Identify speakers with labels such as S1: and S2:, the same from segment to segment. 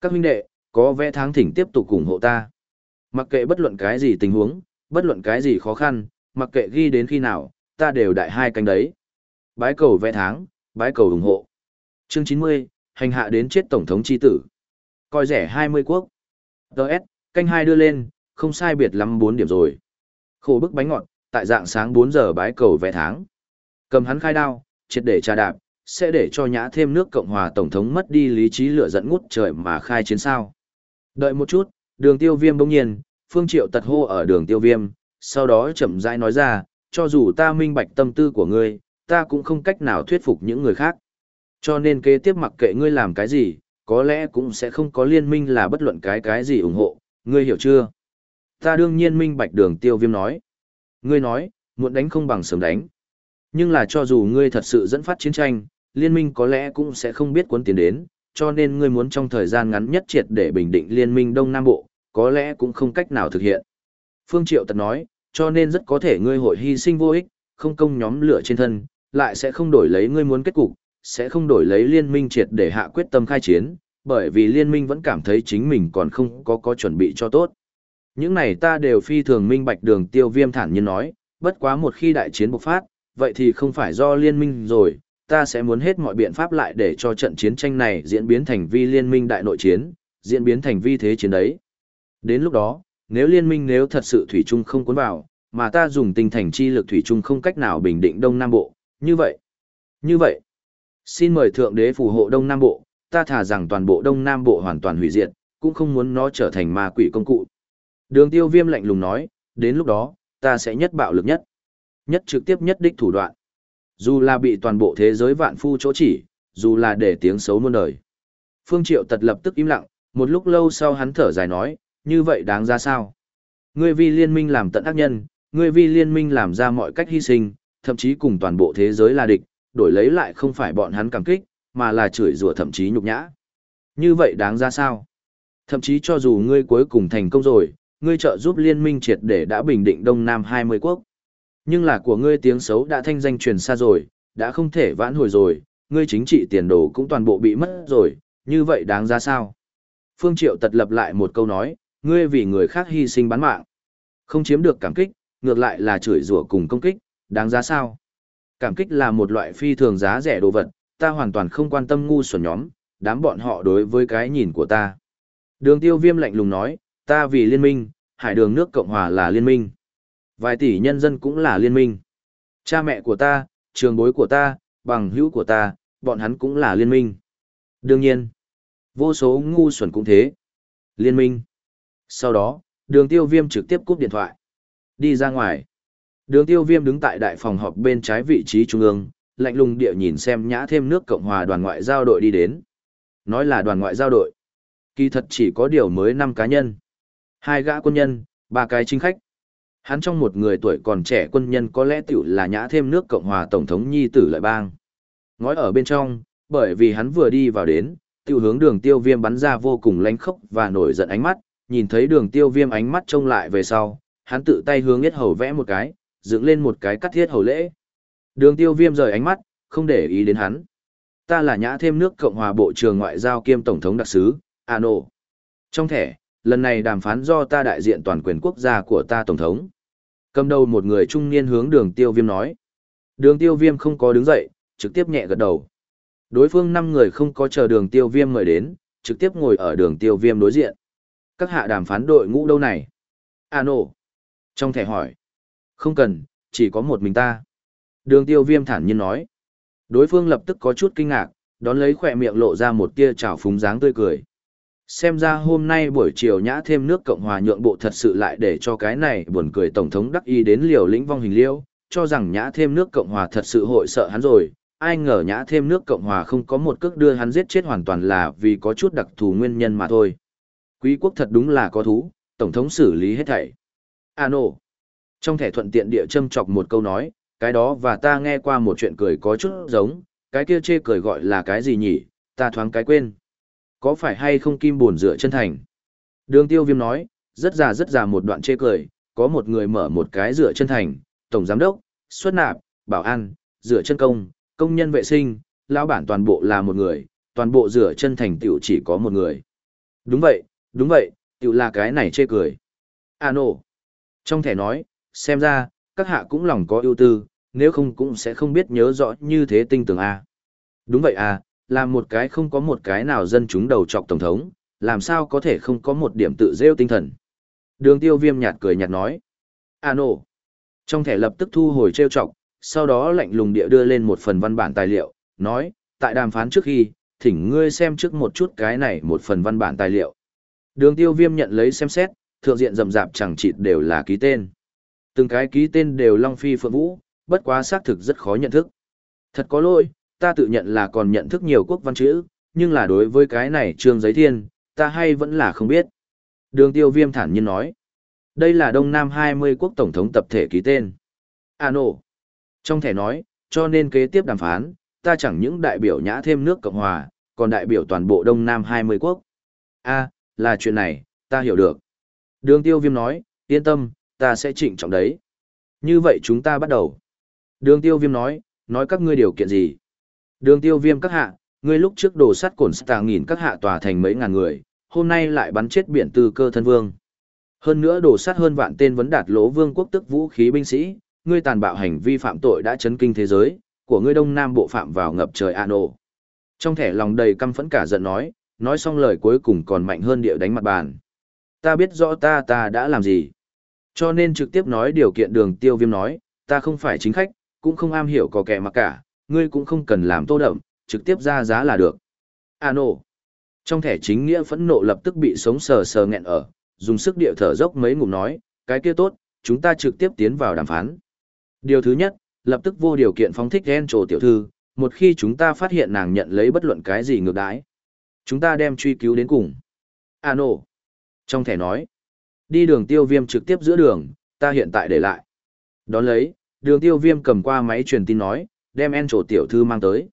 S1: Các huynh đệ, có vẽ tháng thỉnh tiếp tục ủng hộ ta. Mặc kệ bất luận cái gì tình huống, bất luận cái gì khó khăn, mặc kệ ghi đến khi nào, ta đều đại hai cánh đấy. Bái cầu vẽ tháng, bái cầu ủng hộ. Chương 90, hành hạ đến chết Tổng thống chi tử. Coi rẻ 20 quốc. Đợt, canh hai đưa lên, không sai biệt lắm 4 điểm rồi. Khổ bức bánh ngọt, tại dạng sáng 4 giờ bái cầu vẽ tháng. Cầm hắn khai đao, triệt để trà đạp, sẽ để cho nhã thêm nước Cộng hòa Tổng thống mất đi lý trí lửa dẫn ngút trời mà khai chiến sao. Đợi một chút, đường tiêu viêm bỗng nhiên, phương triệu tật hô ở đường tiêu viêm, sau đó chậm rãi nói ra, cho dù ta minh bạch tâm tư của ngươi, ta cũng không cách nào thuyết phục những người khác. Cho nên kế tiếp mặc kệ ngươi làm cái gì, có lẽ cũng sẽ không có liên minh là bất luận cái cái gì ủng hộ, ngươi hiểu chưa? Ta đương nhiên minh bạch đường tiêu viêm nói. Ngươi nói, muốn đánh không bằng sớm đánh. Nhưng là cho dù ngươi thật sự dẫn phát chiến tranh, liên minh có lẽ cũng sẽ không biết cuốn tiền đến, cho nên ngươi muốn trong thời gian ngắn nhất triệt để bình định liên minh Đông Nam Bộ, có lẽ cũng không cách nào thực hiện. Phương Triệu Tật nói, cho nên rất có thể ngươi hội hy sinh vô ích, không công nhóm lửa trên thân, lại sẽ không đổi lấy ngươi muốn kết cục, sẽ không đổi lấy liên minh triệt để hạ quyết tâm khai chiến, bởi vì liên minh vẫn cảm thấy chính mình còn không có có chuẩn bị cho tốt. Những này ta đều phi thường minh bạch đường tiêu viêm thản nhiên nói, bất quá một khi đại chiến bộc phát, vậy thì không phải do liên minh rồi, ta sẽ muốn hết mọi biện pháp lại để cho trận chiến tranh này diễn biến thành vi liên minh đại nội chiến, diễn biến thành vi thế chiến đấy. Đến lúc đó, nếu liên minh nếu thật sự thủy chung không cuốn vào, mà ta dùng tinh thành chi lực thủy chung không cách nào bình định Đông Nam Bộ, như vậy. Như vậy, xin mời Thượng Đế phù hộ Đông Nam Bộ, ta thả rằng toàn bộ Đông Nam Bộ hoàn toàn hủy diệt, cũng không muốn nó trở thành ma quỷ công cụ. Đường tiêu viêm lạnh lùng nói, đến lúc đó, ta sẽ nhất bạo lực nhất. Nhất trực tiếp nhất đích thủ đoạn. Dù là bị toàn bộ thế giới vạn phu chỗ chỉ, dù là để tiếng xấu muôn đời. Phương Triệu tật lập tức im lặng, một lúc lâu sau hắn thở dài nói, như vậy đáng ra sao? Ngươi vi liên minh làm tận ác nhân, ngươi vi liên minh làm ra mọi cách hy sinh, thậm chí cùng toàn bộ thế giới là địch, đổi lấy lại không phải bọn hắn cảm kích, mà là chửi rủa thậm chí nhục nhã. Như vậy đáng ra sao? Thậm chí cho dù ngươi cuối cùng thành công rồi, ngươi trợ giúp liên minh triệt để đã bình định Đông Nam 20 quốc. Nhưng là của ngươi tiếng xấu đã thanh danh truyền xa rồi, đã không thể vãn hồi rồi, ngươi chính trị tiền đồ cũng toàn bộ bị mất rồi, như vậy đáng ra sao? Phương Triệu tật lập lại một câu nói, ngươi vì người khác hy sinh bán mạng. Không chiếm được cảm kích, ngược lại là chửi rủa cùng công kích, đáng giá sao? Cảm kích là một loại phi thường giá rẻ đồ vật, ta hoàn toàn không quan tâm ngu xuẩn nhóm, đám bọn họ đối với cái nhìn của ta. Đường tiêu viêm lạnh lùng nói, ta vì liên minh, hải đường nước Cộng Hòa là liên minh. Vài tỷ nhân dân cũng là liên minh. Cha mẹ của ta, trường bối của ta, bằng hữu của ta, bọn hắn cũng là liên minh. Đương nhiên, vô số ngu xuẩn cũng thế. Liên minh. Sau đó, đường tiêu viêm trực tiếp cúp điện thoại. Đi ra ngoài. Đường tiêu viêm đứng tại đại phòng họp bên trái vị trí trung ương, lạnh lùng địa nhìn xem nhã thêm nước Cộng hòa đoàn ngoại giao đội đi đến. Nói là đoàn ngoại giao đội. Kỳ thật chỉ có điều mới năm cá nhân. Hai gã quân nhân, ba cái chính khách. Hắn trong một người tuổi còn trẻ quân nhân có lẽ tiểu là nhã thêm nước Cộng hòa Tổng thống Nhi tử lợi bang. Ngói ở bên trong, bởi vì hắn vừa đi vào đến, tiểu hướng đường tiêu viêm bắn ra vô cùng lánh khốc và nổi giận ánh mắt, nhìn thấy đường tiêu viêm ánh mắt trông lại về sau, hắn tự tay hướng yết hầu vẽ một cái, dựng lên một cái cắt thiết hầu lễ. Đường tiêu viêm rời ánh mắt, không để ý đến hắn. Ta là nhã thêm nước Cộng hòa Bộ trưởng Ngoại giao kiêm Tổng thống đặc sứ, Ano. Trong thẻ, lần này đàm phán do ta đại diện toàn quyền quốc gia của ta Tổng thống. Cầm đầu một người trung niên hướng đường tiêu viêm nói. Đường tiêu viêm không có đứng dậy, trực tiếp nhẹ gật đầu. Đối phương năm người không có chờ đường tiêu viêm mời đến, trực tiếp ngồi ở đường tiêu viêm đối diện. Các hạ đàm phán đội ngũ đâu này? À, ano. Trong thẻ hỏi. Không cần, chỉ có một mình ta. Đường tiêu viêm thản nhiên nói. Đối phương lập tức có chút kinh ngạc, đón lấy khỏe miệng lộ ra một tia trào phúng dáng tươi cười. Xem ra hôm nay buổi chiều nhã thêm nước Cộng hòa nhượng bộ thật sự lại để cho cái này buồn cười Tổng thống đắc y đến liều lĩnh vong hình liêu, cho rằng nhã thêm nước Cộng hòa thật sự hội sợ hắn rồi. Ai ngờ nhã thêm nước Cộng hòa không có một cước đưa hắn giết chết hoàn toàn là vì có chút đặc thù nguyên nhân mà thôi. Quý quốc thật đúng là có thú, Tổng thống xử lý hết thảy. À nổ. Trong thẻ thuận tiện địa châm chọc một câu nói, cái đó và ta nghe qua một chuyện cười có chút giống, cái kia chê cười gọi là cái gì nhỉ, ta thoáng cái quên. Có phải hay không kim buồn rửa chân thành? Đường tiêu viêm nói, rất già rất già một đoạn chê cười, có một người mở một cái rửa chân thành, tổng giám đốc, xuất nạp, bảo an, rửa chân công, công nhân vệ sinh, lão bản toàn bộ là một người, toàn bộ rửa chân thành tiểu chỉ có một người. Đúng vậy, đúng vậy, tiểu là cái này chê cười. À nổ. Trong thẻ nói, xem ra, các hạ cũng lòng có ưu tư, nếu không cũng sẽ không biết nhớ rõ như thế tinh tường A. Đúng vậy à, là một cái không có một cái nào dân chúng đầu chọc tổng thống, làm sao có thể không có một điểm tự rêu tinh thần. Đường tiêu viêm nhạt cười nhạt nói. À nổ. Trong thẻ lập tức thu hồi trêu chọc, sau đó lạnh lùng địa đưa lên một phần văn bản tài liệu, nói, tại đàm phán trước khi, thỉnh ngươi xem trước một chút cái này một phần văn bản tài liệu. Đường tiêu viêm nhận lấy xem xét, thượng diện rầm rạp chẳng chịt đều là ký tên. Từng cái ký tên đều Long Phi Phượng Vũ, bất quá xác thực rất khó nhận thức. Thật có lỗi, ta tự nhận là còn nhận thức nhiều quốc văn chữ, nhưng là đối với cái này trương giấy thiên, ta hay vẫn là không biết. Đường tiêu viêm thản nhiên nói. Đây là Đông Nam 20 quốc tổng thống tập thể ký tên. À nộ. Trong thẻ nói, cho nên kế tiếp đàm phán, ta chẳng những đại biểu nhã thêm nước Cộng Hòa, còn đại biểu toàn bộ Đông Nam 20 quốc. a là chuyện này, ta hiểu được. Đường tiêu viêm nói, yên tâm, ta sẽ chỉnh trọng đấy. Như vậy chúng ta bắt đầu. Đường tiêu viêm nói, nói các ngươi điều kiện gì? Đường tiêu viêm các hạ, ngươi lúc trước đổ sắt cổn stà nghìn các hạ tòa thành mấy ngàn người, hôm nay lại bắn chết biển tư cơ thân vương. Hơn nữa đổ sát hơn vạn tên vấn đạt lỗ vương quốc tức vũ khí binh sĩ, ngươi tàn bạo hành vi phạm tội đã chấn kinh thế giới, của ngươi đông nam bộ phạm vào ngập trời an ổ. Trong thẻ lòng đầy căm phẫn cả giận nói, nói xong lời cuối cùng còn mạnh hơn điệu đánh mặt bàn. Ta biết rõ ta ta đã làm gì. Cho nên trực tiếp nói điều kiện đường tiêu viêm nói, ta không phải chính khách, cũng không am hiểu có kẻ mà cả, ngươi cũng không cần làm tô đậm, trực tiếp ra giá là được. À nổ. Trong thẻ chính nghĩa phẫn nộ lập tức bị sống sờ sờ nghẹn ở, dùng sức điệu thở dốc mấy ngụm nói, cái kia tốt, chúng ta trực tiếp tiến vào đàm phán. Điều thứ nhất, lập tức vô điều kiện phóng thích ghen trồ tiểu thư, một khi chúng ta phát hiện nàng nhận lấy bất luận cái gì ngược đãi, chúng ta đem truy cứu đến cùng. À nổ. Trong thẻ nói, đi đường tiêu viêm trực tiếp giữa đường, ta hiện tại để lại. Đón lấy, đường tiêu viêm cầm qua máy truyền tin nói, đem en trổ tiểu thư mang tới.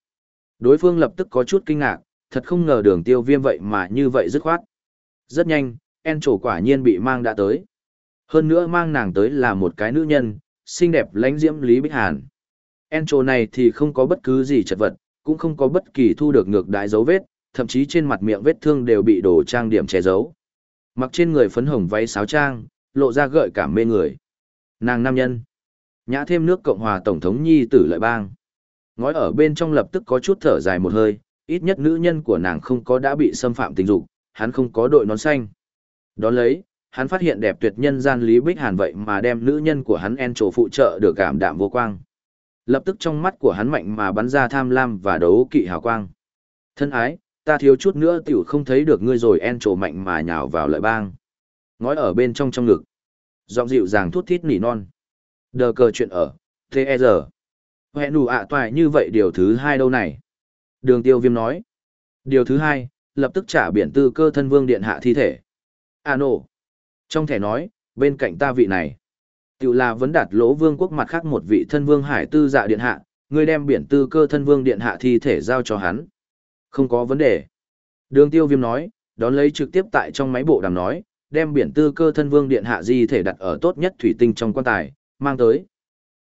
S1: Đối phương lập tức có chút kinh ngạc, thật không ngờ đường tiêu viêm vậy mà như vậy dứt khoát. Rất nhanh, en trổ quả nhiên bị mang đã tới. Hơn nữa mang nàng tới là một cái nữ nhân, xinh đẹp lánh diễm Lý Bích Hàn. En trổ này thì không có bất cứ gì chật vật, cũng không có bất kỳ thu được ngược đại dấu vết, thậm chí trên mặt miệng vết thương đều bị đồ trang điểm che giấu. Mặc trên người phấn hồng váy sáo trang, lộ ra gợi cảm mê người. Nàng nam nhân. Nhã thêm nước Cộng hòa Tổng thống Nhi tử lợi bang. Ngói ở bên trong lập tức có chút thở dài một hơi, ít nhất nữ nhân của nàng không có đã bị xâm phạm tình dục, hắn không có đội nón xanh. Đón lấy, hắn phát hiện đẹp tuyệt nhân gian Lý Bích Hàn vậy mà đem nữ nhân của hắn en trổ phụ trợ được cảm đạm vô quang. Lập tức trong mắt của hắn mạnh mà bắn ra tham lam và đấu kỵ hào quang. Thân ái, ta thiếu chút nữa tiểu không thấy được ngươi rồi en trổ mạnh mà nhào vào lợi bang. Ngói ở bên trong trong ngực. Giọng dịu dàng thút thít nỉ non. Đờ cờ chuyện ở, T.E.G. Hẹn đủ ạ toại như vậy điều thứ hai đâu này. Đường tiêu viêm nói. Điều thứ hai, lập tức trả biển tư cơ thân vương điện hạ thi thể. À nổ. Trong thẻ nói, bên cạnh ta vị này. Tiểu là vấn đạt lỗ vương quốc mặt khác một vị thân vương hải tư dạ điện hạ, người đem biển tư cơ thân vương điện hạ thi thể giao cho hắn. Không có vấn đề. Đường tiêu viêm nói, đón lấy trực tiếp tại trong máy bộ đàm nói, đem biển tư cơ thân vương điện hạ di thể đặt ở tốt nhất thủy tinh trong quan tài, mang tới.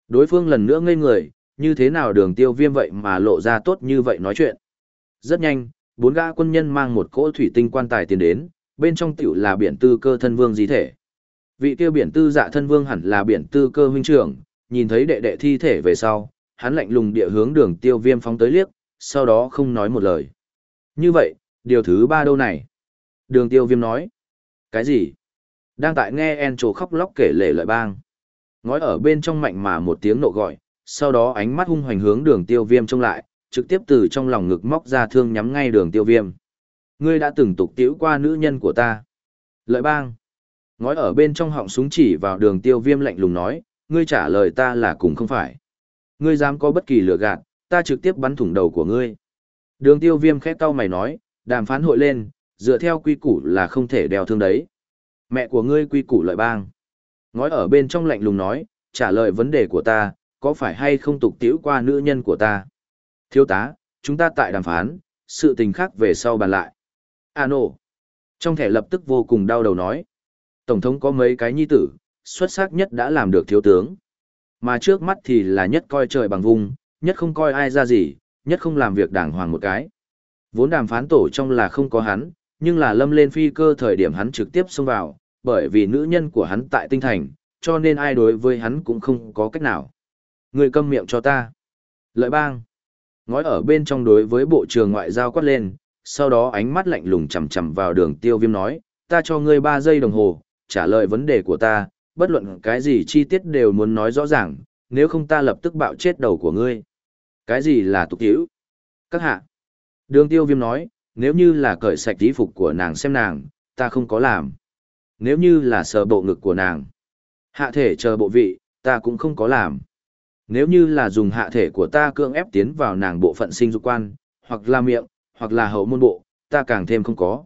S1: Đối phương lần nữa ngây người, như thế nào đường tiêu viêm vậy mà lộ ra tốt như vậy nói chuyện. Rất nhanh, bốn gã quân nhân mang một cỗ thủy tinh quan tài tiền đến, bên trong tiểu là biển tư cơ thân vương di thể. Vị tiêu biển tư dạ thân vương hẳn là biển tư cơ huynh trưởng, nhìn thấy đệ đệ thi thể về sau, hắn lạnh lùng địa hướng đường tiêu viêm phóng tới liếc, sau đó không nói một lời. Như vậy, điều thứ ba đâu này? Đường tiêu viêm nói. Cái gì? Đang tại nghe en trồ khóc lóc kể lể lợi bang. Ngói ở bên trong mạnh mà một tiếng nộ gọi, sau đó ánh mắt hung hoành hướng đường tiêu viêm trông lại, trực tiếp từ trong lòng ngực móc ra thương nhắm ngay đường tiêu viêm. Ngươi đã từng tục tiễu qua nữ nhân của ta. Lợi bang. Ngói ở bên trong họng súng chỉ vào đường tiêu viêm lạnh lùng nói, ngươi trả lời ta là cùng không phải. Ngươi dám có bất kỳ lừa gạt, ta trực tiếp bắn thủng đầu của ngươi. Đường tiêu viêm khét cau mày nói, đàm phán hội lên, dựa theo quy củ là không thể đeo thương đấy. Mẹ của ngươi quy củ lợi bang. Ngói ở bên trong lạnh lùng nói, trả lời vấn đề của ta, có phải hay không tục tiễu qua nữ nhân của ta? Thiếu tá, chúng ta tại đàm phán, sự tình khác về sau bàn lại. À nổ. Trong thẻ lập tức vô cùng đau đầu nói. Tổng thống có mấy cái nhi tử, xuất sắc nhất đã làm được thiếu tướng. Mà trước mắt thì là nhất coi trời bằng vùng, nhất không coi ai ra gì, nhất không làm việc đàng hoàng một cái. Vốn đàm phán tổ trong là không có hắn, nhưng là lâm lên phi cơ thời điểm hắn trực tiếp xông vào, bởi vì nữ nhân của hắn tại tinh thành, cho nên ai đối với hắn cũng không có cách nào. Người câm miệng cho ta. Lợi bang. Ngói ở bên trong đối với bộ trưởng ngoại giao quát lên, sau đó ánh mắt lạnh lùng chầm chầm vào đường tiêu viêm nói, ta cho ngươi 3 giây đồng hồ, trả lời vấn đề của ta, bất luận cái gì chi tiết đều muốn nói rõ ràng, nếu không ta lập tức bạo chết đầu của ngươi. Cái gì là tục tiểu? Các hạ. Đường tiêu viêm nói, nếu như là cởi sạch tí phục của nàng xem nàng, ta không có làm. Nếu như là sờ bộ ngực của nàng, hạ thể chờ bộ vị, ta cũng không có làm. Nếu như là dùng hạ thể của ta cưỡng ép tiến vào nàng bộ phận sinh dục quan, hoặc là miệng, hoặc là hậu môn bộ, ta càng thêm không có.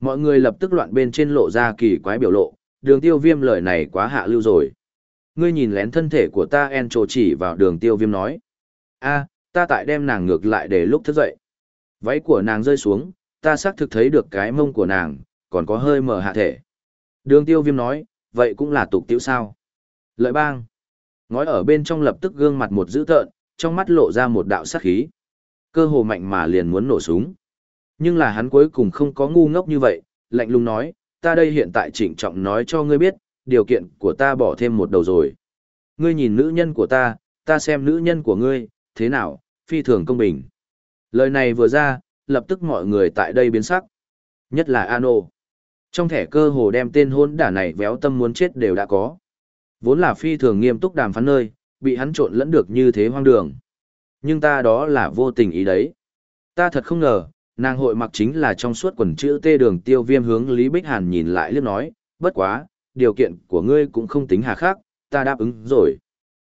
S1: Mọi người lập tức loạn bên trên lộ ra kỳ quái biểu lộ, đường tiêu viêm lời này quá hạ lưu rồi. Ngươi nhìn lén thân thể của ta en trồ chỉ vào đường tiêu viêm nói. a ta tại đem nàng ngược lại để lúc thức dậy. Váy của nàng rơi xuống, ta xác thực thấy được cái mông của nàng, còn có hơi mở hạ thể. Đường tiêu viêm nói, vậy cũng là tục tiểu sao. Lợi bang. Ngói ở bên trong lập tức gương mặt một dữ tợn, trong mắt lộ ra một đạo sát khí. Cơ hồ mạnh mà liền muốn nổ súng. Nhưng là hắn cuối cùng không có ngu ngốc như vậy, lạnh lùng nói, ta đây hiện tại trịnh trọng nói cho ngươi biết, điều kiện của ta bỏ thêm một đầu rồi. Ngươi nhìn nữ nhân của ta, ta xem nữ nhân của ngươi, thế nào, phi thường công bình. Lời này vừa ra, lập tức mọi người tại đây biến sắc. Nhất là Ano. Trong thẻ cơ hồ đem tên hôn đả này véo tâm muốn chết đều đã có. Vốn là phi thường nghiêm túc đàm phán nơi, bị hắn trộn lẫn được như thế hoang đường. Nhưng ta đó là vô tình ý đấy. Ta thật không ngờ, nàng hội mặc chính là trong suốt quần chữ tê đường tiêu viêm hướng Lý Bích Hàn nhìn lại liếc nói, bất quá, điều kiện của ngươi cũng không tính hà khắc, ta đáp ứng rồi.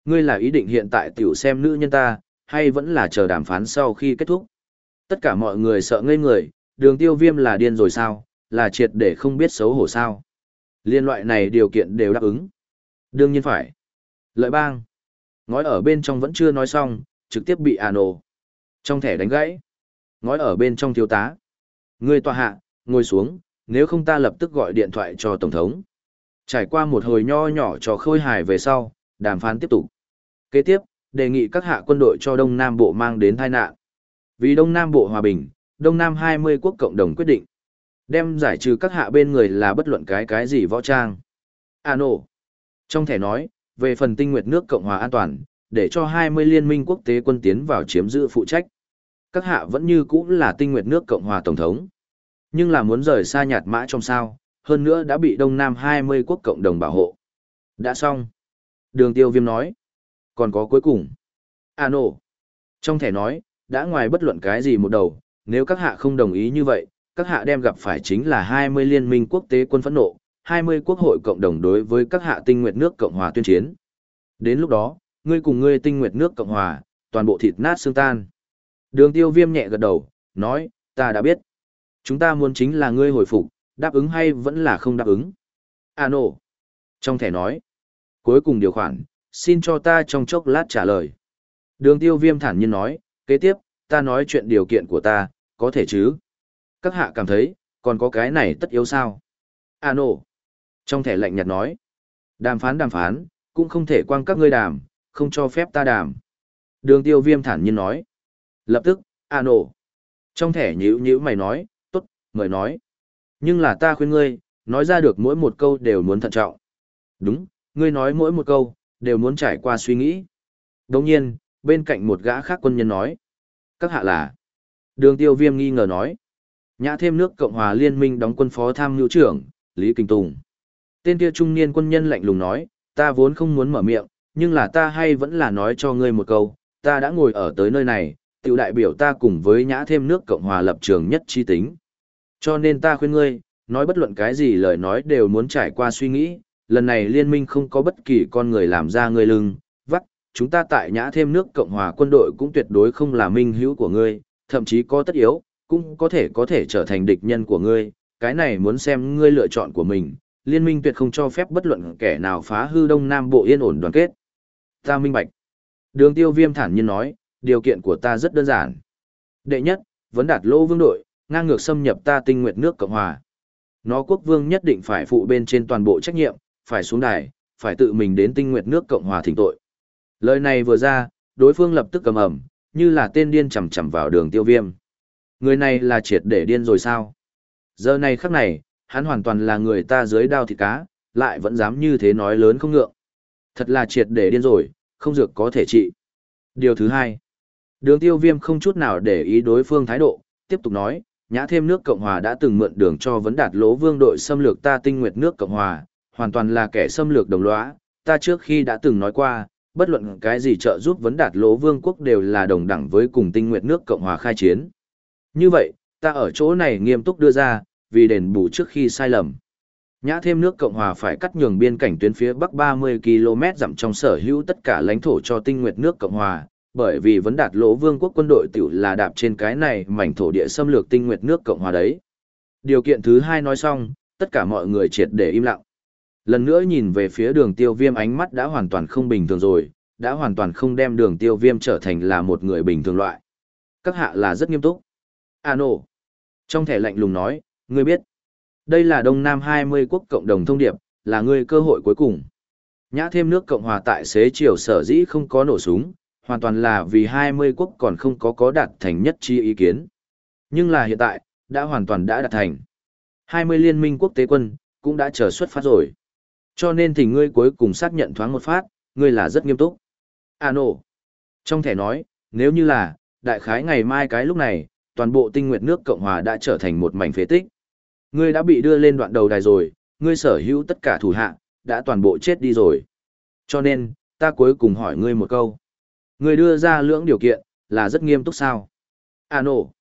S1: Ngươi là ý định hiện tại tiểu xem nữ nhân ta, hay vẫn là chờ đàm phán sau khi kết thúc. Tất cả mọi người sợ ngây người, đường tiêu viêm là điên rồi sao, là triệt để không biết xấu hổ sao. Liên loại này điều kiện đều đáp ứng. Đương nhiên phải. Lợi bang. Ngói ở bên trong vẫn chưa nói xong, trực tiếp bị à nổ. Trong thẻ đánh gãy. Ngói ở bên trong thiếu tá. người tòa hạ, ngồi xuống, nếu không ta lập tức gọi điện thoại cho Tổng thống. Trải qua một hồi nho nhỏ cho khôi hài về sau, đàm phán tiếp tục. Kế tiếp, đề nghị các hạ quân đội cho Đông Nam Bộ mang đến tai nạn. Vì Đông Nam Bộ hòa bình, Đông Nam 20 quốc cộng đồng quyết định. Đem giải trừ các hạ bên người là bất luận cái cái gì võ trang. À nổ. Trong thẻ nói, về phần tinh nguyệt nước Cộng hòa an toàn, để cho 20 liên minh quốc tế quân tiến vào chiếm giữ phụ trách. Các hạ vẫn như cũ là tinh nguyệt nước Cộng hòa Tổng thống. Nhưng là muốn rời xa nhạt mã trong sao, hơn nữa đã bị Đông Nam 20 quốc cộng đồng bảo hộ. Đã xong. Đường tiêu viêm nói. Còn có cuối cùng. À nổ. Trong thẻ nói, đã ngoài bất luận cái gì một đầu, nếu các hạ không đồng ý như vậy, các hạ đem gặp phải chính là 20 liên minh quốc tế quân phẫn nộ, 20 quốc hội cộng đồng đối với các hạ tinh nguyệt nước Cộng hòa tuyên chiến. Đến lúc đó, ngươi cùng ngươi tinh nguyệt nước Cộng hòa, toàn bộ thịt nát xương tan. Đường tiêu viêm nhẹ gật đầu, nói, ta đã biết. Chúng ta muốn chính là ngươi hồi phục, đáp ứng hay vẫn là không đáp ứng. À nổ. Trong thẻ nói, cuối cùng điều khoản, xin cho ta trong chốc lát trả lời. Đường tiêu viêm thản nhiên nói, kế tiếp, ta nói chuyện điều kiện của ta, có thể chứ? Các hạ cảm thấy, còn có cái này tất yếu sao? À nổ. Trong thẻ lạnh nhạt nói, đàm phán đàm phán, cũng không thể quang các ngươi đàm, không cho phép ta đàm. Đường tiêu viêm thản nhiên nói. Lập tức, à nổ. Trong thẻ nhữ nhữ mày nói, tốt, mời nói. Nhưng là ta khuyên ngươi, nói ra được mỗi một câu đều muốn thận trọng. Đúng, ngươi nói mỗi một câu, đều muốn trải qua suy nghĩ. Đồng nhiên, bên cạnh một gã khác quân nhân nói. Các hạ là. Đường tiêu viêm nghi ngờ nói. Nhã thêm nước Cộng hòa Liên minh đóng quân phó tham mưu trưởng, Lý Kinh Tùng. Tên kia trung niên quân nhân lạnh lùng nói, ta vốn không muốn mở miệng, nhưng là ta hay vẫn là nói cho ngươi một câu, ta đã ngồi ở tới nơi này, tiểu đại biểu ta cùng với nhã thêm nước Cộng hòa lập trường nhất chi tính. Cho nên ta khuyên ngươi, nói bất luận cái gì lời nói đều muốn trải qua suy nghĩ, lần này liên minh không có bất kỳ con người làm ra ngươi lưng, vắt, chúng ta tại nhã thêm nước Cộng hòa quân đội cũng tuyệt đối không là minh hữu của ngươi, thậm chí có tất yếu, cũng có thể có thể trở thành địch nhân của ngươi, cái này muốn xem ngươi lựa chọn của mình, liên minh tuyệt không cho phép bất luận kẻ nào phá hư Đông Nam Bộ yên ổn đoàn kết. Ta minh bạch. Đường tiêu viêm thản nhiên nói, điều kiện của ta rất đơn giản. Đệ nhất, vấn đạt lô vương đội, ngang ngược xâm nhập ta tinh nguyệt nước Cộng Hòa. Nó quốc vương nhất định phải phụ bên trên toàn bộ trách nhiệm, phải xuống đài, phải tự mình đến tinh nguyệt nước Cộng Hòa thỉnh tội. Lời này vừa ra, đối phương lập tức cầm ẩm, như là tên điên chầm chầm vào đường tiêu viêm. Người này là triệt để điên rồi sao? Giờ này khắc này, hắn hoàn toàn là người ta dưới đao thịt cá, lại vẫn dám như thế nói lớn không ngượng. Thật là triệt để điên rồi, không dược có thể trị. Điều thứ hai, đường tiêu viêm không chút nào để ý đối phương thái độ, tiếp tục nói, nhã thêm nước Cộng Hòa đã từng mượn đường cho vấn đạt lỗ vương đội xâm lược ta tinh nguyệt nước Cộng Hòa, hoàn toàn là kẻ xâm lược đồng lõa, ta trước khi đã từng nói qua, bất luận cái gì trợ giúp vấn đạt lỗ vương quốc đều là đồng đẳng với cùng tinh nguyệt nước Cộng Hòa khai chiến. Như vậy, ta ở chỗ này nghiêm túc đưa ra, vì đền bù trước khi sai lầm. Nhã thêm nước Cộng Hòa phải cắt nhường biên cảnh tuyến phía bắc 30 km dặm trong sở hữu tất cả lãnh thổ cho tinh nguyệt nước Cộng Hòa, bởi vì vấn đạt lỗ vương quốc quân đội tiểu là đạp trên cái này mảnh thổ địa xâm lược tinh nguyệt nước Cộng Hòa đấy. Điều kiện thứ hai nói xong, tất cả mọi người triệt để im lặng. Lần nữa nhìn về phía đường tiêu viêm ánh mắt đã hoàn toàn không bình thường rồi, đã hoàn toàn không đem đường tiêu viêm trở thành là một người bình thường loại. Các hạ là rất nghiêm túc. À nổ. Trong thẻ lạnh lùng nói, ngươi biết. Đây là Đông Nam 20 quốc cộng đồng thông điệp, là ngươi cơ hội cuối cùng. Nhã thêm nước Cộng hòa tại xế chiều sở dĩ không có nổ súng, hoàn toàn là vì 20 quốc còn không có có đạt thành nhất chi ý kiến. Nhưng là hiện tại, đã hoàn toàn đã đạt thành. 20 liên minh quốc tế quân, cũng đã chờ xuất phát rồi. Cho nên thì ngươi cuối cùng xác nhận thoáng một phát, ngươi là rất nghiêm túc. À nổ. Trong thẻ nói, nếu như là, đại khái ngày mai cái lúc này, toàn bộ tinh nguyệt nước Cộng Hòa đã trở thành một mảnh phế tích. Ngươi đã bị đưa lên đoạn đầu đài rồi, ngươi sở hữu tất cả thủ hạ, đã toàn bộ chết đi rồi. Cho nên, ta cuối cùng hỏi ngươi một câu. Ngươi đưa ra lưỡng điều kiện, là rất nghiêm túc sao? À nổ.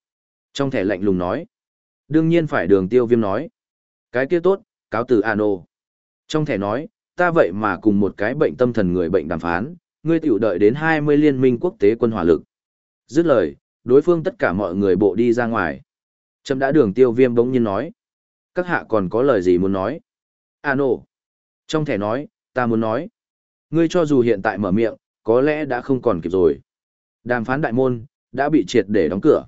S1: Trong thẻ lạnh lùng nói. Đương nhiên phải đường tiêu viêm nói. Cái kia tốt, cáo từ à nổ. Trong thẻ nói, ta vậy mà cùng một cái bệnh tâm thần người bệnh đàm phán, ngươi tiểu đợi đến 20 liên minh quốc tế quân hỏa lực. Dứt lời, đối phương tất cả mọi người bộ đi ra ngoài. Trâm đã đường tiêu viêm bỗng nhiên nói. Các hạ còn có lời gì muốn nói? À nổ. Trong thẻ nói, ta muốn nói. Ngươi cho dù hiện tại mở miệng, có lẽ đã không còn kịp rồi. Đàm phán đại môn, đã bị triệt để đóng cửa.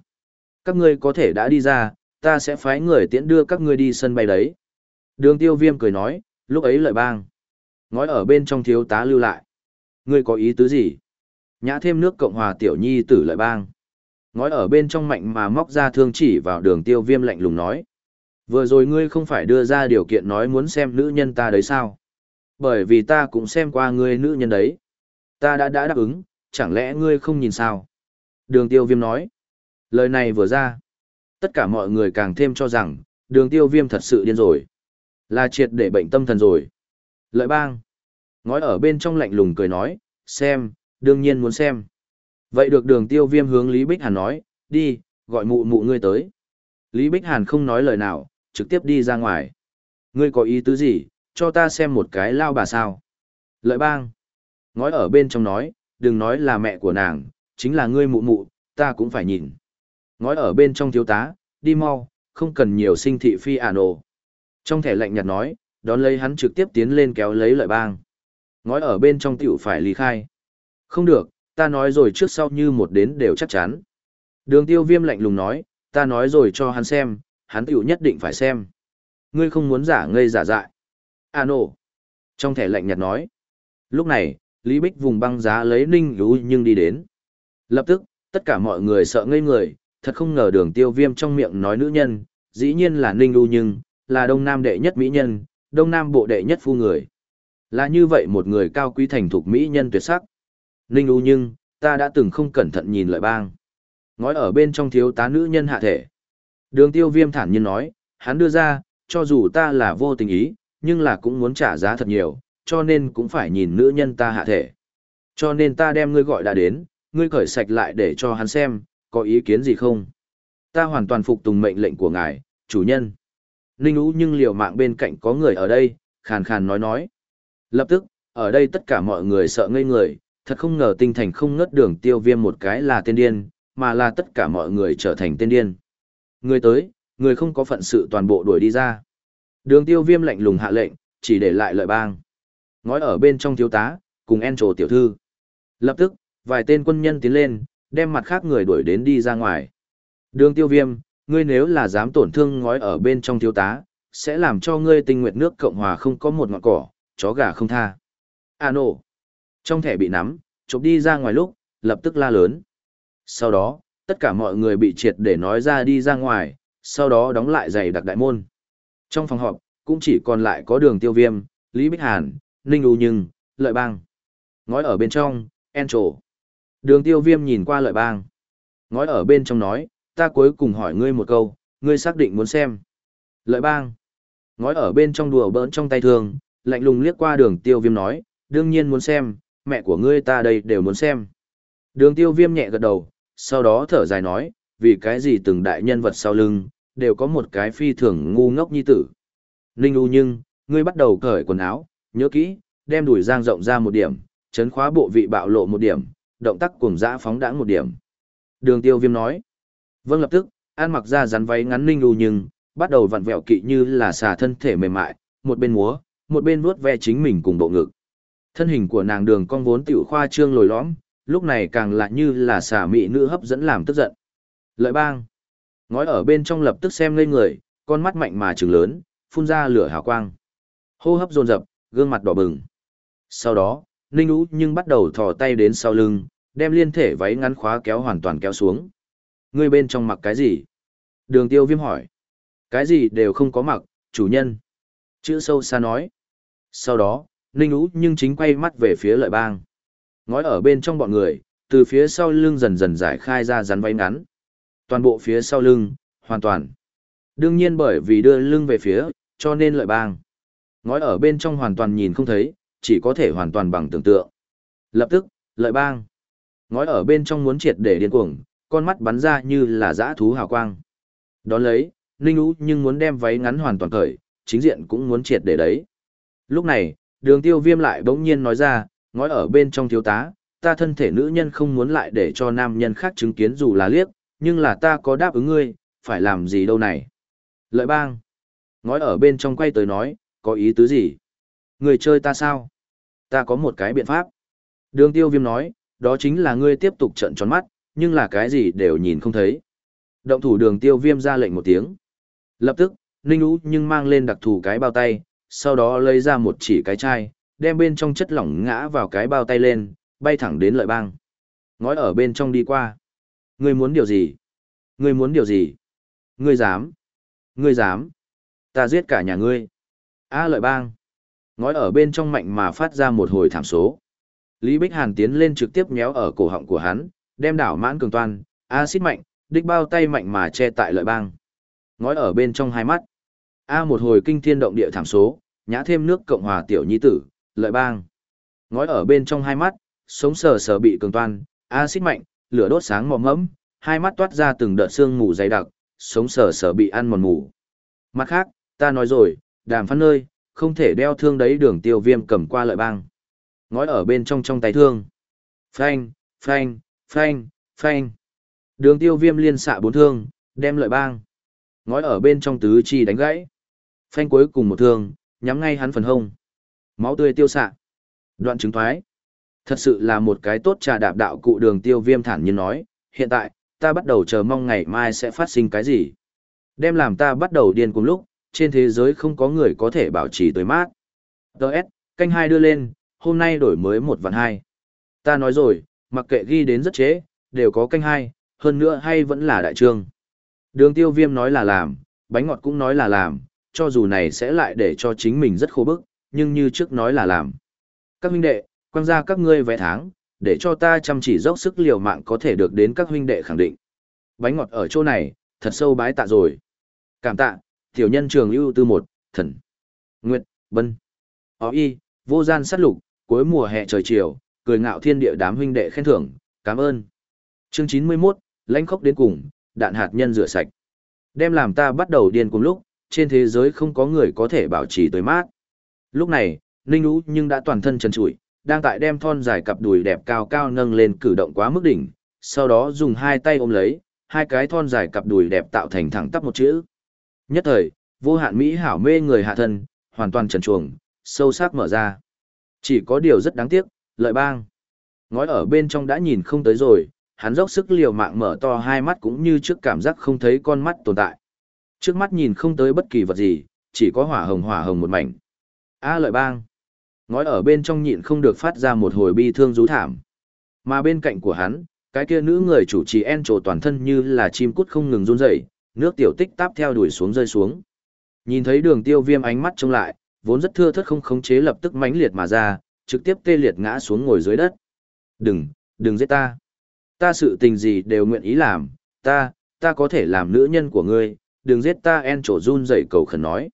S1: Các ngươi có thể đã đi ra, ta sẽ phái người tiễn đưa các ngươi đi sân bay đấy. Đường tiêu viêm cười nói, lúc ấy lợi bang. Ngói ở bên trong thiếu tá lưu lại. Ngươi có ý tứ gì? Nhã thêm nước Cộng hòa tiểu nhi tử lợi bang. Ngói ở bên trong mạnh mà móc ra thương chỉ vào đường tiêu viêm lạnh lùng nói. Vừa rồi ngươi không phải đưa ra điều kiện nói muốn xem nữ nhân ta đấy sao? Bởi vì ta cũng xem qua ngươi nữ nhân đấy. Ta đã đã đáp ứng, chẳng lẽ ngươi không nhìn sao? Đường tiêu viêm nói. Lời này vừa ra. Tất cả mọi người càng thêm cho rằng, đường tiêu viêm thật sự điên rồi. Là triệt để bệnh tâm thần rồi. Lợi bang. Ngói ở bên trong lạnh lùng cười nói, xem, đương nhiên muốn xem. Vậy được đường tiêu viêm hướng Lý Bích Hàn nói, đi, gọi mụ mụ ngươi tới. Lý Bích Hàn không nói lời nào, trực tiếp đi ra ngoài. Ngươi có ý tứ gì, cho ta xem một cái lao bà sao. Lợi bang. Ngói ở bên trong nói, đừng nói là mẹ của nàng, chính là ngươi mụ mụ, ta cũng phải nhìn. Ngói ở bên trong thiếu tá, đi mau, không cần nhiều sinh thị phi ả nổ. Trong thẻ lạnh nhạt nói, đón lấy hắn trực tiếp tiến lên kéo lấy lợi bang. Ngói ở bên trong tiểu phải lý khai. Không được, ta nói rồi trước sau như một đến đều chắc chắn. Đường tiêu viêm lạnh lùng nói, ta nói rồi cho hắn xem, hắn tiểu nhất định phải xem. Ngươi không muốn giả ngây giả dại. À nổ. Trong thẻ lạnh nhạt nói. Lúc này, Lý Bích vùng băng giá lấy ninh lú nhưng đi đến. Lập tức, tất cả mọi người sợ ngây người, thật không ngờ đường tiêu viêm trong miệng nói nữ nhân, dĩ nhiên là ninh lú nhưng, là đông nam đệ nhất mỹ nhân, đông nam bộ đệ nhất phu người. Là như vậy một người cao quý thành thục mỹ nhân tuyệt sắc. Ninh lú nhưng, ta đã từng không cẩn thận nhìn lợi bang. Ngói ở bên trong thiếu tá nữ nhân hạ thể. Đường tiêu viêm thản nhiên nói, hắn đưa ra, cho dù ta là vô tình ý, nhưng là cũng muốn trả giá thật nhiều, cho nên cũng phải nhìn nữ nhân ta hạ thể. Cho nên ta đem ngươi gọi đã đến, ngươi cởi sạch lại để cho hắn xem, có ý kiến gì không? Ta hoàn toàn phục tùng mệnh lệnh của ngài, chủ nhân. Ninh Ú nhưng liều mạng bên cạnh có người ở đây, khàn khàn nói nói. Lập tức, ở đây tất cả mọi người sợ ngây người, thật không ngờ tinh thành không ngất đường tiêu viêm một cái là tên điên, mà là tất cả mọi người trở thành tên điên. Người tới, người không có phận sự toàn bộ đuổi đi ra. Đường tiêu viêm lạnh lùng hạ lệnh, chỉ để lại lợi bang. Ngói ở bên trong thiếu tá, cùng en trồ tiểu thư. Lập tức, vài tên quân nhân tiến lên, đem mặt khác người đuổi đến đi ra ngoài. Đường tiêu viêm, ngươi nếu là dám tổn thương ngói ở bên trong thiếu tá, sẽ làm cho ngươi tinh nguyệt nước Cộng Hòa không có một ngọn cỏ, chó gà không tha. À nổ. Trong thẻ bị nắm, chụp đi ra ngoài lúc, lập tức la lớn. Sau đó, tất cả mọi người bị triệt để nói ra đi ra ngoài, sau đó đóng lại giày đặc đại môn. Trong phòng họp, cũng chỉ còn lại có đường tiêu viêm, Lý Bích Hàn, Ninh U Nhưng, Lợi Bang. Ngói ở bên trong, en trổ. Đường tiêu viêm nhìn qua Lợi Bang. Ngói ở bên trong nói, ta cuối cùng hỏi ngươi một câu, ngươi xác định muốn xem. Lợi Bang. Ngói ở bên trong đùa bỡn trong tay thường, lạnh lùng liếc qua đường tiêu viêm nói, đương nhiên muốn xem, mẹ của ngươi ta đây đều muốn xem. Đường tiêu viêm nhẹ gật đầu, sau đó thở dài nói, vì cái gì từng đại nhân vật sau lưng, đều có một cái phi thường ngu ngốc như tử. Ninh U nhưng, ngươi bắt đầu cởi quần áo, nhớ kỹ, đem đùi giang rộng ra một điểm, chấn khóa bộ vị bạo lộ một điểm, động tác cùng dã phóng đãng một điểm. Đường tiêu viêm nói. Vâng lập tức, an mặc ra rắn váy ngắn Ninh U nhưng, bắt đầu vặn vẹo kỵ như là xà thân thể mềm mại, một bên múa, một bên vuốt ve chính mình cùng bộ ngực. Thân hình của nàng đường cong vốn tiểu khoa trương lồi lõm, lúc này càng lại như là xà mị nữ hấp dẫn làm tức giận. Lợi bang. Ngói ở bên trong lập tức xem ngây người, con mắt mạnh mà trừng lớn, phun ra lửa hào quang. Hô hấp dồn dập, gương mặt đỏ bừng. Sau đó, Ninh Ú nhưng bắt đầu thò tay đến sau lưng, đem liên thể váy ngắn khóa kéo hoàn toàn kéo xuống. Người bên trong mặc cái gì? Đường tiêu viêm hỏi. Cái gì đều không có mặc, chủ nhân. Chữ sâu xa nói. Sau đó, Ninh Ú nhưng chính quay mắt về phía lợi bang. Ngói ở bên trong bọn người, từ phía sau lưng dần dần giải khai ra rắn váy ngắn. Toàn bộ phía sau lưng, hoàn toàn. Đương nhiên bởi vì đưa lưng về phía, cho nên lợi bang. Ngói ở bên trong hoàn toàn nhìn không thấy, chỉ có thể hoàn toàn bằng tưởng tượng. Lập tức, lợi bang. Ngói ở bên trong muốn triệt để điên cuồng, con mắt bắn ra như là dã thú hào quang. Đón lấy, Ninh Ú nhưng muốn đem váy ngắn hoàn toàn cởi, chính diện cũng muốn triệt để đấy. Lúc này, đường tiêu viêm lại bỗng nhiên nói ra, ngói ở bên trong thiếu tá, ta thân thể nữ nhân không muốn lại để cho nam nhân khác chứng kiến dù là liếc, nhưng là ta có đáp ứng ngươi, phải làm gì đâu này. Lợi bang. Ngói ở bên trong quay tới nói, có ý tứ gì? Người chơi ta sao? Ta có một cái biện pháp. Đường tiêu viêm nói, đó chính là ngươi tiếp tục trận tròn mắt, nhưng là cái gì đều nhìn không thấy. Động thủ đường tiêu viêm ra lệnh một tiếng. Lập tức, Ninh Ú nhưng mang lên đặc thù cái bao tay, sau đó lấy ra một chỉ cái chai, đem bên trong chất lỏng ngã vào cái bao tay lên, bay thẳng đến lợi bang. Ngói ở bên trong đi qua. Ngươi muốn điều gì? Ngươi muốn điều gì? Ngươi dám? Ngươi dám? Ta giết cả nhà ngươi. A lợi bang. Ngói ở bên trong mạnh mà phát ra một hồi thảm số. Lý Bích Hàn tiến lên trực tiếp nhéo ở cổ họng của hắn, đem đảo mãn cường toan, axit mạnh, đích bao tay mạnh mà che tại lợi bang. Ngói ở bên trong hai mắt. A một hồi kinh thiên động địa thảm số, nhã thêm nước Cộng hòa tiểu nhi tử, lợi bang. Ngói ở bên trong hai mắt, sống sờ sờ bị cường toan, axit mạnh, lửa đốt sáng mỏm mẫm, hai mắt toát ra từng đợt xương mù dày đặc, sống sờ sờ bị ăn mòn mù. Mặt khác, ta nói rồi, đàm phán nơi, không thể đeo thương đấy đường tiêu viêm cầm qua lợi bang. Ngói ở bên trong trong tay thương. Phanh, phanh, phanh, phanh. Đường tiêu viêm liên xạ bốn thương, đem lợi bang. Ngói ở bên trong tứ chi đánh gãy. Phanh cuối cùng một thương, nhắm ngay hắn phần hông. Máu tươi tiêu xạ. Đoạn chứng thoái. Thật sự là một cái tốt trà đạp đạo cụ đường tiêu viêm thản nhiên nói, hiện tại, ta bắt đầu chờ mong ngày mai sẽ phát sinh cái gì. Đem làm ta bắt đầu điên cùng lúc, trên thế giới không có người có thể bảo trì tới mát. Đợt, canh hai đưa lên, hôm nay đổi mới một vạn hai. Ta nói rồi, mặc kệ ghi đến rất chế, đều có canh hai, hơn nữa hay vẫn là đại trương. Đường tiêu viêm nói là làm, bánh ngọt cũng nói là làm, cho dù này sẽ lại để cho chính mình rất khô bức, nhưng như trước nói là làm. Các huynh đệ, quăng ra các ngươi vé tháng, để cho ta chăm chỉ dốc sức liều mạng có thể được đến các huynh đệ khẳng định. Bánh ngọt ở chỗ này, thật sâu bái tạ rồi. Cảm tạ, tiểu nhân trường ưu tư một, thần. Nguyệt, Bân. Ó y, vô gian sát lục, cuối mùa hè trời chiều, cười ngạo thiên địa đám huynh đệ khen thưởng, cảm ơn. Chương 91, lãnh khốc đến cùng, đạn hạt nhân rửa sạch. Đem làm ta bắt đầu điên cùng lúc, trên thế giới không có người có thể bảo trì tới mát. Lúc này, Ninh Ú nhưng đã toàn thân trần trụi, đang tại đem thon dài cặp đùi đẹp cao cao nâng lên cử động quá mức đỉnh, sau đó dùng hai tay ôm lấy, hai cái thon dài cặp đùi đẹp tạo thành thẳng tắp một chữ. Nhất thời, vô hạn mỹ hảo mê người hạ thân, hoàn toàn trần chuồng sâu sắc mở ra. Chỉ có điều rất đáng tiếc, lợi bang. Ngói ở bên trong đã nhìn không tới rồi, hắn dốc sức liều mạng mở to hai mắt cũng như trước cảm giác không thấy con mắt tồn tại. Trước mắt nhìn không tới bất kỳ vật gì, chỉ có hỏa hồng hỏa hồng một mảnh. A à, lợi bang. Ngói ở bên trong nhịn không được phát ra một hồi bi thương rú thảm. Mà bên cạnh của hắn, cái kia nữ người chủ trì en trổ toàn thân như là chim cút không ngừng run rẩy, nước tiểu tích táp theo đuổi xuống rơi xuống. Nhìn thấy đường tiêu viêm ánh mắt trông lại, vốn rất thưa thất không khống chế lập tức mãnh liệt mà ra, trực tiếp tê liệt ngã xuống ngồi dưới đất. Đừng, đừng giết ta. Ta sự tình gì đều nguyện ý làm, ta, ta có thể làm nữ nhân của ngươi, đừng giết ta en trổ run dậy cầu khẩn nói.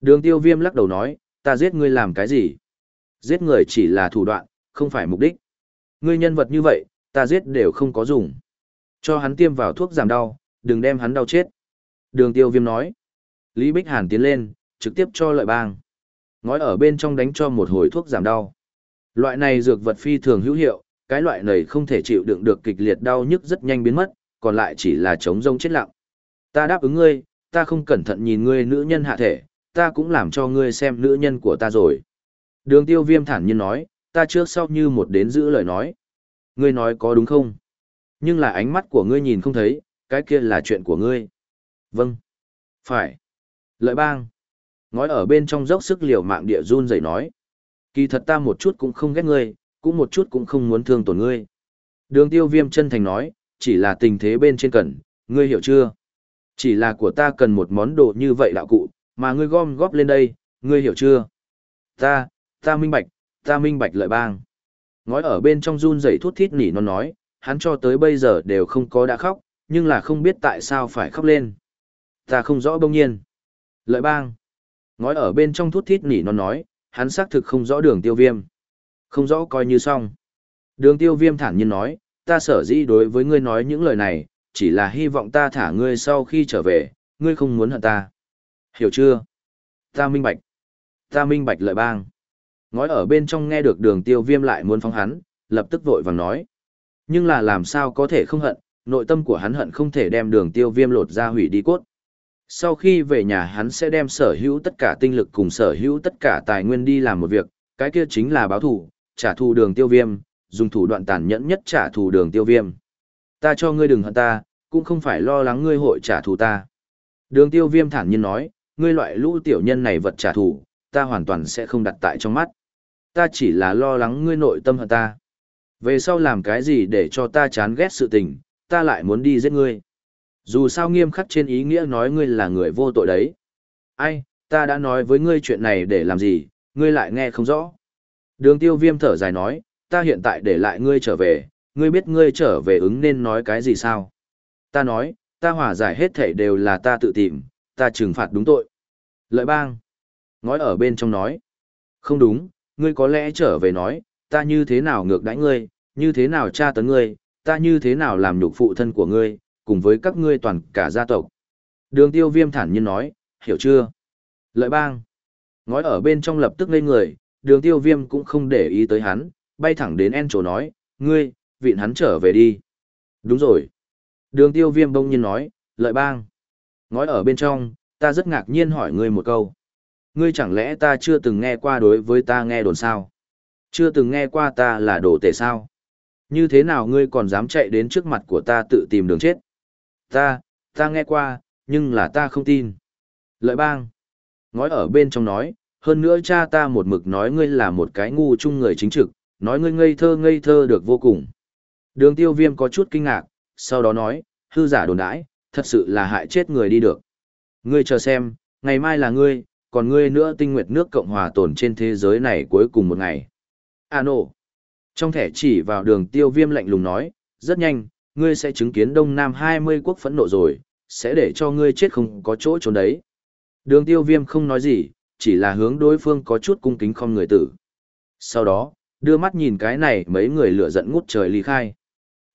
S1: Đường tiêu viêm lắc đầu nói, ta giết ngươi làm cái gì? Giết người chỉ là thủ đoạn, không phải mục đích. Ngươi nhân vật như vậy, ta giết đều không có dùng. Cho hắn tiêm vào thuốc giảm đau, đừng đem hắn đau chết. Đường tiêu viêm nói. Lý Bích Hàn tiến lên, trực tiếp cho lợi bang. Ngói ở bên trong đánh cho một hồi thuốc giảm đau. Loại này dược vật phi thường hữu hiệu, cái loại này không thể chịu đựng được kịch liệt đau nhức rất nhanh biến mất, còn lại chỉ là chống rông chết lặng. Ta đáp ứng ngươi, ta không cẩn thận nhìn ngươi nữ nhân hạ thể, ta cũng làm cho ngươi xem nữ nhân của ta rồi. Đường tiêu viêm thản nhiên nói, ta trước sau như một đến giữ lời nói. Ngươi nói có đúng không? Nhưng là ánh mắt của ngươi nhìn không thấy, cái kia là chuyện của ngươi. Vâng. Phải. Lợi bang. Ngói ở bên trong dốc sức liều mạng địa run rẩy nói. Kỳ thật ta một chút cũng không ghét ngươi, cũng một chút cũng không muốn thương tổn ngươi. Đường tiêu viêm chân thành nói, chỉ là tình thế bên trên cần, ngươi hiểu chưa? Chỉ là của ta cần một món đồ như vậy đạo cụ, mà ngươi gom góp lên đây, ngươi hiểu chưa? Ta, ta minh bạch, ta minh bạch lợi bang. Ngói ở bên trong run rẩy thút thít nỉ nó nói, hắn cho tới bây giờ đều không có đã khóc, nhưng là không biết tại sao phải khóc lên. Ta không rõ bông nhiên. Lợi bang. Ngói ở bên trong thút thít nỉ non nói, hắn xác thực không rõ đường tiêu viêm. Không rõ coi như xong. Đường tiêu viêm thản nhiên nói, ta sở dĩ đối với ngươi nói những lời này, chỉ là hy vọng ta thả ngươi sau khi trở về, ngươi không muốn hận ta. Hiểu chưa? Ta minh bạch. Ta minh bạch lợi bang. Ngói ở bên trong nghe được đường tiêu viêm lại muốn phóng hắn, lập tức vội vàng nói. Nhưng là làm sao có thể không hận, nội tâm của hắn hận không thể đem đường tiêu viêm lột ra hủy đi cốt. Sau khi về nhà hắn sẽ đem sở hữu tất cả tinh lực cùng sở hữu tất cả tài nguyên đi làm một việc, cái kia chính là báo thủ, trả thù đường tiêu viêm, dùng thủ đoạn tàn nhẫn nhất trả thù đường tiêu viêm. Ta cho ngươi đừng hận ta, cũng không phải lo lắng ngươi hội trả thù ta. Đường tiêu viêm thản nhiên nói, ngươi loại lũ tiểu nhân này vật trả thù, ta hoàn toàn sẽ không đặt tại trong mắt. Ta chỉ là lo lắng ngươi nội tâm hơn ta. Về sau làm cái gì để cho ta chán ghét sự tình, ta lại muốn đi giết ngươi. Dù sao nghiêm khắc trên ý nghĩa nói ngươi là người vô tội đấy. Ai, ta đã nói với ngươi chuyện này để làm gì, ngươi lại nghe không rõ. Đường tiêu viêm thở dài nói, ta hiện tại để lại ngươi trở về, ngươi biết ngươi trở về ứng nên nói cái gì sao? Ta nói, ta hòa giải hết thể đều là ta tự tìm, ta trừng phạt đúng tội. Lợi bang. Ngói ở bên trong nói. Không đúng, ngươi có lẽ trở về nói, ta như thế nào ngược đãi ngươi, như thế nào tra tấn ngươi, ta như thế nào làm nhục phụ thân của ngươi, cùng với các ngươi toàn cả gia tộc. Đường tiêu viêm thản nhiên nói, hiểu chưa? Lợi bang. Ngói ở bên trong lập tức lên người, đường tiêu viêm cũng không để ý tới hắn, bay thẳng đến en chỗ nói, ngươi, vịn hắn trở về đi. Đúng rồi. Đường tiêu viêm bông nhiên nói, lợi bang. Ngói ở bên trong, ta rất ngạc nhiên hỏi ngươi một câu. Ngươi chẳng lẽ ta chưa từng nghe qua đối với ta nghe đồn sao? Chưa từng nghe qua ta là đồ tể sao? Như thế nào ngươi còn dám chạy đến trước mặt của ta tự tìm đường chết? Ta, ta nghe qua, nhưng là ta không tin. Lợi bang. Ngói ở bên trong nói, hơn nữa cha ta một mực nói ngươi là một cái ngu chung người chính trực, nói ngươi ngây thơ ngây thơ được vô cùng. Đường tiêu viêm có chút kinh ngạc, sau đó nói, hư giả đồn đãi, thật sự là hại chết người đi được. Ngươi chờ xem, ngày mai là ngươi, còn ngươi nữa tinh nguyệt nước Cộng Hòa tồn trên thế giới này cuối cùng một ngày. À nổ. Trong thẻ chỉ vào đường tiêu viêm lạnh lùng nói, rất nhanh, ngươi sẽ chứng kiến Đông Nam 20 quốc phẫn nộ rồi, sẽ để cho ngươi chết không có chỗ trốn đấy. Đường tiêu viêm không nói gì, chỉ là hướng đối phương có chút cung kính không người tử. Sau đó, đưa mắt nhìn cái này mấy người lửa giận ngút trời ly khai.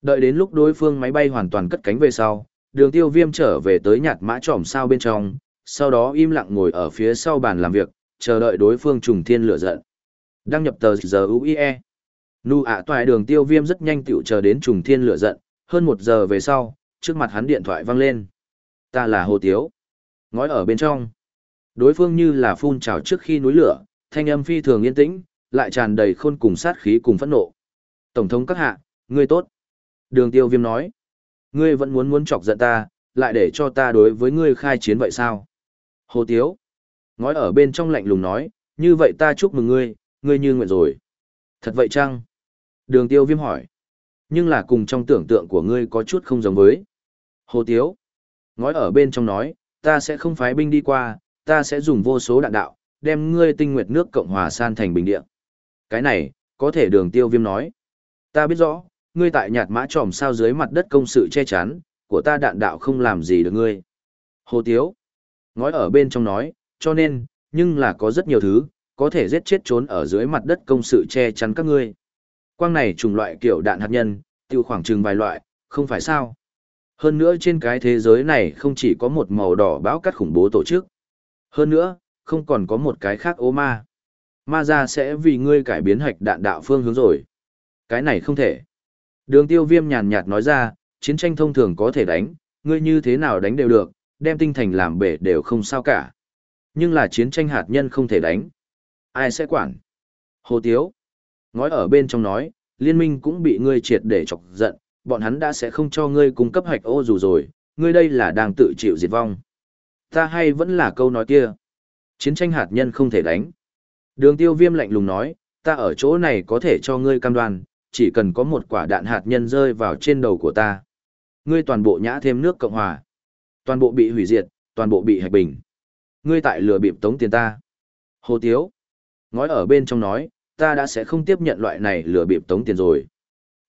S1: Đợi đến lúc đối phương máy bay hoàn toàn cất cánh về sau, đường tiêu viêm trở về tới nhạt mã trỏm sao bên trong, sau đó im lặng ngồi ở phía sau bàn làm việc, chờ đợi đối phương trùng thiên lửa giận. Đăng nhập tờ giờ UIE. Nụ ạ toại đường tiêu viêm rất nhanh tiểu chờ đến trùng thiên lửa giận, hơn một giờ về sau, trước mặt hắn điện thoại văng lên. Ta là Hồ Tiếu. Ngói ở bên trong. Đối phương như là phun trào trước khi núi lửa, thanh âm phi thường yên tĩnh, lại tràn đầy khôn cùng sát khí cùng phẫn nộ. Tổng thống các hạ, ngươi tốt. Đường tiêu viêm nói. Ngươi vẫn muốn muốn chọc giận ta, lại để cho ta đối với ngươi khai chiến vậy sao? Hồ Tiếu. Ngói ở bên trong lạnh lùng nói, như vậy ta chúc mừng ngươi, ngươi như nguyện rồi. Thật vậy chăng? Đường tiêu viêm hỏi. Nhưng là cùng trong tưởng tượng của ngươi có chút không giống với. Hồ Tiếu. Ngói ở bên trong nói, ta sẽ không phái binh đi qua, ta sẽ dùng vô số đạn đạo, đem ngươi tinh nguyệt nước Cộng Hòa san thành bình địa. Cái này, có thể đường tiêu viêm nói. Ta biết rõ, ngươi tại nhạt mã tròm sao dưới mặt đất công sự che chắn, của ta đạn đạo không làm gì được ngươi. Hồ Tiếu. Ngói ở bên trong nói, cho nên, nhưng là có rất nhiều thứ, có thể giết chết trốn ở dưới mặt đất công sự che chắn các ngươi. Quang này trùng loại kiểu đạn hạt nhân, tiêu khoảng chừng vài loại, không phải sao. Hơn nữa trên cái thế giới này không chỉ có một màu đỏ bão cắt khủng bố tổ chức. Hơn nữa, không còn có một cái khác ô ma. Ma ra sẽ vì ngươi cải biến hạch đạn đạo phương hướng rồi. Cái này không thể. Đường tiêu viêm nhàn nhạt nói ra, chiến tranh thông thường có thể đánh, ngươi như thế nào đánh đều được, đem tinh thành làm bể đều không sao cả. Nhưng là chiến tranh hạt nhân không thể đánh. Ai sẽ quản? Hồ Tiếu. Ngói ở bên trong nói, liên minh cũng bị ngươi triệt để chọc giận, bọn hắn đã sẽ không cho ngươi cung cấp hạch ô dù rồi, ngươi đây là đang tự chịu diệt vong. Ta hay vẫn là câu nói kia. Chiến tranh hạt nhân không thể đánh. Đường tiêu viêm lạnh lùng nói, ta ở chỗ này có thể cho ngươi cam đoan, chỉ cần có một quả đạn hạt nhân rơi vào trên đầu của ta. Ngươi toàn bộ nhã thêm nước Cộng Hòa. Toàn bộ bị hủy diệt, toàn bộ bị hạch bình. Ngươi tại lừa bịp tống tiền ta. Hồ Tiếu. Ngói ở bên trong nói, ta đã sẽ không tiếp nhận loại này lừa bịp tống tiền rồi.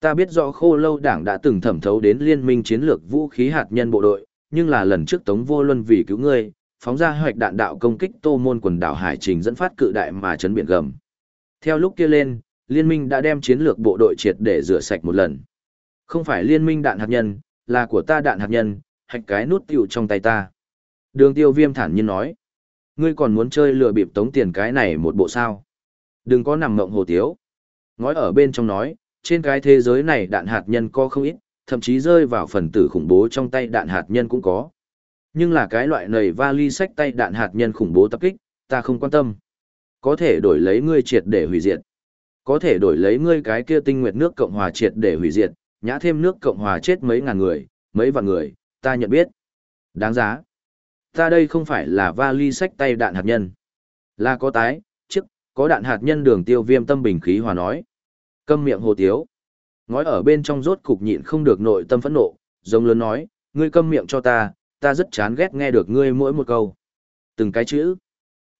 S1: Ta biết rõ khô lâu đảng đã từng thẩm thấu đến liên minh chiến lược vũ khí hạt nhân bộ đội, nhưng là lần trước tống vô luân vì cứu ngươi, phóng ra hoạch đạn đạo công kích tô môn quần đảo Hải Trình dẫn phát cự đại mà chấn biển gầm. Theo lúc kia lên, liên minh đã đem chiến lược bộ đội triệt để rửa sạch một lần. Không phải liên minh đạn hạt nhân, là của ta đạn hạt nhân, hạch cái nút tiêu trong tay ta. Đường tiêu viêm thản nhiên nói. Ngươi còn muốn chơi lừa bịp tống tiền cái này một bộ sao? Đừng có nằm ngộng hồ tiếu. Ngói ở bên trong nói, trên cái thế giới này đạn hạt nhân có không ít, thậm chí rơi vào phần tử khủng bố trong tay đạn hạt nhân cũng có. Nhưng là cái loại nầy vali sách tay đạn hạt nhân khủng bố tập kích, ta không quan tâm. Có thể đổi lấy ngươi triệt để hủy diệt. Có thể đổi lấy ngươi cái kia tinh nguyệt nước Cộng Hòa triệt để hủy diệt, nhã thêm nước Cộng Hòa chết mấy ngàn người, mấy vạn người, ta nhận biết. Đáng giá. Ta đây không phải là vali sách tay đạn hạt nhân. Là có tái, chức, có đạn hạt nhân đường tiêu viêm tâm bình khí hòa nói. Câm miệng hồ tiếu. Ngói ở bên trong rốt cục nhịn không được nội tâm phẫn nộ, giống lớn nói, ngươi câm miệng cho ta, ta rất chán ghét nghe được ngươi mỗi một câu. Từng cái chữ.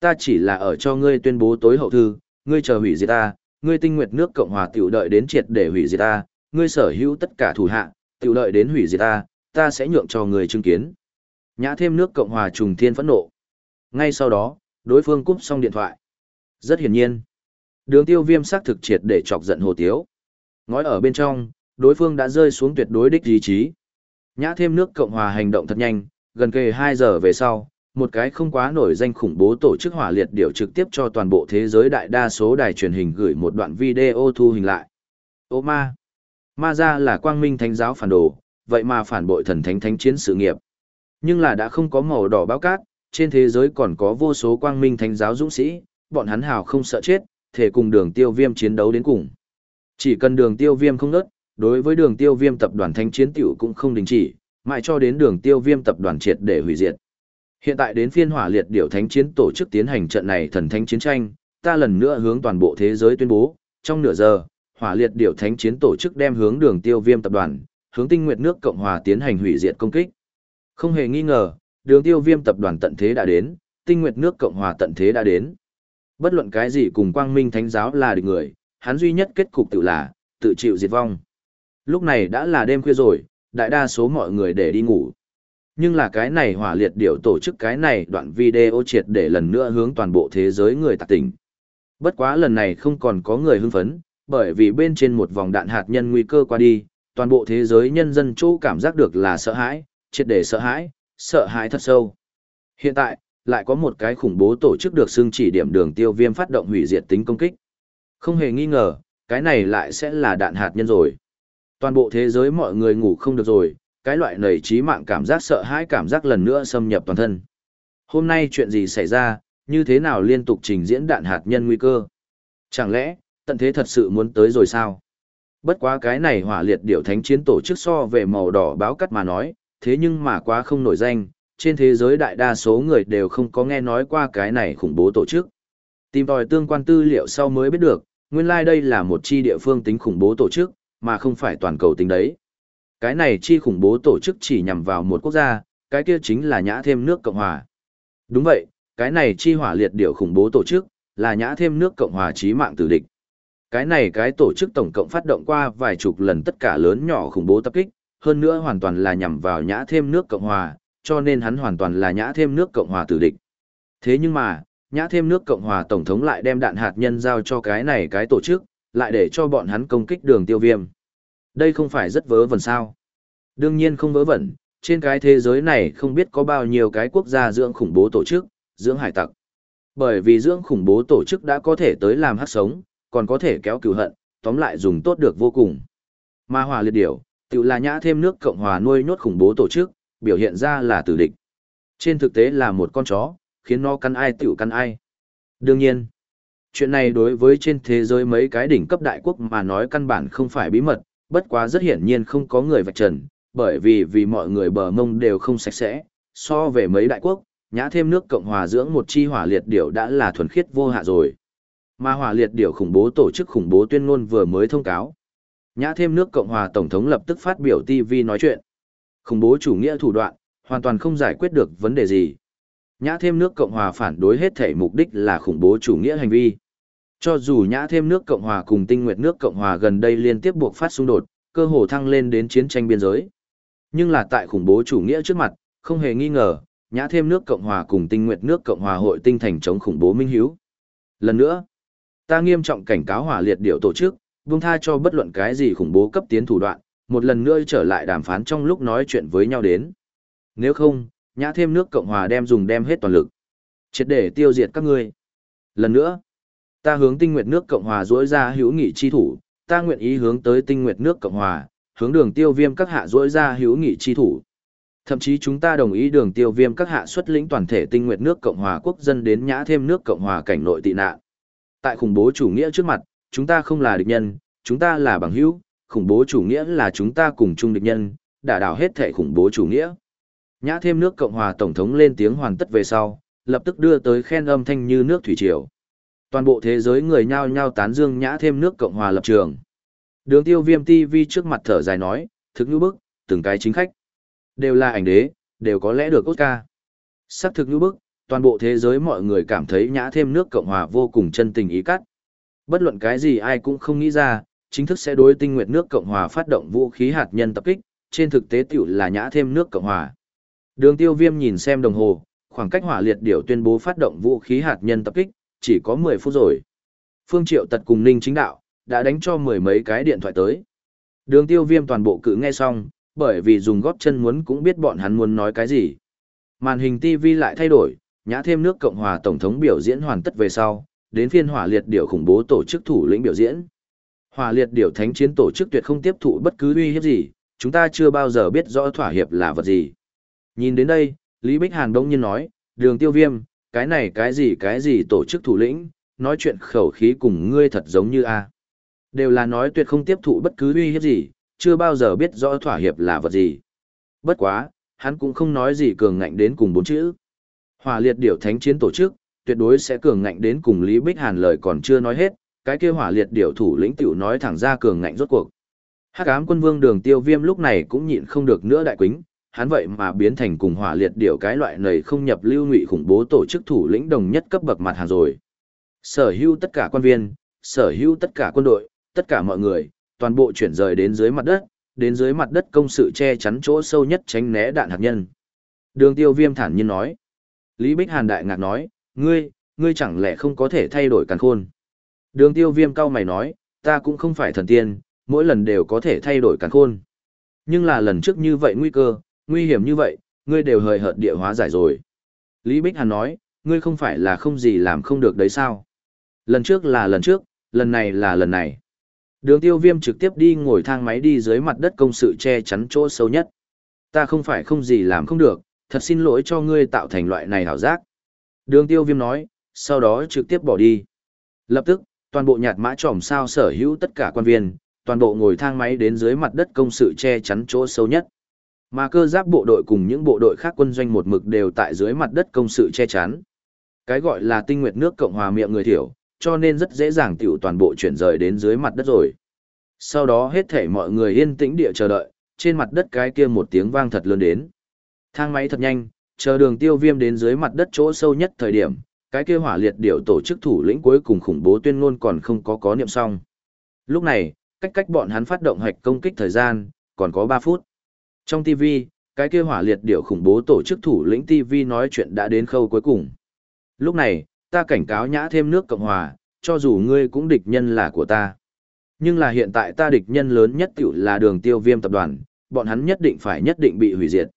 S1: Ta chỉ là ở cho ngươi tuyên bố tối hậu thư, ngươi chờ hủy diệt ta, ngươi tinh nguyệt nước Cộng hòa tiểu đợi đến triệt để hủy diệt ta, ngươi sở hữu tất cả thủ hạ, tiểu đợi đến hủy diệt ta, ta sẽ nhượng cho ngươi chứng kiến. Nhã thêm nước Cộng hòa trùng thiên phẫn nộ. Ngay sau đó, đối phương cúp xong điện thoại. Rất hiển nhiên. Đường tiêu viêm xác thực triệt để chọc giận hồ tiếu. Ngói ở bên trong, đối phương đã rơi xuống tuyệt đối đích ý chí. Nhã thêm nước Cộng hòa hành động thật nhanh, gần kề 2 giờ về sau, một cái không quá nổi danh khủng bố tổ chức hỏa liệt điều trực tiếp cho toàn bộ thế giới đại đa số đài truyền hình gửi một đoạn video thu hình lại. Ô ma! Ma ra là quang minh thánh giáo phản đồ, vậy mà phản bội thần thánh thánh chiến sự nghiệp. Nhưng là đã không có màu đỏ báo cát, trên thế giới còn có vô số quang minh thánh giáo dũng sĩ, bọn hắn hào không sợ chết, thể cùng đường tiêu viêm chiến đấu đến cùng. Chỉ cần đường tiêu viêm không ngớt, đối với đường tiêu viêm tập đoàn thánh chiến tiểu cũng không đình chỉ, mãi cho đến đường tiêu viêm tập đoàn triệt để hủy diệt. Hiện tại đến phiên hỏa liệt điểu thánh chiến tổ chức tiến hành trận này thần thánh chiến tranh, ta lần nữa hướng toàn bộ thế giới tuyên bố, trong nửa giờ, hỏa liệt điểu thánh chiến tổ chức đem hướng đường tiêu viêm tập đoàn, hướng tinh nguyệt nước Cộng Hòa tiến hành hủy diệt công kích. Không hề nghi ngờ, đường tiêu viêm tập đoàn tận thế đã đến, tinh nguyệt nước Cộng Hòa tận thế đã đến. Bất luận cái gì cùng quang minh thánh giáo là địch người, hắn duy nhất kết cục tự là, tự chịu diệt vong. Lúc này đã là đêm khuya rồi, đại đa số mọi người để đi ngủ. Nhưng là cái này hỏa liệt điệu tổ chức cái này đoạn video triệt để lần nữa hướng toàn bộ thế giới người tạc tỉnh. Bất quá lần này không còn có người hưng phấn, bởi vì bên trên một vòng đạn hạt nhân nguy cơ qua đi, toàn bộ thế giới nhân dân chỗ cảm giác được là sợ hãi, triệt để sợ hãi, sợ hãi thật sâu. Hiện tại, lại có một cái khủng bố tổ chức được xưng chỉ điểm đường tiêu viêm phát động hủy diệt tính công kích. Không hề nghi ngờ, cái này lại sẽ là đạn hạt nhân rồi. Toàn bộ thế giới mọi người ngủ không được rồi, cái loại nảy trí mạng cảm giác sợ hãi cảm giác lần nữa xâm nhập toàn thân. Hôm nay chuyện gì xảy ra, như thế nào liên tục trình diễn đạn hạt nhân nguy cơ? Chẳng lẽ, tận thế thật sự muốn tới rồi sao? Bất quá cái này hỏa liệt điểu thánh chiến tổ chức so về màu đỏ báo cắt mà nói, thế nhưng mà quá không nổi danh, trên thế giới đại đa số người đều không có nghe nói qua cái này khủng bố tổ chức. Tìm tòi tương quan tư liệu sau mới biết được, nguyên lai like đây là một chi địa phương tính khủng bố tổ chức, mà không phải toàn cầu tính đấy. Cái này chi khủng bố tổ chức chỉ nhằm vào một quốc gia, cái kia chính là nhã thêm nước Cộng Hòa. Đúng vậy, cái này chi hỏa liệt điều khủng bố tổ chức, là nhã thêm nước Cộng Hòa chí mạng tử địch. Cái này cái tổ chức tổng cộng phát động qua vài chục lần tất cả lớn nhỏ khủng bố tập kích, hơn nữa hoàn toàn là nhằm vào nhã thêm nước Cộng Hòa, cho nên hắn hoàn toàn là nhã thêm nước Cộng Hòa tử địch. Thế nhưng mà, nhã thêm nước Cộng Hòa Tổng thống lại đem đạn hạt nhân giao cho cái này cái tổ chức, lại để cho bọn hắn công kích đường tiêu viêm. Đây không phải rất vớ vẩn sao. Đương nhiên không vớ vẩn, trên cái thế giới này không biết có bao nhiêu cái quốc gia dưỡng khủng bố tổ chức, dưỡng hải tặc. Bởi vì dưỡng khủng bố tổ chức đã có thể tới làm hát sống, còn có thể kéo cửu hận, tóm lại dùng tốt được vô cùng. Ma hòa liệt điểu, tự là nhã thêm nước Cộng hòa nuôi nhốt khủng bố tổ chức, biểu hiện ra là tử địch. Trên thực tế là một con chó, khiến nó căn ai tiểu căn ai. Đương nhiên, chuyện này đối với trên thế giới mấy cái đỉnh cấp đại quốc mà nói căn bản không phải bí mật, bất quá rất hiển nhiên không có người vạch trần, bởi vì vì mọi người bờ mông đều không sạch sẽ, so về mấy đại quốc, nhã thêm nước Cộng hòa dưỡng một chi hỏa liệt điểu đã là thuần khiết vô hạ rồi. Mà hỏa liệt điểu khủng bố tổ chức khủng bố tuyên ngôn vừa mới thông cáo. Nhã thêm nước Cộng hòa Tổng thống lập tức phát biểu TV nói chuyện. Khủng bố chủ nghĩa thủ đoạn, hoàn toàn không giải quyết được vấn đề gì. Nhã thêm nước Cộng hòa phản đối hết thể mục đích là khủng bố chủ nghĩa hành vi. Cho dù nhã thêm nước Cộng hòa cùng tinh nguyệt nước Cộng hòa gần đây liên tiếp buộc phát xung đột, cơ hồ thăng lên đến chiến tranh biên giới. Nhưng là tại khủng bố chủ nghĩa trước mặt, không hề nghi ngờ, nhã thêm nước Cộng hòa cùng tinh nguyệt nước Cộng hòa hội tinh thành chống khủng bố minh hiếu. Lần nữa, ta nghiêm trọng cảnh cáo hỏa liệt điệu tổ chức, buông tha cho bất luận cái gì khủng bố cấp tiến thủ đoạn, một lần nữa trở lại đàm phán trong lúc nói chuyện với nhau đến. Nếu không, nhã thêm nước Cộng Hòa đem dùng đem hết toàn lực. Triệt để tiêu diệt các ngươi. Lần nữa, ta hướng tinh nguyệt nước Cộng Hòa dỗi ra hữu nghị chi thủ, ta nguyện ý hướng tới tinh nguyệt nước Cộng Hòa, hướng đường tiêu viêm các hạ dỗi ra hữu nghị chi thủ. Thậm chí chúng ta đồng ý đường tiêu viêm các hạ xuất lĩnh toàn thể tinh nguyệt nước Cộng Hòa quốc dân đến nhã thêm nước Cộng Hòa cảnh nội tị nạn. Tại khủng bố chủ nghĩa trước mặt, chúng ta không là địch nhân, chúng ta là bằng hữu, khủng bố chủ nghĩa là chúng ta cùng chung địch nhân, đả đảo hết thể khủng bố chủ nghĩa. Nhã thêm nước Cộng hòa Tổng thống lên tiếng hoàn tất về sau, lập tức đưa tới khen âm thanh như nước thủy triều. Toàn bộ thế giới người nhao nhao tán dương nhã thêm nước Cộng hòa lập trường. Đường tiêu viêm TV trước mặt thở dài nói, thực như bức, từng cái chính khách. Đều là ảnh đế, đều có lẽ được Oscar. Sắc thực như bức, toàn bộ thế giới mọi người cảm thấy nhã thêm nước Cộng hòa vô cùng chân tình ý cắt. Bất luận cái gì ai cũng không nghĩ ra, chính thức sẽ đối tinh nguyệt nước Cộng hòa phát động vũ khí hạt nhân tập kích, trên thực tế tiểu là nhã thêm nước Cộng hòa. Đường tiêu viêm nhìn xem đồng hồ, khoảng cách hỏa liệt điểu tuyên bố phát động vũ khí hạt nhân tập kích, chỉ có 10 phút rồi. Phương Triệu tật cùng Ninh chính đạo, đã đánh cho mười mấy cái điện thoại tới. Đường tiêu viêm toàn bộ cự nghe xong, bởi vì dùng góp chân muốn cũng biết bọn hắn muốn nói cái gì. Màn hình TV lại thay đổi, nhã thêm nước Cộng hòa Tổng thống biểu diễn hoàn tất về sau, đến phiên hỏa liệt điểu khủng bố tổ chức thủ lĩnh biểu diễn. Hỏa liệt điểu thánh chiến tổ chức tuyệt không tiếp thụ bất cứ uy hiếp gì, chúng ta chưa bao giờ biết rõ thỏa hiệp là vật gì. Nhìn đến đây, Lý Bích Hàn đông nhiên nói, đường tiêu viêm, cái này cái gì cái gì tổ chức thủ lĩnh, nói chuyện khẩu khí cùng ngươi thật giống như a Đều là nói tuyệt không tiếp thụ bất cứ uy hiếp gì, chưa bao giờ biết rõ thỏa hiệp là vật gì. Bất quá, hắn cũng không nói gì cường ngạnh đến cùng bốn chữ. Hỏa liệt điểu thánh chiến tổ chức, tuyệt đối sẽ cường ngạnh đến cùng Lý Bích Hàn lời còn chưa nói hết, cái kia hỏa liệt điểu thủ lĩnh tiểu nói thẳng ra cường ngạnh rốt cuộc. Hắc ám quân vương đường tiêu viêm lúc này cũng nhịn không được nữa đại quính, hắn vậy mà biến thành cùng hỏa liệt điểu cái loại này không nhập lưu ngụy khủng bố tổ chức thủ lĩnh đồng nhất cấp bậc mặt hàng rồi. Sở hữu tất cả quan viên, sở hữu tất cả quân đội, tất cả mọi người, toàn bộ chuyển rời đến dưới mặt đất, đến dưới mặt đất công sự che chắn chỗ sâu nhất tránh né đạn hạt nhân. Đường tiêu viêm thản nhiên nói. Lý Bích Hàn đại ngạc nói, ngươi, ngươi chẳng lẽ không có thể thay đổi càn khôn. Đường tiêu viêm cao mày nói, ta cũng không phải thần tiên, mỗi lần đều có thể thay đổi càn khôn. Nhưng là lần trước như vậy nguy cơ, nguy hiểm như vậy, ngươi đều hời hợt địa hóa giải rồi. Lý Bích Hàn nói, ngươi không phải là không gì làm không được đấy sao? Lần trước là lần trước, lần này là lần này. Đường tiêu viêm trực tiếp đi ngồi thang máy đi dưới mặt đất công sự che chắn chỗ sâu nhất. Ta không phải không gì làm không được, thật xin lỗi cho ngươi tạo thành loại này hảo giác. Đường tiêu viêm nói, sau đó trực tiếp bỏ đi. Lập tức, toàn bộ nhạt mã tròm sao sở hữu tất cả quan viên, toàn bộ ngồi thang máy đến dưới mặt đất công sự che chắn chỗ sâu nhất. Mà cơ giáp bộ đội cùng những bộ đội khác quân doanh một mực đều tại dưới mặt đất công sự che chắn. Cái gọi là tinh nguyệt nước Cộng hòa miệng người thiểu, cho nên rất dễ dàng tiểu toàn bộ chuyển rời đến dưới mặt đất rồi. Sau đó hết thể mọi người yên tĩnh địa chờ đợi, trên mặt đất cái kia một tiếng vang thật lớn đến. Thang máy thật nhanh, chờ đường tiêu viêm đến dưới mặt đất chỗ sâu nhất thời điểm, cái kia hỏa liệt điệu tổ chức thủ lĩnh cuối cùng khủng bố tuyên ngôn còn không có có niệm xong. Lúc này, cách cách bọn hắn phát động hoạch công kích thời gian, còn có 3 phút. Trong TV, cái kia hỏa liệt điệu khủng bố tổ chức thủ lĩnh TV nói chuyện đã đến khâu cuối cùng. Lúc này, ta cảnh cáo nhã thêm nước Cộng Hòa, cho dù ngươi cũng địch nhân là của ta. Nhưng là hiện tại ta địch nhân lớn nhất tiểu là đường tiêu viêm tập đoàn, bọn hắn nhất định phải nhất định bị hủy diệt.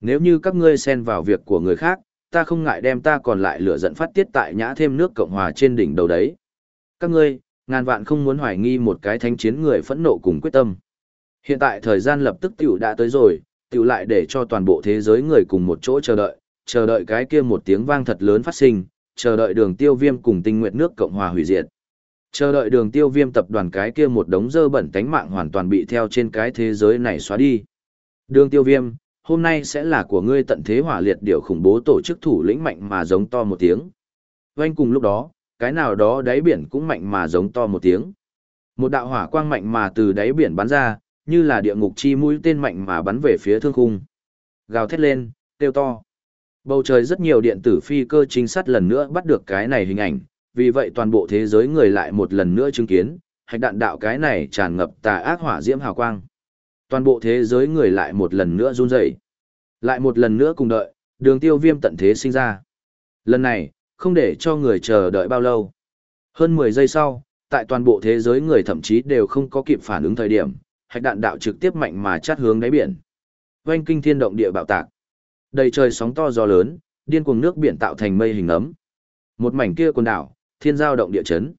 S1: Nếu như các ngươi xen vào việc của người khác, ta không ngại đem ta còn lại lửa giận phát tiết tại nhã thêm nước Cộng Hòa trên đỉnh đầu đấy. Các ngươi, ngàn vạn không muốn hoài nghi một cái thánh chiến người phẫn nộ cùng quyết tâm. Hiện tại thời gian lập tức tiểu đã tới rồi, tiểu lại để cho toàn bộ thế giới người cùng một chỗ chờ đợi, chờ đợi cái kia một tiếng vang thật lớn phát sinh, chờ đợi đường tiêu viêm cùng tinh nguyện nước Cộng Hòa hủy diệt. Chờ đợi đường tiêu viêm tập đoàn cái kia một đống dơ bẩn tánh mạng hoàn toàn bị theo trên cái thế giới này xóa đi. Đường tiêu viêm, hôm nay sẽ là của ngươi tận thế hỏa liệt điều khủng bố tổ chức thủ lĩnh mạnh mà giống to một tiếng. Vâng cùng lúc đó, cái nào đó đáy biển cũng mạnh mà giống to một tiếng. Một đạo hỏa quang mạnh mà từ đáy biển bắn ra, như là địa ngục chi mũi tên mạnh mà bắn về phía thương khung. Gào thét lên, kêu to. Bầu trời rất nhiều điện tử phi cơ chính sát lần nữa bắt được cái này hình ảnh, vì vậy toàn bộ thế giới người lại một lần nữa chứng kiến, hạch đạn đạo cái này tràn ngập tà ác hỏa diễm hào quang. Toàn bộ thế giới người lại một lần nữa run rẩy, Lại một lần nữa cùng đợi, đường tiêu viêm tận thế sinh ra. Lần này, không để cho người chờ đợi bao lâu. Hơn 10 giây sau, tại toàn bộ thế giới người thậm chí đều không có kịp phản ứng thời điểm, hạch đạn đạo trực tiếp mạnh mà chát hướng đáy biển. Oanh kinh thiên động địa bạo tạc. Đầy trời sóng to gió lớn, điên cuồng nước biển tạo thành mây hình ấm. Một mảnh kia quần đảo, thiên giao động địa chấn.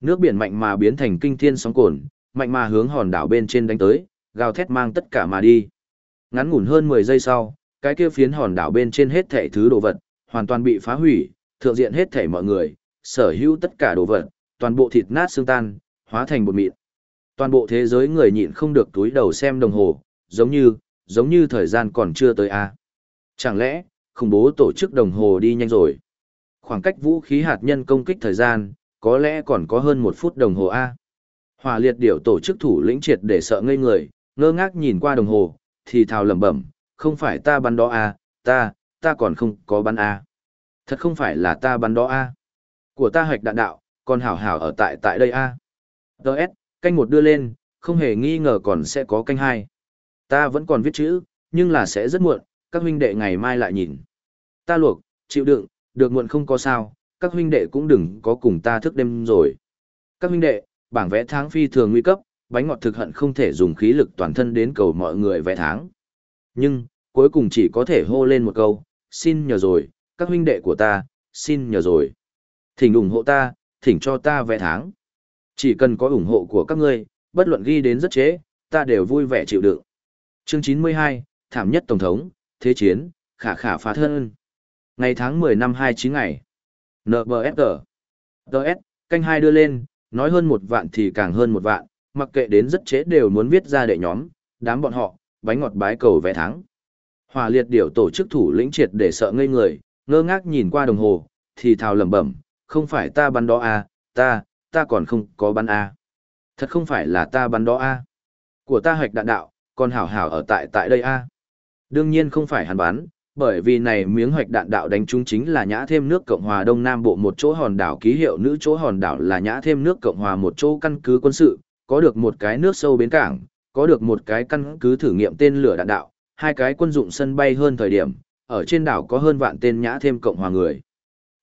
S1: Nước biển mạnh mà biến thành kinh thiên sóng cồn, mạnh mà hướng hòn đảo bên trên đánh tới, gào thét mang tất cả mà đi. Ngắn ngủn hơn 10 giây sau, cái kia phiến hòn đảo bên trên hết thảy thứ đồ vật, hoàn toàn bị phá hủy, thượng diện hết thảy mọi người, sở hữu tất cả đồ vật, toàn bộ thịt nát xương tan, hóa thành bột mịn. Toàn bộ thế giới người nhịn không được túi đầu xem đồng hồ, giống như, giống như thời gian còn chưa tới a. Chẳng lẽ, khủng bố tổ chức đồng hồ đi nhanh rồi? Khoảng cách vũ khí hạt nhân công kích thời gian, có lẽ còn có hơn một phút đồng hồ A. Hỏa liệt điểu tổ chức thủ lĩnh triệt để sợ ngây người, ngơ ngác nhìn qua đồng hồ, thì thào lẩm bẩm, không phải ta bắn đó A, ta, ta còn không có bắn A. Thật không phải là ta bắn đó A. Của ta hoạch đạn đạo, còn hảo hảo ở tại tại đây A. Đợt, canh một đưa lên, không hề nghi ngờ còn sẽ có canh hai. Ta vẫn còn viết chữ, nhưng là sẽ rất muộn, các huynh đệ ngày mai lại nhìn. Ta luộc, chịu đựng, được muộn không có sao, các huynh đệ cũng đừng có cùng ta thức đêm rồi. Các huynh đệ, bảng vẽ tháng phi thường nguy cấp, bánh ngọt thực hận không thể dùng khí lực toàn thân đến cầu mọi người vẽ tháng. Nhưng, cuối cùng chỉ có thể hô lên một câu, xin nhờ rồi, các huynh đệ của ta, xin nhờ rồi. Thỉnh ủng hộ ta, thỉnh cho ta vẽ tháng. Chỉ cần có ủng hộ của các ngươi, bất luận ghi đến rất chế, ta đều vui vẻ chịu đựng. Chương 92, Thảm nhất Tổng thống, Thế chiến, khả khả phá thân. Ngày tháng 10 năm 29 ngày. NBFG. DS, canh hai đưa lên, nói hơn một vạn thì càng hơn một vạn, mặc kệ đến rất chế đều muốn viết ra đệ nhóm, đám bọn họ, bánh ngọt bái cầu vẽ thắng. Hòa liệt điều tổ chức thủ lĩnh triệt để sợ ngây người, ngơ ngác nhìn qua đồng hồ, thì thào lẩm bẩm, không phải ta bắn đó à, ta, ta còn không có bắn a. Thật không phải là ta bắn đó a. Của ta hoạch đạn đạo, còn hảo hảo ở tại tại đây a. Đương nhiên không phải hắn bắn, bởi vì này miếng hoạch đạn đạo đánh trúng chính là nhã thêm nước Cộng hòa Đông Nam Bộ một chỗ hòn đảo ký hiệu nữ chỗ hòn đảo là nhã thêm nước Cộng hòa một chỗ căn cứ quân sự, có được một cái nước sâu bến cảng, có được một cái căn cứ thử nghiệm tên lửa đạn đạo, hai cái quân dụng sân bay hơn thời điểm, ở trên đảo có hơn vạn tên nhã thêm Cộng hòa người.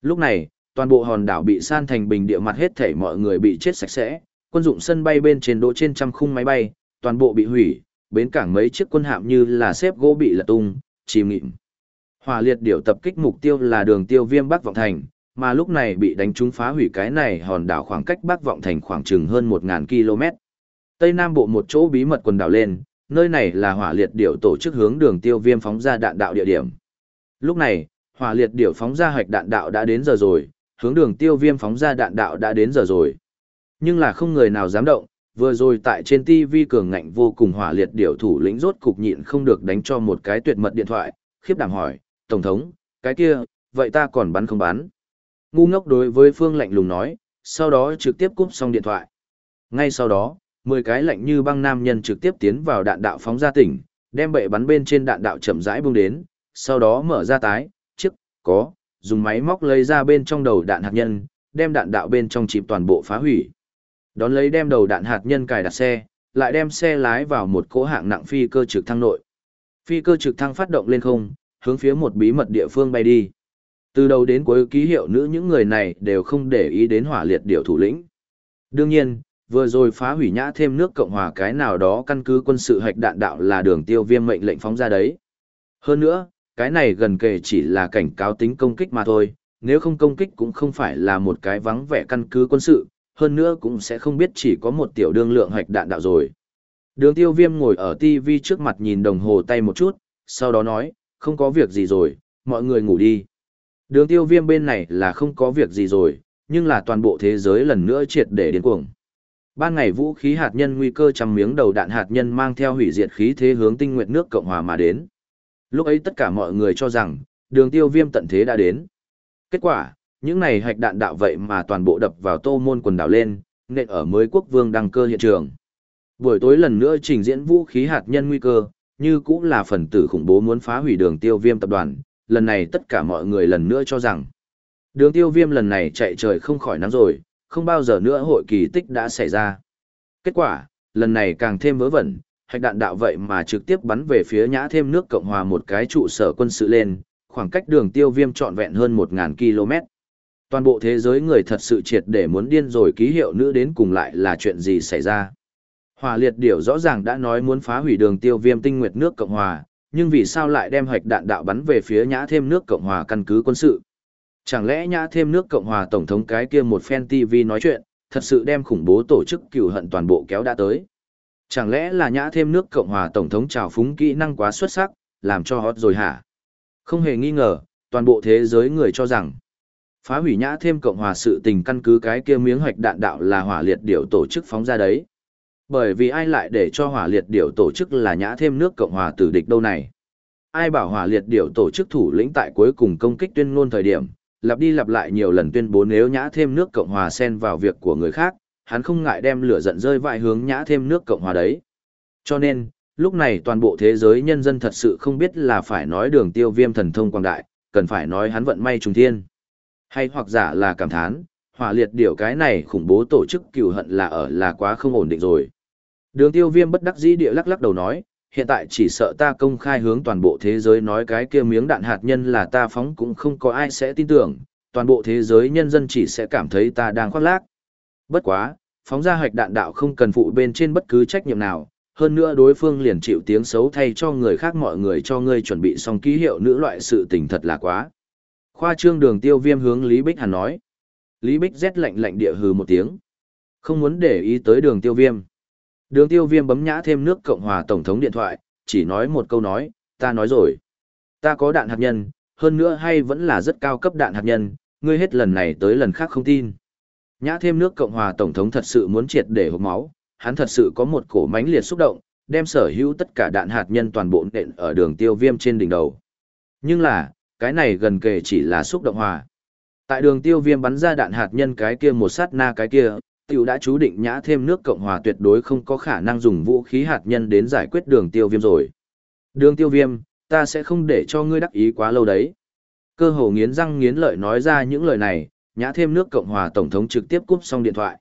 S1: Lúc này, toàn bộ hòn đảo bị san thành bình địa mặt hết thảy mọi người bị chết sạch sẽ, quân dụng sân bay bên trên đỗ trên trăm khung máy bay, toàn bộ bị hủy, bến cảng mấy chiếc quân hạm như là xếp gỗ bị lật tung, chìm nghịm. Hỏa liệt điểu tập kích mục tiêu là đường tiêu viêm Bắc Vọng Thành, mà lúc này bị đánh trúng phá hủy cái này hòn đảo khoảng cách Bắc Vọng Thành khoảng chừng hơn 1.000 km. Tây Nam Bộ một chỗ bí mật quần đảo lên, nơi này là hỏa liệt điểu tổ chức hướng đường tiêu viêm phóng ra đạn đạo địa điểm. Lúc này, hỏa liệt điểu phóng ra hoạch đạn đạo đã đến giờ rồi, hướng đường tiêu viêm phóng ra đạn đạo đã đến giờ rồi. Nhưng là không người nào dám động, vừa rồi tại trên TV cường ngạnh vô cùng hỏa liệt điều thủ lĩnh rốt cục nhịn không được đánh cho một cái tuyệt mật điện thoại, khiếp đảm hỏi, Tổng thống, cái kia, vậy ta còn bắn không bắn? Ngu ngốc đối với Phương lạnh lùng nói, sau đó trực tiếp cúp xong điện thoại. Ngay sau đó, 10 cái lạnh như băng nam nhân trực tiếp tiến vào đạn đạo phóng ra tỉnh, đem bệ bắn bên trên đạn đạo chậm rãi bung đến, sau đó mở ra tái, chiếc, có, dùng máy móc lấy ra bên trong đầu đạn hạt nhân, đem đạn đạo bên trong chìm toàn bộ phá hủy. Đón lấy đem đầu đạn hạt nhân cài đặt xe, lại đem xe lái vào một cỗ hạng nặng phi cơ trực thăng nội. Phi cơ trực thăng phát động lên không, hướng phía một bí mật địa phương bay đi. Từ đầu đến cuối ký hiệu nữ những người này đều không để ý đến hỏa liệt điều thủ lĩnh. Đương nhiên, vừa rồi phá hủy nhã thêm nước Cộng hòa cái nào đó căn cứ quân sự hạch đạn đạo là đường tiêu viêm mệnh lệnh phóng ra đấy. Hơn nữa, cái này gần kề chỉ là cảnh cáo tính công kích mà thôi, nếu không công kích cũng không phải là một cái vắng vẻ căn cứ quân sự, hơn nữa cũng sẽ không biết chỉ có một tiểu đương lượng hạch đạn đạo rồi. Đường tiêu viêm ngồi ở TV trước mặt nhìn đồng hồ tay một chút, sau đó nói, không có việc gì rồi, mọi người ngủ đi. Đường tiêu viêm bên này là không có việc gì rồi, nhưng là toàn bộ thế giới lần nữa triệt để điên cuồng. Ban ngày vũ khí hạt nhân nguy cơ trăm miếng đầu đạn hạt nhân mang theo hủy diệt khí thế hướng tinh nguyện nước Cộng Hòa mà đến. Lúc ấy tất cả mọi người cho rằng, đường tiêu viêm tận thế đã đến. Kết quả, những này hạch đạn đạo vậy mà toàn bộ đập vào tô môn quần đảo lên, nện ở mới quốc vương đăng cơ hiện trường. Buổi tối lần nữa trình diễn vũ khí hạt nhân nguy cơ, như cũng là phần tử khủng bố muốn phá hủy đường tiêu viêm tập đoàn, lần này tất cả mọi người lần nữa cho rằng. Đường tiêu viêm lần này chạy trời không khỏi nắng rồi, không bao giờ nữa hội kỳ tích đã xảy ra. Kết quả, lần này càng thêm vớ vẩn, hạch đạn đạo vậy mà trực tiếp bắn về phía nhã thêm nước Cộng Hòa một cái trụ sở quân sự lên, khoảng cách đường tiêu viêm trọn vẹn hơn 1.000 km. Toàn bộ thế giới người thật sự triệt để muốn điên rồi ký hiệu nữ đến cùng lại là chuyện gì xảy ra. Hòa liệt điểu rõ ràng đã nói muốn phá hủy đường tiêu viêm tinh nguyệt nước Cộng Hòa, nhưng vì sao lại đem hoạch đạn đạo bắn về phía nhã thêm nước Cộng Hòa căn cứ quân sự? Chẳng lẽ nhã thêm nước Cộng Hòa Tổng thống cái kia một fan TV nói chuyện, thật sự đem khủng bố tổ chức cửu hận toàn bộ kéo đã tới? Chẳng lẽ là nhã thêm nước Cộng Hòa Tổng thống trào phúng kỹ năng quá xuất sắc, làm cho hot rồi hả? Không hề nghi ngờ, toàn bộ thế giới người cho rằng, phá hủy nhã thêm Cộng Hòa sự tình căn cứ cái kia miếng hoạch đạn đạo là hỏa liệt điệu tổ chức phóng ra đấy. Bởi vì ai lại để cho hỏa liệt điểu tổ chức là nhã thêm nước Cộng hòa tử địch đâu này? Ai bảo hỏa liệt điểu tổ chức thủ lĩnh tại cuối cùng công kích tuyên ngôn thời điểm, lặp đi lặp lại nhiều lần tuyên bố nếu nhã thêm nước Cộng hòa xen vào việc của người khác, hắn không ngại đem lửa giận rơi vại hướng nhã thêm nước Cộng hòa đấy. Cho nên, lúc này toàn bộ thế giới nhân dân thật sự không biết là phải nói đường tiêu viêm thần thông quang đại, cần phải nói hắn vận may trùng thiên. Hay hoặc giả là cảm thán, hỏa liệt điều cái này khủng bố tổ chức cựu hận là ở là quá không ổn định rồi. Đường tiêu viêm bất đắc dĩ địa lắc lắc đầu nói, hiện tại chỉ sợ ta công khai hướng toàn bộ thế giới nói cái kia miếng đạn hạt nhân là ta phóng cũng không có ai sẽ tin tưởng, toàn bộ thế giới nhân dân chỉ sẽ cảm thấy ta đang khoác lác. Bất quá, phóng ra hạch đạn đạo không cần phụ bên trên bất cứ trách nhiệm nào, hơn nữa đối phương liền chịu tiếng xấu thay cho người khác mọi người cho ngươi chuẩn bị xong ký hiệu nữ loại sự tình thật là quá. Khoa trương đường tiêu viêm hướng Lý Bích Hàn nói. Lý Bích rét lạnh lạnh địa hừ một tiếng. Không muốn để ý tới đường tiêu viêm. Đường tiêu viêm bấm nhã thêm nước Cộng hòa Tổng thống điện thoại, chỉ nói một câu nói, ta nói rồi. Ta có đạn hạt nhân, hơn nữa hay vẫn là rất cao cấp đạn hạt nhân, ngươi hết lần này tới lần khác không tin. Nhã thêm nước Cộng hòa Tổng thống thật sự muốn triệt để hộp máu, hắn thật sự có một cổ mánh liệt xúc động, đem sở hữu tất cả đạn hạt nhân toàn bộ nện ở đường tiêu viêm trên đỉnh đầu. Nhưng là, cái này gần kề chỉ là xúc động hòa. Tại đường tiêu viêm bắn ra đạn hạt nhân cái kia một sát na cái kia, tiểu đã chú định nhã thêm nước Cộng Hòa tuyệt đối không có khả năng dùng vũ khí hạt nhân đến giải quyết đường tiêu viêm rồi. Đường tiêu viêm, ta sẽ không để cho ngươi đắc ý quá lâu đấy. Cơ hồ nghiến răng nghiến lợi nói ra những lời này, nhã thêm nước Cộng Hòa Tổng thống trực tiếp cúp xong điện thoại.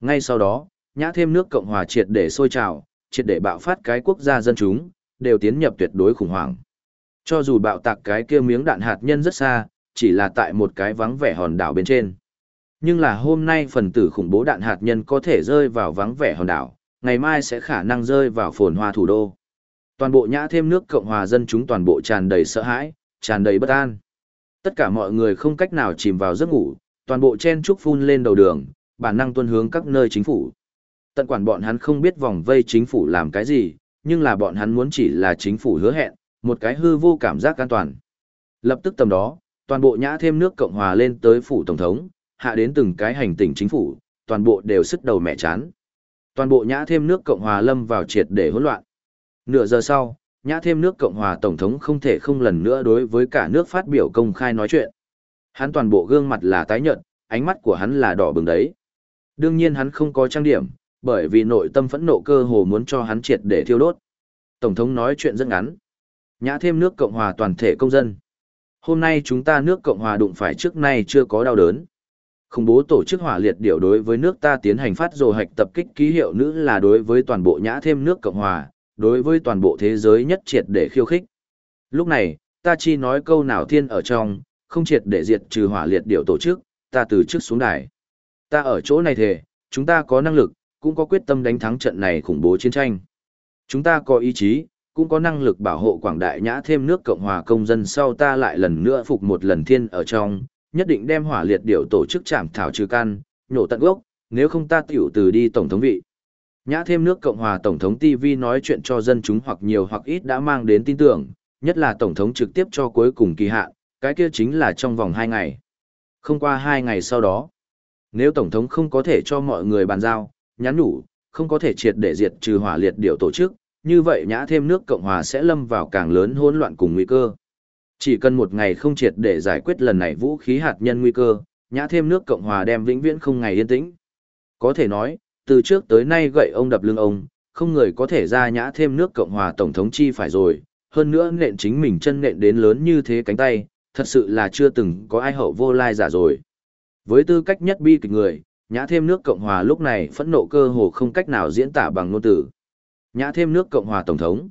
S1: Ngay sau đó, nhã thêm nước Cộng Hòa triệt để sôi trào, triệt để bạo phát cái quốc gia dân chúng, đều tiến nhập tuyệt đối khủng hoảng. Cho dù bạo tạc cái kia miếng đạn hạt nhân rất xa, chỉ là tại một cái vắng vẻ hòn đảo bên trên. Nhưng là hôm nay phần tử khủng bố đạn hạt nhân có thể rơi vào vắng vẻ hòn đảo, ngày mai sẽ khả năng rơi vào phồn hoa thủ đô. Toàn bộ nhã thêm nước Cộng hòa dân chúng toàn bộ tràn đầy sợ hãi, tràn đầy bất an. Tất cả mọi người không cách nào chìm vào giấc ngủ, toàn bộ chen trúc phun lên đầu đường, bản năng tuân hướng các nơi chính phủ. Tận quản bọn hắn không biết vòng vây chính phủ làm cái gì, nhưng là bọn hắn muốn chỉ là chính phủ hứa hẹn, một cái hư vô cảm giác an toàn. Lập tức tầm đó, toàn bộ nhã thêm nước Cộng hòa lên tới phủ tổng thống, hạ đến từng cái hành tỉnh chính phủ, toàn bộ đều sức đầu mẹ chán. Toàn bộ nhã thêm nước Cộng hòa lâm vào triệt để hỗn loạn. Nửa giờ sau, nhã thêm nước Cộng hòa Tổng thống không thể không lần nữa đối với cả nước phát biểu công khai nói chuyện. Hắn toàn bộ gương mặt là tái nhợt, ánh mắt của hắn là đỏ bừng đấy. Đương nhiên hắn không có trang điểm, bởi vì nội tâm phẫn nộ cơ hồ muốn cho hắn triệt để thiêu đốt. Tổng thống nói chuyện rất ngắn. Nhã thêm nước Cộng hòa toàn thể công dân. Hôm nay chúng ta nước Cộng hòa đụng phải trước nay chưa có đau đớn. Khủng bố tổ chức hỏa liệt điều đối với nước ta tiến hành phát rồ hạch tập kích ký hiệu nữ là đối với toàn bộ nhã thêm nước Cộng hòa, đối với toàn bộ thế giới nhất triệt để khiêu khích. Lúc này, ta chỉ nói câu nào thiên ở trong, không triệt để diệt trừ hỏa liệt điều tổ chức, ta từ trước xuống đài. Ta ở chỗ này thề, chúng ta có năng lực, cũng có quyết tâm đánh thắng trận này khủng bố chiến tranh. Chúng ta có ý chí, cũng có năng lực bảo hộ quảng đại nhã thêm nước Cộng hòa công dân sau ta lại lần nữa phục một lần thiên ở trong, nhất định đem hỏa liệt điều tổ chức chạm thảo trừ căn, nhổ tận gốc, nếu không ta tiểu từ đi tổng thống vị. Nhã thêm nước Cộng hòa Tổng thống TV nói chuyện cho dân chúng hoặc nhiều hoặc ít đã mang đến tin tưởng, nhất là Tổng thống trực tiếp cho cuối cùng kỳ hạn, cái kia chính là trong vòng 2 ngày. Không qua 2 ngày sau đó, nếu Tổng thống không có thể cho mọi người bàn giao, nhắn nhủ, không có thể triệt để diệt trừ hỏa liệt điều tổ chức, như vậy nhã thêm nước Cộng hòa sẽ lâm vào càng lớn hỗn loạn cùng nguy cơ. Chỉ cần một ngày không triệt để giải quyết lần này vũ khí hạt nhân nguy cơ, nhã thêm nước Cộng hòa đem vĩnh viễn không ngày yên tĩnh. Có thể nói, từ trước tới nay gậy ông đập lưng ông, không người có thể ra nhã thêm nước Cộng hòa Tổng thống chi phải rồi, hơn nữa nện chính mình chân nện đến lớn như thế cánh tay, thật sự là chưa từng có ai hậu vô lai giả rồi. Với tư cách nhất bi kịch người, nhã thêm nước Cộng hòa lúc này phẫn nộ cơ hồ không cách nào diễn tả bằng ngôn từ. Nhã thêm nước Cộng hòa Tổng thống.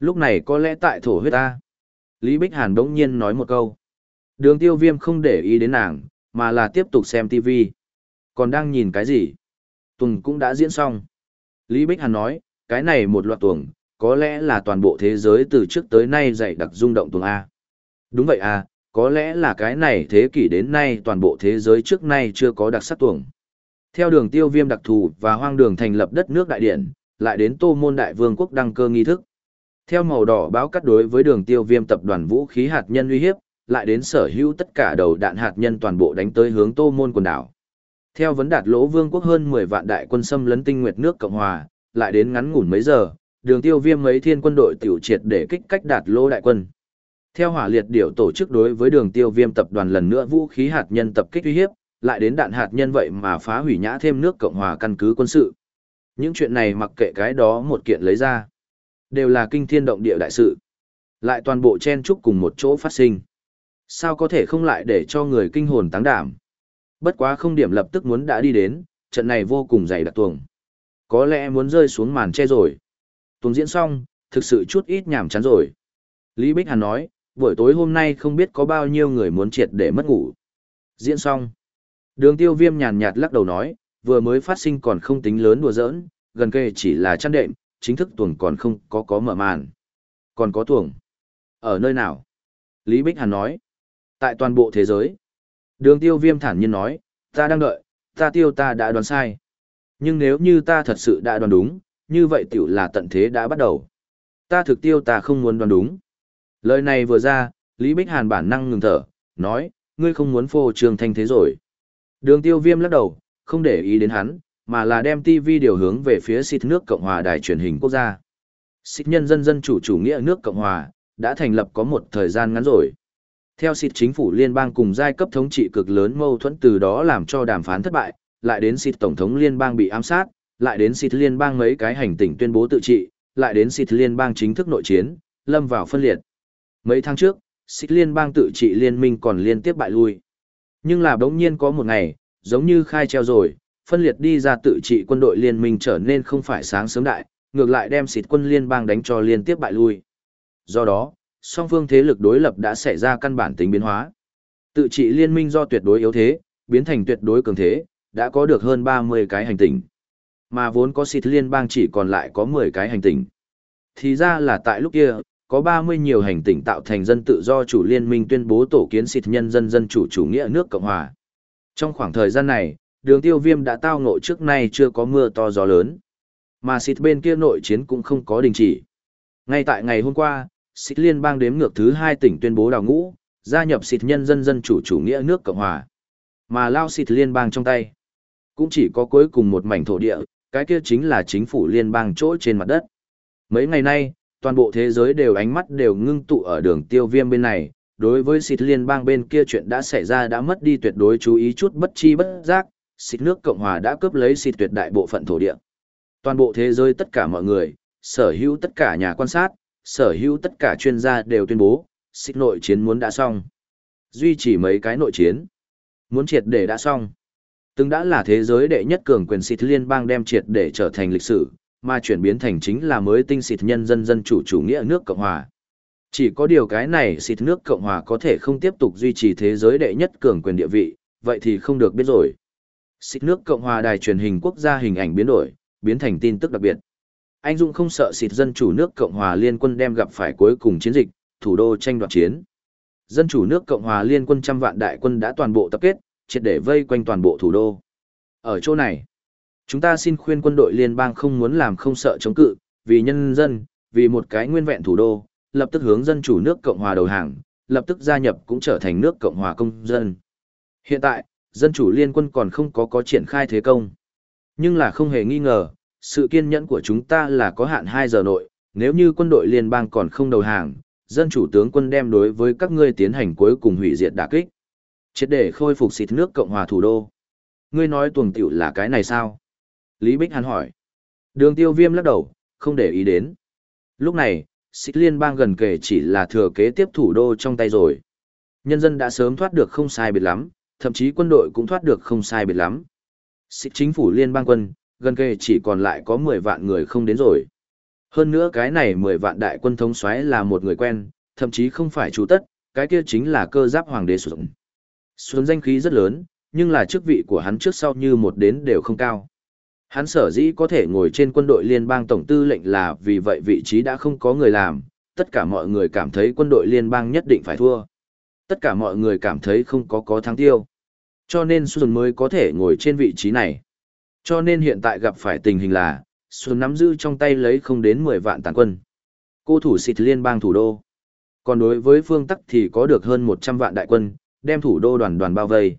S1: Lúc này có lẽ tại thổ huyết ta. Lý Bích Hàn đống nhiên nói một câu. Đường tiêu viêm không để ý đến nàng, mà là tiếp tục xem TV. Còn đang nhìn cái gì? Tuần cũng đã diễn xong. Lý Bích Hàn nói, cái này một loạt tuồng, có lẽ là toàn bộ thế giới từ trước tới nay dạy đặc rung động tuồng A. Đúng vậy à, có lẽ là cái này thế kỷ đến nay toàn bộ thế giới trước nay chưa có đặc sắc tuồng. Theo đường tiêu viêm đặc thù và hoang đường thành lập đất nước đại điện, lại đến tô môn đại vương quốc đăng cơ nghi thức. Theo màu đỏ báo cắt đối với đường tiêu viêm tập đoàn vũ khí hạt nhân uy hiếp, lại đến sở hữu tất cả đầu đạn hạt nhân toàn bộ đánh tới hướng tô môn quần đảo. Theo vấn đạt lỗ vương quốc hơn 10 vạn đại quân xâm lấn tinh nguyệt nước Cộng Hòa, lại đến ngắn ngủn mấy giờ, đường tiêu viêm mấy thiên quân đội tiểu triệt để kích cách đạt lỗ đại quân. Theo hỏa liệt điều tổ chức đối với đường tiêu viêm tập đoàn lần nữa vũ khí hạt nhân tập kích uy hiếp, lại đến đạn hạt nhân vậy mà phá hủy nhã thêm nước Cộng Hòa căn cứ quân sự. Những chuyện này mặc kệ cái đó một kiện lấy ra, đều là kinh thiên động địa đại sự. Lại toàn bộ chen trúc cùng một chỗ phát sinh. Sao có thể không lại để cho người kinh hồn táng đảm? Bất quá không điểm lập tức muốn đã đi đến, trận này vô cùng dày đặc tuồng. Có lẽ muốn rơi xuống màn che rồi. Tuồng diễn xong, thực sự chút ít nhảm chán rồi. Lý Bích Hàn nói, buổi tối hôm nay không biết có bao nhiêu người muốn triệt để mất ngủ. Diễn xong. Đường tiêu viêm nhàn nhạt lắc đầu nói, vừa mới phát sinh còn không tính lớn đùa giỡn, gần kề chỉ là chăn đệm, chính thức tuồng còn không có có mở màn. Còn có tuồng. Ở nơi nào? Lý Bích Hàn nói. Tại toàn bộ thế giới. Đường tiêu viêm thản nhiên nói, ta đang đợi, ta tiêu ta đã đoán sai. Nhưng nếu như ta thật sự đã đoán đúng, như vậy tiểu là tận thế đã bắt đầu. Ta thực tiêu ta không muốn đoán đúng. Lời này vừa ra, Lý Bích Hàn bản năng ngừng thở, nói, ngươi không muốn phô trường thanh thế rồi. Đường tiêu viêm lắc đầu, không để ý đến hắn, mà là đem TV điều hướng về phía xịt nước Cộng hòa đài truyền hình quốc gia. Xịt nhân dân dân chủ chủ nghĩa nước Cộng hòa, đã thành lập có một thời gian ngắn rồi. Theo xịt chính phủ liên bang cùng giai cấp thống trị cực lớn mâu thuẫn từ đó làm cho đàm phán thất bại, lại đến xịt tổng thống liên bang bị ám sát, lại đến xịt liên bang mấy cái hành tỉnh tuyên bố tự trị, lại đến xịt liên bang chính thức nội chiến, lâm vào phân liệt. Mấy tháng trước, xịt liên bang tự trị liên minh còn liên tiếp bại lui. Nhưng là bỗng nhiên có một ngày, giống như khai treo rồi, phân liệt đi ra tự trị quân đội liên minh trở nên không phải sáng sớm đại, ngược lại đem xịt quân liên bang đánh cho liên tiếp bại lui. Do đó, song phương thế lực đối lập đã xảy ra căn bản tính biến hóa. Tự trị liên minh do tuyệt đối yếu thế, biến thành tuyệt đối cường thế, đã có được hơn 30 cái hành tinh. Mà vốn có xịt liên bang chỉ còn lại có 10 cái hành tinh. Thì ra là tại lúc kia, có 30 nhiều hành tinh tạo thành dân tự do chủ liên minh tuyên bố tổ kiến xịt nhân dân dân chủ chủ nghĩa nước Cộng Hòa. Trong khoảng thời gian này, đường tiêu viêm đã tao ngộ trước nay chưa có mưa to gió lớn. Mà xịt bên kia nội chiến cũng không có đình chỉ. Ngay tại ngày hôm qua, xịt liên bang đếm ngược thứ hai tỉnh tuyên bố đào ngũ, gia nhập xịt nhân dân dân chủ chủ nghĩa nước Cộng Hòa. Mà lao xịt liên bang trong tay. Cũng chỉ có cuối cùng một mảnh thổ địa, cái kia chính là chính phủ liên bang chỗ trên mặt đất. Mấy ngày nay, toàn bộ thế giới đều ánh mắt đều ngưng tụ ở đường tiêu viêm bên này, đối với xịt liên bang bên kia chuyện đã xảy ra đã mất đi tuyệt đối chú ý chút bất chi bất giác, xịt nước Cộng Hòa đã cướp lấy xịt tuyệt đại bộ phận thổ địa. Toàn bộ thế giới tất cả mọi người, sở hữu tất cả nhà quan sát, sở hữu tất cả chuyên gia đều tuyên bố, xích nội chiến muốn đã xong. Duy chỉ mấy cái nội chiến. Muốn triệt để đã xong. Từng đã là thế giới đệ nhất cường quyền xịt liên bang đem triệt để trở thành lịch sử, mà chuyển biến thành chính là mới tinh xịt nhân dân dân chủ chủ nghĩa nước Cộng Hòa. Chỉ có điều cái này xịt nước Cộng Hòa có thể không tiếp tục duy trì thế giới đệ nhất cường quyền địa vị, vậy thì không được biết rồi. Xịt nước Cộng Hòa đài truyền hình quốc gia hình ảnh biến đổi, biến thành tin tức đặc biệt. Anh Dũng không sợ xịt dân chủ nước Cộng Hòa liên quân đem gặp phải cuối cùng chiến dịch, thủ đô tranh đoạt chiến. Dân chủ nước Cộng Hòa liên quân trăm vạn đại quân đã toàn bộ tập kết, triệt để vây quanh toàn bộ thủ đô. Ở chỗ này, chúng ta xin khuyên quân đội liên bang không muốn làm không sợ chống cự, vì nhân dân, vì một cái nguyên vẹn thủ đô, lập tức hướng dân chủ nước Cộng hòa đầu hàng, lập tức gia nhập cũng trở thành nước Cộng hòa công dân. Hiện tại, dân chủ liên quân còn không có có triển khai thế công. Nhưng là không hề nghi ngờ, sự kiên nhẫn của chúng ta là có hạn 2 giờ nội, nếu như quân đội liên bang còn không đầu hàng, dân chủ tướng quân đem đối với các ngươi tiến hành cuối cùng hủy diệt đả kích. Chết để khôi phục xịt nước Cộng hòa thủ đô. Ngươi nói tuồng tiểu là cái này sao? Lý Bích Hàn hỏi. Đường tiêu viêm lắc đầu, không để ý đến. Lúc này, xịt liên bang gần kể chỉ là thừa kế tiếp thủ đô trong tay rồi. Nhân dân đã sớm thoát được không sai biệt lắm, thậm chí quân đội cũng thoát được không sai biệt lắm. Xịt chính phủ liên bang quân, gần kề chỉ còn lại có 10 vạn người không đến rồi. Hơn nữa cái này 10 vạn đại quân thống soái là một người quen, thậm chí không phải chủ tất, cái kia chính là cơ giáp hoàng đế Xuân. Xuân danh khí rất lớn, nhưng là chức vị của hắn trước sau như một đến đều không cao. Hắn sở dĩ có thể ngồi trên quân đội liên bang tổng tư lệnh là vì vậy vị trí đã không có người làm, tất cả mọi người cảm thấy quân đội liên bang nhất định phải thua. Tất cả mọi người cảm thấy không có có thắng tiêu. Cho nên Xuân mới có thể ngồi trên vị trí này. Cho nên hiện tại gặp phải tình hình là, Xuân nắm giữ trong tay lấy không đến 10 vạn tàn quân. Cô thủ xịt liên bang thủ đô. Còn đối với phương Tắc thì có được hơn 100 vạn đại quân, đem thủ đô đoàn đoàn bao vây.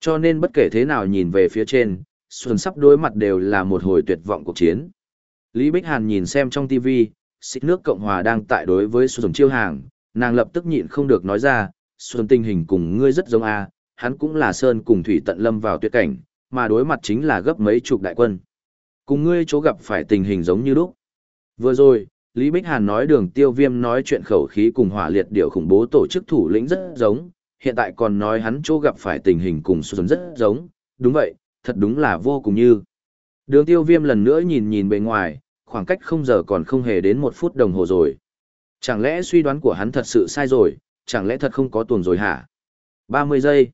S1: Cho nên bất kể thế nào nhìn về phía trên, Xuân sắp đối mặt đều là một hồi tuyệt vọng cuộc chiến. Lý Bích Hàn nhìn xem trong TV, xịt nước Cộng Hòa đang tại đối với Xuân chiêu hàng, nàng lập tức nhịn không được nói ra, Xuân tình hình cùng ngươi rất giống a, hắn cũng là Sơn cùng Thủy tận lâm vào tuyệt cảnh, mà đối mặt chính là gấp mấy chục đại quân. Cùng ngươi chỗ gặp phải tình hình giống như lúc. Vừa rồi, Lý Bích Hàn nói đường tiêu viêm nói chuyện khẩu khí cùng hỏa liệt điệu khủng bố tổ chức thủ lĩnh rất giống, hiện tại còn nói hắn chỗ gặp phải tình hình cùng Xuân rất giống, đúng vậy, thật đúng là vô cùng như. Đường tiêu viêm lần nữa nhìn nhìn bề ngoài, khoảng cách không giờ còn không hề đến một phút đồng hồ rồi. Chẳng lẽ suy đoán của hắn thật sự sai rồi, chẳng lẽ thật không có tuồng rồi hả? 30 giây,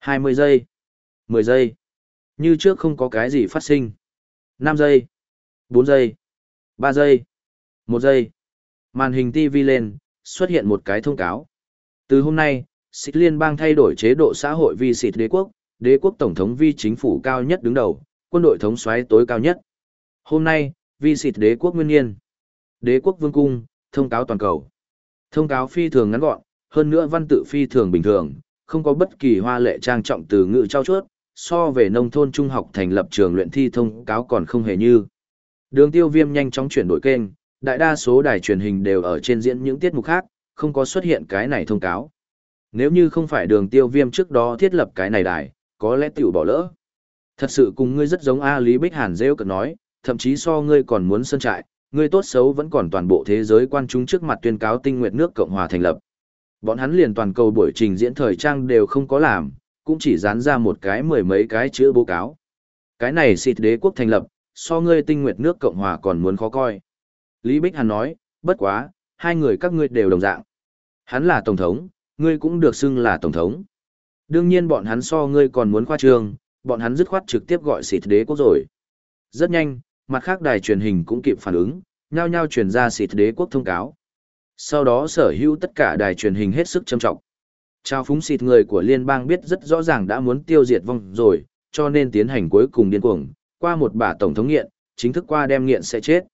S1: 20 giây, 10 giây. Như trước không có cái gì phát sinh. 5 giây, 4 giây, 3 giây, 1 giây. Màn hình TV lên, xuất hiện một cái thông cáo. Từ hôm nay, Xích Liên bang thay đổi chế độ xã hội vi xịt đế quốc, đế quốc tổng thống vi chính phủ cao nhất đứng đầu, quân đội thống soái tối cao nhất. Hôm nay, vi xịt đế quốc nguyên nhiên. Đế quốc vương cung, thông cáo toàn cầu. Thông cáo phi thường ngắn gọn, hơn nữa văn tự phi thường bình thường, không có bất kỳ hoa lệ trang trọng từ ngữ trao chuốt, so về nông thôn trung học thành lập trường luyện thi thông cáo còn không hề như. Đường tiêu viêm nhanh chóng chuyển đổi kênh, đại đa số đài truyền hình đều ở trên diễn những tiết mục khác, không có xuất hiện cái này thông cáo. Nếu như không phải đường tiêu viêm trước đó thiết lập cái này đài, có lẽ tiểu bỏ lỡ. Thật sự cùng ngươi rất giống A Lý Bích Hàn rêu cực nói, thậm chí so ngươi còn muốn sân trại, ngươi tốt xấu vẫn còn toàn bộ thế giới quan chúng trước mặt tuyên cáo tinh nguyện nước Cộng hòa thành lập. Bọn hắn liền toàn cầu buổi trình diễn thời trang đều không có làm, cũng chỉ dán ra một cái mười mấy cái chữ bố cáo. Cái này xịt đế quốc thành lập, so ngươi tinh nguyệt nước Cộng hòa còn muốn khó coi. Lý Bích Hàn nói, bất quá, hai người các ngươi đều đồng dạng. Hắn là tổng thống, ngươi cũng được xưng là tổng thống. Đương nhiên bọn hắn so ngươi còn muốn khoa trương, bọn hắn dứt khoát trực tiếp gọi xịt đế quốc rồi. Rất nhanh, mặt khác đài truyền hình cũng kịp phản ứng, nhao nhao truyền ra xịt đế quốc thông cáo. Sau đó sở hữu tất cả đài truyền hình hết sức châm trọng. Trao phúng xịt người của liên bang biết rất rõ ràng đã muốn tiêu diệt vong rồi, cho nên tiến hành cuối cùng điên cuồng, qua một bả tổng thống nghiện, chính thức qua đem nghiện sẽ chết.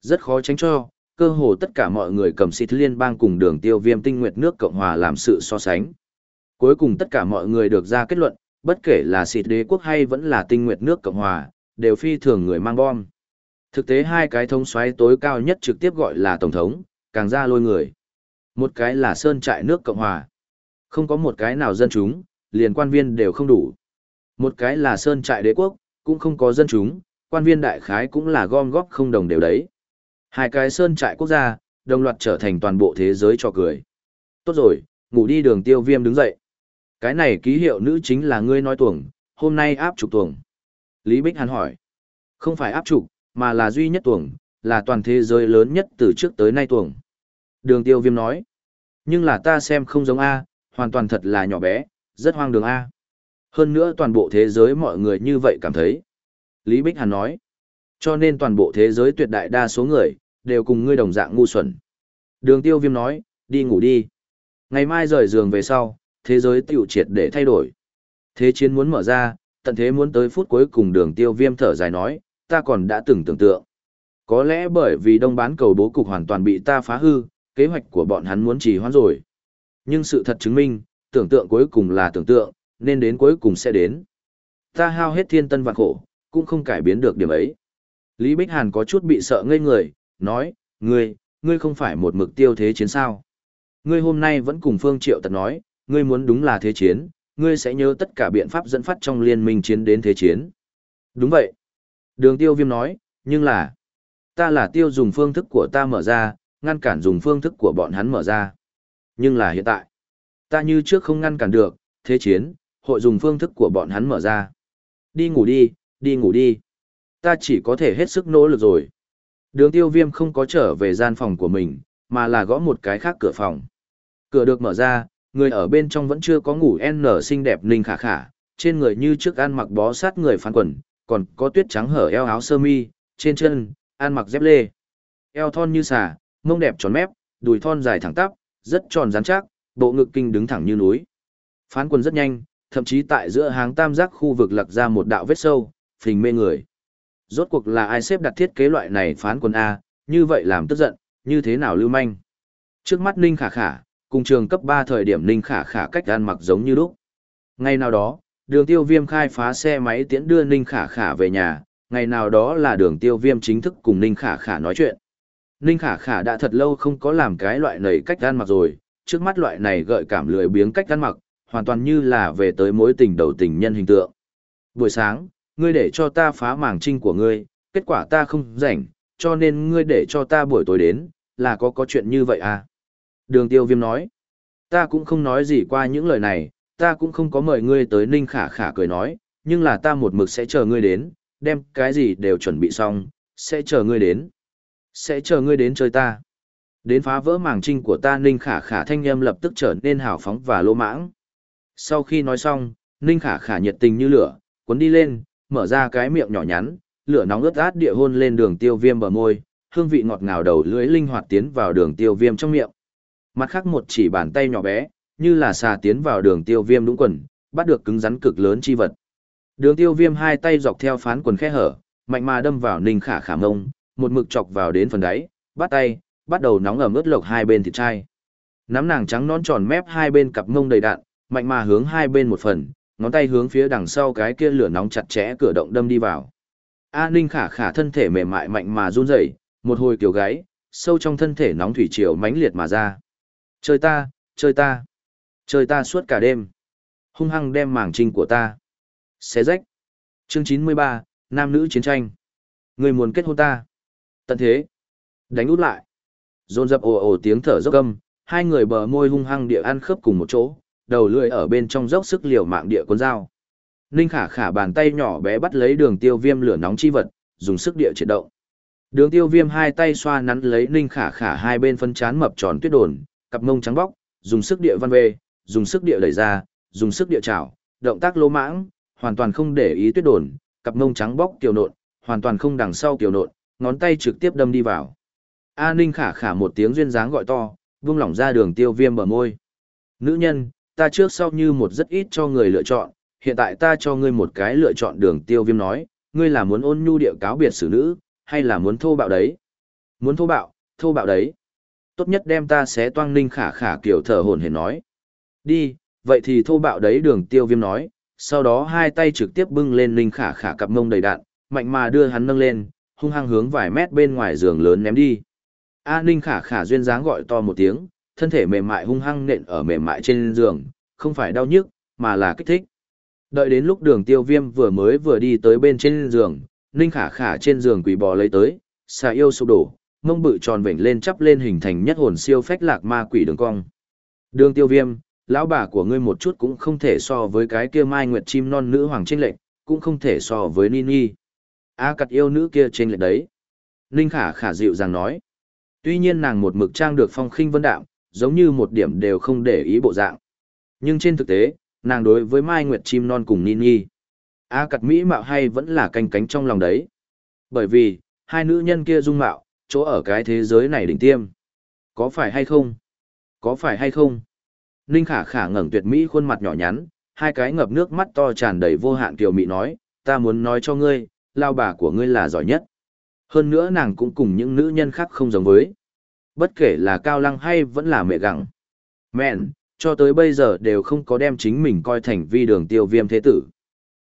S1: Rất khó tránh cho, cơ hồ tất cả mọi người cầm xịt liên bang cùng đường tiêu viêm tinh nguyệt nước Cộng Hòa làm sự so sánh. Cuối cùng tất cả mọi người được ra kết luận, bất kể là xịt đế quốc hay vẫn là tinh nguyệt nước Cộng Hòa, đều phi thường người mang bom. Thực tế hai cái thống xoáy tối cao nhất trực tiếp gọi là Tổng thống, càng ra lôi người. Một cái là Sơn trại nước Cộng Hòa. Không có một cái nào dân chúng, liền quan viên đều không đủ. Một cái là Sơn trại đế quốc, cũng không có dân chúng, quan viên đại khái cũng là gom góp không đồng đều đấy. Hai cái Sơn trại quốc gia, đồng loạt trở thành toàn bộ thế giới cho cười. Tốt rồi, ngủ đi đường tiêu viêm đứng dậy. Cái này ký hiệu nữ chính là ngươi nói tuồng, hôm nay áp trục tuồng. Lý Bích Hàn hỏi. Không phải áp trục, mà là duy nhất tuồng, là toàn thế giới lớn nhất từ trước tới nay tuồng. Đường tiêu viêm nói. Nhưng là ta xem không giống A, hoàn toàn thật là nhỏ bé, rất hoang đường A. Hơn nữa toàn bộ thế giới mọi người như vậy cảm thấy. Lý Bích Hàn nói. Cho nên toàn bộ thế giới tuyệt đại đa số người, đều cùng ngươi đồng dạng ngu xuẩn. Đường tiêu viêm nói, đi ngủ đi. Ngày mai rời giường về sau, thế giới tiểu triệt để thay đổi. Thế chiến muốn mở ra, tận thế muốn tới phút cuối cùng đường tiêu viêm thở dài nói, ta còn đã từng tưởng tượng. Có lẽ bởi vì đông bán cầu bố cục hoàn toàn bị ta phá hư, kế hoạch của bọn hắn muốn trì hoãn rồi. Nhưng sự thật chứng minh, tưởng tượng cuối cùng là tưởng tượng, nên đến cuối cùng sẽ đến. Ta hao hết thiên tân vạn khổ, cũng không cải biến được điểm ấy. Lý Bích Hàn có chút bị sợ ngây người, nói, ngươi, ngươi không phải một mực tiêu thế chiến sao. Ngươi hôm nay vẫn cùng Phương Triệu Tật nói, ngươi muốn đúng là thế chiến, ngươi sẽ nhớ tất cả biện pháp dẫn phát trong liên minh chiến đến thế chiến. Đúng vậy. Đường tiêu viêm nói, nhưng là, ta là tiêu dùng phương thức của ta mở ra, ngăn cản dùng phương thức của bọn hắn mở ra. Nhưng là hiện tại, ta như trước không ngăn cản được, thế chiến, hội dùng phương thức của bọn hắn mở ra. Đi ngủ đi, đi ngủ đi. Ta chỉ có thể hết sức nỗ lực rồi. Đường tiêu viêm không có trở về gian phòng của mình, mà là gõ một cái khác cửa phòng. Cửa được mở ra, người ở bên trong vẫn chưa có ngủ N xinh đẹp ninh khả khả, trên người như trước ăn mặc bó sát người phán quần, còn có tuyết trắng hở eo áo sơ mi, trên chân, ăn mặc dép lê. Eo thon như xà, mông đẹp tròn mép, đùi thon dài thẳng tắp, rất tròn rắn chắc, bộ ngực kinh đứng thẳng như núi. Phán quân rất nhanh, thậm chí tại giữa hàng tam giác khu vực lật ra một đạo vết sâu, phình mê người. Rốt cuộc là ai xếp đặt thiết kế loại này phán quân A, như vậy làm tức giận, như thế nào lưu manh. Trước mắt Ninh Khả Khả, cùng trường cấp 3 thời điểm Ninh Khả Khả cách ăn mặc giống như lúc. Ngày nào đó, đường tiêu viêm khai phá xe máy tiễn đưa Ninh Khả Khả về nhà, ngày nào đó là đường tiêu viêm chính thức cùng Ninh Khả Khả nói chuyện. Ninh Khả Khả đã thật lâu không có làm cái loại này cách ăn mặc rồi, trước mắt loại này gợi cảm lười biếng cách ăn mặc, hoàn toàn như là về tới mối tình đầu tình nhân hình tượng. Buổi sáng, ngươi để cho ta phá màng trinh của ngươi, kết quả ta không rảnh, cho nên ngươi để cho ta buổi tối đến, là có có chuyện như vậy à? Đường tiêu viêm nói, ta cũng không nói gì qua những lời này, ta cũng không có mời ngươi tới Ninh Khả Khả cười nói, nhưng là ta một mực sẽ chờ ngươi đến, đem cái gì đều chuẩn bị xong, sẽ chờ ngươi đến. Sẽ chờ ngươi đến chơi ta. Đến phá vỡ màng trinh của ta Ninh Khả Khả thanh âm lập tức trở nên hào phóng và lô mãng. Sau khi nói xong, Ninh Khả Khả nhiệt tình như lửa, cuốn đi lên, mở ra cái miệng nhỏ nhắn, lửa nóng ướt át địa hôn lên đường tiêu viêm bờ môi, hương vị ngọt ngào đầu lưỡi linh hoạt tiến vào đường tiêu viêm trong miệng. Mặt khác một chỉ bàn tay nhỏ bé, như là xà tiến vào đường tiêu viêm đúng quần, bắt được cứng rắn cực lớn chi vật. Đường tiêu viêm hai tay dọc theo phán quần khe hở, mạnh mà đâm vào ninh khả khả mông, một mực chọc vào đến phần đáy, bắt tay, bắt đầu nóng ẩm ướt lộc hai bên thịt chai. Nắm nàng trắng nón tròn mép hai bên cặp ngông đầy đạn, mạnh mà hướng hai bên một phần, ngón tay hướng phía đằng sau cái kia lửa nóng chặt chẽ cửa động đâm đi vào. A Ninh khả khả thân thể mềm mại mạnh mà run rẩy, một hồi kiểu gáy, sâu trong thân thể nóng thủy triều mãnh liệt mà ra. Chơi ta, chơi ta, chơi ta suốt cả đêm. Hung hăng đem mảng trinh của ta. Xé rách. Chương 93, Nam nữ chiến tranh. Người muốn kết hôn ta. Tận thế. Đánh út lại. Rôn dập ồ ồ tiếng thở dốc âm, hai người bờ môi hung hăng địa ăn khớp cùng một chỗ, đầu lưỡi ở bên trong dốc sức liều mạng địa con dao. Ninh khả khả bàn tay nhỏ bé bắt lấy đường tiêu viêm lửa nóng chi vật, dùng sức địa triệt động. Đường tiêu viêm hai tay xoa nắn lấy ninh khả khả hai bên phân chán mập tròn tuyết đồn, cặp mông trắng bóc, dùng sức địa văn về, dùng sức địa đẩy ra, dùng sức địa chảo, động tác lỗ mãng, hoàn toàn không để ý tuyết đồn, cặp mông trắng bóc tiểu nộn, hoàn toàn không đằng sau tiểu nộn, ngón tay trực tiếp đâm đi vào. A Ninh khả khả một tiếng duyên dáng gọi to, vung lỏng ra đường tiêu viêm bờ môi. Nữ nhân, ta trước sau như một rất ít cho người lựa chọn, hiện tại ta cho ngươi một cái lựa chọn đường tiêu viêm nói, ngươi là muốn ôn nhu địa cáo biệt xử nữ, hay là muốn thô bạo đấy? Muốn thô bạo, thô bạo đấy. Tốt nhất đem ta xé toang ninh khả khả kiểu thở hồn hển nói. Đi, vậy thì thô bạo đấy đường tiêu viêm nói, sau đó hai tay trực tiếp bưng lên ninh khả khả cặp mông đầy đạn, mạnh mà đưa hắn nâng lên, hung hăng hướng vài mét bên ngoài giường lớn ném đi. A ninh khả khả duyên dáng gọi to một tiếng, thân thể mềm mại hung hăng nện ở mềm mại trên giường, không phải đau nhức, mà là kích thích. Đợi đến lúc đường tiêu viêm vừa mới vừa đi tới bên trên giường, Ninh Khả Khả trên giường quỷ bò lấy tới, xà yêu sụp đổ, mông bự tròn vểnh lên chắp lên hình thành nhất hồn siêu phách lạc ma quỷ đường cong. Đường tiêu viêm, lão bà của ngươi một chút cũng không thể so với cái kia mai nguyệt chim non nữ hoàng trên lệnh, cũng không thể so với Nini. A cặt yêu nữ kia trên lệch đấy. Ninh khả khả dịu dàng nói. Tuy nhiên nàng một mực trang được phong khinh vân đạm, giống như một điểm đều không để ý bộ dạng. Nhưng trên thực tế, nàng đối với mai nguyệt chim non cùng Nini. A cặt mỹ mạo hay vẫn là canh cánh trong lòng đấy. Bởi vì, hai nữ nhân kia dung mạo, chỗ ở cái thế giới này đỉnh tiêm. Có phải hay không? Có phải hay không? Ninh khả khả ngẩng tuyệt mỹ khuôn mặt nhỏ nhắn, hai cái ngập nước mắt to tràn đầy vô hạn kiều mị nói, ta muốn nói cho ngươi, lao bà của ngươi là giỏi nhất. Hơn nữa nàng cũng cùng những nữ nhân khác không giống với. Bất kể là cao lăng hay vẫn là mẹ gặng. Mẹn, cho tới bây giờ đều không có đem chính mình coi thành vi đường tiêu viêm thế tử.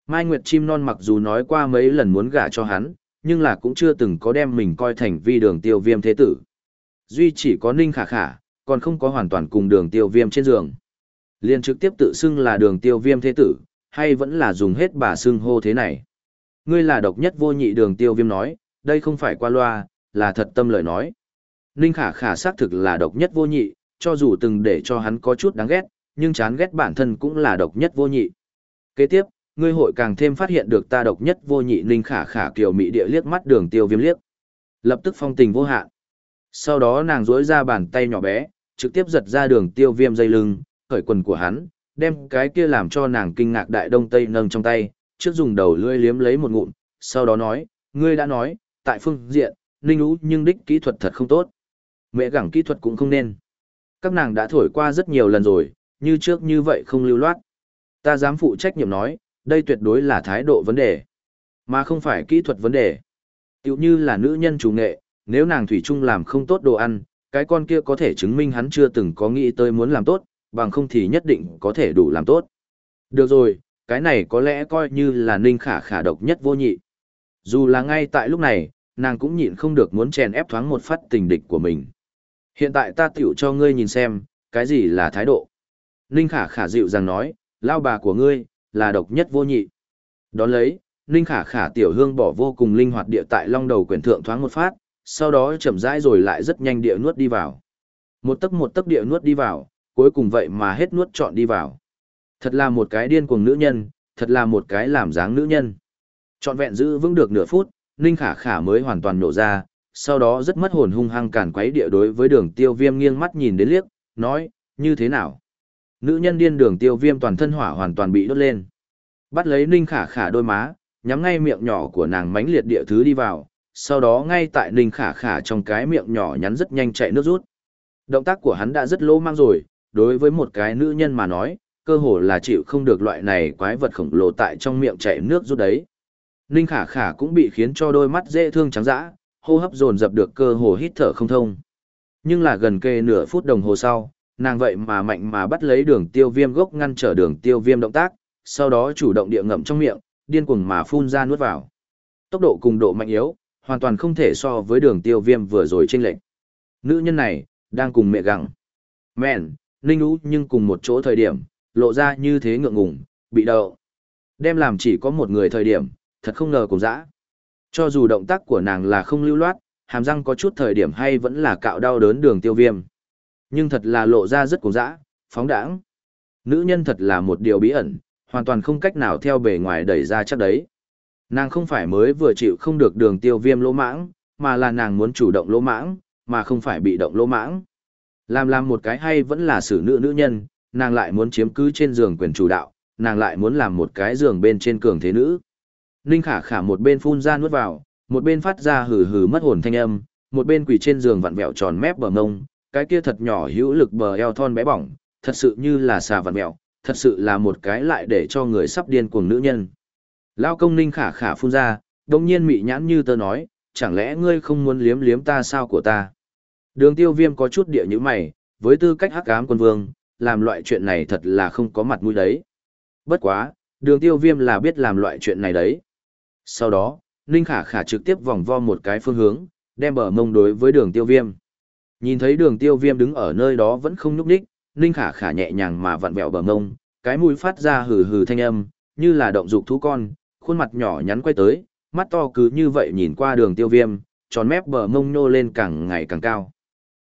S1: Mai Nguyệt Chim Non mặc dù nói qua mấy lần muốn gả cho hắn, nhưng là cũng chưa từng có đem mình coi thành vi đường tiêu viêm thế tử. Duy chỉ có Ninh Khả Khả, còn không có hoàn toàn cùng đường tiêu viêm trên giường. Liên trực tiếp tự xưng là đường tiêu viêm thế tử, hay vẫn là dùng hết bà xưng hô thế này. Ngươi là độc nhất vô nhị đường tiêu viêm nói, đây không phải qua loa, là thật tâm lời nói. Ninh Khả Khả xác thực là độc nhất vô nhị, cho dù từng để cho hắn có chút đáng ghét, nhưng chán ghét bản thân cũng là độc nhất vô nhị. Kế tiếp, ngươi hội càng thêm phát hiện được ta độc nhất vô nhị Ninh Khả Khả kiều mị địa liếc mắt đường tiêu viêm liếc. Lập tức phong tình vô hạn. Sau đó nàng duỗi ra bàn tay nhỏ bé, trực tiếp giật ra đường tiêu viêm dây lưng, khởi quần của hắn, đem cái kia làm cho nàng kinh ngạc đại đông tây nâng trong tay, trước dùng đầu lưỡi liếm lấy một ngụm, sau đó nói, ngươi đã nói, tại phương diện, ninh ú nhưng đích kỹ thuật thật không tốt. Mẹ gẳng kỹ thuật cũng không nên. Các nàng đã thổi qua rất nhiều lần rồi, như trước như vậy không lưu loát. Ta dám phụ trách nhiệm nói, đây tuyệt đối là thái độ vấn đề, mà không phải kỹ thuật vấn đề. Tiểu như là nữ nhân chủ nghệ, nếu nàng thủy chung làm không tốt đồ ăn, cái con kia có thể chứng minh hắn chưa từng có nghĩ tới muốn làm tốt, bằng không thì nhất định có thể đủ làm tốt. Được rồi, cái này có lẽ coi như là ninh khả khả độc nhất vô nhị. Dù là ngay tại lúc này, nàng cũng nhịn không được muốn chèn ép thoáng một phát tình địch của mình. Hiện tại ta tiểu cho ngươi nhìn xem, cái gì là thái độ. Ninh khả khả dịu dàng nói, lao bà của ngươi, là độc nhất vô nhị. Đón lấy, Ninh khả khả tiểu hương bỏ vô cùng linh hoạt địa tại long đầu quyển thượng thoáng một phát, sau đó chậm rãi rồi lại rất nhanh địa nuốt đi vào. Một tấc một tấc địa nuốt đi vào, cuối cùng vậy mà hết nuốt trọn đi vào. Thật là một cái điên cuồng nữ nhân, thật là một cái làm dáng nữ nhân. Trọn vẹn giữ vững được nửa phút, Ninh Khả Khả mới hoàn toàn nổ ra, sau đó rất mất hồn hung hăng cản quấy địa đối với đường tiêu viêm nghiêng mắt nhìn đến liếc, nói, như thế nào? Nữ nhân điên đường tiêu viêm toàn thân hỏa hoàn toàn bị đốt lên. Bắt lấy Ninh Khả Khả đôi má, nhắm ngay miệng nhỏ của nàng mánh liệt địa thứ đi vào, sau đó ngay tại Ninh Khả Khả trong cái miệng nhỏ nhắn rất nhanh chạy nước rút. Động tác của hắn đã rất lỗ mang rồi, đối với một cái nữ nhân mà nói, cơ hồ là chịu không được loại này quái vật khổng lồ tại trong miệng chạy nước rút đấy. Ninh Khả Khả cũng bị khiến cho đôi mắt dễ thương trắng dã, hô hấp dồn dập được cơ hồ hít thở không thông. Nhưng là gần kề nửa phút đồng hồ sau, nàng vậy mà mạnh mà bắt lấy đường tiêu viêm gốc ngăn trở đường tiêu viêm động tác, sau đó chủ động địa ngậm trong miệng, điên cuồng mà phun ra nuốt vào. Tốc độ cùng độ mạnh yếu, hoàn toàn không thể so với đường tiêu viêm vừa rồi chênh lệch. Nữ nhân này, đang cùng mẹ gặng. Mẹn, ninh ú nhưng cùng một chỗ thời điểm, lộ ra như thế ngượng ngùng, bị đậu. Đem làm chỉ có một người thời điểm, thật không ngờ cùng dã. Cho dù động tác của nàng là không lưu loát, hàm răng có chút thời điểm hay vẫn là cạo đau đớn đường tiêu viêm. Nhưng thật là lộ ra rất cùng dã, phóng đãng. Nữ nhân thật là một điều bí ẩn, hoàn toàn không cách nào theo bề ngoài đẩy ra chắc đấy. Nàng không phải mới vừa chịu không được đường tiêu viêm lỗ mãng, mà là nàng muốn chủ động lỗ mãng, mà không phải bị động lỗ mãng. Làm làm một cái hay vẫn là xử nữ nữ nhân, nàng lại muốn chiếm cứ trên giường quyền chủ đạo, nàng lại muốn làm một cái giường bên trên cường thế nữ. Ninh khả khả một bên phun ra nuốt vào, một bên phát ra hừ hừ mất hồn thanh âm, một bên quỳ trên giường vặn vẹo tròn mép bờ ngông, cái kia thật nhỏ hữu lực bờ eo thon bé bỏng, thật sự như là xà vặn vẹo, thật sự là một cái lại để cho người sắp điên cuồng nữ nhân. Lao công ninh khả khả phun ra, đồng nhiên mị nhãn như tớ nói, chẳng lẽ ngươi không muốn liếm liếm ta sao của ta? Đường tiêu viêm có chút địa như mày, với tư cách hắc ám quân vương, làm loại chuyện này thật là không có mặt mũi đấy. Bất quá, đường tiêu viêm là biết làm loại chuyện này đấy. Sau đó, Ninh Khả Khả trực tiếp vòng vo một cái phương hướng, đem bờ mông đối với đường tiêu viêm. Nhìn thấy đường tiêu viêm đứng ở nơi đó vẫn không nhúc đích, Ninh Khả Khả nhẹ nhàng mà vặn vẹo bờ mông, cái mũi phát ra hừ hừ thanh âm, như là động dục thú con, khuôn mặt nhỏ nhắn quay tới, mắt to cứ như vậy nhìn qua đường tiêu viêm, tròn mép bờ mông nhô lên càng ngày càng cao.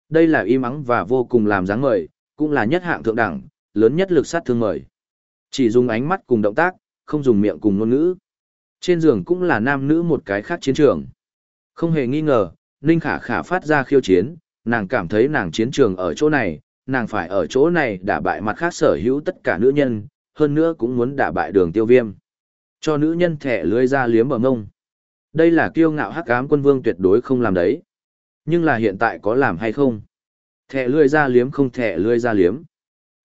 S1: Đây là im mắng và vô cùng làm dáng mời, cũng là nhất hạng thượng đẳng, lớn nhất lực sát thương mời. Chỉ dùng ánh mắt cùng động tác, không dùng miệng cùng ngôn ngữ. Trên giường cũng là nam nữ một cái khác chiến trường. Không hề nghi ngờ, Ninh Khả Khả phát ra khiêu chiến, nàng cảm thấy nàng chiến trường ở chỗ này, nàng phải ở chỗ này đả bại mặt khác sở hữu tất cả nữ nhân, hơn nữa cũng muốn đả bại đường tiêu viêm. Cho nữ nhân thẻ lưới ra liếm bờ ngông. Đây là kiêu ngạo hắc ám quân vương tuyệt đối không làm đấy. Nhưng là hiện tại có làm hay không? Thẻ lươi ra liếm không thẻ lươi ra liếm.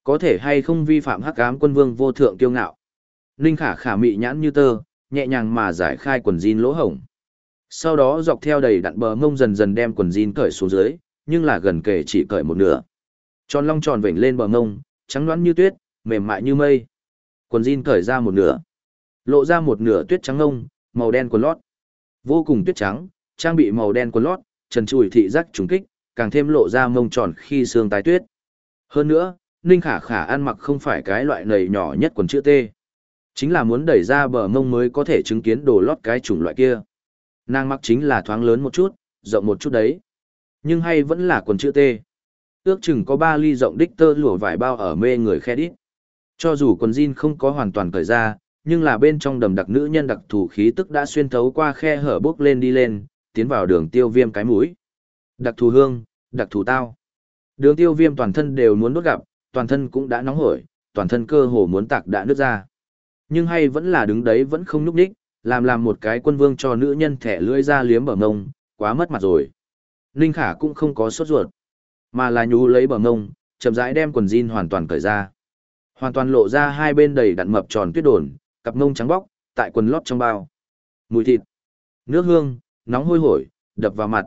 S1: Có thể hay không vi phạm hắc ám quân vương vô thượng kiêu ngạo. Ninh khả khả mị nhãn như tơ, nhẹ nhàng mà giải khai quần jean lỗ hổng. Sau đó dọc theo đầy đặn bờ mông dần dần đem quần jean cởi xuống dưới, nhưng là gần kể chỉ cởi một nửa. Tròn long tròn vểnh lên bờ mông, trắng nõn như tuyết, mềm mại như mây. Quần jean cởi ra một nửa, lộ ra một nửa tuyết trắng ngông, màu đen quần lót. Vô cùng tuyết trắng, trang bị màu đen quần lót, trần trụi thị giác trùng kích, càng thêm lộ ra mông tròn khi xương tái tuyết. Hơn nữa, Ninh Khả Khả ăn mặc không phải cái loại nầy nhỏ nhất quần chữ T. Chính là muốn đẩy ra bờ mông mới có thể chứng kiến đồ lót cái chủng loại kia. Nàng mặc chính là thoáng lớn một chút, rộng một chút đấy. Nhưng hay vẫn là quần chữ T. Ước chừng có 3 ly rộng đích tơ lụa vải bao ở mê người khe đít. Cho dù quần jean không có hoàn toàn cởi ra, nhưng là bên trong đầm đặc nữ nhân đặc thù khí tức đã xuyên thấu qua khe hở bước lên đi lên, tiến vào đường tiêu viêm cái mũi. Đặc thù hương, đặc thù tao. Đường tiêu viêm toàn thân đều muốn đốt gặp, toàn thân cũng đã nóng hổi, toàn thân cơ hồ muốn tạc đã nứt ra. Nhưng hay vẫn là đứng đấy vẫn không núp đích, làm làm một cái quân vương cho nữ nhân thẻ lưỡi ra liếm bờ ngông, quá mất mặt rồi. Ninh Khả cũng không có sốt ruột, mà là nhú lấy bờ ngông, chậm rãi đem quần jean hoàn toàn cởi ra. Hoàn toàn lộ ra hai bên đầy đặn mập tròn tuyết đồn, cặp ngông trắng bóc, tại quần lót trong bao. Mùi thịt, nước hương, nóng hôi hổi, đập vào mặt.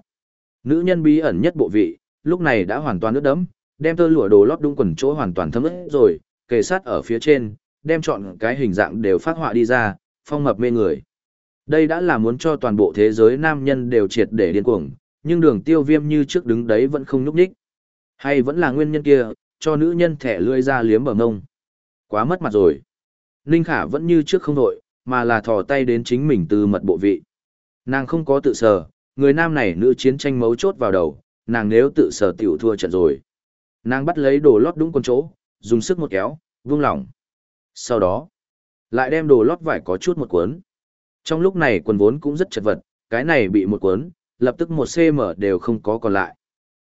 S1: Nữ nhân bí ẩn nhất bộ vị, lúc này đã hoàn toàn ướt đẫm, đem tơ lụa đồ lót đúng quần chỗ hoàn toàn thấm ướt rồi, kề sát ở phía trên, đem chọn cái hình dạng đều phát họa đi ra, phong mập mê người. Đây đã là muốn cho toàn bộ thế giới nam nhân đều triệt để điên cuồng, nhưng đường tiêu viêm như trước đứng đấy vẫn không nhúc nhích. Hay vẫn là nguyên nhân kia, cho nữ nhân thẻ lươi ra liếm bờ ngông. Quá mất mặt rồi. Ninh Khả vẫn như trước không đội, mà là thò tay đến chính mình từ mật bộ vị. Nàng không có tự sờ, người nam này nữ chiến tranh mấu chốt vào đầu, nàng nếu tự sở tiểu thua trận rồi. Nàng bắt lấy đồ lót đúng con chỗ, dùng sức một kéo, vung lỏng. Sau đó, lại đem đồ lót vải có chút một cuốn. Trong lúc này quần vốn cũng rất chật vật, cái này bị một cuốn, lập tức một cm đều không có còn lại.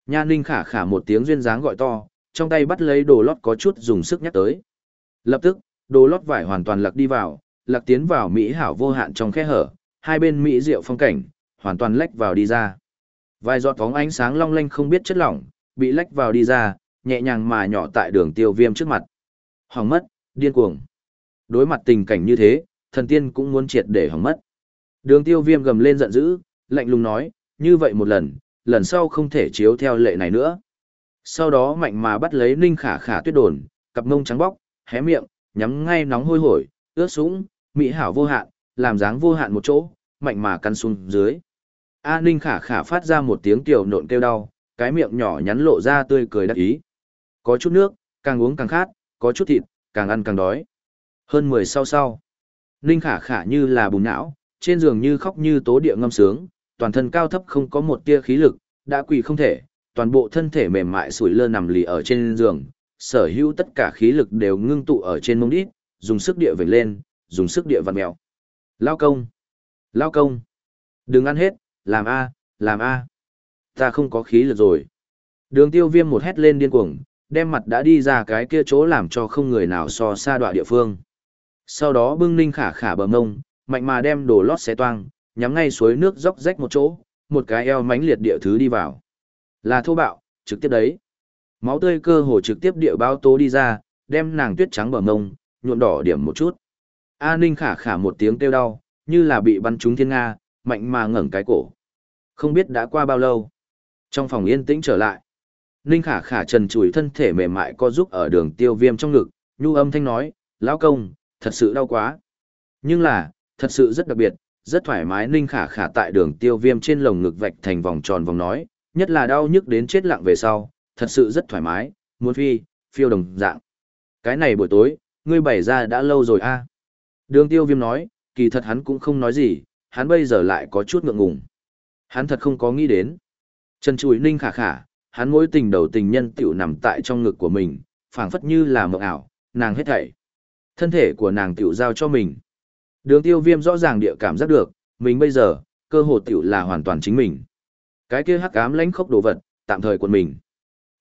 S1: Nha Ninh khả khả một tiếng duyên dáng gọi to, trong tay bắt lấy đồ lót có chút dùng sức nhắc tới. Lập tức, đồ lót vải hoàn toàn lặc đi vào, lặc tiến vào Mỹ hảo vô hạn trong khe hở, hai bên Mỹ rượu phong cảnh, hoàn toàn lách vào đi ra. Vài giọt bóng ánh sáng long lanh không biết chất lỏng, bị lách vào đi ra, nhẹ nhàng mà nhỏ tại đường tiêu viêm trước mặt. Hỏng mất, điên cuồng. Đối mặt tình cảnh như thế, thần tiên cũng muốn triệt để hỏng mất. Đường tiêu viêm gầm lên giận dữ, lạnh lùng nói, như vậy một lần, lần sau không thể chiếu theo lệ này nữa. Sau đó mạnh mà bắt lấy ninh khả khả tuyết đồn, cặp mông trắng bóc, hé miệng, nhắm ngay nóng hôi hổi, ướt súng, mỹ hảo vô hạn, làm dáng vô hạn một chỗ, mạnh mà căn xuống dưới. A ninh khả khả phát ra một tiếng tiểu nộn kêu đau, cái miệng nhỏ nhắn lộ ra tươi cười đắc ý. Có chút nước, càng uống càng khát, có chút thịt, càng ăn càng đói. Hơn 10 sau sau, Ninh khả khả như là bùng não, trên giường như khóc như tố địa ngâm sướng, toàn thân cao thấp không có một tia khí lực, đã quỳ không thể, toàn bộ thân thể mềm mại sủi lơ nằm lì ở trên giường, sở hữu tất cả khí lực đều ngưng tụ ở trên mông đít, dùng sức địa vểnh lên, dùng sức địa vặn mèo. Lao công! Lao công! Đừng ăn hết, làm A, làm A. Ta không có khí lực rồi. Đường tiêu viêm một hét lên điên cuồng, đem mặt đã đi ra cái kia chỗ làm cho không người nào so xa đoạn địa phương. Sau đó bưng ninh khả khả bờ mông, mạnh mà đem đồ lót xé toang, nhắm ngay suối nước dốc rách một chỗ, một cái eo mánh liệt địa thứ đi vào. Là thô bạo, trực tiếp đấy. Máu tươi cơ hồ trực tiếp địa bao tố đi ra, đem nàng tuyết trắng bờ mông, nhuộm đỏ điểm một chút. A ninh khả khả một tiếng kêu đau, như là bị bắn trúng thiên Nga, mạnh mà ngẩng cái cổ. Không biết đã qua bao lâu. Trong phòng yên tĩnh trở lại. Ninh khả khả trần chùi thân thể mềm mại co giúp ở đường tiêu viêm trong ngực, nhu âm thanh nói, lão công, thật sự đau quá. Nhưng là, thật sự rất đặc biệt, rất thoải mái Ninh khả khả tại đường tiêu viêm trên lồng ngực vạch thành vòng tròn vòng nói, nhất là đau nhức đến chết lặng về sau, thật sự rất thoải mái, muốn phi, phiêu đồng dạng. Cái này buổi tối, ngươi bày ra đã lâu rồi a Đường tiêu viêm nói, kỳ thật hắn cũng không nói gì, hắn bây giờ lại có chút ngượng ngùng. Hắn thật không có nghĩ đến. Trần Chùi Ninh khả khả, hắn mối tình đầu tình nhân tiểu nằm tại trong ngực của mình, phảng phất như là mộng ảo, nàng hết thảy. Thân thể của nàng tiểu giao cho mình. Đường tiêu viêm rõ ràng địa cảm giác được, mình bây giờ, cơ hồ tiểu là hoàn toàn chính mình. Cái kia hắc ám lãnh khốc đồ vật, tạm thời quần mình.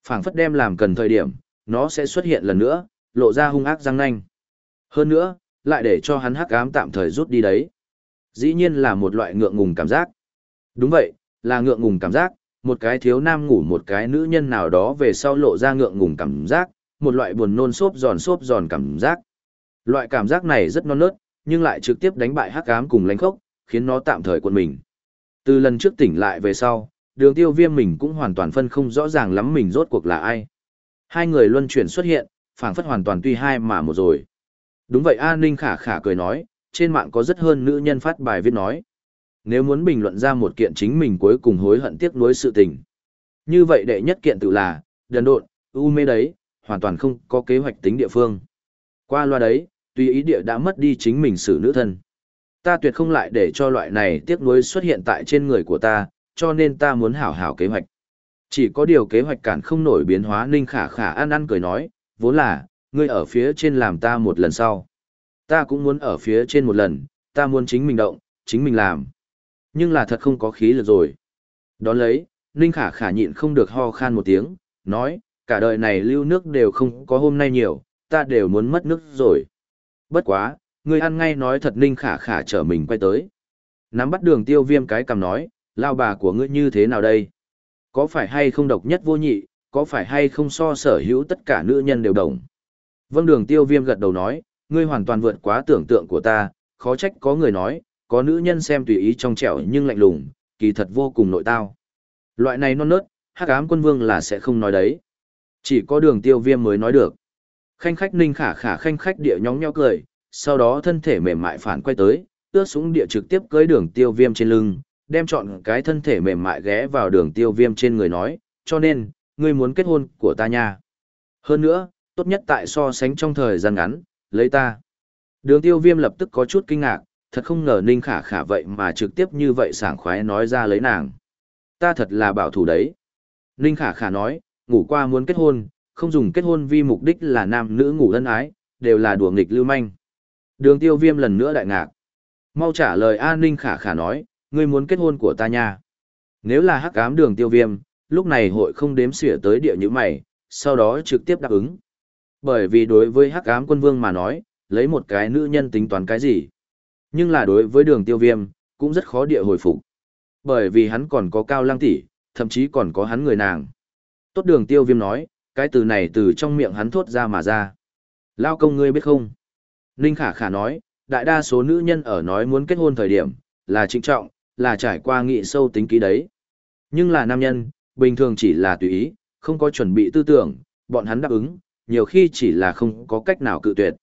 S1: phảng phất đem làm cần thời điểm, nó sẽ xuất hiện lần nữa, lộ ra hung ác răng nanh. Hơn nữa, lại để cho hắn hắc ám tạm thời rút đi đấy. Dĩ nhiên là một loại ngượng ngùng cảm giác. Đúng vậy, là ngượng ngùng cảm giác, một cái thiếu nam ngủ một cái nữ nhân nào đó về sau lộ ra ngượng ngùng cảm giác, một loại buồn nôn xốp giòn xốp giòn cảm giác. Loại cảm giác này rất non nớt, nhưng lại trực tiếp đánh bại hắc ám cùng lãnh khốc, khiến nó tạm thời quân mình. Từ lần trước tỉnh lại về sau, đường tiêu viêm mình cũng hoàn toàn phân không rõ ràng lắm mình rốt cuộc là ai. Hai người luân chuyển xuất hiện, phảng phất hoàn toàn tuy hai mà một rồi. Đúng vậy A Ninh khả khả cười nói, trên mạng có rất hơn nữ nhân phát bài viết nói. Nếu muốn bình luận ra một kiện chính mình cuối cùng hối hận tiếc nuối sự tình. Như vậy đệ nhất kiện tự là, đần độn, u mê đấy, hoàn toàn không có kế hoạch tính địa phương. Qua loa đấy, tùy ý địa đã mất đi chính mình xử nữ thân. Ta tuyệt không lại để cho loại này tiếc nuối xuất hiện tại trên người của ta, cho nên ta muốn hảo hảo kế hoạch. Chỉ có điều kế hoạch cản không nổi biến hóa Ninh Khả Khả ăn ăn cười nói, vốn là, ngươi ở phía trên làm ta một lần sau. Ta cũng muốn ở phía trên một lần, ta muốn chính mình động, chính mình làm. Nhưng là thật không có khí lực rồi. Đón lấy, Ninh Khả Khả nhịn không được ho khan một tiếng, nói, cả đời này lưu nước đều không có hôm nay nhiều, ta đều muốn mất nước rồi. Bất quá, ngươi ăn ngay nói thật Ninh Khả Khả trở mình quay tới. Nắm bắt đường tiêu viêm cái cầm nói, lao bà của ngươi như thế nào đây? Có phải hay không độc nhất vô nhị, có phải hay không so sở hữu tất cả nữ nhân đều đồng? Vâng đường tiêu viêm gật đầu nói, ngươi hoàn toàn vượt quá tưởng tượng của ta, khó trách có người nói, có nữ nhân xem tùy ý trong trẻo nhưng lạnh lùng, kỳ thật vô cùng nội tao. Loại này non nớt, hắc ám quân vương là sẽ không nói đấy. Chỉ có đường tiêu viêm mới nói được. Khanh khách ninh khả khả khanh khách địa nhóng nhó cười, sau đó thân thể mềm mại phản quay tới, ướt súng địa trực tiếp cưới đường tiêu viêm trên lưng, đem chọn cái thân thể mềm mại ghé vào đường tiêu viêm trên người nói, cho nên, ngươi muốn kết hôn của ta nha. Hơn nữa, tốt nhất tại so sánh trong thời gian ngắn, lấy ta. Đường tiêu viêm lập tức có chút kinh ngạc, thật không ngờ Ninh Khả Khả vậy mà trực tiếp như vậy sảng khoái nói ra lấy nàng. Ta thật là bảo thủ đấy. Ninh Khả Khả nói, ngủ qua muốn kết hôn, không dùng kết hôn vì mục đích là nam nữ ngủ thân ái, đều là đùa nghịch lưu manh. Đường tiêu viêm lần nữa đại ngạc. Mau trả lời A Ninh Khả Khả nói, ngươi muốn kết hôn của ta nha. Nếu là hắc ám đường tiêu viêm, lúc này hội không đếm xỉa tới địa như mày, sau đó trực tiếp đáp ứng. Bởi vì đối với hắc ám quân vương mà nói, lấy một cái nữ nhân tính toán cái gì. Nhưng là đối với đường tiêu viêm, cũng rất khó địa hồi phục. Bởi vì hắn còn có cao lang tỷ, thậm chí còn có hắn người nàng. Tốt đường tiêu viêm nói, cái từ này từ trong miệng hắn thốt ra mà ra. Lao công ngươi biết không? Ninh Khả Khả nói, đại đa số nữ nhân ở nói muốn kết hôn thời điểm, là trịnh trọng, là trải qua nghị sâu tính ký đấy. Nhưng là nam nhân, bình thường chỉ là tùy ý, không có chuẩn bị tư tưởng, bọn hắn đáp ứng, nhiều khi chỉ là không có cách nào cự tuyệt.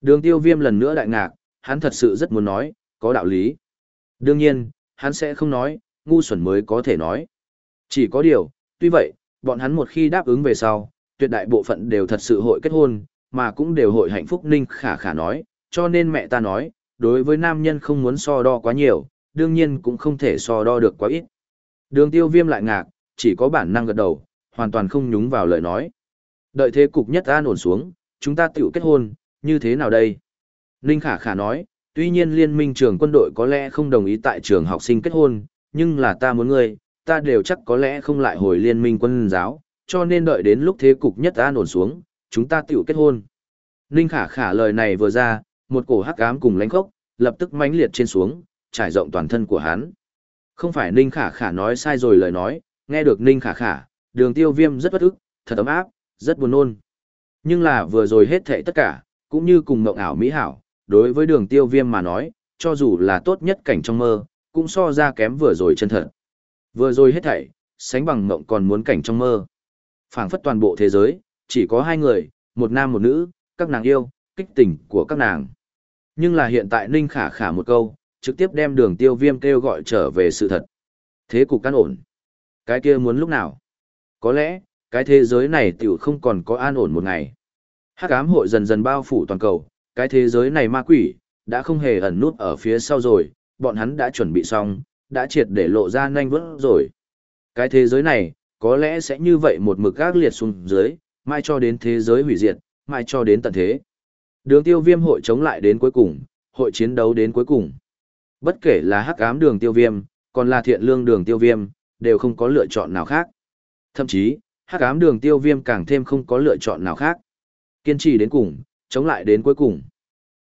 S1: Đường tiêu viêm lần nữa đại ngạc, hắn thật sự rất muốn nói, có đạo lý. Đương nhiên, hắn sẽ không nói, ngu xuẩn mới có thể nói. Chỉ có điều, tuy vậy, bọn hắn một khi đáp ứng về sau, tuyệt đại bộ phận đều thật sự hội kết hôn, mà cũng đều hội hạnh phúc ninh khả khả nói, cho nên mẹ ta nói, đối với nam nhân không muốn so đo quá nhiều, đương nhiên cũng không thể so đo được quá ít. Đường tiêu viêm lại ngạc, chỉ có bản năng gật đầu, hoàn toàn không nhúng vào lời nói. Đợi thế cục nhất an ổn xuống, chúng ta tiểu kết hôn, như thế nào đây? Ninh Khả Khả nói, tuy nhiên liên minh trường quân đội có lẽ không đồng ý tại trường học sinh kết hôn, nhưng là ta muốn ngươi, ta đều chắc có lẽ không lại hồi liên minh quân giáo, cho nên đợi đến lúc thế cục nhất an ổn xuống, chúng ta tiểu kết hôn. Ninh Khả Khả lời này vừa ra, một cổ hắc ám cùng lánh khốc, lập tức mãnh liệt trên xuống, trải rộng toàn thân của hắn. Không phải Ninh Khả Khả nói sai rồi lời nói, nghe được Ninh Khả Khả, đường tiêu viêm rất bất ức, thật ấm áp, rất buồn nôn. Nhưng là vừa rồi hết thảy tất cả, cũng như cùng mộng ảo mỹ hảo, đối với đường tiêu viêm mà nói, cho dù là tốt nhất cảnh trong mơ, cũng so ra kém vừa rồi chân thật. Vừa rồi hết thảy, sánh bằng mộng còn muốn cảnh trong mơ. phảng phất toàn bộ thế giới, chỉ có hai người, một nam một nữ, các nàng yêu, kích tỉnh của các nàng. Nhưng là hiện tại Ninh Khả Khả một câu, trực tiếp đem đường tiêu viêm kêu gọi trở về sự thật. Thế cục căn ổn. Cái kia muốn lúc nào? Có lẽ, cái thế giới này tiểu không còn có an ổn một ngày. Hắc ám hội dần dần bao phủ toàn cầu, cái thế giới này ma quỷ, đã không hề ẩn nút ở phía sau rồi, bọn hắn đã chuẩn bị xong, đã triệt để lộ ra nhanh vớt rồi. Cái thế giới này, có lẽ sẽ như vậy một mực gác liệt xuống dưới, mai cho đến thế giới hủy diệt, mai cho đến tận thế. Đường tiêu viêm hội chống lại đến cuối cùng, hội chiến đấu đến cuối cùng. Bất kể là hắc ám đường tiêu viêm, còn là thiện lương đường tiêu viêm, đều không có lựa chọn nào khác. Thậm chí, hắc ám đường tiêu viêm càng thêm không có lựa chọn nào khác. Kiên trì đến cùng, chống lại đến cuối cùng.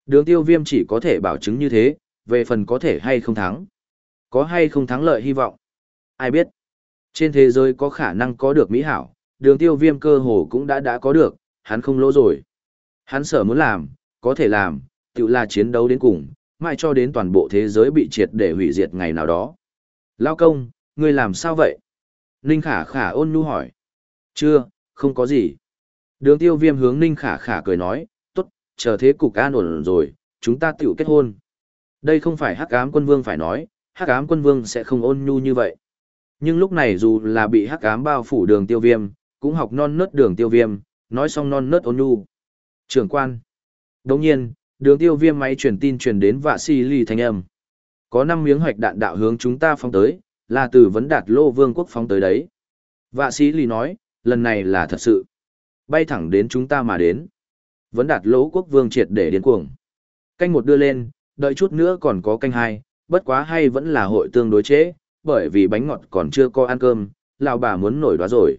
S1: Đường tiêu viêm chỉ có thể bảo chứng như thế, về phần có thể hay không thắng. Có hay không thắng lợi hy vọng. Ai biết. Trên thế giới có khả năng có được mỹ hảo, đường tiêu viêm cơ hồ cũng đã đã có được, hắn không lỗ rồi. Hắn sợ muốn làm, có thể làm, tự là chiến đấu đến cùng, mai cho đến toàn bộ thế giới bị triệt để hủy diệt ngày nào đó. Lao công, ngươi làm sao vậy? Ninh khả khả ôn nhu hỏi. Chưa, không có gì. Đường tiêu viêm hướng Ninh khả khả cười nói, tốt, chờ thế cục an ổn rồi, chúng ta tiểu kết hôn. Đây không phải hắc ám quân vương phải nói, hắc ám quân vương sẽ không ôn nhu như vậy. Nhưng lúc này dù là bị hắc ám bao phủ đường tiêu viêm, cũng học non nớt đường tiêu viêm, nói xong non nớt ôn nhu. Trưởng quan. Đồng nhiên, đường tiêu viêm máy truyền tin truyền đến vạ si ly thanh âm. Có 5 miếng hoạch đạn đạo hướng chúng ta phóng tới, là từ vấn đạt lô vương quốc phóng tới đấy. Vạ sĩ ly nói, lần này là thật sự. Bay thẳng đến chúng ta mà đến. Vấn đạt lỗ quốc vương triệt để điên cuồng. Canh một đưa lên, đợi chút nữa còn có canh hai, bất quá hay vẫn là hội tương đối chế, bởi vì bánh ngọt còn chưa có ăn cơm, lão bà muốn nổi đoá rồi.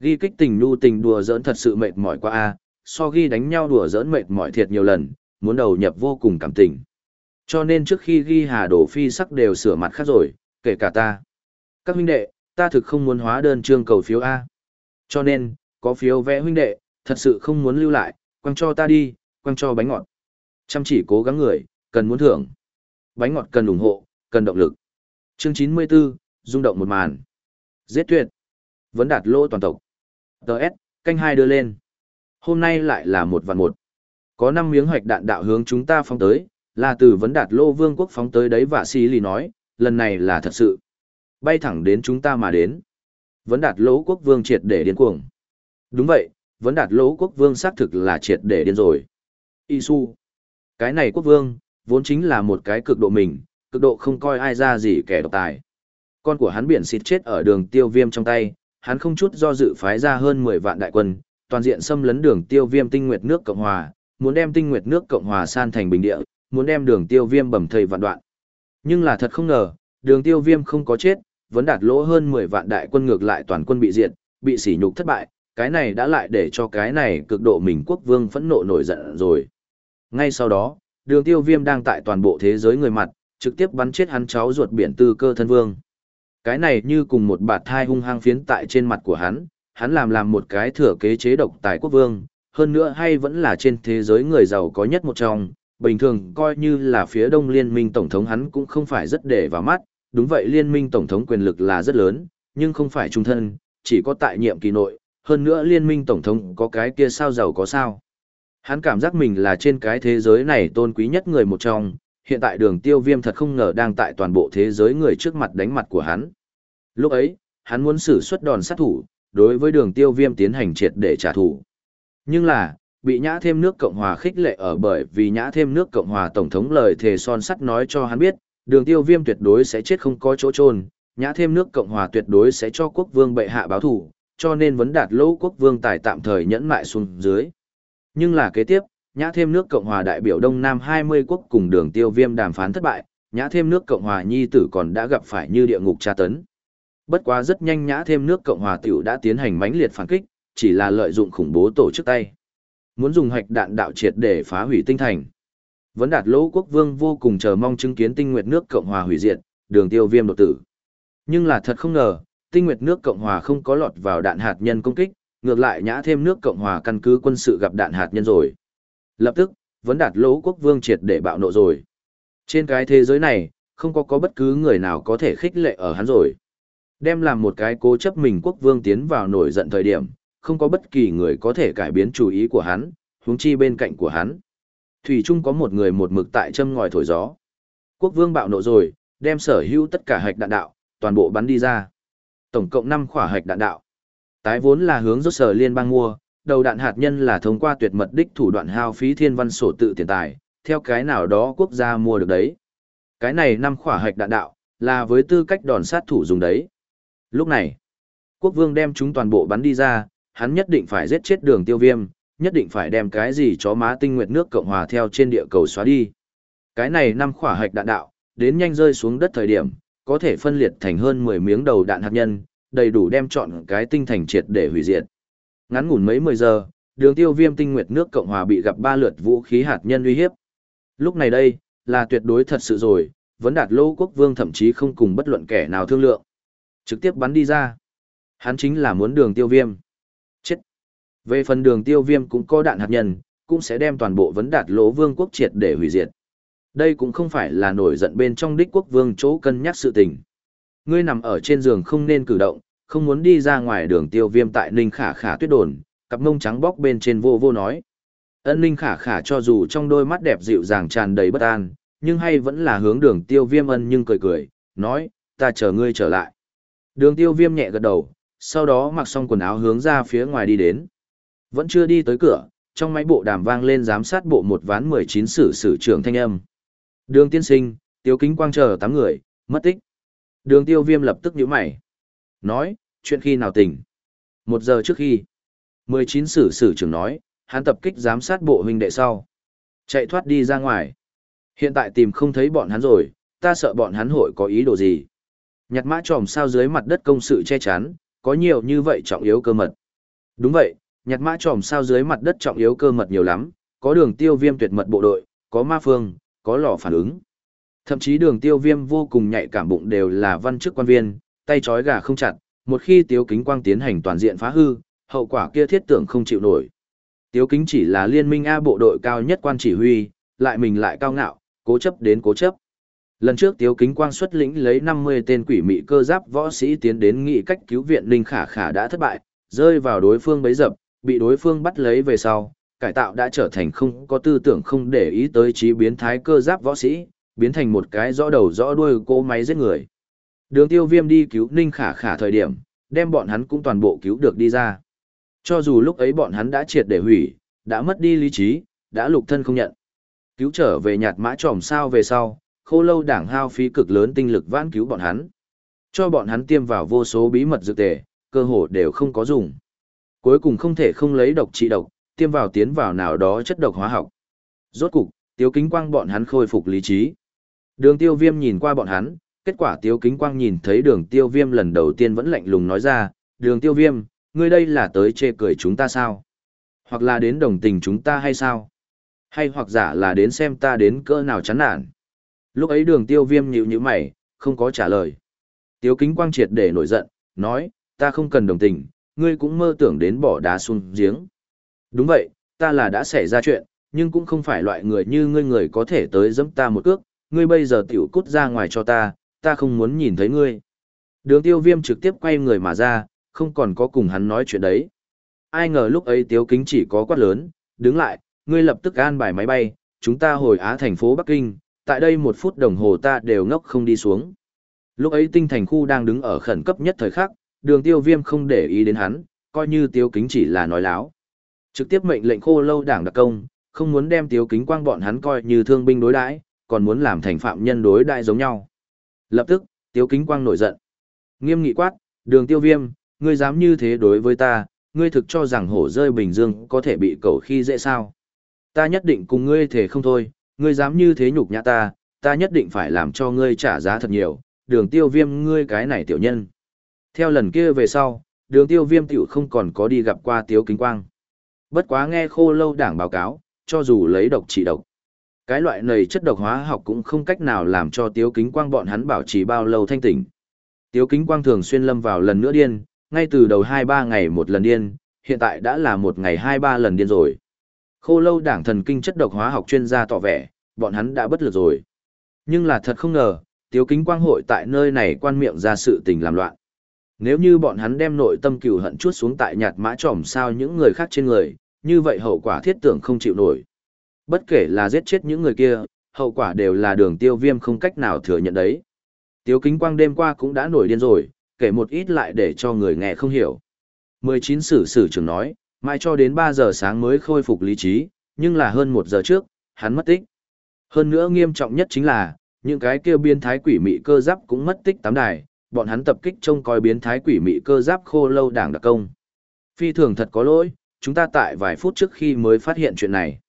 S1: Ghi kích tình nu tình đùa giỡn thật sự mệt mỏi quá a, so ghi đánh nhau đùa giỡn mệt mỏi thiệt nhiều lần, muốn đầu nhập vô cùng cảm tình. Cho nên trước khi ghi hà đổ phi sắc đều sửa mặt khác rồi, kể cả ta. Các huynh đệ, ta thực không muốn hóa đơn trương cầu phiếu A. Cho nên, có phiếu vẽ huynh đệ, thật sự không muốn lưu lại, quăng cho ta đi, quăng cho bánh ngọt. Chăm chỉ cố gắng người, cần muốn thưởng. Bánh ngọt cần ủng hộ, cần động lực. Chương 94, rung động một màn. Giết tuyệt. Vấn đạt lô toàn tộc. Đợt, canh hai đưa lên. Hôm nay lại là một vạn một. Có năm miếng hoạch đạn đạo hướng chúng ta phóng tới, là từ vấn đạt lô vương quốc phóng tới đấy và xì lì nói, lần này là thật sự. Bay thẳng đến chúng ta mà đến. Vấn đạt lỗ quốc vương triệt để điên cuồng. Đúng vậy, vấn đạt lỗ quốc vương xác thực là triệt để điên rồi. Isu. Cái này quốc vương, vốn chính là một cái cực độ mình, cực độ không coi ai ra gì kẻ độc tài. Con của hắn biển xịt chết ở đường tiêu viêm trong tay, hắn không chút do dự phái ra hơn 10 vạn đại quân, toàn diện xâm lấn đường tiêu viêm tinh nguyệt nước Cộng Hòa, muốn đem tinh nguyệt nước Cộng Hòa san thành bình địa, muốn đem đường tiêu viêm bầm thầy vạn đoạn. Nhưng là thật không ngờ, đường tiêu viêm không có chết, vẫn đạt lỗ hơn 10 vạn đại quân ngược lại toàn quân bị diệt, bị sỉ nhục thất bại, cái này đã lại để cho cái này cực độ mình quốc vương phẫn nộ nổi giận rồi. Ngay sau đó, đường tiêu viêm đang tại toàn bộ thế giới người mặt, trực tiếp bắn chết hắn cháu ruột biển tư cơ thân vương. Cái này như cùng một bạt thai hung hăng phiến tại trên mặt của hắn, hắn làm làm một cái thừa kế chế độc tài quốc vương, hơn nữa hay vẫn là trên thế giới người giàu có nhất một trong, bình thường coi như là phía đông liên minh tổng thống hắn cũng không phải rất để vào mắt, đúng vậy liên minh tổng thống quyền lực là rất lớn, nhưng không phải trung thân, chỉ có tại nhiệm kỳ nội, hơn nữa liên minh tổng thống có cái kia sao giàu có sao. Hắn cảm giác mình là trên cái thế giới này tôn quý nhất người một trong, hiện tại đường tiêu viêm thật không ngờ đang tại toàn bộ thế giới người trước mặt đánh mặt của hắn. Lúc ấy, hắn muốn xử xuất đòn sát thủ, đối với đường tiêu viêm tiến hành triệt để trả thù. Nhưng là, bị nhã thêm nước Cộng Hòa khích lệ ở bởi vì nhã thêm nước Cộng Hòa Tổng thống lời thề son sắt nói cho hắn biết, đường tiêu viêm tuyệt đối sẽ chết không có chỗ trôn, nhã thêm nước Cộng Hòa tuyệt đối sẽ cho quốc vương bệ hạ báo thủ, cho nên vấn đạt lỗ quốc vương tài tạm thời nhẫn mại xuống dưới. Nhưng là kế tiếp, nhã thêm nước Cộng Hòa đại biểu Đông Nam 20 quốc cùng đường tiêu viêm đàm phán thất bại, nhã thêm nước Cộng Hòa nhi tử còn đã gặp phải như địa ngục tra tấn. Bất quá rất nhanh nhã thêm nước Cộng Hòa tiểu đã tiến hành mãnh liệt phản kích, chỉ là lợi dụng khủng bố tổ chức tay. Muốn dùng hạch đạn đạo triệt để phá hủy tinh thành. Vấn đạt lỗ quốc vương vô cùng chờ mong chứng kiến tinh nguyệt nước Cộng Hòa hủy diệt, đường tiêu viêm đột tử. Nhưng là thật không ngờ, tinh nguyệt nước Cộng Hòa không có lọt vào đạn hạt nhân công kích, ngược lại nhã thêm nước Cộng Hòa căn cứ quân sự gặp đạn hạt nhân rồi. Lập tức, vấn đạt lỗ quốc vương triệt để bạo nộ rồi. Trên cái thế giới này, không có có bất cứ người nào có thể khích lệ ở hắn rồi. Đem làm một cái cố chấp mình quốc vương tiến vào nổi giận thời điểm, không có bất kỳ người có thể cải biến chủ ý của hắn, huống chi bên cạnh của hắn. Thủy Trung có một người một mực tại châm ngòi thổi gió. Quốc vương bạo nộ rồi, đem sở hữu tất cả hạch đạn đạo, toàn bộ bắn đi ra. Tổng cộng 5 khỏa hạch đạn đạo. Tái vốn là hướng rốt sở liên bang mua, đầu đạn hạt nhân là thông qua tuyệt mật đích thủ đoạn hao phí thiên văn sổ tự tiền tài, theo cái nào đó quốc gia mua được đấy. Cái này năm khỏa hạch đạn đạo, Là với tư cách đòn sát thủ dùng đấy. Lúc này, quốc vương đem chúng toàn bộ bắn đi ra, hắn nhất định phải giết chết đường tiêu viêm, nhất định phải đem cái gì chó má tinh nguyệt nước Cộng Hòa theo trên địa cầu xóa đi. Cái này năm khỏa hạch đạn đạo, đến nhanh rơi xuống đất thời điểm, có thể phân liệt thành hơn 10 miếng đầu đạn hạt nhân, đầy đủ đem chọn cái tinh thành triệt để hủy diệt. Ngắn ngủn mấy 10 giờ, đường tiêu viêm tinh nguyệt nước Cộng Hòa bị gặp ba lượt vũ khí hạt nhân uy hiếp. Lúc này đây, là tuyệt đối thật sự rồi, vấn đạt lô quốc vương thậm chí không cùng bất luận kẻ nào thương lượng. Trực tiếp bắn đi ra. Hắn chính là muốn đường tiêu viêm. Về phần đường tiêu viêm cũng có đạn hạt nhân, cũng sẽ đem toàn bộ vấn đạt lỗ vương quốc triệt để hủy diệt. Đây cũng không phải là nổi giận bên trong đích quốc vương chỗ cân nhắc sự tình. Ngươi nằm ở trên giường không nên cử động, không muốn đi ra ngoài đường tiêu viêm tại Ninh Khả Khả tuyết đồn, cặp mông trắng bóc bên trên vô vô nói. Ân Ninh Khả Khả cho dù trong đôi mắt đẹp dịu dàng tràn đầy bất an, nhưng hay vẫn là hướng đường tiêu viêm ân nhưng cười cười, nói, ta chờ ngươi trở lại. Đường tiêu viêm nhẹ gật đầu, sau đó mặc xong quần áo hướng ra phía ngoài đi đến. Vẫn chưa đi tới cửa, trong máy bộ đàm vang lên giám sát bộ một ván 19 sử sử trưởng thanh âm. Đường tiên sinh, tiêu kính quang chờ 8 người, mất tích. Đường tiêu viêm lập tức nhíu mày. Nói, chuyện khi nào tỉnh? Một giờ trước khi. 19 sử sử trưởng nói, hắn tập kích giám sát bộ huynh đệ sau. Chạy thoát đi ra ngoài. Hiện tại tìm không thấy bọn hắn rồi, ta sợ bọn hắn hội có ý đồ gì. Nhặt mã tròm sao dưới mặt đất công sự che chắn, có nhiều như vậy trọng yếu cơ mật. Đúng vậy, nhặt mã tròm sao dưới mặt đất trọng yếu cơ mật nhiều lắm, có đường tiêu viêm tuyệt mật bộ đội, có ma phương, có lò phản ứng. Thậm chí đường tiêu viêm vô cùng nhạy cảm bụng đều là văn chức quan viên, tay trói gà không chặt, một khi tiếu kính quang tiến hành toàn diện phá hư, hậu quả kia thiết tưởng không chịu nổi. Tiếu kính chỉ là liên minh A bộ đội cao nhất quan chỉ huy, lại mình lại cao ngạo, cố chấp đến cố chấp. Lần trước Tiếu Kính Quang xuất lĩnh lấy 50 tên quỷ mị cơ giáp võ sĩ tiến đến nghị cách cứu viện Linh Khả Khả đã thất bại, rơi vào đối phương bấy dập, bị đối phương bắt lấy về sau, cải tạo đã trở thành không có tư tưởng không để ý tới trí biến thái cơ giáp võ sĩ, biến thành một cái rõ đầu rõ đuôi cô máy giết người. Đường tiêu viêm đi cứu Ninh Khả Khả thời điểm, đem bọn hắn cũng toàn bộ cứu được đi ra. Cho dù lúc ấy bọn hắn đã triệt để hủy, đã mất đi lý trí, đã lục thân không nhận. Cứu trở về nhạt mã tròm sao về sau, khô lâu đảng hao phí cực lớn tinh lực vãn cứu bọn hắn. Cho bọn hắn tiêm vào vô số bí mật dược tề, cơ hồ đều không có dùng. Cuối cùng không thể không lấy độc trị độc, tiêm vào tiến vào nào đó chất độc hóa học. Rốt cục, Tiếu kính quang bọn hắn khôi phục lý trí. Đường tiêu viêm nhìn qua bọn hắn, kết quả Tiếu kính quang nhìn thấy đường tiêu viêm lần đầu tiên vẫn lạnh lùng nói ra, đường tiêu viêm, ngươi đây là tới chê cười chúng ta sao? Hoặc là đến đồng tình chúng ta hay sao? Hay hoặc giả là đến xem ta đến cỡ nào chán nản. Lúc ấy đường tiêu viêm nhíu nhíu mày, không có trả lời. Tiếu kính quang triệt để nổi giận, nói, ta không cần đồng tình, ngươi cũng mơ tưởng đến bỏ đá xuống giếng. Đúng vậy, ta là đã xảy ra chuyện, nhưng cũng không phải loại người như ngươi người có thể tới dẫm ta một cước, ngươi bây giờ tiểu cút ra ngoài cho ta, ta không muốn nhìn thấy ngươi. Đường tiêu viêm trực tiếp quay người mà ra, không còn có cùng hắn nói chuyện đấy. Ai ngờ lúc ấy tiếu kính chỉ có quát lớn, đứng lại, ngươi lập tức an bài máy bay, chúng ta hồi Á thành phố Bắc Kinh, tại đây một phút đồng hồ ta đều ngốc không đi xuống. Lúc ấy tinh thành khu đang đứng ở khẩn cấp nhất thời khắc, đường tiêu viêm không để ý đến hắn, coi như tiêu kính chỉ là nói láo. Trực tiếp mệnh lệnh khô lâu đảng đặc công, không muốn đem tiêu kính quang bọn hắn coi như thương binh đối đãi còn muốn làm thành phạm nhân đối đại giống nhau. Lập tức, tiêu kính quang nổi giận. Nghiêm nghị quát, đường tiêu viêm, ngươi dám như thế đối với ta, ngươi thực cho rằng hổ rơi bình dương có thể bị cầu khi dễ sao. Ta nhất định cùng ngươi thể không thôi, ngươi dám như thế nhục nhã ta, ta nhất định phải làm cho ngươi trả giá thật nhiều, đường tiêu viêm ngươi cái này tiểu nhân. Theo lần kia về sau, đường tiêu viêm tiểu không còn có đi gặp qua tiếu kính quang. Bất quá nghe khô lâu đảng báo cáo, cho dù lấy độc trị độc. Cái loại này chất độc hóa học cũng không cách nào làm cho tiếu kính quang bọn hắn bảo trì bao lâu thanh tỉnh. Tiếu kính quang thường xuyên lâm vào lần nữa điên, ngay từ đầu 2-3 ngày một lần điên, hiện tại đã là một ngày 2-3 lần điên rồi. Khô lâu đảng thần kinh chất độc hóa học chuyên gia tỏ vẻ, bọn hắn đã bất lực rồi. Nhưng là thật không ngờ, tiếu kính quang hội tại nơi này quan miệng ra sự tình làm loạn. Nếu như bọn hắn đem nội tâm cừu hận chuốt xuống tại nhạt mã trỏm sao những người khác trên người, như vậy hậu quả thiết tưởng không chịu nổi. Bất kể là giết chết những người kia, hậu quả đều là đường tiêu viêm không cách nào thừa nhận đấy. Tiếu kính quang đêm qua cũng đã nổi điên rồi, kể một ít lại để cho người nghe không hiểu. 19 sử sử trưởng nói, mai cho đến 3 giờ sáng mới khôi phục lý trí, nhưng là hơn 1 giờ trước, hắn mất tích. Hơn nữa nghiêm trọng nhất chính là, Những cái kia biến thái quỷ mị cơ giáp cũng mất tích tám đài, bọn hắn tập kích trông coi biến thái quỷ mị cơ giáp khô lâu đảng đặc công. Phi thường thật có lỗi, chúng ta tại vài phút trước khi mới phát hiện chuyện này.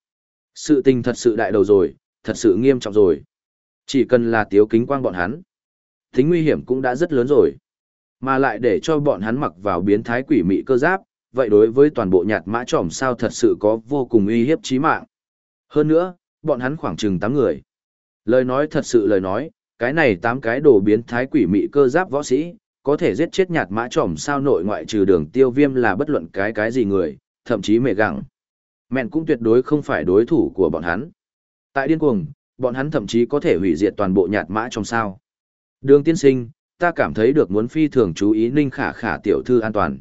S1: Sự tình thật sự đại đầu rồi, thật sự nghiêm trọng rồi. Chỉ cần là tiếu kính quang bọn hắn. Tính nguy hiểm cũng đã rất lớn rồi. Mà lại để cho bọn hắn mặc vào biến thái quỷ mị cơ giáp, vậy đối với toàn bộ nhạt mã trỏm sao thật sự có vô cùng uy hiếp chí mạng. Hơn nữa, bọn hắn khoảng chừng 8 người. Lời nói thật sự lời nói, cái này tám cái đồ biến thái quỷ mị cơ giáp võ sĩ, có thể giết chết nhạt mã trỏm sao nội ngoại trừ đường tiêu viêm là bất luận cái cái gì người, thậm chí mẹ gặng. Mẹn cũng tuyệt đối không phải đối thủ của bọn hắn. Tại điên cuồng, bọn hắn thậm chí có thể hủy diệt toàn bộ nhạt mã trong sao. Đường tiên sinh, ta cảm thấy được muốn phi thường chú ý ninh khả khả tiểu thư an toàn.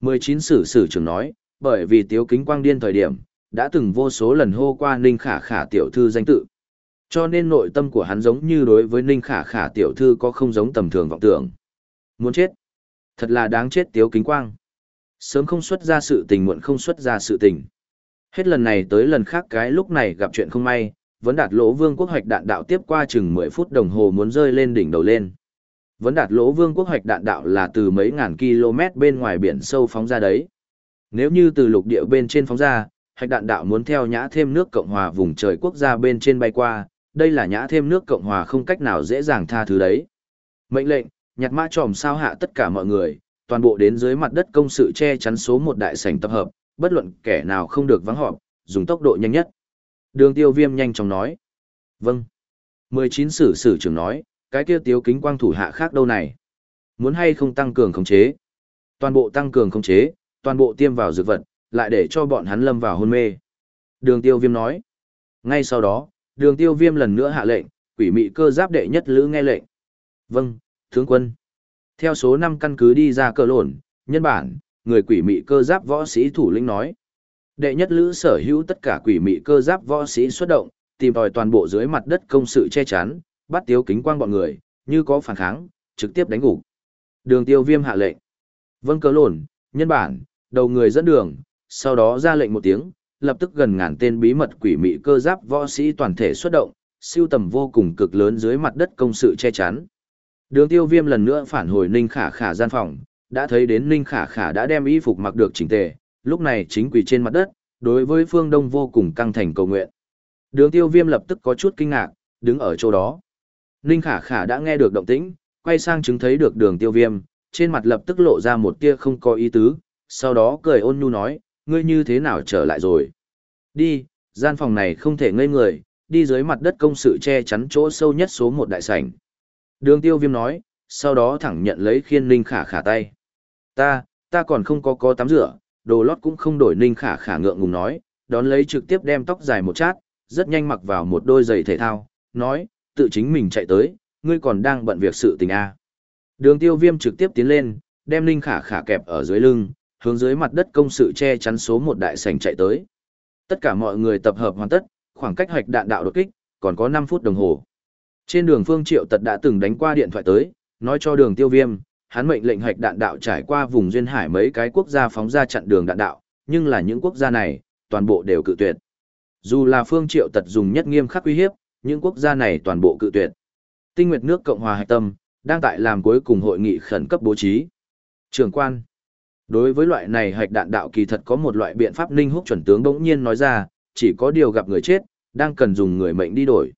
S1: 19 sử sử trưởng nói, bởi vì tiếu kính quang điên thời điểm, đã từng vô số lần hô qua ninh khả khả tiểu thư danh tự. Cho nên nội tâm của hắn giống như đối với ninh khả khả tiểu thư có không giống tầm thường vọng tưởng. Muốn chết. Thật là đáng chết tiếu kính quang. Sớm không xuất ra sự tình muộn không xuất ra sự tình. Hết lần này tới lần khác cái lúc này gặp chuyện không may, vẫn đạt lỗ vương quốc hoạch đạn đạo tiếp qua chừng 10 phút đồng hồ muốn rơi lên đỉnh đầu lên. Vẫn đạt lỗ vương quốc hoạch đạn đạo là từ mấy ngàn km bên ngoài biển sâu phóng ra đấy. Nếu như từ lục địa bên trên phóng ra, hoạch đạn đạo muốn theo nhã thêm nước Cộng hòa vùng trời quốc gia bên trên bay qua, đây là nhã thêm nước Cộng hòa không cách nào dễ dàng tha thứ đấy. Mệnh lệnh, nhặt mã tròm sao hạ tất cả mọi người, toàn bộ đến dưới mặt đất công sự che chắn số một đại sảnh tập hợp, bất luận kẻ nào không được vắng họp, dùng tốc độ nhanh nhất. Đường tiêu viêm nhanh chóng nói. Vâng. 19 sử sử trưởng nói, cái kia tiếu kính quang thủ hạ khác đâu này. Muốn hay không tăng cường khống chế. Toàn bộ tăng cường khống chế, toàn bộ tiêm vào dược vật, lại để cho bọn hắn lâm vào hôn mê. Đường tiêu viêm nói. Ngay sau đó, đường tiêu viêm lần nữa hạ lệnh, quỷ mị cơ giáp đệ nhất lữ nghe lệnh. Vâng, tướng quân. Theo số 5 căn cứ đi ra cờ lộn, nhân bản, người quỷ mị cơ giáp võ sĩ thủ lĩnh nói. Đệ nhất lữ sở hữu tất cả quỷ mị cơ giáp võ sĩ xuất động, tìm tòi toàn bộ dưới mặt đất công sự che chắn, bắt tiếu kính quang bọn người, như có phản kháng, trực tiếp đánh gục. Đường tiêu viêm hạ lệnh. Vâng cờ lộn, nhân bản, đầu người dẫn đường, sau đó ra lệnh một tiếng, lập tức gần ngàn tên bí mật quỷ mị cơ giáp võ sĩ toàn thể xuất động, siêu tầm vô cùng cực lớn dưới mặt đất công sự che chắn. Đường tiêu viêm lần nữa phản hồi Ninh Khả Khả gian phòng, đã thấy đến Ninh Khả Khả đã đem y phục mặc được chỉnh tề, lúc này chính quỷ trên mặt đất, đối với phương đông vô cùng căng thành cầu nguyện. Đường tiêu viêm lập tức có chút kinh ngạc, đứng ở chỗ đó. Ninh Khả Khả đã nghe được động tĩnh, quay sang chứng thấy được đường tiêu viêm, trên mặt lập tức lộ ra một tia không có ý tứ, sau đó cười ôn nhu nói, ngươi như thế nào trở lại rồi. Đi, gian phòng này không thể ngây người, đi dưới mặt đất công sự che chắn chỗ sâu nhất số một đại sảnh. Đường tiêu viêm nói, sau đó thẳng nhận lấy khiên ninh khả khả tay. Ta, ta còn không có có tắm rửa, đồ lót cũng không đổi ninh khả khả ngượng ngùng nói, đón lấy trực tiếp đem tóc dài một chát, rất nhanh mặc vào một đôi giày thể thao, nói, tự chính mình chạy tới, ngươi còn đang bận việc sự tình a à. Đường tiêu viêm trực tiếp tiến lên, đem ninh khả khả kẹp ở dưới lưng, hướng dưới mặt đất công sự che chắn số một đại sảnh chạy tới. Tất cả mọi người tập hợp hoàn tất, khoảng cách hoạch đạn đạo đột kích, còn có 5 phút đồng hồ. Trên đường Phương Triệu Tật đã từng đánh qua điện thoại tới, nói cho đường tiêu viêm, hắn mệnh lệnh hoạch đạn đạo trải qua vùng duyên hải mấy cái quốc gia phóng ra chặn đường đạn đạo, nhưng là những quốc gia này, toàn bộ đều cự tuyệt. Dù là Phương Triệu Tật dùng nhất nghiêm khắc uy hiếp, những quốc gia này toàn bộ cự tuyệt. Tinh Nguyệt nước Cộng hòa Hạch Tâm, đang tại làm cuối cùng hội nghị khẩn cấp bố trí. trưởng quan. Đối với loại này hạch đạn đạo kỳ thật có một loại biện pháp ninh húc chuẩn tướng đống nhiên nói ra, chỉ có điều gặp người chết, đang cần dùng người mệnh đi đổi.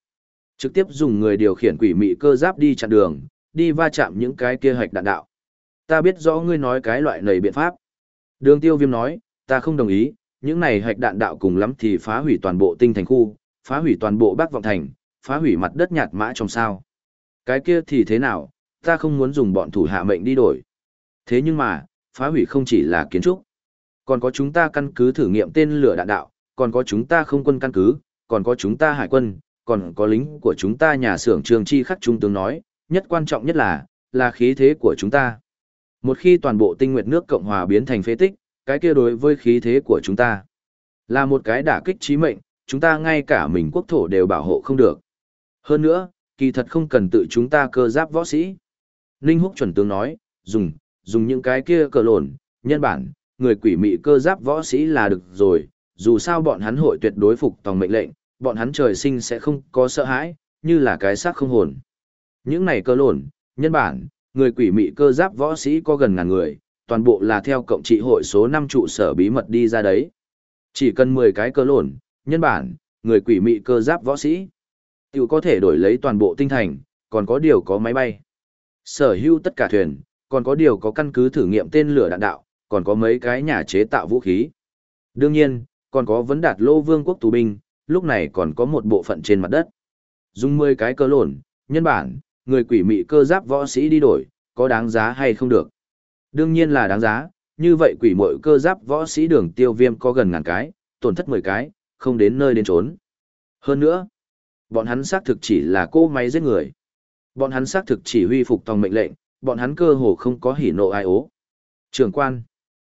S1: Trực tiếp dùng người điều khiển quỷ mị cơ giáp đi chặn đường, đi va chạm những cái kia hạch đạn đạo. Ta biết rõ ngươi nói cái loại này biện pháp. Đường tiêu viêm nói, ta không đồng ý, những này hạch đạn đạo cùng lắm thì phá hủy toàn bộ tinh thành khu, phá hủy toàn bộ bắc vọng thành, phá hủy mặt đất nhạt mã trong sao. Cái kia thì thế nào, ta không muốn dùng bọn thủ hạ mệnh đi đổi. Thế nhưng mà, phá hủy không chỉ là kiến trúc. Còn có chúng ta căn cứ thử nghiệm tên lửa đạn đạo, còn có chúng ta không quân căn cứ, còn có chúng ta hải quân, còn có lính của chúng ta nhà xưởng trường chi khắc trung tướng nói, nhất quan trọng nhất là, là khí thế của chúng ta. Một khi toàn bộ tinh nguyệt nước Cộng Hòa biến thành phế tích, cái kia đối với khí thế của chúng ta là một cái đả kích trí mệnh, chúng ta ngay cả mình quốc thổ đều bảo hộ không được. Hơn nữa, kỳ thật không cần tự chúng ta cơ giáp võ sĩ. Ninh Húc chuẩn tướng nói, dùng, dùng những cái kia cờ lồn, nhân bản, người quỷ mị cơ giáp võ sĩ là được rồi, dù sao bọn hắn hội tuyệt đối phục tòng mệnh lệnh, bọn hắn trời sinh sẽ không có sợ hãi, như là cái xác không hồn. Những này cơ lồn, nhân bản, người quỷ mị cơ giáp võ sĩ có gần ngàn người, toàn bộ là theo cộng trị hội số 5 trụ sở bí mật đi ra đấy. Chỉ cần 10 cái cơ lồn, nhân bản, người quỷ mị cơ giáp võ sĩ. Tiểu có thể đổi lấy toàn bộ tinh thành, còn có điều có máy bay. Sở hữu tất cả thuyền, còn có điều có căn cứ thử nghiệm tên lửa đạn đạo, còn có mấy cái nhà chế tạo vũ khí. Đương nhiên, còn có vấn đạt lô vương quốc tù binh, lúc này còn có một bộ phận trên mặt đất. Dùng 10 cái cơ lộn, nhân bản, người quỷ mị cơ giáp võ sĩ đi đổi, có đáng giá hay không được. Đương nhiên là đáng giá, như vậy quỷ mội cơ giáp võ sĩ đường tiêu viêm có gần ngàn cái, tổn thất 10 cái, không đến nơi đến trốn. Hơn nữa, bọn hắn xác thực chỉ là cô máy giết người. Bọn hắn xác thực chỉ huy phục tòng mệnh lệnh, bọn hắn cơ hồ không có hỉ nộ ai ố. Trường quan,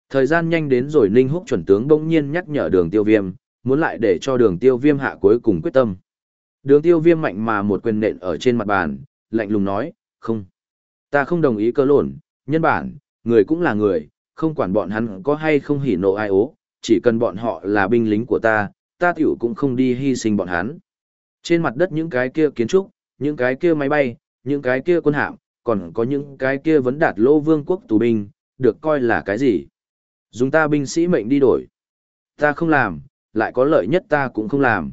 S1: thời gian nhanh đến rồi Ninh Húc chuẩn tướng bỗng nhiên nhắc nhở đường tiêu viêm, muốn lại để cho đường tiêu viêm hạ cuối cùng quyết tâm. Đường tiêu viêm mạnh mà một quyền nện ở trên mặt bàn, lạnh lùng nói, không. Ta không đồng ý cơ lộn, nhân bản, người cũng là người, không quản bọn hắn có hay không hỉ nộ ai ố, chỉ cần bọn họ là binh lính của ta, ta tiểu cũng không đi hy sinh bọn hắn. Trên mặt đất những cái kia kiến trúc, những cái kia máy bay, những cái kia quân hạm, còn có những cái kia vấn đạt lô vương quốc tù binh, được coi là cái gì? Dùng ta binh sĩ mệnh đi đổi. Ta không làm, lại có lợi nhất ta cũng không làm.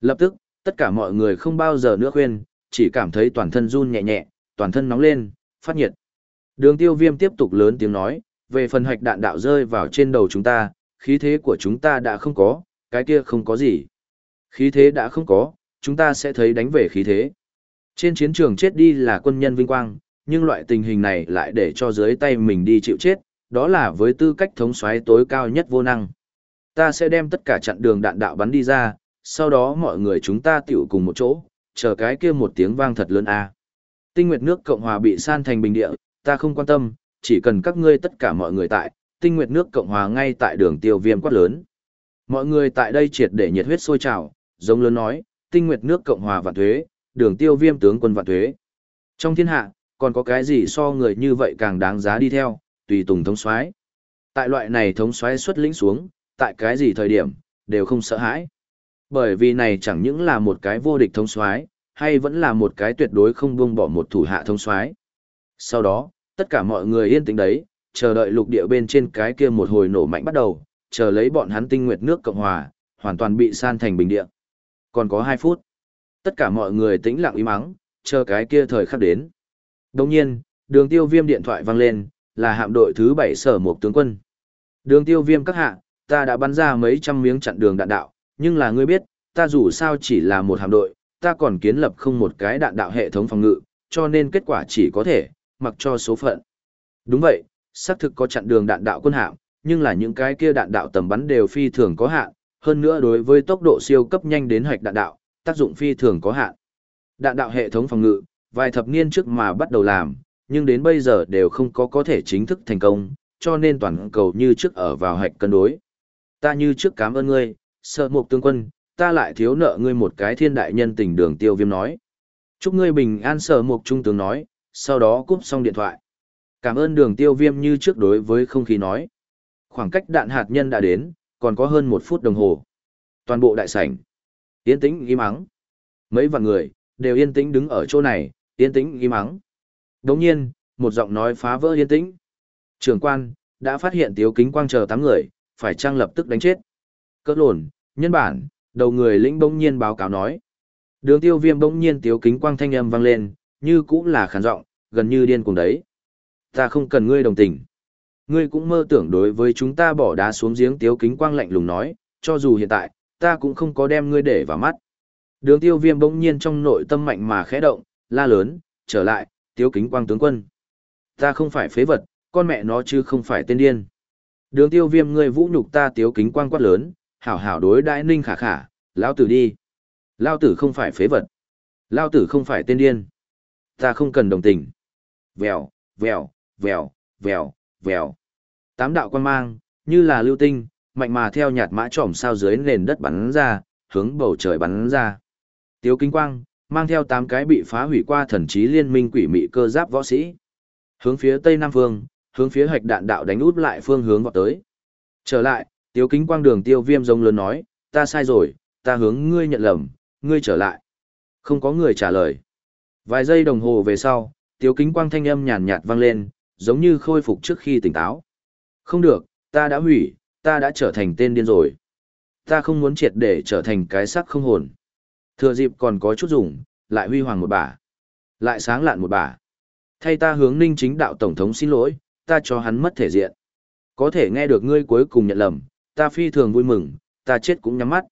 S1: Lập tức, tất cả mọi người không bao giờ nữa khuyên, chỉ cảm thấy toàn thân run nhẹ nhẹ, toàn thân nóng lên, phát nhiệt. Đường tiêu viêm tiếp tục lớn tiếng nói, về phần hạch đạn đạo rơi vào trên đầu chúng ta, khí thế của chúng ta đã không có, cái kia không có gì. Khí thế đã không có, chúng ta sẽ thấy đánh về khí thế. Trên chiến trường chết đi là quân nhân vinh quang, nhưng loại tình hình này lại để cho dưới tay mình đi chịu chết, đó là với tư cách thống soái tối cao nhất vô năng. Ta sẽ đem tất cả chặn đường đạn đạo bắn đi ra, sau đó mọi người chúng ta tiểu cùng một chỗ, chờ cái kia một tiếng vang thật lớn a. Tinh Nguyệt nước Cộng hòa bị san thành bình địa, ta không quan tâm, chỉ cần các ngươi tất cả mọi người tại, Tinh Nguyệt nước Cộng hòa ngay tại đường tiêu viêm quát lớn. Mọi người tại đây triệt để nhiệt huyết sôi trào, giống lớn nói, Tinh Nguyệt nước Cộng hòa và thuế, đường tiêu viêm tướng quân vạn thuế. Trong thiên hạ, còn có cái gì so người như vậy càng đáng giá đi theo, tùy tùng thống soái. Tại loại này thống soái xuất lĩnh xuống, tại cái gì thời điểm, đều không sợ hãi. Bởi vì này chẳng những là một cái vô địch thống soái, hay vẫn là một cái tuyệt đối không buông bỏ một thủ hạ thống soái. Sau đó, tất cả mọi người yên tĩnh đấy, chờ đợi lục địa bên trên cái kia một hồi nổ mạnh bắt đầu, chờ lấy bọn hắn tinh nguyệt nước Cộng Hòa, hoàn toàn bị san thành bình địa. Còn có 2 phút. Tất cả mọi người tĩnh lặng im mắng, chờ cái kia thời khắc đến. Đồng nhiên, đường tiêu viêm điện thoại vang lên, là hạm đội thứ 7 sở một tướng quân. Đường tiêu viêm các hạ, ta đã bắn ra mấy trăm miếng chặn đường đạn đạo, nhưng là ngươi biết, ta dù sao chỉ là một hạm đội, ta còn kiến lập không một cái đạn đạo hệ thống phòng ngự, cho nên kết quả chỉ có thể, mặc cho số phận. Đúng vậy, xác thực có chặn đường đạn đạo quân hạm, nhưng là những cái kia đạn đạo tầm bắn đều phi thường có hạn, hơn nữa đối với tốc độ siêu cấp nhanh đến hạch đạn đạo, tác dụng phi thường có hạn. Đạn đạo hệ thống phòng ngự, vài thập niên trước mà bắt đầu làm, nhưng đến bây giờ đều không có có thể chính thức thành công, cho nên toàn cầu như trước ở vào hạch cân đối. Ta như trước cảm ơn ngươi, sợ mục tướng quân, ta lại thiếu nợ ngươi một cái thiên đại nhân tình đường tiêu viêm nói. Chúc ngươi bình an sở mục trung tướng nói, sau đó cúp xong điện thoại. Cảm ơn đường tiêu viêm như trước đối với không khí nói. Khoảng cách đạn hạt nhân đã đến, còn có hơn một phút đồng hồ. Toàn bộ đại sảnh. Yên tĩnh im ắng. Mấy vạn người, đều yên tĩnh đứng ở chỗ này, yên tĩnh im ắng. Đồng nhiên, một giọng nói phá vỡ yên tĩnh. Trường quan, đã phát hiện tiếu kính quang chờ tám người, phải trang lập tức đánh chết. Cỡ lồn, nhân bản, đầu người lĩnh bỗng nhiên báo cáo nói. Đường tiêu viêm bỗng nhiên tiếu kính quang thanh âm vang lên, như cũng là khản giọng gần như điên cùng đấy. Ta không cần ngươi đồng tình. Ngươi cũng mơ tưởng đối với chúng ta bỏ đá xuống giếng tiếu kính quang lạnh lùng nói, cho dù hiện tại, ta cũng không có đem ngươi để vào mắt. Đường tiêu viêm bỗng nhiên trong nội tâm mạnh mà khẽ động, la lớn, trở lại, tiếu kính quang tướng quân. Ta không phải phế vật, con mẹ nó chứ không phải tên điên. Đường tiêu viêm ngươi vũ nhục ta tiếu kính quang quát lớn, hảo hảo đối đãi ninh khả khả, lao tử đi. Lao tử không phải phế vật. Lao tử không phải tên điên. Ta không cần đồng tình. Vèo, vèo, vèo, vèo, vèo. Tám đạo quan mang, như là lưu tinh, mạnh mà theo nhạt mã trỏm sao dưới nền đất bắn ra, hướng bầu trời bắn ra. Tiếu kinh quang, mang theo tám cái bị phá hủy qua thần trí liên minh quỷ mị cơ giáp võ sĩ. Hướng phía tây nam phương, hướng phía hạch đạn đạo đánh út lại phương hướng vọt tới. Trở lại, tiếu kính quang đường tiêu viêm rông lớn nói, ta sai rồi, ta hướng ngươi nhận lầm, ngươi trở lại. Không có người trả lời. Vài giây đồng hồ về sau, tiếu kính quang thanh âm nhàn nhạt vang lên, giống như khôi phục trước khi tỉnh táo. Không được, ta đã hủy, ta đã trở thành tên điên rồi. Ta không muốn triệt để trở thành cái xác không hồn. Thừa dịp còn có chút dùng, lại huy hoàng một bả. Lại sáng lạn một bả. Thay ta hướng ninh chính đạo tổng thống xin lỗi, ta cho hắn mất thể diện. Có thể nghe được ngươi cuối cùng nhận lầm, ta phi thường vui mừng, ta chết cũng nhắm mắt.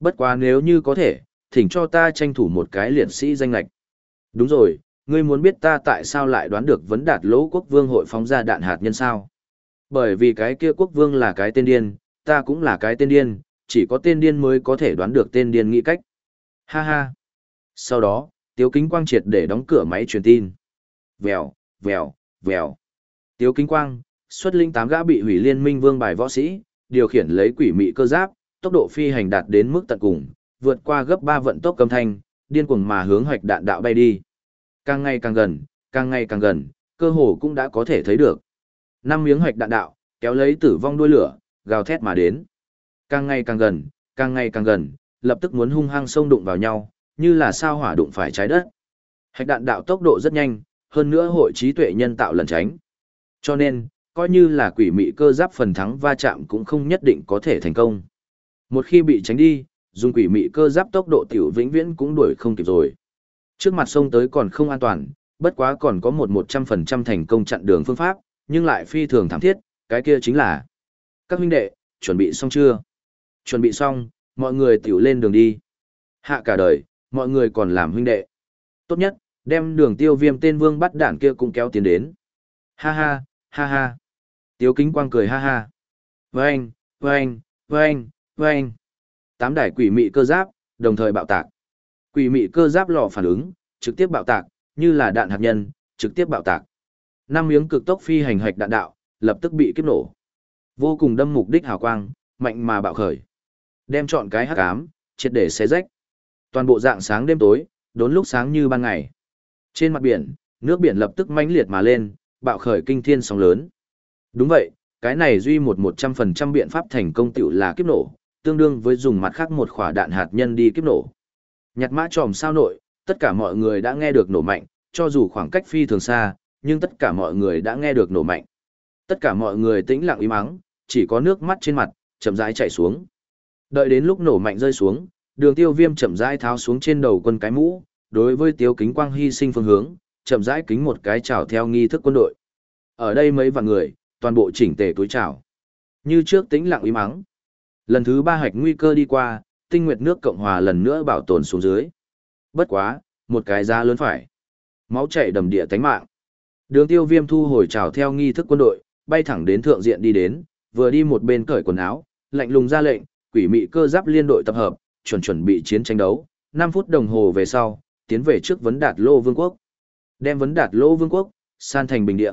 S1: Bất quá nếu như có thể, thỉnh cho ta tranh thủ một cái liệt sĩ danh lạch. Đúng rồi, ngươi muốn biết ta tại sao lại đoán được vấn đạt lỗ quốc vương hội phóng ra đạn hạt nhân sao? Bởi vì cái kia quốc vương là cái tên điên, ta cũng là cái tên điên, chỉ có tên điên mới có thể đoán được tên điên nghĩ cách. Ha ha. Sau đó, Tiếu Kính Quang triệt để đóng cửa máy truyền tin. Vèo, vèo, vèo. Tiếu Kính Quang, xuất linh tám gã bị hủy liên minh vương bài võ sĩ, điều khiển lấy quỷ mị cơ giáp, tốc độ phi hành đạt đến mức tận cùng, vượt qua gấp 3 vận tốc cầm thanh, điên cuồng mà hướng hoạch đạn đạo bay đi. Càng ngày càng gần, càng ngày càng gần, cơ hồ cũng đã có thể thấy được. Năm miếng hoạch đạn đạo, kéo lấy tử vong đuôi lửa, gào thét mà đến. Càng ngày càng gần, càng ngày càng gần, lập tức muốn hung hăng xông đụng vào nhau, như là sao hỏa đụng phải trái đất. Hạch đạn đạo tốc độ rất nhanh, hơn nữa hội trí tuệ nhân tạo lần tránh. Cho nên, coi như là quỷ mị cơ giáp phần thắng va chạm cũng không nhất định có thể thành công. Một khi bị tránh đi, dùng quỷ mị cơ giáp tốc độ tiểu vĩnh viễn cũng đuổi không kịp rồi. Trước mặt sông tới còn không an toàn, bất quá còn có một một trăm phần trăm thành công chặn đường phương pháp, nhưng lại phi thường thảm thiết, cái kia chính là Các huynh đệ, chuẩn bị xong chưa? Chuẩn bị xong, mọi người tiểu lên đường đi. Hạ cả đời, mọi người còn làm huynh đệ. Tốt nhất, đem đường tiêu viêm tên vương bắt đảng kia cũng kéo tiến đến. Ha ha, ha ha. Tiếu kính quang cười ha ha. Vâng, vâng, vâng, vâng. Tám đài quỷ mị cơ giáp, đồng thời bạo tạc. Quỷ mị cơ giáp lò phản ứng, trực tiếp bạo tạc, như là đạn hạt nhân, trực tiếp bạo tạc. Năm miếng cực tốc phi hành hạch đạn đạo, lập tức bị kiếp nổ. Vô cùng đâm mục đích hào quang, mạnh mà bạo khởi. Đem chọn cái hắc ám, triệt để xé rách. Toàn bộ dạng sáng đêm tối, đốn lúc sáng như ban ngày. Trên mặt biển, nước biển lập tức mãnh liệt mà lên, bạo khởi kinh thiên sóng lớn. Đúng vậy, cái này duy một một trăm phần trăm biện pháp thành công tựu là kiếp nổ, tương đương với dùng mặt khác một quả đạn hạt nhân đi kiếp nổ. Nhặt mã tròm sao nội, tất cả mọi người đã nghe được nổ mạnh, cho dù khoảng cách phi thường xa, nhưng tất cả mọi người đã nghe được nổ mạnh. Tất cả mọi người tĩnh lặng im ắng, chỉ có nước mắt trên mặt, chậm rãi chảy xuống. Đợi đến lúc nổ mạnh rơi xuống, đường tiêu viêm chậm rãi tháo xuống trên đầu quân cái mũ, đối với tiêu kính quang hy sinh phương hướng, chậm rãi kính một cái chào theo nghi thức quân đội. Ở đây mấy vạn người, toàn bộ chỉnh tề túi chào. Như trước tĩnh lặng im ắng. Lần thứ ba hạch nguy cơ đi qua, tinh nguyệt nước Cộng Hòa lần nữa bảo tồn xuống dưới. Bất quá, một cái giá lớn phải. Máu chảy đầm địa tánh mạng. Đường tiêu viêm thu hồi chào theo nghi thức quân đội, bay thẳng đến thượng diện đi đến, vừa đi một bên cởi quần áo, lạnh lùng ra lệnh, quỷ mị cơ giáp liên đội tập hợp, chuẩn chuẩn bị chiến tranh đấu. 5 phút đồng hồ về sau, tiến về trước vấn đạt lô vương quốc. Đem vấn đạt lô vương quốc, san thành bình địa.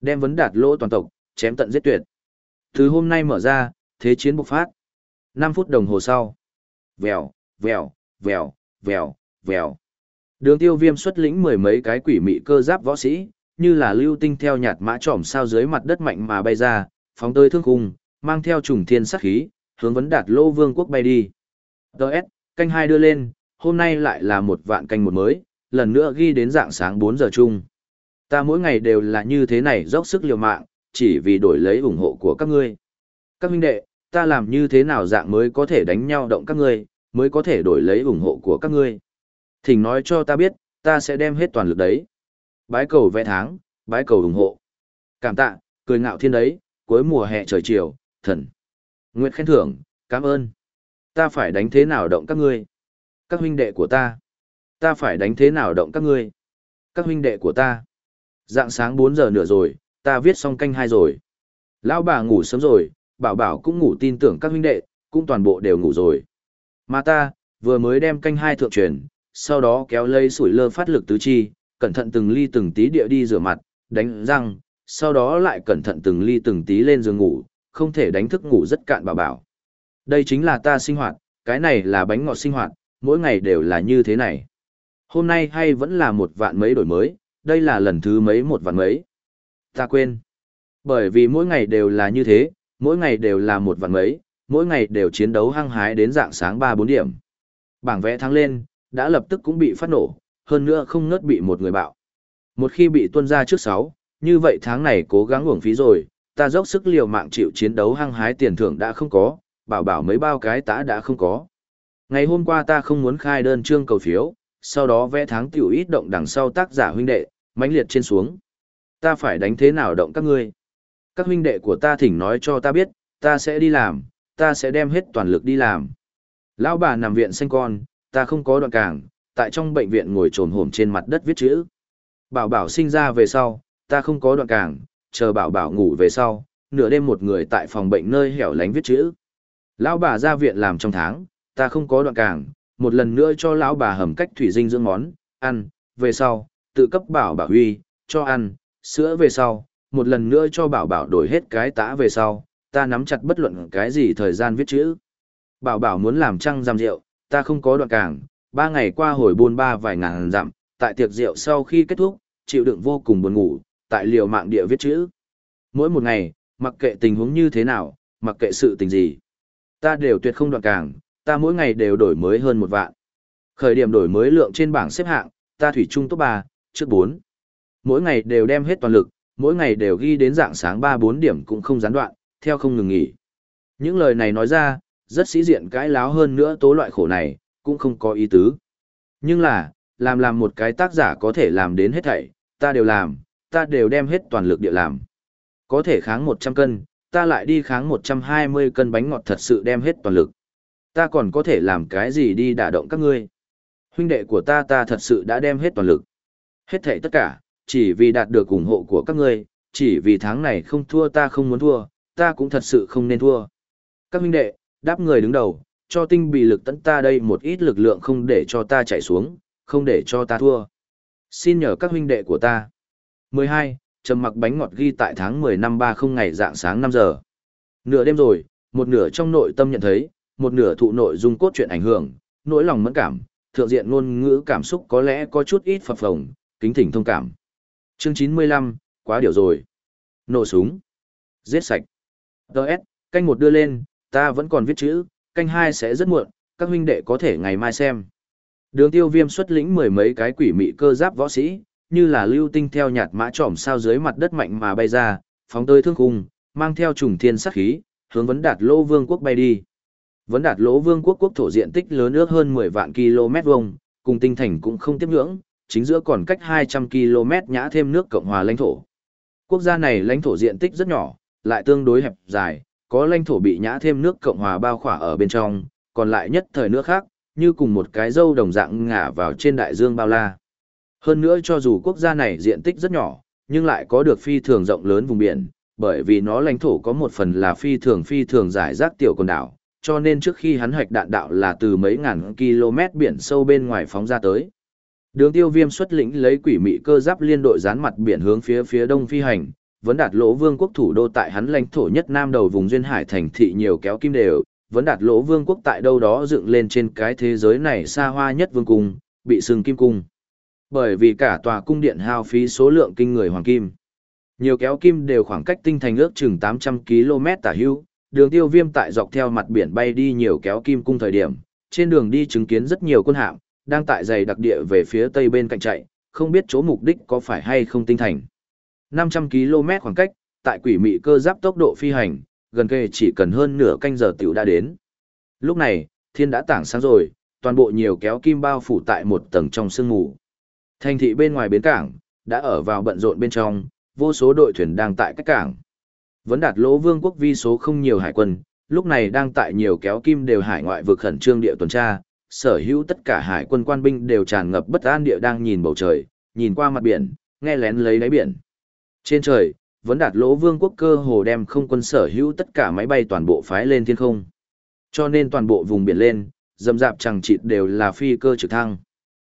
S1: Đem vấn đạt lô toàn tộc, chém tận giết tuyệt. Từ hôm nay mở ra, thế chiến bộc phát. 5 phút đồng hồ sau. Vèo, vèo, vèo, vèo, vèo. Đường tiêu viêm xuất lĩnh mười mấy cái quỷ mị cơ giáp võ sĩ, như là lưu tinh theo nhạt mã trỏm sao dưới mặt đất mạnh mà bay ra, phóng tới thương khung, mang theo trùng thiên sát khí, hướng vấn đạt lô vương quốc bay đi. Đợt, canh hai đưa lên, hôm nay lại là một vạn canh một mới, lần nữa ghi đến dạng sáng 4 giờ chung. Ta mỗi ngày đều là như thế này dốc sức liều mạng, chỉ vì đổi lấy ủng hộ của các ngươi. Các huynh đệ, ta làm như thế nào dạng mới có thể đánh nhau động các ngươi, mới có thể đổi lấy ủng hộ của các ngươi. Thỉnh nói cho ta biết, ta sẽ đem hết toàn lực đấy. Bái cầu vẽ tháng, bái cầu ủng hộ. Cảm tạ, cười ngạo thiên đấy, cuối mùa hè trời chiều, thần. Nguyệt khen thưởng, cảm ơn. Ta phải đánh thế nào động các ngươi? Các huynh đệ của ta. Ta phải đánh thế nào động các ngươi? Các huynh đệ của ta. Dạng sáng 4 giờ nửa rồi, ta viết xong canh hai rồi. Lão bà ngủ sớm rồi, bảo bảo cũng ngủ tin tưởng các huynh đệ, cũng toàn bộ đều ngủ rồi. Mà ta, vừa mới đem canh hai thượng truyền, sau đó kéo lây sủi lơ phát lực tứ chi, cẩn thận từng ly từng tí địa đi rửa mặt, đánh răng, sau đó lại cẩn thận từng ly từng tí lên giường ngủ, không thể đánh thức ngủ rất cạn bảo bảo. Đây chính là ta sinh hoạt, cái này là bánh ngọt sinh hoạt, mỗi ngày đều là như thế này. Hôm nay hay vẫn là một vạn mấy đổi mới, đây là lần thứ mấy một vạn mấy. Ta quên. Bởi vì mỗi ngày đều là như thế, mỗi ngày đều là một vạn mấy, mỗi ngày đều chiến đấu hăng hái đến dạng sáng 3-4 điểm. Bảng vẽ thắng lên, đã lập tức cũng bị phát nổ, hơn nữa không ngớt bị một người bạo. Một khi bị tuân ra trước sáu, như vậy tháng này cố gắng uổng phí rồi, ta dốc sức liều mạng chịu chiến đấu hăng hái tiền thưởng đã không có, bảo bảo mấy bao cái tã đã không có. Ngày hôm qua ta không muốn khai đơn trương cầu phiếu, sau đó vẽ tháng tiểu ít động đằng sau tác giả huynh đệ, mãnh liệt trên xuống. Ta phải đánh thế nào động các ngươi? Các huynh đệ của ta thỉnh nói cho ta biết, ta sẽ đi làm, ta sẽ đem hết toàn lực đi làm. Lão bà nằm viện sinh con, ta không có đoạn cảng, tại trong bệnh viện ngồi trồn hổm trên mặt đất viết chữ. Bảo bảo sinh ra về sau, ta không có đoạn cảng, chờ bảo bảo ngủ về sau, nửa đêm một người tại phòng bệnh nơi hẻo lánh viết chữ. Lão bà ra viện làm trong tháng, ta không có đoạn cảng, một lần nữa cho lão bà hầm cách thủy dinh dưỡng món, ăn, về sau, tự cấp bảo bảo huy, cho ăn, sữa về sau, một lần nữa cho bảo bảo đổi hết cái tã về sau, ta nắm chặt bất luận cái gì thời gian viết chữ. Bảo bảo muốn làm trăng giam rượu, ta không có đoạn cảng, ba ngày qua hồi buôn ba vài ngàn dặm, tại tiệc rượu sau khi kết thúc, chịu đựng vô cùng buồn ngủ, tại liều mạng địa viết chữ. Mỗi một ngày, mặc kệ tình huống như thế nào, mặc kệ sự tình gì, ta đều tuyệt không đoạn cảng, ta mỗi ngày đều đổi mới hơn một vạn. Khởi điểm đổi mới lượng trên bảng xếp hạng, ta thủy chung top 3, trước 4. Mỗi ngày đều đem hết toàn lực, mỗi ngày đều ghi đến dạng sáng 3-4 điểm cũng không gián đoạn, theo không ngừng nghỉ. Những lời này nói ra, rất sĩ diện cãi láo hơn nữa tố loại khổ này, cũng không có ý tứ. Nhưng là, làm làm một cái tác giả có thể làm đến hết thảy, ta đều làm, ta đều đem hết toàn lực địa làm. Có thể kháng 100 cân, ta lại đi kháng 120 cân bánh ngọt thật sự đem hết toàn lực. Ta còn có thể làm cái gì đi đả động các ngươi. Huynh đệ của ta ta thật sự đã đem hết toàn lực. Hết thảy tất cả, chỉ vì đạt được ủng hộ của các ngươi, chỉ vì tháng này không thua ta không muốn thua, ta cũng thật sự không nên thua. Các huynh đệ, đáp người đứng đầu, cho tinh bị lực tấn ta đây một ít lực lượng không để cho ta chạy xuống, không để cho ta thua. Xin nhờ các huynh đệ của ta. 12. Trầm mặc bánh ngọt ghi tại tháng 10 năm 30 ngày dạng sáng 5 giờ. Nửa đêm rồi, một nửa trong nội tâm nhận thấy, một nửa thụ nội dung cốt truyện ảnh hưởng, nỗi lòng mẫn cảm, thượng diện ngôn ngữ cảm xúc có lẽ có chút ít phập phồng, kính thỉnh thông cảm. Chương 95, quá điều rồi. Nổ súng. Giết sạch. Đợt, canh một đưa lên, ta vẫn còn viết chữ, canh hai sẽ rất muộn, các huynh đệ có thể ngày mai xem. Đường tiêu viêm xuất lĩnh mười mấy cái quỷ mị cơ giáp võ sĩ, như là lưu tinh theo nhạt mã trỏm sao dưới mặt đất mạnh mà bay ra, phóng tới thương khung, mang theo trùng thiên sát khí, hướng vấn đạt lô vương quốc bay đi. Vấn đạt lỗ vương quốc quốc thổ diện tích lớn ước hơn 10 vạn km vuông, cùng tinh thành cũng không tiếp ngưỡng, chính giữa còn cách 200 km nhã thêm nước Cộng hòa lãnh thổ. Quốc gia này lãnh thổ diện tích rất nhỏ, lại tương đối hẹp dài, có lãnh thổ bị nhã thêm nước Cộng hòa bao khỏa ở bên trong, còn lại nhất thời nước khác, như cùng một cái dâu đồng dạng ngả vào trên đại dương bao la. Hơn nữa cho dù quốc gia này diện tích rất nhỏ, nhưng lại có được phi thường rộng lớn vùng biển, bởi vì nó lãnh thổ có một phần là phi thường phi thường giải rác tiểu quần đảo, cho nên trước khi hắn hoạch đạn đạo là từ mấy ngàn km biển sâu bên ngoài phóng ra tới. Đường tiêu viêm xuất lĩnh lấy quỷ mị cơ giáp liên đội dán mặt biển hướng phía phía đông phi hành, vẫn đạt lỗ vương quốc thủ đô tại hắn lãnh thổ nhất nam đầu vùng duyên hải thành thị nhiều kéo kim đều, vẫn đạt lỗ vương quốc tại đâu đó dựng lên trên cái thế giới này xa hoa nhất vương cung, bị sừng kim cung. Bởi vì cả tòa cung điện hao phí số lượng kinh người hoàng kim. Nhiều kéo kim đều khoảng cách tinh thành ước chừng 800 km tả hưu, đường tiêu viêm tại dọc theo mặt biển bay đi nhiều kéo kim cung thời điểm, trên đường đi chứng kiến rất nhiều quân hạm, đang tại dày đặc địa về phía tây bên cạnh chạy, không biết chỗ mục đích có phải hay không tinh thành. 500 km khoảng cách, tại quỷ mị cơ giáp tốc độ phi hành, gần kề chỉ cần hơn nửa canh giờ tiểu đã đến. Lúc này, thiên đã tảng sáng rồi, toàn bộ nhiều kéo kim bao phủ tại một tầng trong sương mù. Thành thị bên ngoài bến cảng, đã ở vào bận rộn bên trong, vô số đội thuyền đang tại các cảng. Vấn đạt lỗ vương quốc vi số không nhiều hải quân, lúc này đang tại nhiều kéo kim đều hải ngoại vực khẩn trương địa tuần tra, sở hữu tất cả hải quân quan binh đều tràn ngập bất an địa đang nhìn bầu trời, nhìn qua mặt biển, nghe lén lấy đáy biển. Trên trời, vấn đạt lỗ vương quốc cơ hồ đem không quân sở hữu tất cả máy bay toàn bộ phái lên thiên không. Cho nên toàn bộ vùng biển lên, dầm dạp chẳng chịt đều là phi cơ trực thăng.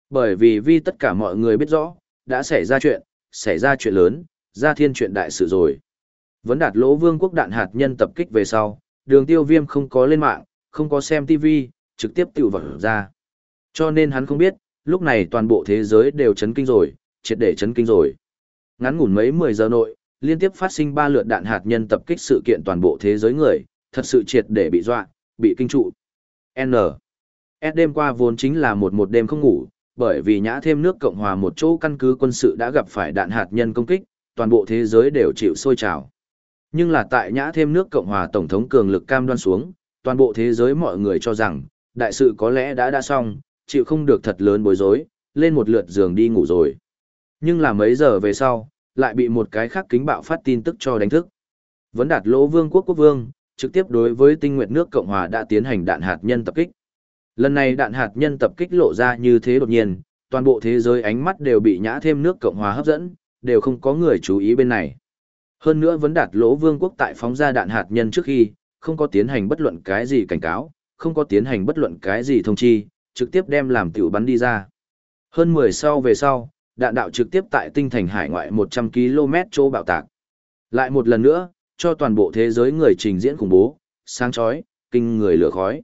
S1: Bởi vì vì tất cả mọi người biết rõ, đã xảy ra chuyện, xảy ra chuyện lớn, ra thiên chuyện đại sự rồi. Vấn đạt lỗ vương quốc đạn hạt nhân tập kích về sau, đường tiêu viêm không có lên mạng, không có xem TV, trực tiếp tự vật ra. Cho nên hắn không biết, lúc này toàn bộ thế giới đều chấn kinh rồi, triệt để chấn kinh rồi. Ngắn ngủn mấy 10 giờ nội, liên tiếp phát sinh ba lượt đạn hạt nhân tập kích sự kiện toàn bộ thế giới người, thật sự triệt để bị dọa, bị kinh trụ. N. S đêm qua vốn chính là một một đêm không ngủ, bởi vì nhã thêm nước Cộng hòa một chỗ căn cứ quân sự đã gặp phải đạn hạt nhân công kích, toàn bộ thế giới đều chịu sôi trào. Nhưng là tại nhã thêm nước Cộng hòa Tổng thống cường lực cam đoan xuống, toàn bộ thế giới mọi người cho rằng, đại sự có lẽ đã đã xong, chịu không được thật lớn bối rối, lên một lượt giường đi ngủ rồi. Nhưng là mấy giờ về sau, lại bị một cái khác kính bạo phát tin tức cho đánh thức. Vấn đạt lỗ vương quốc quốc vương, trực tiếp đối với tinh nguyện nước Cộng Hòa đã tiến hành đạn hạt nhân tập kích. Lần này đạn hạt nhân tập kích lộ ra như thế đột nhiên, toàn bộ thế giới ánh mắt đều bị nhã thêm nước Cộng Hòa hấp dẫn, đều không có người chú ý bên này. Hơn nữa vấn đạt lỗ vương quốc tại phóng ra đạn hạt nhân trước khi, không có tiến hành bất luận cái gì cảnh cáo, không có tiến hành bất luận cái gì thông chi, trực tiếp đem làm tiểu bắn đi ra. Hơn 10 sau về sau, đạn đạo trực tiếp tại tinh thành hải ngoại 100 km chỗ bạo tạc. Lại một lần nữa, cho toàn bộ thế giới người trình diễn khủng bố, sáng chói, kinh người lửa khói.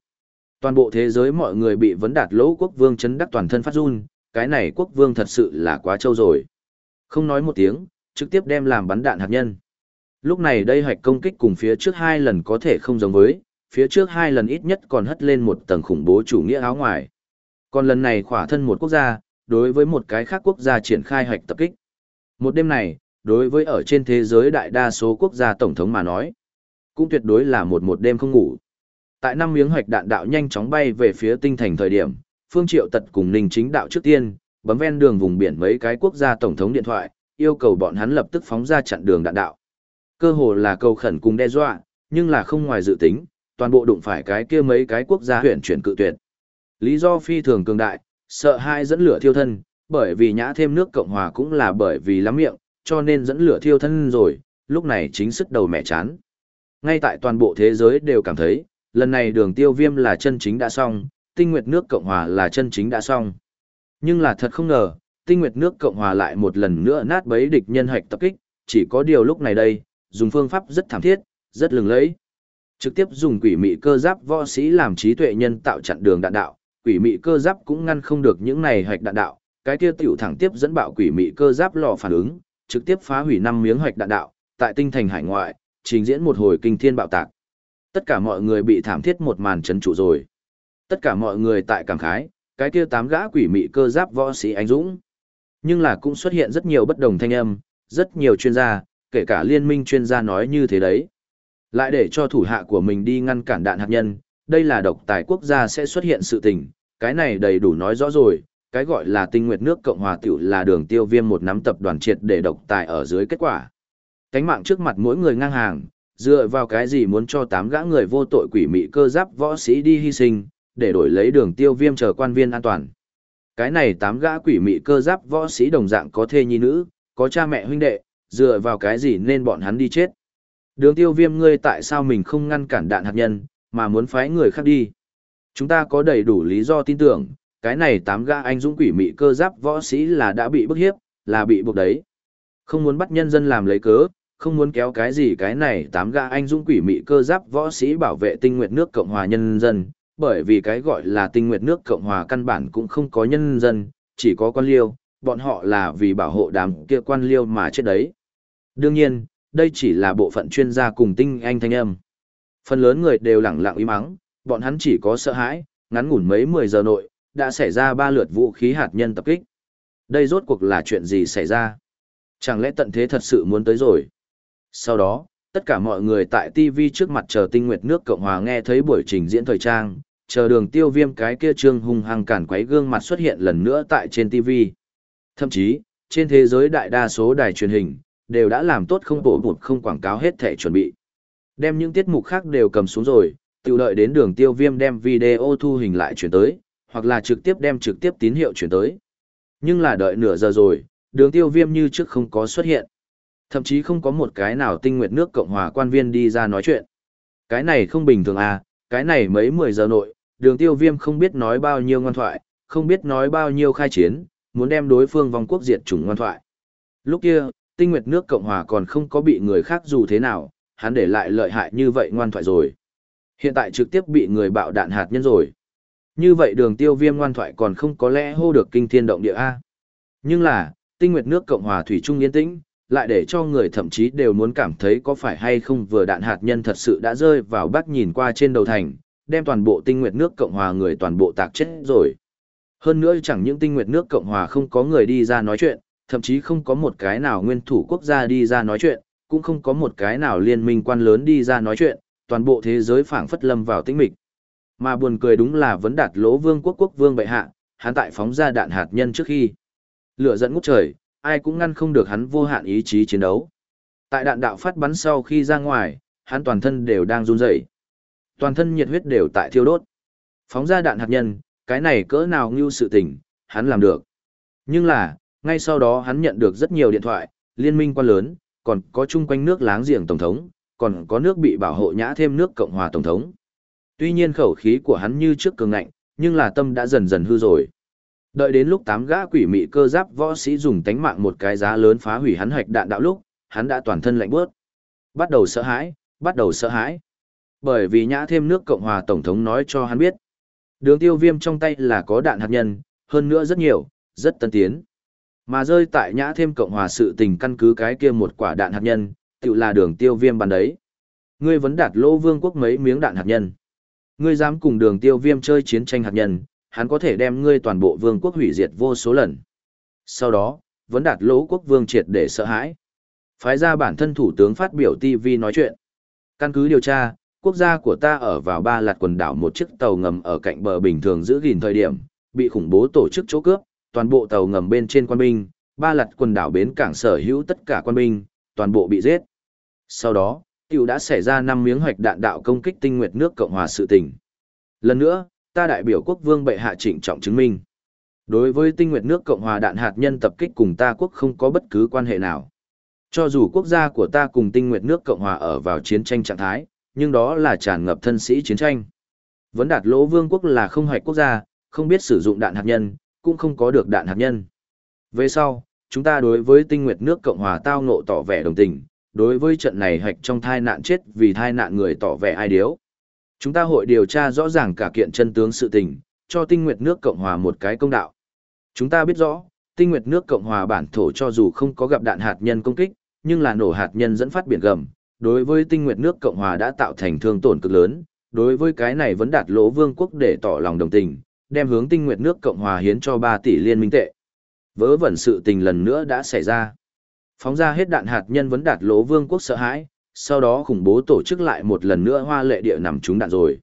S1: Toàn bộ thế giới mọi người bị vấn đạt lỗ quốc vương chấn đắc toàn thân phát run, cái này quốc vương thật sự là quá trâu rồi. Không nói một tiếng, trực tiếp đem làm bắn đạn hạt nhân. Lúc này đây hạch công kích cùng phía trước hai lần có thể không giống với, phía trước hai lần ít nhất còn hất lên một tầng khủng bố chủ nghĩa áo ngoài. Còn lần này khỏa thân một quốc gia, đối với một cái khác quốc gia triển khai hạch tập kích. Một đêm này, đối với ở trên thế giới đại đa số quốc gia tổng thống mà nói, cũng tuyệt đối là một một đêm không ngủ. Tại năm miếng hoạch đạn đạo nhanh chóng bay về phía tinh thành thời điểm, Phương Triệu Tật cùng Ninh Chính Đạo trước tiên, bấm ven đường vùng biển mấy cái quốc gia tổng thống điện thoại, yêu cầu bọn hắn lập tức phóng ra chặn đường đạn đạo. Cơ hồ là cầu khẩn cùng đe dọa, nhưng là không ngoài dự tính, toàn bộ đụng phải cái kia mấy cái quốc gia huyện chuyển cự tuyệt. Lý do phi thường cường đại, sợ hai dẫn lửa thiêu thân, bởi vì nhã thêm nước Cộng Hòa cũng là bởi vì lắm miệng, cho nên dẫn lửa thiêu thân rồi, lúc này chính sức đầu mẹ chán. Ngay tại toàn bộ thế giới đều cảm thấy, lần này đường tiêu viêm là chân chính đã xong, tinh nguyệt nước Cộng Hòa là chân chính đã xong. Nhưng là thật không ngờ, tinh nguyệt nước Cộng Hòa lại một lần nữa nát bấy địch nhân hạch tập kích, chỉ có điều lúc này đây, dùng phương pháp rất thảm thiết, rất lừng lẫy. Trực tiếp dùng quỷ mị cơ giáp võ sĩ làm trí tuệ nhân tạo chặn đường đạn đạo, quỷ mị cơ giáp cũng ngăn không được những này hạch đạn đạo, cái kia tiểu thẳng tiếp dẫn bạo quỷ mị cơ giáp lò phản ứng, trực tiếp phá hủy năm miếng hạch đạn đạo, tại tinh thành hải ngoại, trình diễn một hồi kinh thiên bạo tạc. Tất cả mọi người bị thảm thiết một màn chấn trụ rồi. Tất cả mọi người tại cảm khái, cái kia tám gã quỷ mị cơ giáp võ sĩ anh dũng. Nhưng là cũng xuất hiện rất nhiều bất đồng thanh âm, rất nhiều chuyên gia, kể cả liên minh chuyên gia nói như thế đấy. Lại để cho thủ hạ của mình đi ngăn cản đạn hạt nhân, đây là độc tài quốc gia sẽ xuất hiện sự tình, cái này đầy đủ nói rõ rồi, cái gọi là tinh nguyệt nước Cộng hòa tiểu là đường tiêu viêm một nắm tập đoàn triệt để độc tài ở dưới kết quả. Cánh mạng trước mặt mỗi người ngang hàng, dựa vào cái gì muốn cho tám gã người vô tội quỷ mị cơ giáp võ sĩ đi hy sinh, để đổi lấy đường tiêu viêm chờ quan viên an toàn. Cái này tám gã quỷ mị cơ giáp võ sĩ đồng dạng có thê nhi nữ, có cha mẹ huynh đệ, dựa vào cái gì nên bọn hắn đi chết. Đường tiêu viêm ngươi tại sao mình không ngăn cản đạn hạt nhân, mà muốn phái người khác đi. Chúng ta có đầy đủ lý do tin tưởng, cái này tám gã anh dũng quỷ mị cơ giáp võ sĩ là đã bị bức hiếp, là bị buộc đấy. Không muốn bắt nhân dân làm lấy cớ, không muốn kéo cái gì cái này tám gã anh dũng quỷ mị cơ giáp võ sĩ bảo vệ tinh nguyệt nước Cộng hòa nhân dân, bởi vì cái gọi là tinh nguyệt nước Cộng hòa căn bản cũng không có nhân dân, chỉ có quan liêu, bọn họ là vì bảo hộ đám kia quan liêu mà chết đấy. Đương nhiên, đây chỉ là bộ phận chuyên gia cùng tinh anh thanh âm. Phần lớn người đều lẳng lặng im mắng, bọn hắn chỉ có sợ hãi, ngắn ngủn mấy mười giờ nội, đã xảy ra ba lượt vũ khí hạt nhân tập kích. Đây rốt cuộc là chuyện gì xảy ra? Chẳng lẽ tận thế thật sự muốn tới rồi? Sau đó, tất cả mọi người tại TV trước mặt chờ tinh nguyệt nước Cộng Hòa nghe thấy buổi trình diễn thời trang, chờ đường tiêu viêm cái kia trương hung hăng cản quấy gương mặt xuất hiện lần nữa tại trên TV. Thậm chí, trên thế giới đại đa số đài truyền hình, đều đã làm tốt không bổ bụt không quảng cáo hết thể chuẩn bị. Đem những tiết mục khác đều cầm xuống rồi, tự đợi đến đường tiêu viêm đem video thu hình lại chuyển tới, hoặc là trực tiếp đem trực tiếp tín hiệu chuyển tới. Nhưng là đợi nửa giờ rồi, đường tiêu viêm như trước không có xuất hiện. Thậm chí không có một cái nào tinh nguyệt nước Cộng hòa quan viên đi ra nói chuyện. Cái này không bình thường à, cái này mấy mười giờ nội, đường tiêu viêm không biết nói bao nhiêu ngoan thoại, không biết nói bao nhiêu khai chiến, muốn đem đối phương vòng quốc diệt chủng ngoan thoại. Lúc kia, tinh nguyệt nước Cộng hòa còn không có bị người khác dù thế nào, hắn để lại lợi hại như vậy ngoan thoại rồi. Hiện tại trực tiếp bị người bạo đạn hạt nhân rồi. Như vậy đường tiêu viêm ngoan thoại còn không có lẽ hô được kinh thiên động địa A. Nhưng là, tinh nguyệt nước Cộng hòa Thủy Trung yên tĩnh, lại để cho người thậm chí đều muốn cảm thấy có phải hay không vừa đạn hạt nhân thật sự đã rơi vào bắc nhìn qua trên đầu thành, đem toàn bộ tinh nguyệt nước Cộng hòa người toàn bộ tạc chết rồi. Hơn nữa chẳng những tinh nguyệt nước Cộng hòa không có người đi ra nói chuyện, thậm chí không có một cái nào nguyên thủ quốc gia đi ra nói chuyện, cũng không có một cái nào liên minh quan lớn đi ra nói chuyện, toàn bộ thế giới phảng phất lâm vào tĩnh mịch. Mà buồn cười đúng là vấn đạt lỗ vương quốc quốc vương bệ hạ, hắn tại phóng ra đạn hạt nhân trước khi. Lửa dẫn ngút trời, ai cũng ngăn không được hắn vô hạn ý chí chiến đấu. Tại đạn đạo phát bắn sau khi ra ngoài, hắn toàn thân đều đang run rẩy. Toàn thân nhiệt huyết đều tại thiêu đốt. Phóng ra đạn hạt nhân, cái này cỡ nào ngưu sự tình, hắn làm được. Nhưng là, ngay sau đó hắn nhận được rất nhiều điện thoại, liên minh quan lớn, còn có chung quanh nước láng giềng tổng thống, còn có nước bị bảo hộ nhã thêm nước Cộng hòa tổng thống. Tuy nhiên khẩu khí của hắn như trước cường ngạnh, nhưng là tâm đã dần dần hư rồi. Đợi đến lúc tám gã quỷ mị cơ giáp võ sĩ dùng tánh mạng một cái giá lớn phá hủy hắn hoạch đạn đạo lúc, hắn đã toàn thân lạnh bước. Bắt đầu sợ hãi, bắt đầu sợ hãi. Bởi vì nhã thêm nước Cộng hòa Tổng thống nói cho hắn biết. Đường tiêu viêm trong tay là có đạn hạt nhân, hơn nữa rất nhiều, rất tân tiến. Mà rơi tại nhã thêm Cộng hòa sự tình căn cứ cái kia một quả đạn hạt nhân, tự là đường tiêu viêm bàn đấy. Ngươi vẫn đạt lô vương quốc mấy miếng đạn hạt nhân. Ngươi dám cùng đường tiêu viêm chơi chiến tranh hạt nhân, hắn có thể đem ngươi toàn bộ vương quốc hủy diệt vô số lần. Sau đó, vẫn đạt lỗ quốc vương triệt để sợ hãi. Phái ra bản thân thủ tướng phát biểu TV nói chuyện. Căn cứ điều tra, quốc gia của ta ở vào ba lạt quần đảo một chiếc tàu ngầm ở cạnh bờ bình thường giữ gìn thời điểm, bị khủng bố tổ chức chỗ cướp, toàn bộ tàu ngầm bên trên quan binh, ba lật quần đảo bến cảng sở hữu tất cả quan binh, toàn bộ bị giết. Sau đó, tiểu đã xảy ra năm miếng hoạch đạn đạo công kích tinh nguyệt nước Cộng hòa sự tình. Lần nữa, ta đại biểu quốc vương bệ hạ trịnh trọng chứng minh. Đối với tinh nguyệt nước Cộng hòa đạn hạt nhân tập kích cùng ta quốc không có bất cứ quan hệ nào. Cho dù quốc gia của ta cùng tinh nguyệt nước Cộng hòa ở vào chiến tranh trạng thái, nhưng đó là tràn ngập thân sĩ chiến tranh. Vấn đạt lỗ vương quốc là không hoạch quốc gia, không biết sử dụng đạn hạt nhân, cũng không có được đạn hạt nhân. Về sau, chúng ta đối với tinh nguyệt nước Cộng hòa tao ngộ tỏ vẻ đồng tình, đối với trận này hạch trong thai nạn chết vì thai nạn người tỏ vẻ ai điếu. Chúng ta hội điều tra rõ ràng cả kiện chân tướng sự tình, cho tinh nguyệt nước Cộng hòa một cái công đạo. Chúng ta biết rõ, tinh nguyệt nước Cộng hòa bản thổ cho dù không có gặp đạn hạt nhân công kích, nhưng là nổ hạt nhân dẫn phát biển gầm, đối với tinh nguyệt nước Cộng hòa đã tạo thành thương tổn cực lớn, đối với cái này vẫn đạt lỗ vương quốc để tỏ lòng đồng tình, đem hướng tinh nguyệt nước Cộng hòa hiến cho 3 tỷ liên minh tệ. Vớ vẩn sự tình lần nữa đã xảy ra. Phóng ra hết đạn hạt nhân vấn đạt lỗ vương quốc sợ hãi, sau đó khủng bố tổ chức lại một lần nữa hoa lệ địa nằm trúng đạn rồi.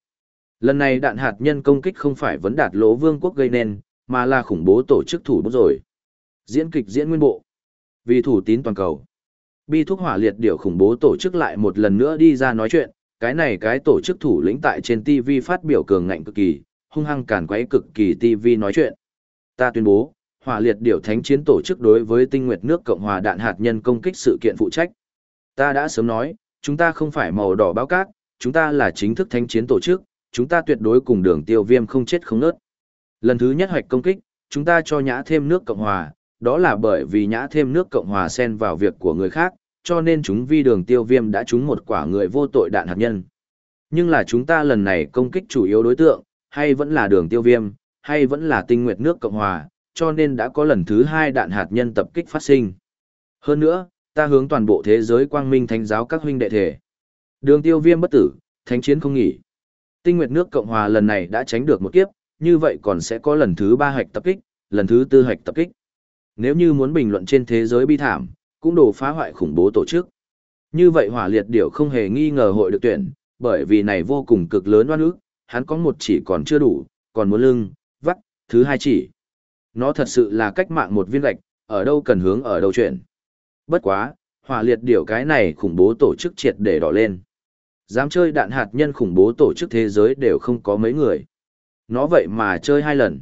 S1: Lần này đạn hạt nhân công kích không phải vấn đạt lỗ vương quốc gây nên, mà là khủng bố tổ chức thủ bút rồi. Diễn kịch diễn nguyên bộ. Vì thủ tín toàn cầu. Bi thuốc hỏa liệt điều khủng bố tổ chức lại một lần nữa đi ra nói chuyện, cái này cái tổ chức thủ lĩnh tại trên TV phát biểu cường ngạnh cực kỳ, hung hăng cản quấy cực kỳ TV nói chuyện. Ta tuyên bố, hỏa liệt điều thánh chiến tổ chức đối với tinh nguyệt nước Cộng hòa đạn hạt nhân công kích sự kiện phụ trách. Ta đã sớm nói, chúng ta không phải màu đỏ báo cát, chúng ta là chính thức thánh chiến tổ chức, chúng ta tuyệt đối cùng đường tiêu viêm không chết không nớt. Lần thứ nhất hoạch công kích, chúng ta cho nhã thêm nước Cộng hòa, đó là bởi vì nhã thêm nước Cộng hòa xen vào việc của người khác, cho nên chúng vi đường tiêu viêm đã trúng một quả người vô tội đạn hạt nhân. Nhưng là chúng ta lần này công kích chủ yếu đối tượng, hay vẫn là đường tiêu viêm, hay vẫn là tinh nguyệt nước Cộng hòa, cho nên đã có lần thứ hai đạn hạt nhân tập kích phát sinh. Hơn nữa, ta hướng toàn bộ thế giới quang minh thánh giáo các huynh đệ thể. Đường tiêu viêm bất tử, thánh chiến không nghỉ. Tinh nguyệt nước Cộng hòa lần này đã tránh được một kiếp, như vậy còn sẽ có lần thứ ba hạch tập kích, lần thứ tư hạch tập kích. Nếu như muốn bình luận trên thế giới bi thảm, cũng đổ phá hoại khủng bố tổ chức. Như vậy hỏa liệt điểu không hề nghi ngờ hội được tuyển, bởi vì này vô cùng cực lớn oan ức, hắn có một chỉ còn chưa đủ, còn muốn lưng, vắt, thứ hai chỉ. Nó thật sự là cách mạng một viên gạch, ở đâu cần hướng ở đâu chuyển. Bất quá, hỏa liệt điểu cái này khủng bố tổ chức triệt để đỏ lên. Dám chơi đạn hạt nhân khủng bố tổ chức thế giới đều không có mấy người. Nó vậy mà chơi hai lần.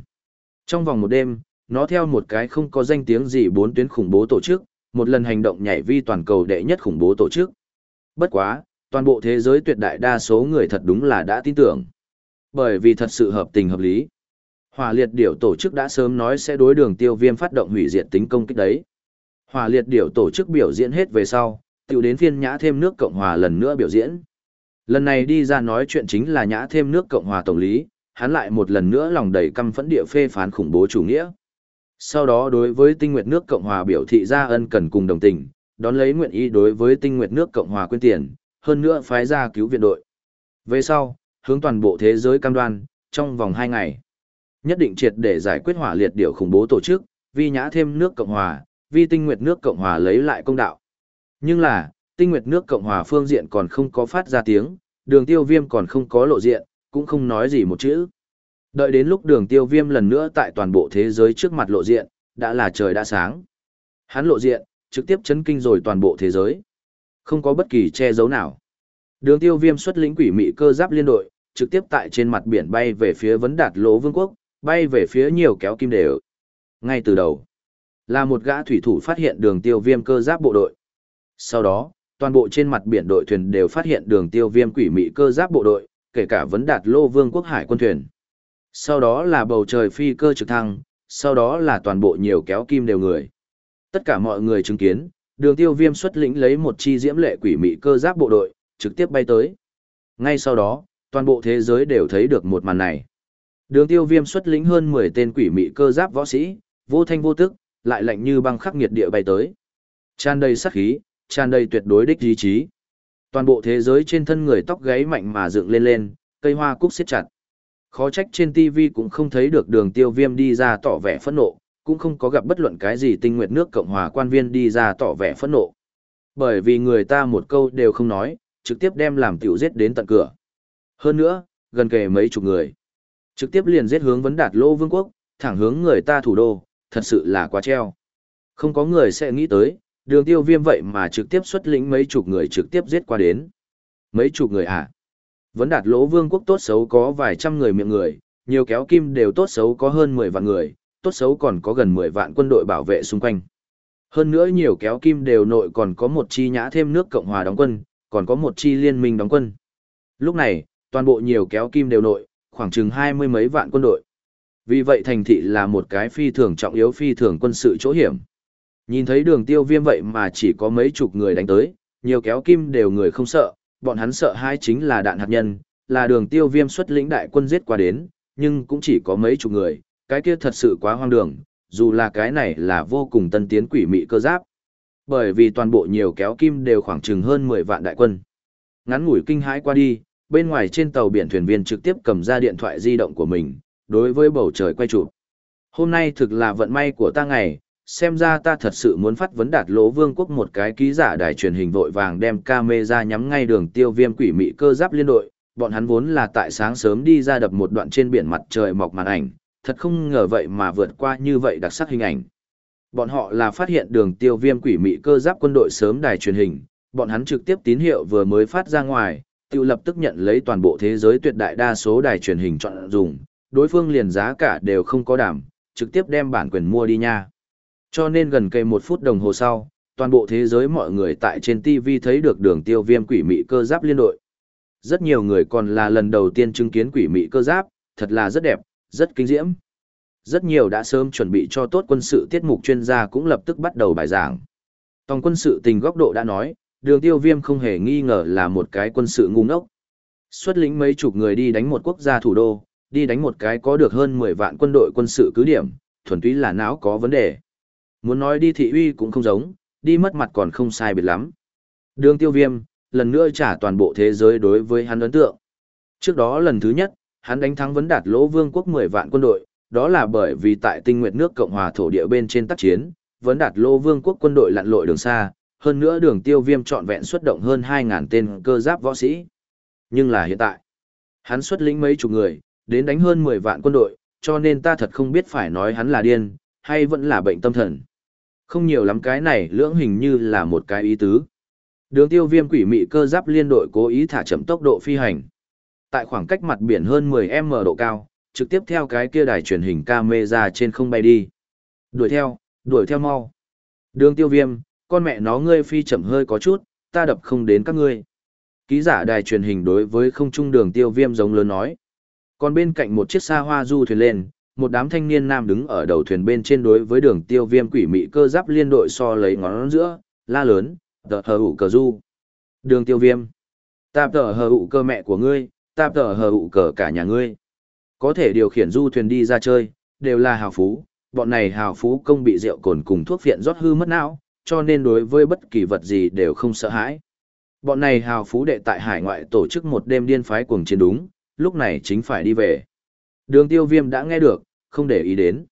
S1: Trong vòng một đêm, nó theo một cái không có danh tiếng gì bốn tuyến khủng bố tổ chức, một lần hành động nhảy vi toàn cầu đệ nhất khủng bố tổ chức. Bất quá, toàn bộ thế giới tuyệt đại đa số người thật đúng là đã tin tưởng. Bởi vì thật sự hợp tình hợp lý. Hỏa liệt điểu tổ chức đã sớm nói sẽ đối đường tiêu viêm phát động hủy diệt tính công kích đấy. Hỏa liệt điểu tổ chức biểu diễn hết về sau, tiểu đến phiên nhã thêm nước Cộng Hòa lần nữa biểu diễn. Lần này đi ra nói chuyện chính là nhã thêm nước Cộng Hòa Tổng lý, hắn lại một lần nữa lòng đầy căm phẫn địa phê phán khủng bố chủ nghĩa. Sau đó đối với tinh nguyệt nước Cộng Hòa biểu thị ra ân cần cùng đồng tình, đón lấy nguyện ý đối với tinh nguyệt nước Cộng Hòa quyên tiền, hơn nữa phái ra cứu viện đội. Về sau, hướng toàn bộ thế giới cam đoan, trong vòng 2 ngày. Nhất định triệt để giải quyết hỏa liệt điều khủng bố tổ chức, vi nhã thêm nước Cộng Hòa, vi tinh nguyệt nước Cộng Hòa lấy lại công đạo. Nhưng là, tinh nguyệt nước Cộng Hòa phương diện còn không có phát ra tiếng, đường tiêu viêm còn không có lộ diện, cũng không nói gì một chữ. Đợi đến lúc đường tiêu viêm lần nữa tại toàn bộ thế giới trước mặt lộ diện, đã là trời đã sáng. Hắn lộ diện, trực tiếp chấn kinh rồi toàn bộ thế giới. Không có bất kỳ che giấu nào. Đường tiêu viêm xuất lĩnh quỷ mị cơ giáp liên đội, trực tiếp tại trên mặt biển bay về phía vấn đạt lỗ vương quốc, bay về phía nhiều kéo kim đều. Ngay từ đầu, là một gã thủy thủ phát hiện đường tiêu viêm cơ giáp bộ đội. Sau đó, toàn bộ trên mặt biển đội thuyền đều phát hiện đường tiêu viêm quỷ mị cơ giáp bộ đội, kể cả vấn đạt lô vương quốc hải quân thuyền. Sau đó là bầu trời phi cơ trực thăng, sau đó là toàn bộ nhiều kéo kim đều người. Tất cả mọi người chứng kiến, đường tiêu viêm xuất lĩnh lấy một chi diễm lệ quỷ mị cơ giáp bộ đội, trực tiếp bay tới. Ngay sau đó, toàn bộ thế giới đều thấy được một màn này. Đường tiêu viêm xuất lĩnh hơn 10 tên quỷ mị cơ giáp võ sĩ, vô thanh vô tức, lại lạnh như băng khắc nghiệt địa bay tới. Tràn đầy sát khí, tràn đầy tuyệt đối đích ý chí. Toàn bộ thế giới trên thân người tóc gáy mạnh mà dựng lên lên, cây hoa cúc siết chặt. Khó trách trên TV cũng không thấy được đường tiêu viêm đi ra tỏ vẻ phẫn nộ, cũng không có gặp bất luận cái gì tinh nguyệt nước Cộng hòa quan viên đi ra tỏ vẻ phẫn nộ. Bởi vì người ta một câu đều không nói, trực tiếp đem làm tiểu giết đến tận cửa. Hơn nữa, gần kề mấy chục người. Trực tiếp liền giết hướng vấn đạt lô vương quốc, thẳng hướng người ta thủ đô, thật sự là quá treo. Không có người sẽ nghĩ tới, đường tiêu viêm vậy mà trực tiếp xuất lĩnh mấy chục người trực tiếp giết qua đến. Mấy chục người à? Vấn đạt lỗ vương quốc tốt xấu có vài trăm người miệng người, nhiều kéo kim đều tốt xấu có hơn 10 vạn người, tốt xấu còn có gần 10 vạn quân đội bảo vệ xung quanh. Hơn nữa nhiều kéo kim đều nội còn có một chi nhã thêm nước Cộng hòa đóng quân, còn có một chi liên minh đóng quân. Lúc này, toàn bộ nhiều kéo kim đều nội, khoảng chừng hai mươi mấy vạn quân đội. Vì vậy thành thị là một cái phi thường trọng yếu phi thường quân sự chỗ hiểm. Nhìn thấy đường tiêu viêm vậy mà chỉ có mấy chục người đánh tới, nhiều kéo kim đều người không sợ, bọn hắn sợ hai chính là đạn hạt nhân, là đường tiêu viêm xuất lĩnh đại quân giết qua đến, nhưng cũng chỉ có mấy chục người, cái kia thật sự quá hoang đường, dù là cái này là vô cùng tân tiến quỷ mị cơ giáp. Bởi vì toàn bộ nhiều kéo kim đều khoảng chừng hơn 10 vạn đại quân. Ngắn ngủi kinh hãi qua đi, bên ngoài trên tàu biển thuyền viên trực tiếp cầm ra điện thoại di động của mình, đối với bầu trời quay chụp. Hôm nay thực là vận may của ta ngày, xem ra ta thật sự muốn phát vấn đạt lỗ vương quốc một cái ký giả đài truyền hình vội vàng đem camera nhắm ngay đường tiêu viêm quỷ mị cơ giáp liên đội, bọn hắn vốn là tại sáng sớm đi ra đập một đoạn trên biển mặt trời mọc màn ảnh, thật không ngờ vậy mà vượt qua như vậy đặc sắc hình ảnh. Bọn họ là phát hiện đường tiêu viêm quỷ mị cơ giáp quân đội sớm đài truyền hình, bọn hắn trực tiếp tín hiệu vừa mới phát ra ngoài, tự lập tức nhận lấy toàn bộ thế giới tuyệt đại đa số đài truyền hình chọn dùng, đối phương liền giá cả đều không có đảm, trực tiếp đem bản quyền mua đi nha. Cho nên gần cây một phút đồng hồ sau, toàn bộ thế giới mọi người tại trên TV thấy được đường tiêu viêm quỷ mị cơ giáp liên đội. Rất nhiều người còn là lần đầu tiên chứng kiến quỷ mị cơ giáp, thật là rất đẹp, rất kinh diễm. Rất nhiều đã sớm chuẩn bị cho tốt quân sự tiết mục chuyên gia cũng lập tức bắt đầu bài giảng. Tòng quân sự tình góc độ đã nói, đường tiêu viêm không hề nghi ngờ là một cái quân sự ngu ngốc. Xuất lĩnh mấy chục người đi đánh một quốc gia thủ đô, đi đánh một cái có được hơn 10 vạn quân đội quân sự cứ điểm, thuần túy là não có vấn đề. Muốn nói đi thị uy cũng không giống, đi mất mặt còn không sai biệt lắm. Đường tiêu viêm, lần nữa trả toàn bộ thế giới đối với hắn ấn tượng. Trước đó lần thứ nhất, hắn đánh thắng vấn đạt lỗ vương quốc 10 vạn quân đội, đó là bởi vì tại tinh nguyệt nước Cộng hòa thổ địa bên trên tác chiến, vấn đạt lô vương quốc quân đội lặn lội đường xa, hơn nữa đường tiêu viêm trọn vẹn xuất động hơn 2.000 tên cơ giáp võ sĩ. Nhưng là hiện tại, hắn xuất lĩnh mấy chục người, đến đánh hơn 10 vạn quân đội, cho nên ta thật không biết phải nói hắn là điên, hay vẫn là bệnh tâm thần. Không nhiều lắm cái này lưỡng hình như là một cái ý tứ. Đường tiêu viêm quỷ mị cơ giáp liên đội cố ý thả chậm tốc độ phi hành. Tại khoảng cách mặt biển hơn 10m độ cao, trực tiếp theo cái kia đài truyền hình camera trên không bay đi. Đuổi theo, đuổi theo mau. Đường tiêu viêm, con mẹ nó ngươi phi chậm hơi có chút, ta đập không đến các ngươi. Ký giả đài truyền hình đối với không trung đường tiêu viêm giống lớn nói. Còn bên cạnh một chiếc xa hoa du thuyền lên, một đám thanh niên nam đứng ở đầu thuyền bên trên đối với đường tiêu viêm quỷ mị cơ giáp liên đội so lấy ngón giữa, la lớn, tờ hờ ụ cờ du. Đường tiêu viêm. Tạp tờ hờ ụ cơ mẹ của ngươi, tạp tờ hờ ụ cờ cả nhà ngươi. Có thể điều khiển du thuyền đi ra chơi, đều là hào phú, bọn này hào phú công bị rượu cồn cùng thuốc phiện rót hư mất não, cho nên đối với bất kỳ vật gì đều không sợ hãi. Bọn này hào phú đệ tại hải ngoại tổ chức một đêm điên phái cuồng chiến đúng, lúc này chính phải đi về. Đường tiêu viêm đã nghe được, không để ý đến.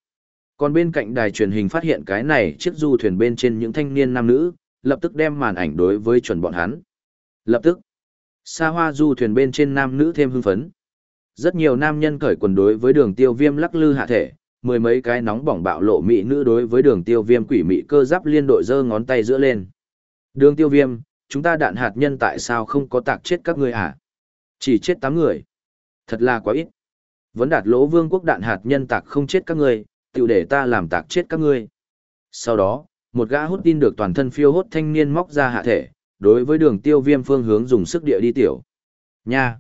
S1: Còn bên cạnh đài truyền hình phát hiện cái này chiếc du thuyền bên trên những thanh niên nam nữ, lập tức đem màn ảnh đối với chuẩn bọn hắn. Lập tức, xa hoa du thuyền bên trên nam nữ thêm hưng phấn. Rất nhiều nam nhân cởi quần đối với đường tiêu viêm lắc lư hạ thể, mười mấy cái nóng bỏng bạo lộ mỹ nữ đối với đường tiêu viêm quỷ mị cơ giáp liên đội giơ ngón tay giữa lên. Đường tiêu viêm, chúng ta đạn hạt nhân tại sao không có tạc chết các người hả? Chỉ chết 8 người. Thật là quá ít. Vấn đạt lỗ vương quốc đạn hạt nhân tạc không chết các người, tiểu để ta làm tạc chết các ngươi. Sau đó, một gã hút tin được toàn thân phiêu hốt thanh niên móc ra hạ thể, đối với đường tiêu viêm phương hướng dùng sức địa đi tiểu. Nha!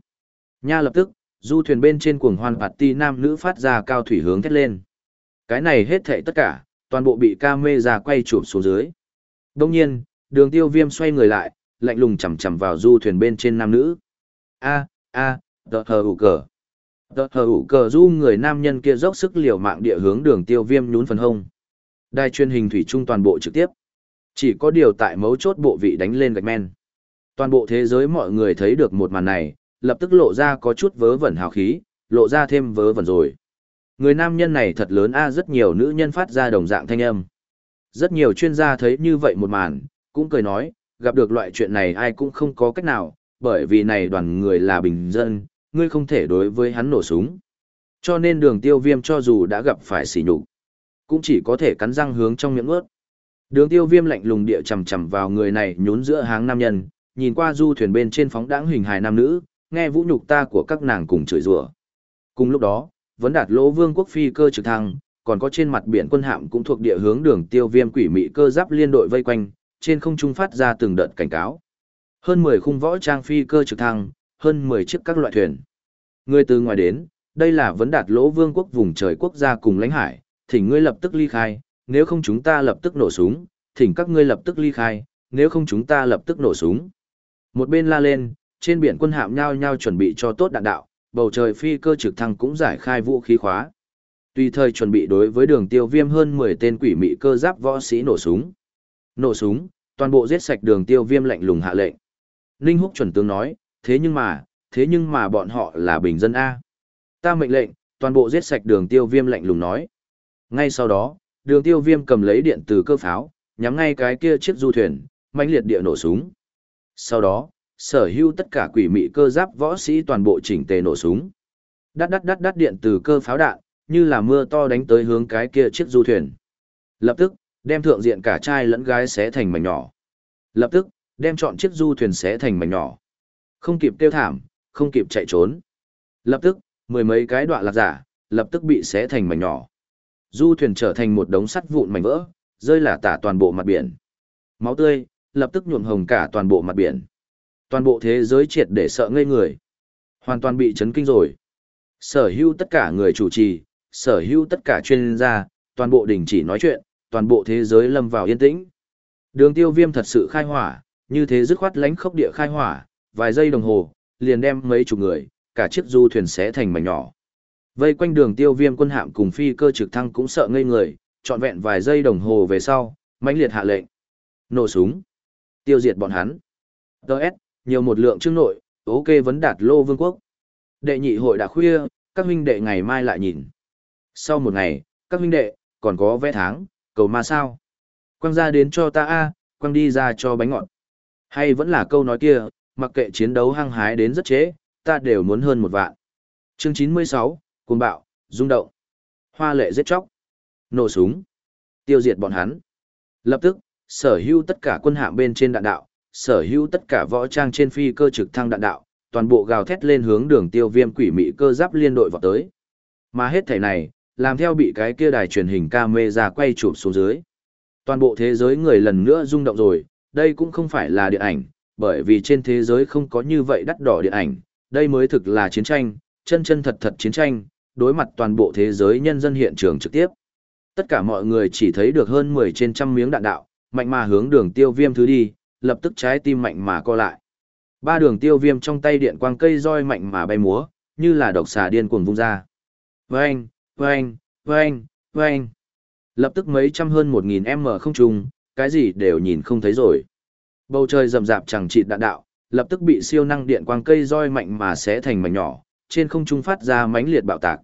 S1: Nha lập tức, du thuyền bên trên cuồng hoan phạt ti nam nữ phát ra cao thủy hướng thét lên. Cái này hết thệ tất cả, toàn bộ bị ca mê ra quay chụp xuống dưới. Đông nhiên, đường tiêu viêm xoay người lại, lạnh lùng chầm chầm vào du thuyền bên trên nam nữ. A, a, tờ hờ ủ cờ. Tờ hờ ủ cờ du người nam nhân kia dốc sức liều mạng địa hướng đường tiêu viêm nhún phần hông. Đài truyền hình thủy trung toàn bộ trực tiếp. Chỉ có điều tại mấu chốt bộ vị đánh lên gạch men. Toàn bộ thế giới mọi người thấy được một màn này, lập tức lộ ra có chút vớ vẩn hào khí, lộ ra thêm vớ vẩn rồi. Người nam nhân này thật lớn a rất nhiều nữ nhân phát ra đồng dạng thanh âm. Rất nhiều chuyên gia thấy như vậy một màn, cũng cười nói, gặp được loại chuyện này ai cũng không có cách nào, bởi vì này đoàn người là bình dân, ngươi không thể đối với hắn nổ súng. Cho nên đường tiêu viêm cho dù đã gặp phải sỉ nhục cũng chỉ có thể cắn răng hướng trong miệng ướt. Đường tiêu viêm lạnh lùng địa chầm chầm vào người này nhún giữa háng nam nhân, nhìn qua du thuyền bên trên phóng đãng hình hài nam nữ, nghe vũ nhục ta của các nàng cùng chửi rủa. Cùng lúc đó, vấn đạt lỗ vương quốc phi cơ trực thăng, còn có trên mặt biển quân hạm cũng thuộc địa hướng đường tiêu viêm quỷ mị cơ giáp liên đội vây quanh, trên không trung phát ra từng đợt cảnh cáo. Hơn 10 khung võ trang phi cơ trực thăng, hơn 10 chiếc các loại thuyền. Người từ ngoài đến, đây là vấn đạt lỗ vương quốc vùng trời quốc gia cùng lãnh hải, thỉnh ngươi lập tức ly khai, nếu không chúng ta lập tức nổ súng, thỉnh các ngươi lập tức ly khai, nếu không chúng ta lập tức nổ súng. Một bên la lên, trên biển quân hạm nhao nhau chuẩn bị cho tốt đạn đạo, bầu trời phi cơ trực thăng cũng giải khai vũ khí khóa. Tùy thời chuẩn bị đối với đường tiêu viêm hơn 10 tên quỷ mị cơ giáp võ sĩ nổ súng. Nổ súng, toàn bộ giết sạch đường tiêu viêm lạnh lùng hạ lệnh. Ninh Húc chuẩn tướng nói, thế nhưng mà, thế nhưng mà bọn họ là bình dân A. Ta mệnh lệnh, toàn bộ giết sạch đường tiêu viêm lạnh lùng nói. Ngay sau đó, đường tiêu viêm cầm lấy điện từ cơ pháo, nhắm ngay cái kia chiếc du thuyền, mãnh liệt địa nổ súng. Sau đó, sở hữu tất cả quỷ mị cơ giáp võ sĩ toàn bộ chỉnh tề nổ súng. Đắt đắt đắt đắt điện từ cơ pháo đạn, như là mưa to đánh tới hướng cái kia chiếc du thuyền. Lập tức, đem thượng diện cả trai lẫn gái xé thành mảnh nhỏ. Lập tức, đem chọn chiếc du thuyền xé thành mảnh nhỏ. Không kịp tiêu thảm, không kịp chạy trốn. Lập tức, mười mấy cái đoạn lạc giả, lập tức bị xé thành mảnh nhỏ. Du thuyền trở thành một đống sắt vụn mảnh vỡ, rơi là tả toàn bộ mặt biển. Máu tươi, lập tức nhuộm hồng cả toàn bộ mặt biển. Toàn bộ thế giới triệt để sợ ngây người. Hoàn toàn bị chấn kinh rồi. Sở hữu tất cả người chủ trì, sở hữu tất cả chuyên gia, toàn bộ đình chỉ nói chuyện, toàn bộ thế giới lâm vào yên tĩnh. Đường tiêu viêm thật sự khai hỏa, như thế dứt khoát lánh khốc địa khai hỏa, vài giây đồng hồ, liền đem mấy chục người, cả chiếc du thuyền xé thành mảnh nhỏ. Vây quanh đường tiêu viêm quân hạm cùng phi cơ trực thăng cũng sợ ngây người, trọn vẹn vài giây đồng hồ về sau, mãnh liệt hạ lệnh. Nổ súng. Tiêu diệt bọn hắn. Đợt, nhiều một lượng chương nội, ok vấn đạt lô vương quốc. Đệ nhị hội đã khuya, các huynh đệ ngày mai lại nhìn. Sau một ngày, các huynh đệ, còn có vẽ tháng, cầu ma sao. Quăng ra đến cho ta a quăng đi ra cho bánh ngọt. Hay vẫn là câu nói kia, mặc kệ chiến đấu hăng hái đến rất chế, ta đều muốn hơn một vạn. Chương 96, cuồng bạo, rung động. Hoa lệ giết chóc. Nổ súng. Tiêu diệt bọn hắn. Lập tức, sở hữu tất cả quân hạm bên trên đạn đạo, sở hữu tất cả võ trang trên phi cơ trực thăng đạn đạo, toàn bộ gào thét lên hướng đường tiêu viêm quỷ mị cơ giáp liên đội vào tới. Mà hết thể này, làm theo bị cái kia đài truyền hình camera quay chụp xuống dưới. Toàn bộ thế giới người lần nữa rung động rồi, đây cũng không phải là điện ảnh, bởi vì trên thế giới không có như vậy đắt đỏ điện ảnh, đây mới thực là chiến tranh, chân chân thật thật chiến tranh, đối mặt toàn bộ thế giới nhân dân hiện trường trực tiếp. Tất cả mọi người chỉ thấy được hơn 10 trên trăm miếng đạn đạo, mạnh mà hướng đường tiêu viêm thứ đi, lập tức trái tim mạnh mà co lại. Ba đường tiêu viêm trong tay điện quang cây roi mạnh mà bay múa, như là độc xà điên cuồng vung ra. Vâng, vâng, vâng, vâng. Lập tức mấy trăm hơn một nghìn m không trùng, cái gì đều nhìn không thấy rồi. Bầu trời rầm rạp chẳng chịt đạn đạo, lập tức bị siêu năng điện quang cây roi mạnh mà sẽ thành mảnh nhỏ, trên không trung phát ra mãnh liệt bạo tạc.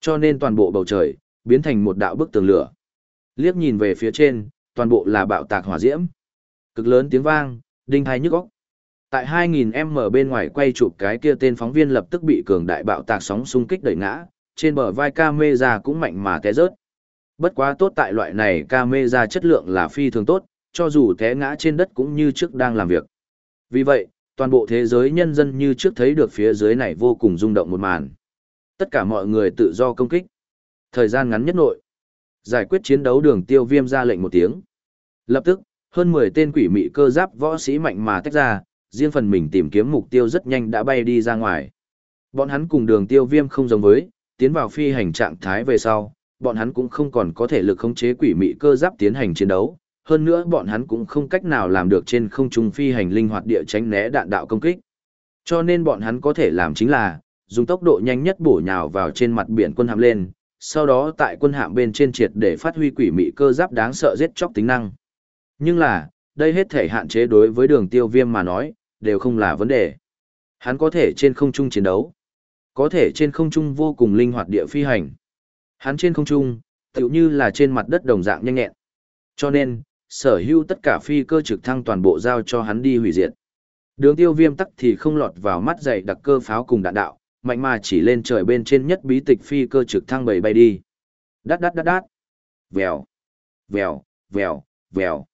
S1: Cho nên toàn bộ bầu trời, biến thành một đạo bức tường lửa. Liếc nhìn về phía trên, toàn bộ là bạo tạc hỏa diễm. Cực lớn tiếng vang, đinh thai nhức óc. Tại 2000m bên ngoài quay chụp cái kia tên phóng viên lập tức bị cường đại bạo tạc sóng xung kích đẩy ngã, trên bờ vai camera cũng mạnh mà té rớt. Bất quá tốt tại loại này camera chất lượng là phi thường tốt, cho dù té ngã trên đất cũng như trước đang làm việc. Vì vậy, toàn bộ thế giới nhân dân như trước thấy được phía dưới này vô cùng rung động một màn. Tất cả mọi người tự do công kích. Thời gian ngắn nhất nội. Giải quyết chiến đấu đường tiêu viêm ra lệnh một tiếng. Lập tức, hơn 10 tên quỷ mị cơ giáp võ sĩ mạnh mà tách ra, riêng phần mình tìm kiếm mục tiêu rất nhanh đã bay đi ra ngoài. Bọn hắn cùng đường tiêu viêm không giống với, tiến vào phi hành trạng thái về sau, bọn hắn cũng không còn có thể lực khống chế quỷ mị cơ giáp tiến hành chiến đấu, hơn nữa bọn hắn cũng không cách nào làm được trên không trung phi hành linh hoạt địa tránh né đạn đạo công kích. Cho nên bọn hắn có thể làm chính là, dùng tốc độ nhanh nhất bổ nhào vào trên mặt biển quân hạm lên, sau đó tại quân hạm bên trên triệt để phát huy quỷ mị cơ giáp đáng sợ giết chóc tính năng. Nhưng là, đây hết thể hạn chế đối với đường tiêu viêm mà nói, đều không là vấn đề. Hắn có thể trên không trung chiến đấu, có thể trên không trung vô cùng linh hoạt địa phi hành. Hắn trên không trung, tựu như là trên mặt đất đồng dạng nhanh nhẹn. Cho nên, sở hữu tất cả phi cơ trực thăng toàn bộ giao cho hắn đi hủy diệt. Đường tiêu viêm tắc thì không lọt vào mắt dày đặc cơ pháo cùng đạn đạo, mạnh mà chỉ lên trời bên trên nhất bí tịch phi cơ trực thăng bầy bay đi. Đát đát đát đát. Vèo, vèo, vèo, vèo.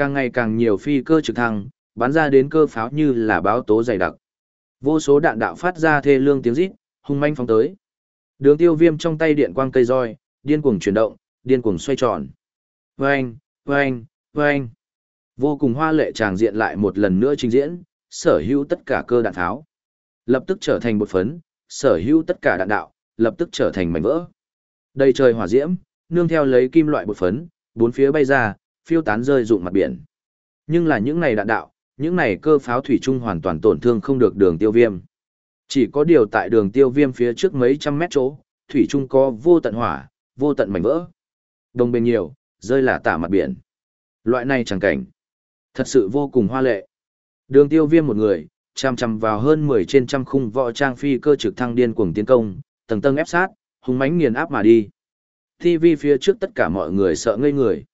S1: Càng ngày càng nhiều phi cơ trực thăng, bắn ra đến cơ pháo như là báo tố dày đặc. Vô số đạn đạo phát ra thê lương tiếng rít, hung manh phóng tới. Đường tiêu viêm trong tay điện quang cây roi, điên cuồng chuyển động, điên cuồng xoay tròn. Vâng, vâng, vâng. Vô cùng hoa lệ tràng diện lại một lần nữa trình diễn, sở hữu tất cả cơ đạn tháo. Lập tức trở thành bột phấn, sở hữu tất cả đạn đạo, lập tức trở thành mảnh vỡ. Đầy trời hỏa diễm, nương theo lấy kim loại bột phấn, bốn phía bay ra, phiêu tán rơi rụng mặt biển. Nhưng là những này đạn đạo, những này cơ pháo thủy chung hoàn toàn tổn thương không được đường tiêu viêm. Chỉ có điều tại đường tiêu viêm phía trước mấy trăm mét chỗ, thủy chung có vô tận hỏa, vô tận mảnh vỡ. Đông bên nhiều, rơi là tả mặt biển. Loại này chẳng cảnh. Thật sự vô cùng hoa lệ. Đường tiêu viêm một người, chằm chằm vào hơn 10 trên trăm khung võ trang phi cơ trực thăng điên cuồng tiến công, tầng tầng ép sát, hung mãnh nghiền áp mà đi. TV phía trước tất cả mọi người sợ ngây người.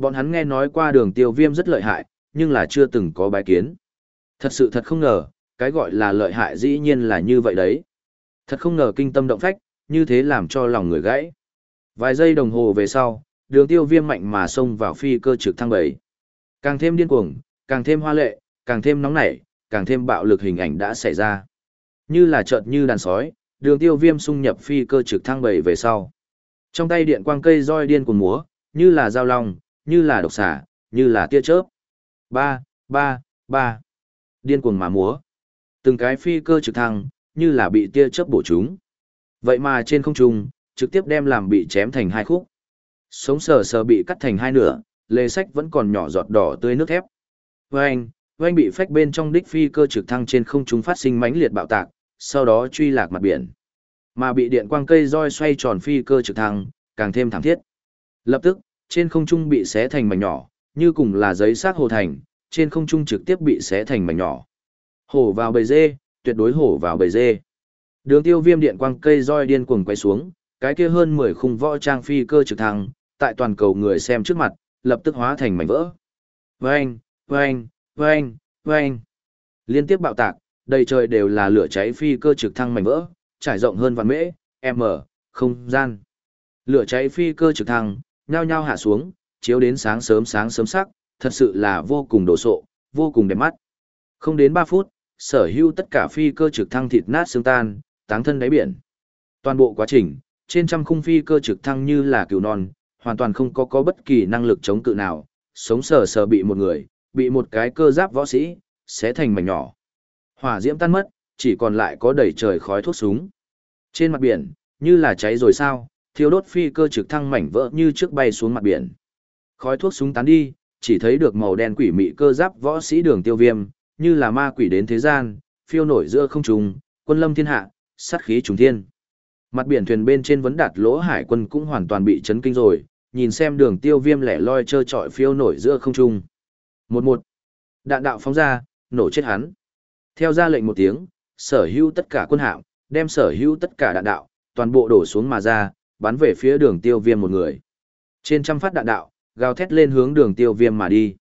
S1: Bọn hắn nghe nói qua đường tiêu viêm rất lợi hại, nhưng là chưa từng có bái kiến. Thật sự thật không ngờ, cái gọi là lợi hại dĩ nhiên là như vậy đấy. Thật không ngờ kinh tâm động phách, như thế làm cho lòng người gãy. Vài giây đồng hồ về sau, đường tiêu viêm mạnh mà xông vào phi cơ trực thăng bảy. Càng thêm điên cuồng, càng thêm hoa lệ, càng thêm nóng nảy, càng thêm bạo lực hình ảnh đã xảy ra. Như là chợt như đàn sói, đường tiêu viêm xung nhập phi cơ trực thăng bảy về sau. Trong tay điện quang cây roi điên cuồng múa, như là dao long, như là độc xả, như là tia chớp. Ba, ba, ba. Điên cuồng mà múa. Từng cái phi cơ trực thăng, như là bị tia chớp bổ chúng. Vậy mà trên không trung, trực tiếp đem làm bị chém thành hai khúc. Sống sờ sờ bị cắt thành hai nửa, Lề sách vẫn còn nhỏ giọt đỏ tươi nước thép. Vâng, vâng bị phách bên trong đích phi cơ trực thăng trên không trung phát sinh mãnh liệt bạo tạc, sau đó truy lạc mặt biển. Mà bị điện quang cây roi xoay tròn phi cơ trực thăng, càng thêm thảm thiết. Lập tức, trên không trung bị xé thành mảnh nhỏ, như cùng là giấy xác hồ thành, trên không trung trực tiếp bị xé thành mảnh nhỏ. Hổ vào bầy dê, tuyệt đối hổ vào bầy dê. Đường tiêu viêm điện quang cây roi điên cuồng quay xuống, cái kia hơn 10 khung võ trang phi cơ trực thăng, tại toàn cầu người xem trước mặt, lập tức hóa thành mảnh vỡ. Vâng, vâng, vâng, vâng. Liên tiếp bạo tạc, đầy trời đều là lửa cháy phi cơ trực thăng mảnh vỡ, trải rộng hơn vạn mễ, m, không gian. Lửa cháy phi cơ trực thăng, nhao nhao hạ xuống, chiếu đến sáng sớm sáng sớm sắc, thật sự là vô cùng đồ sộ, vô cùng đẹp mắt. Không đến 3 phút, sở hữu tất cả phi cơ trực thăng thịt nát xương tan, táng thân đáy biển. Toàn bộ quá trình, trên trăm khung phi cơ trực thăng như là cừu non, hoàn toàn không có có bất kỳ năng lực chống cự nào, sống sờ sờ bị một người, bị một cái cơ giáp võ sĩ, sẽ thành mảnh nhỏ. Hỏa diễm tan mất, chỉ còn lại có đầy trời khói thuốc súng. Trên mặt biển, như là cháy rồi sao, thiêu đốt phi cơ trực thăng mảnh vỡ như trước bay xuống mặt biển. Khói thuốc súng tán đi, chỉ thấy được màu đen quỷ mị cơ giáp võ sĩ đường tiêu viêm, như là ma quỷ đến thế gian, phiêu nổi giữa không trung, quân lâm thiên hạ, sát khí trùng thiên. Mặt biển thuyền bên trên vấn đạt lỗ hải quân cũng hoàn toàn bị chấn kinh rồi, nhìn xem đường tiêu viêm lẻ loi trơ trọi phiêu nổi giữa không trung. Một một, đạn đạo phóng ra, nổ chết hắn. Theo ra lệnh một tiếng, sở hữu tất cả quân hạm, đem sở hữu tất cả đạn đạo, toàn bộ đổ xuống mà ra, bắn về phía đường tiêu viêm một người. Trên trăm phát đạn đạo, gào thét lên hướng đường tiêu viêm mà đi.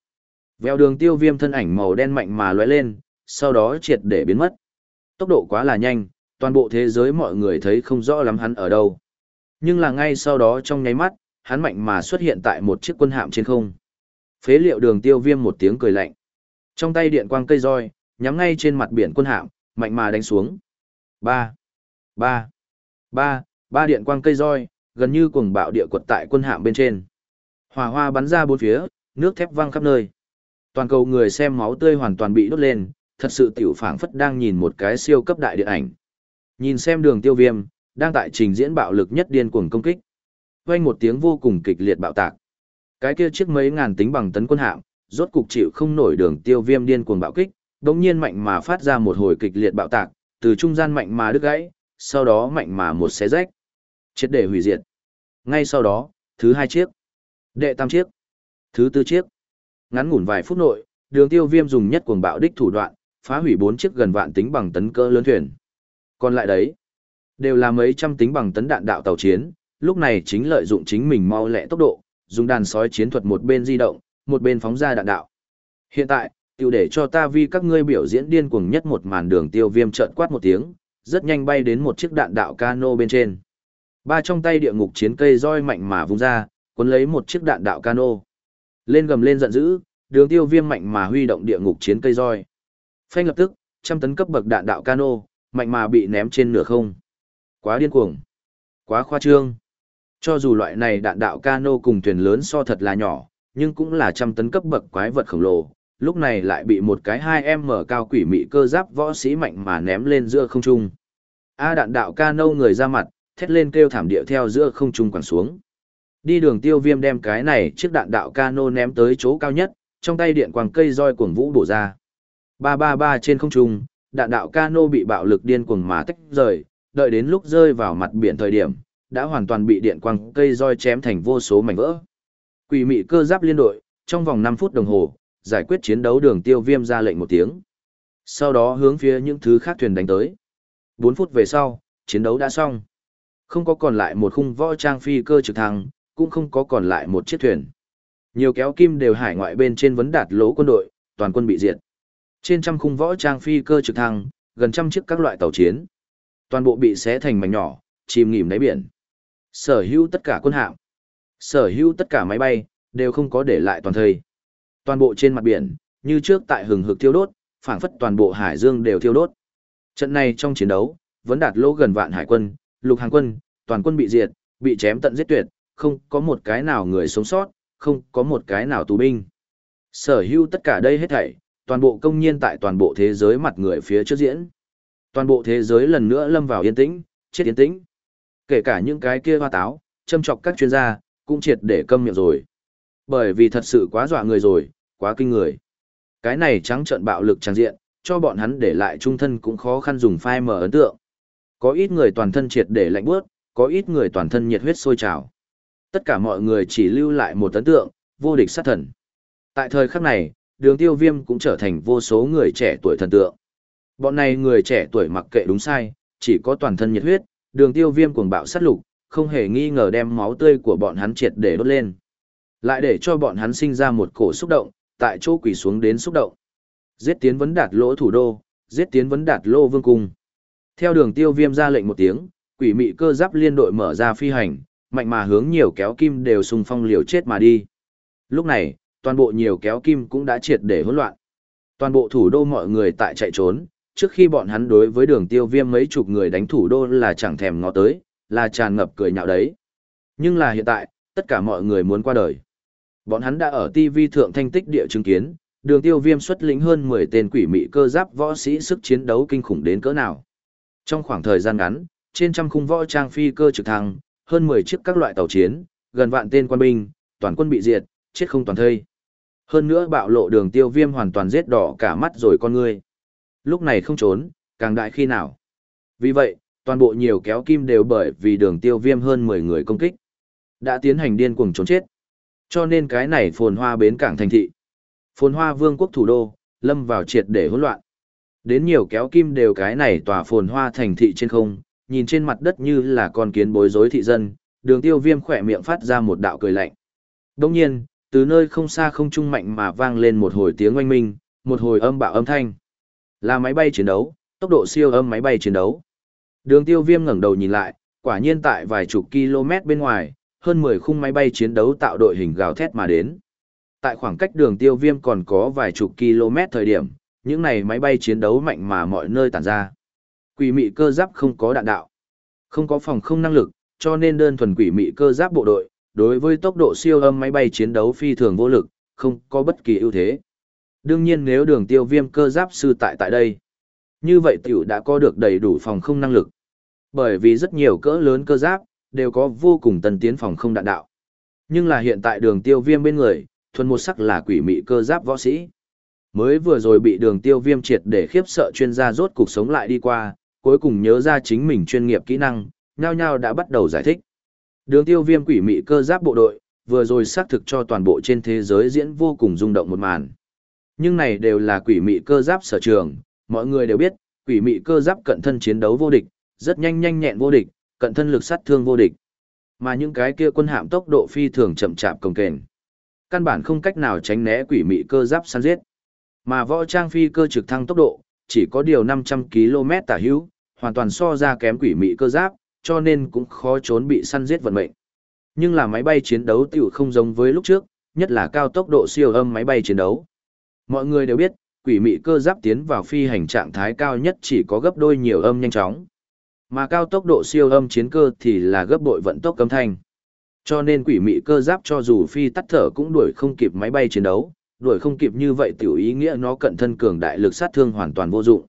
S1: Vèo đường tiêu viêm thân ảnh màu đen mạnh mà lóe lên, sau đó triệt để biến mất. Tốc độ quá là nhanh, toàn bộ thế giới mọi người thấy không rõ lắm hắn ở đâu. Nhưng là ngay sau đó trong nháy mắt, hắn mạnh mà xuất hiện tại một chiếc quân hạm trên không. Phế liệu đường tiêu viêm một tiếng cười lạnh. Trong tay điện quang cây roi, nhắm ngay trên mặt biển quân hạm, mạnh mà đánh xuống. Ba, ba, ba, ba điện quang cây roi, gần như cuồng bạo địa quật tại quân hạm bên trên. Hỏa hoa bắn ra bốn phía, nước thép văng khắp nơi. Toàn cầu người xem máu tươi hoàn toàn bị đốt lên, thật sự tiểu phảng phất đang nhìn một cái siêu cấp đại điện ảnh. Nhìn xem đường tiêu viêm, đang tại trình diễn bạo lực nhất điên cuồng công kích. Quanh một tiếng vô cùng kịch liệt bạo tạc. Cái kia chiếc mấy ngàn tính bằng tấn quân hạm, rốt cục chịu không nổi đường tiêu viêm điên cuồng bạo kích, đống nhiên mạnh mà phát ra một hồi kịch liệt bạo tạc, từ trung gian mạnh mà đứt gãy, sau đó mạnh mà một xé rách. Triệt để hủy diệt. Ngay sau đó, thứ hai chiếc, đệ tam chiếc, thứ tư chiếc. Ngắn ngủn vài phút nội, đường tiêu viêm dùng nhất cuồng bạo đích thủ đoạn, phá hủy bốn chiếc gần vạn tính bằng tấn cơ lớn thuyền. Còn lại đấy, đều là mấy trăm tính bằng tấn đạn đạo tàu chiến, lúc này chính lợi dụng chính mình mau lẹ tốc độ, dùng đàn sói chiến thuật một bên di động, một bên phóng ra đạn đạo. Hiện tại, tiêu để cho ta vi các ngươi biểu diễn điên cuồng nhất một màn đường tiêu viêm trợn quát một tiếng, rất nhanh bay đến một chiếc đạn đạo cano bên trên. Ba trong tay địa ngục chiến cây roi mạnh mà vung ra, cuốn lấy một chiếc đạn đạo cano. Lên gầm lên giận dữ, đường tiêu viêm mạnh mà huy động địa ngục chiến cây roi. Phanh lập tức, trăm tấn cấp bậc đạn đạo cano, mạnh mà bị ném trên nửa không. Quá điên cuồng. Quá khoa trương. Cho dù loại này đạn đạo cano cùng thuyền lớn so thật là nhỏ, nhưng cũng là trăm tấn cấp bậc quái vật khổng lồ, lúc này lại bị một cái 2M cao quỷ mị cơ giáp võ sĩ mạnh mà ném lên giữa không trung. A đạn đạo cano người ra mặt, thét lên kêu thảm địa theo giữa không trung quẳng xuống. Đi đường tiêu viêm đem cái này chiếc đạn đạo cano ném tới chỗ cao nhất, trong tay điện quang cây roi cuồng vũ bổ ra. 333 trên không trung, đạn đạo cano bị bạo lực điên cuồng mà tách rời, đợi đến lúc rơi vào mặt biển thời điểm, đã hoàn toàn bị điện quang cây roi chém thành vô số mảnh vỡ. Quỷ mị cơ giáp liên đội, trong vòng 5 phút đồng hồ, giải quyết chiến đấu đường tiêu viêm ra lệnh một tiếng. Sau đó hướng phía những thứ khác thuyền đánh tới. 4 phút về sau, chiến đấu đã xong. Không có còn lại một khung võ trang phi cơ trực thăng, cũng không có còn lại một chiếc thuyền. Nhiều kéo kim đều hải ngoại bên trên vấn đạt lỗ quân đội, toàn quân bị diệt. Trên trăm khung võ trang phi cơ trực thăng, gần trăm chiếc các loại tàu chiến. Toàn bộ bị xé thành mảnh nhỏ, chìm nghỉm đáy biển. Sở hữu tất cả quân hạm, sở hữu tất cả máy bay, đều không có để lại toàn thời. Toàn bộ trên mặt biển, như trước tại hừng hực thiêu đốt, phảng phất toàn bộ hải dương đều thiêu đốt. Trận này trong chiến đấu, vẫn đạt lỗ gần vạn hải quân, lục hàng quân, toàn quân bị diệt, bị chém tận giết tuyệt, không có một cái nào người sống sót, không có một cái nào tù binh. Sở hữu tất cả đây hết thảy, toàn bộ công nhiên tại toàn bộ thế giới mặt người phía trước diễn. Toàn bộ thế giới lần nữa lâm vào yên tĩnh, chết yên tĩnh. Kể cả những cái kia hoa táo, châm chọc các chuyên gia, cũng triệt để câm miệng rồi. Bởi vì thật sự quá dọa người rồi, quá kinh người. Cái này trắng trợn bạo lực trang diện, cho bọn hắn để lại trung thân cũng khó khăn dùng phai mở ấn tượng. Có ít người toàn thân triệt để lạnh bước, có ít người toàn thân nhiệt huyết sôi trào. Tất cả mọi người chỉ lưu lại một ấn tượng, vô địch sát thần. Tại thời khắc này, đường tiêu viêm cũng trở thành vô số người trẻ tuổi thần tượng. Bọn này người trẻ tuổi mặc kệ đúng sai, chỉ có toàn thân nhiệt huyết, đường tiêu viêm cuồng bạo sát lục, không hề nghi ngờ đem máu tươi của bọn hắn triệt để đốt lên. Lại để cho bọn hắn sinh ra một cổ xúc động, tại chỗ quỷ xuống đến xúc động. Giết tiến vấn đạt lỗ thủ đô, giết tiến vấn đạt lô vương cung. Theo đường tiêu viêm ra lệnh một tiếng, quỷ mị cơ giáp liên đội mở ra phi hành, mạnh mà hướng nhiều kéo kim đều xung phong liều chết mà đi. Lúc này, toàn bộ nhiều kéo kim cũng đã triệt để hỗn loạn. Toàn bộ thủ đô mọi người tại chạy trốn, trước khi bọn hắn đối với đường tiêu viêm mấy chục người đánh thủ đô là chẳng thèm ngó tới, là tràn ngập cười nhạo đấy. Nhưng là hiện tại, tất cả mọi người muốn qua đời. Bọn hắn đã ở TV thượng thanh tích địa chứng kiến, đường tiêu viêm xuất lĩnh hơn 10 tên quỷ mị cơ giáp võ sĩ sức chiến đấu kinh khủng đến cỡ nào. Trong khoảng thời gian ngắn, trên trăm khung võ trang phi cơ trực thăng, hơn 10 chiếc các loại tàu chiến, gần vạn tên quân binh, toàn quân bị diệt, chết không toàn thây. Hơn nữa bạo lộ đường tiêu viêm hoàn toàn giết đỏ cả mắt rồi con ngươi. Lúc này không trốn, càng đại khi nào. Vì vậy, toàn bộ nhiều kéo kim đều bởi vì đường tiêu viêm hơn 10 người công kích. Đã tiến hành điên cuồng trốn chết. Cho nên cái này phồn hoa bến cảng thành thị. Phồn hoa vương quốc thủ đô, lâm vào triệt để hỗn loạn. Đến nhiều kéo kim đều cái này tỏa phồn hoa thành thị trên không, nhìn trên mặt đất như là con kiến bối rối thị dân, đường tiêu viêm khỏe miệng phát ra một đạo cười lạnh. Đông nhiên, từ nơi không xa không trung mạnh mà vang lên một hồi tiếng oanh minh, một hồi âm bạo âm thanh. Là máy bay chiến đấu, tốc độ siêu âm máy bay chiến đấu. Đường tiêu viêm ngẩng đầu nhìn lại, quả nhiên tại vài chục km bên ngoài, hơn 10 khung máy bay chiến đấu tạo đội hình gào thét mà đến. Tại khoảng cách đường tiêu viêm còn có vài chục km thời điểm, những này máy bay chiến đấu mạnh mà mọi nơi tản ra. Quỷ mị cơ giáp không có đạn đạo, không có phòng không năng lực, cho nên đơn thuần quỷ mị cơ giáp bộ đội, đối với tốc độ siêu âm máy bay chiến đấu phi thường vô lực, không có bất kỳ ưu thế. Đương nhiên nếu đường tiêu viêm cơ giáp sư tại tại đây, như vậy tiểu đã có được đầy đủ phòng không năng lực. Bởi vì rất nhiều cỡ lớn cơ giáp, đều có vô cùng tân tiến phòng không đạn đạo. Nhưng là hiện tại đường tiêu viêm bên người, thuần một sắc là quỷ mị cơ giáp võ sĩ. Mới vừa rồi bị đường tiêu viêm triệt để khiếp sợ chuyên gia rốt cuộc sống lại đi qua, cuối cùng nhớ ra chính mình chuyên nghiệp kỹ năng, nhau nhau đã bắt đầu giải thích. Đường tiêu viêm quỷ mị cơ giáp bộ đội, vừa rồi xác thực cho toàn bộ trên thế giới diễn vô cùng rung động một màn. Nhưng này đều là quỷ mị cơ giáp sở trường, mọi người đều biết, quỷ mị cơ giáp cận thân chiến đấu vô địch, rất nhanh nhanh nhẹn vô địch, cận thân lực sát thương vô địch. Mà những cái kia quân hạm tốc độ phi thường chậm chạp công kềnh. Căn bản không cách nào tránh né quỷ mị cơ giáp săn giết. Mà võ trang phi cơ trực thăng tốc độ, chỉ có điều 500 km tả hữu, hoàn toàn so ra kém quỷ mị cơ giáp, cho nên cũng khó trốn bị săn giết vận mệnh. Nhưng là máy bay chiến đấu tiểu không giống với lúc trước, nhất là cao tốc độ siêu âm máy bay chiến đấu. Mọi người đều biết, quỷ mị cơ giáp tiến vào phi hành trạng thái cao nhất chỉ có gấp đôi nhiều âm nhanh chóng. Mà cao tốc độ siêu âm chiến cơ thì là gấp bội vận tốc âm thanh. Cho nên quỷ mị cơ giáp cho dù phi tắt thở cũng đuổi không kịp máy bay chiến đấu, đuổi không kịp như vậy tiểu ý nghĩa nó cận thân cường đại lực sát thương hoàn toàn vô dụng.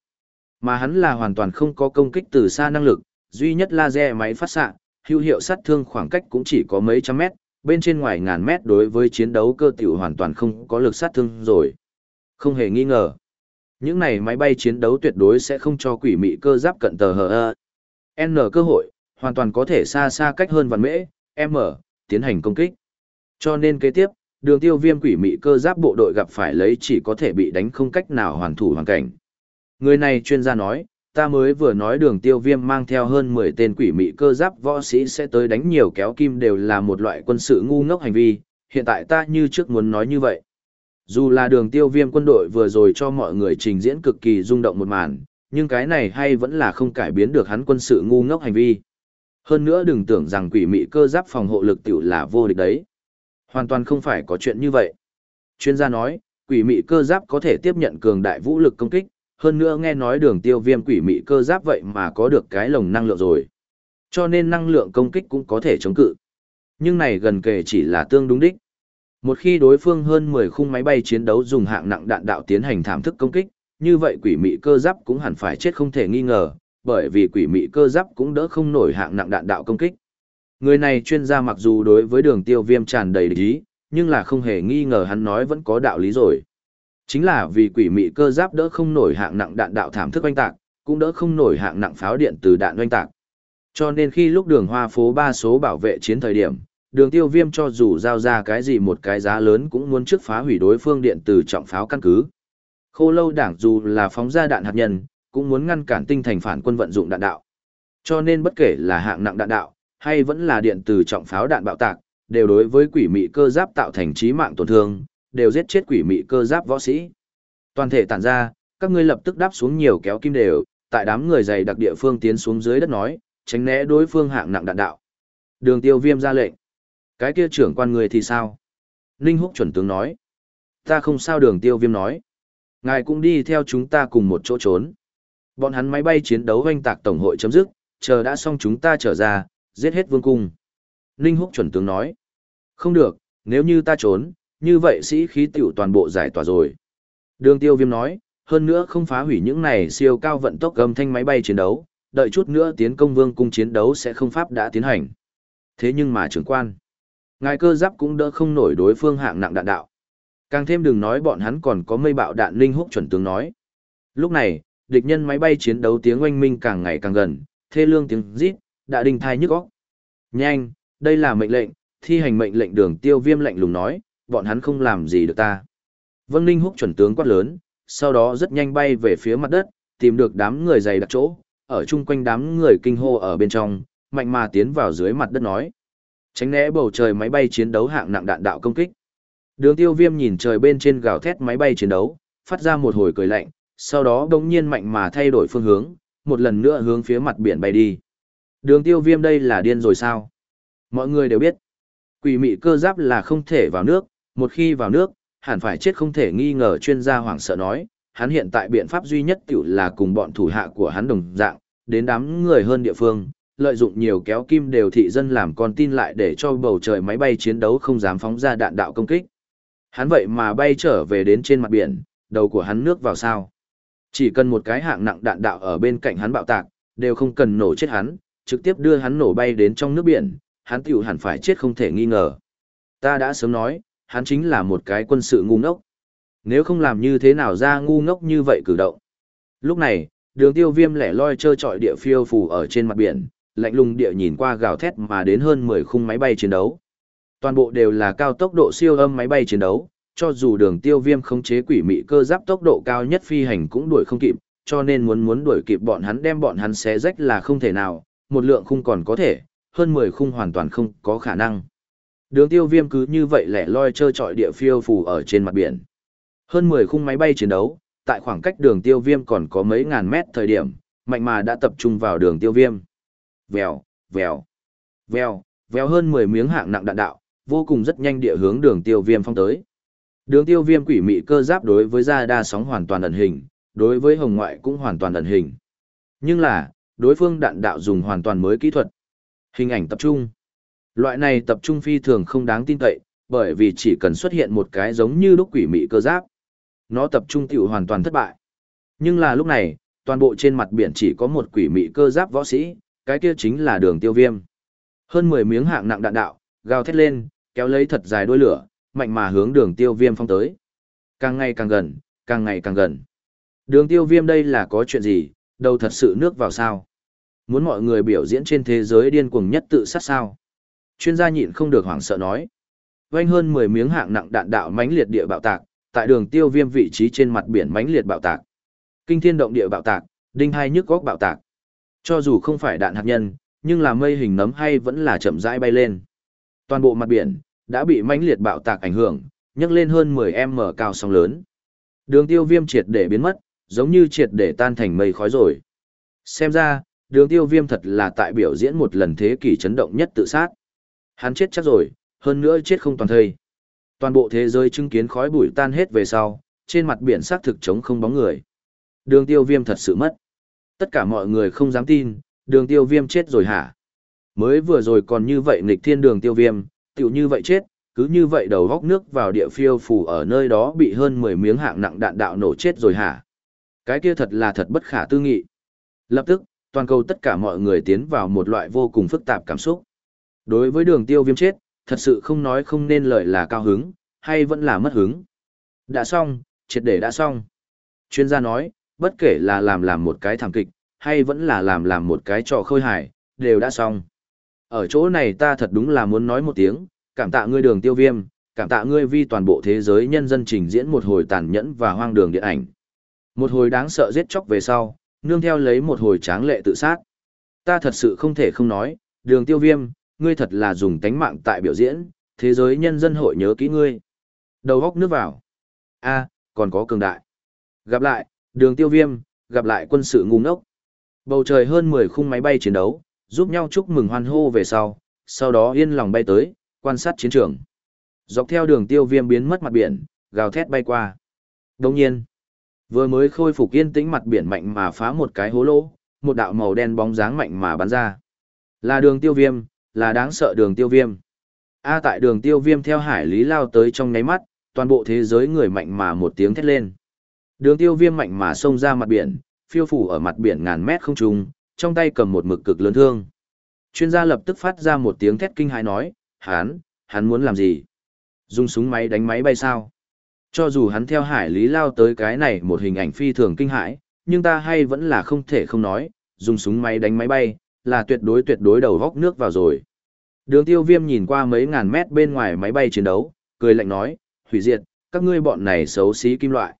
S1: Mà hắn là hoàn toàn không có công kích từ xa năng lực, duy nhất laser máy phát xạ, hữu hiệu sát thương khoảng cách cũng chỉ có mấy trăm mét, bên trên ngoài ngàn mét đối với chiến đấu cơ tiểu hoàn toàn không có lực sát thương rồi. Không hề nghi ngờ. Những này máy bay chiến đấu tuyệt đối sẽ không cho quỷ mị cơ giáp cận tờ hờ N cơ hội, hoàn toàn có thể xa xa cách hơn vạn mễ, M, tiến hành công kích. Cho nên kế tiếp, đường tiêu viêm quỷ mị cơ giáp bộ đội gặp phải lấy chỉ có thể bị đánh không cách nào hoàn thủ hoàn cảnh. Người này chuyên gia nói, ta mới vừa nói đường tiêu viêm mang theo hơn 10 tên quỷ mị cơ giáp võ sĩ sẽ tới đánh nhiều kéo kim đều là một loại quân sự ngu ngốc hành vi, hiện tại ta như trước muốn nói như vậy. Dù là đường tiêu viêm quân đội vừa rồi cho mọi người trình diễn cực kỳ rung động một màn, nhưng cái này hay vẫn là không cải biến được hắn quân sự ngu ngốc hành vi. Hơn nữa đừng tưởng rằng quỷ mị cơ giáp phòng hộ lực tiểu là vô địch đấy. Hoàn toàn không phải có chuyện như vậy. Chuyên gia nói, quỷ mị cơ giáp có thể tiếp nhận cường đại vũ lực công kích, hơn nữa nghe nói đường tiêu viêm quỷ mị cơ giáp vậy mà có được cái lồng năng lượng rồi. Cho nên năng lượng công kích cũng có thể chống cự. Nhưng này gần kề chỉ là tương đúng đích. Một khi đối phương hơn 10 khung máy bay chiến đấu dùng hạng nặng đạn đạo tiến hành thảm thức công kích, như vậy quỷ mị cơ giáp cũng hẳn phải chết không thể nghi ngờ, bởi vì quỷ mị cơ giáp cũng đỡ không nổi hạng nặng đạn đạo công kích. Người này chuyên gia mặc dù đối với đường tiêu viêm tràn đầy lý, nhưng là không hề nghi ngờ hắn nói vẫn có đạo lý rồi. Chính là vì quỷ mị cơ giáp đỡ không nổi hạng nặng đạn đạo thảm thức oanh tạc, cũng đỡ không nổi hạng nặng pháo điện từ đạn oanh tạc. Cho nên khi lúc đường hoa phố ba số bảo vệ chiến thời điểm, đường tiêu viêm cho dù giao ra cái gì một cái giá lớn cũng muốn trước phá hủy đối phương điện từ trọng pháo căn cứ. Khô lâu đảng dù là phóng ra đạn hạt nhân, cũng muốn ngăn cản tinh thành phản quân vận dụng đạn đạo. Cho nên bất kể là hạng nặng đạn đạo, hay vẫn là điện từ trọng pháo đạn bạo tạc, đều đối với quỷ mị cơ giáp tạo thành trí mạng tổn thương, đều giết chết quỷ mị cơ giáp võ sĩ. Toàn thể tản ra, các ngươi lập tức đáp xuống nhiều kéo kim đều, tại đám người dày đặc địa phương tiến xuống dưới đất nói, tránh né đối phương hạng nặng đạn đạo. Đường tiêu viêm ra lệnh. Cái kia trưởng quan người thì sao? Ninh Húc chuẩn tướng nói. Ta không sao đường tiêu viêm nói. Ngài cũng đi theo chúng ta cùng một chỗ trốn. Bọn hắn máy bay chiến đấu hoanh tạc tổng hội chấm dứt, chờ đã xong chúng ta trở ra, giết hết vương cung. Ninh Húc chuẩn tướng nói. Không được, nếu như ta trốn, như vậy sĩ khí tiểu toàn bộ giải tỏa rồi. Đường tiêu viêm nói, hơn nữa không phá hủy những này siêu cao vận tốc gầm thanh máy bay chiến đấu, đợi chút nữa tiến công vương cung chiến đấu sẽ không pháp đã tiến hành. Thế nhưng mà trưởng quan, ngài cơ giáp cũng đỡ không nổi đối phương hạng nặng đạn đạo. Càng thêm đừng nói bọn hắn còn có mây bạo đạn linh húc chuẩn tướng nói. Lúc này, địch nhân máy bay chiến đấu tiếng oanh minh càng ngày càng gần, thê lương tiếng rít, đã đinh thai nhức óc. Nhanh, đây là mệnh lệnh, thi hành mệnh lệnh đường tiêu viêm lạnh lùng nói, bọn hắn không làm gì được ta. Vâng Ninh Húc chuẩn tướng quát lớn, sau đó rất nhanh bay về phía mặt đất, tìm được đám người dày đặc chỗ, ở chung quanh đám người kinh hô ở bên trong, mạnh mà tiến vào dưới mặt đất nói. Tránh né bầu trời máy bay chiến đấu hạng nặng đạn đạo công kích. Đường tiêu viêm nhìn trời bên trên gào thét máy bay chiến đấu, phát ra một hồi cười lạnh, sau đó đống nhiên mạnh mà thay đổi phương hướng, một lần nữa hướng phía mặt biển bay đi. Đường tiêu viêm đây là điên rồi sao? Mọi người đều biết, quỷ mị cơ giáp là không thể vào nước, một khi vào nước, hẳn phải chết không thể nghi ngờ chuyên gia hoảng sợ nói, hắn hiện tại biện pháp duy nhất tiểu là cùng bọn thủ hạ của hắn đồng dạng, đến đám người hơn địa phương, lợi dụng nhiều kéo kim đều thị dân làm con tin lại để cho bầu trời máy bay chiến đấu không dám phóng ra đạn đạo công kích. Hắn vậy mà bay trở về đến trên mặt biển, đầu của hắn nước vào sao. Chỉ cần một cái hạng nặng đạn đạo ở bên cạnh hắn bạo tạc, đều không cần nổ chết hắn, trực tiếp đưa hắn nổ bay đến trong nước biển, hắn tiểu hẳn phải chết không thể nghi ngờ. Ta đã sớm nói, hắn chính là một cái quân sự ngu ngốc. Nếu không làm như thế nào ra ngu ngốc như vậy cử động. Lúc này, đường tiêu viêm lẻ loi trơ trọi địa phiêu phù ở trên mặt biển, lạnh lùng địa nhìn qua gào thét mà đến hơn 10 khung máy bay chiến đấu. Toàn bộ đều là cao tốc độ siêu âm máy bay chiến đấu, cho dù đường tiêu viêm không chế quỷ mị cơ giáp tốc độ cao nhất phi hành cũng đuổi không kịp, cho nên muốn muốn đuổi kịp bọn hắn đem bọn hắn xé rách là không thể nào, một lượng khung còn có thể, hơn 10 khung hoàn toàn không có khả năng. Đường tiêu viêm cứ như vậy lẻ loi chơi trọi địa phiêu phù ở trên mặt biển. Hơn 10 khung máy bay chiến đấu, tại khoảng cách đường tiêu viêm còn có mấy ngàn mét thời điểm, mạnh mà đã tập trung vào đường tiêu viêm. Vèo, vèo, vèo, vèo hơn 10 miếng hạng nặng đạn đạo, vô cùng rất nhanh địa hướng đường tiêu viêm phong tới. Đường tiêu viêm quỷ mị cơ giáp đối với ra đa sóng hoàn toàn ẩn hình, đối với hồng ngoại cũng hoàn toàn ẩn hình. Nhưng là, đối phương đạn đạo dùng hoàn toàn mới kỹ thuật. Hình ảnh tập trung. Loại này tập trung phi thường không đáng tin cậy, bởi vì chỉ cần xuất hiện một cái giống như lúc quỷ mị cơ giáp. Nó tập trung tiểu hoàn toàn thất bại. Nhưng là lúc này, toàn bộ trên mặt biển chỉ có một quỷ mị cơ giáp võ sĩ, cái kia chính là đường tiêu viêm. Hơn 10 miếng hạng nặng đạn đạo, gào thét lên, kéo lấy thật dài đuôi lửa, mạnh mà hướng đường tiêu viêm phong tới. Càng ngày càng gần, càng ngày càng gần. Đường tiêu viêm đây là có chuyện gì, đâu thật sự nước vào sao? Muốn mọi người biểu diễn trên thế giới điên cuồng nhất tự sát sao? Chuyên gia nhịn không được hoảng sợ nói. Vanh hơn 10 miếng hạng nặng đạn đạo mãnh liệt địa bạo tạc, tại đường tiêu viêm vị trí trên mặt biển mãnh liệt bạo tạc. Kinh thiên động địa bạo tạc, đinh hai nhức góc bạo tạc. Cho dù không phải đạn hạt nhân, nhưng là mây hình nấm hay vẫn là chậm rãi bay lên. Toàn bộ mặt biển đã bị mãnh liệt bạo tạc ảnh hưởng, nhấc lên hơn 10m cao sóng lớn. Đường tiêu viêm triệt để biến mất, giống như triệt để tan thành mây khói rồi. Xem ra, đường tiêu viêm thật là tại biểu diễn một lần thế kỷ chấn động nhất tự sát. Hắn chết chắc rồi, hơn nữa chết không toàn thây. Toàn bộ thế giới chứng kiến khói bụi tan hết về sau, trên mặt biển xác thực trống không bóng người. Đường tiêu viêm thật sự mất. Tất cả mọi người không dám tin, đường tiêu viêm chết rồi hả? Mới vừa rồi còn như vậy nghịch thiên đường tiêu viêm, tiểu như vậy chết, cứ như vậy đầu góc nước vào địa phiêu phủ ở nơi đó bị hơn 10 miếng hạng nặng đạn đạo nổ chết rồi hả? Cái kia thật là thật bất khả tư nghị. Lập tức, toàn cầu tất cả mọi người tiến vào một loại vô cùng phức tạp cảm xúc. Đối với đường tiêu viêm chết, thật sự không nói không nên lời là cao hứng, hay vẫn là mất hứng. Đã xong, triệt để đã xong. Chuyên gia nói, bất kể là làm làm một cái thảm kịch, hay vẫn là làm làm một cái trò khôi hài, đều đã xong. Ở chỗ này ta thật đúng là muốn nói một tiếng, cảm tạ ngươi đường tiêu viêm, cảm tạ ngươi vì toàn bộ thế giới nhân dân trình diễn một hồi tàn nhẫn và hoang đường điện ảnh. Một hồi đáng sợ giết chóc về sau, nương theo lấy một hồi tráng lệ tự sát. Ta thật sự không thể không nói, đường tiêu viêm, ngươi thật là dùng tánh mạng tại biểu diễn, thế giới nhân dân hội nhớ kỹ ngươi. Đầu góc nước vào. a còn có cường đại. Gặp lại, đường tiêu viêm, gặp lại quân sự ngu ngốc. Bầu trời hơn 10 khung máy bay chiến đấu, giúp nhau chúc mừng hoan hô về sau, sau đó yên lòng bay tới, quan sát chiến trường. Dọc theo đường tiêu viêm biến mất mặt biển, gào thét bay qua. Đồng nhiên, vừa mới khôi phục yên tĩnh mặt biển mạnh mà phá một cái hố lỗ, một đạo màu đen bóng dáng mạnh mà bắn ra. Là đường tiêu viêm, là đáng sợ đường tiêu viêm. A tại đường tiêu viêm theo hải lý lao tới trong nháy mắt, toàn bộ thế giới người mạnh mà một tiếng thét lên. Đường tiêu viêm mạnh mà xông ra mặt biển, phiêu phủ ở mặt biển ngàn mét không trung, trong tay cầm một mực cực lớn thương. Chuyên gia lập tức phát ra một tiếng thét kinh hãi nói, hắn, hắn muốn làm gì? Dùng súng máy đánh máy bay sao? Cho dù hắn theo hải lý lao tới cái này một hình ảnh phi thường kinh hãi, nhưng ta hay vẫn là không thể không nói, dùng súng máy đánh máy bay, là tuyệt đối tuyệt đối đầu góc nước vào rồi. Đường tiêu viêm nhìn qua mấy ngàn mét bên ngoài máy bay chiến đấu, cười lạnh nói, hủy diệt, các ngươi bọn này xấu xí kim loại.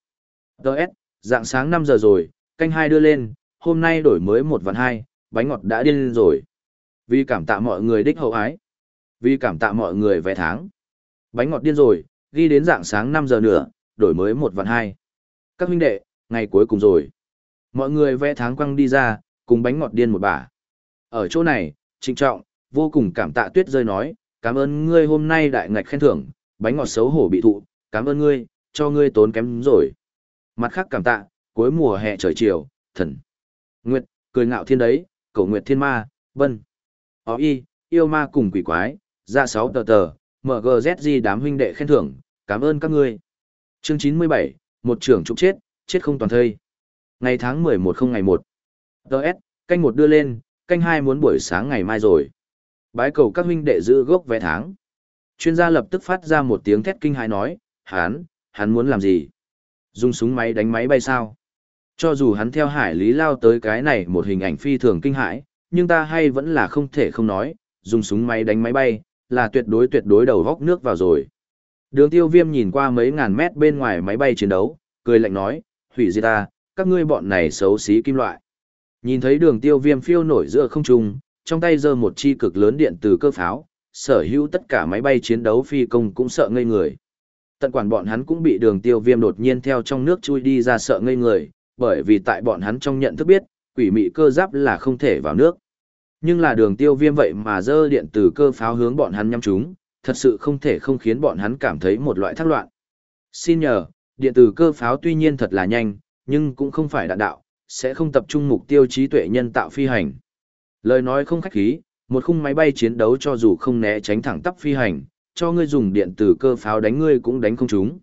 S1: Đợt, dạng sáng 5 giờ rồi, Canh hai đưa lên, hôm nay đổi mới một vạn hai, bánh ngọt đã điên lên rồi. Vì cảm tạ mọi người đích hậu ái. Vì cảm tạ mọi người vé tháng. Bánh ngọt điên rồi, ghi đến dạng sáng 5 giờ nữa, đổi mới một vạn hai. Các huynh đệ, ngày cuối cùng rồi. Mọi người vẽ tháng quăng đi ra, cùng bánh ngọt điên một bả. Ở chỗ này, trịnh trọng, vô cùng cảm tạ tuyết rơi nói, cảm ơn ngươi hôm nay đại ngạch khen thưởng, bánh ngọt xấu hổ bị thụ, cảm ơn ngươi, cho ngươi tốn kém rồi. Mặt khác cảm tạ, cuối mùa hè trời chiều, thần. Nguyệt, cười ngạo thiên đấy, cổ nguyệt thiên ma, vân. Ó y, yêu ma cùng quỷ quái, ra sáu tờ tờ, MGZG đám huynh đệ khen thưởng, cảm ơn các ngươi. Chương 97, một trưởng trục chết, chết không toàn thây. Ngày tháng 11 không ngày 1. DS, canh một đưa lên, canh hai muốn buổi sáng ngày mai rồi. Bái cầu các huynh đệ giữ gốc vé tháng. Chuyên gia lập tức phát ra một tiếng thét kinh hãi nói, hắn, hắn muốn làm gì? Dùng súng máy đánh máy bay sao? Cho dù hắn theo hải lý lao tới cái này một hình ảnh phi thường kinh hãi, nhưng ta hay vẫn là không thể không nói, dùng súng máy đánh máy bay, là tuyệt đối tuyệt đối đầu góc nước vào rồi. Đường tiêu viêm nhìn qua mấy ngàn mét bên ngoài máy bay chiến đấu, cười lạnh nói, hủy diệt ta, các ngươi bọn này xấu xí kim loại. Nhìn thấy đường tiêu viêm phiêu nổi giữa không trung, trong tay giơ một chi cực lớn điện từ cơ pháo, sở hữu tất cả máy bay chiến đấu phi công cũng sợ ngây người. Tận quản bọn hắn cũng bị đường tiêu viêm đột nhiên theo trong nước chui đi ra sợ ngây người, bởi vì tại bọn hắn trong nhận thức biết, quỷ mị cơ giáp là không thể vào nước. Nhưng là đường tiêu viêm vậy mà dơ điện từ cơ pháo hướng bọn hắn nhắm chúng, thật sự không thể không khiến bọn hắn cảm thấy một loại thắc loạn. Xin nhờ, điện từ cơ pháo tuy nhiên thật là nhanh, nhưng cũng không phải đạn đạo, sẽ không tập trung mục tiêu trí tuệ nhân tạo phi hành. Lời nói không khách khí, một khung máy bay chiến đấu cho dù không né tránh thẳng tắp phi hành, cho ngươi dùng điện từ cơ pháo đánh ngươi cũng đánh không chúng.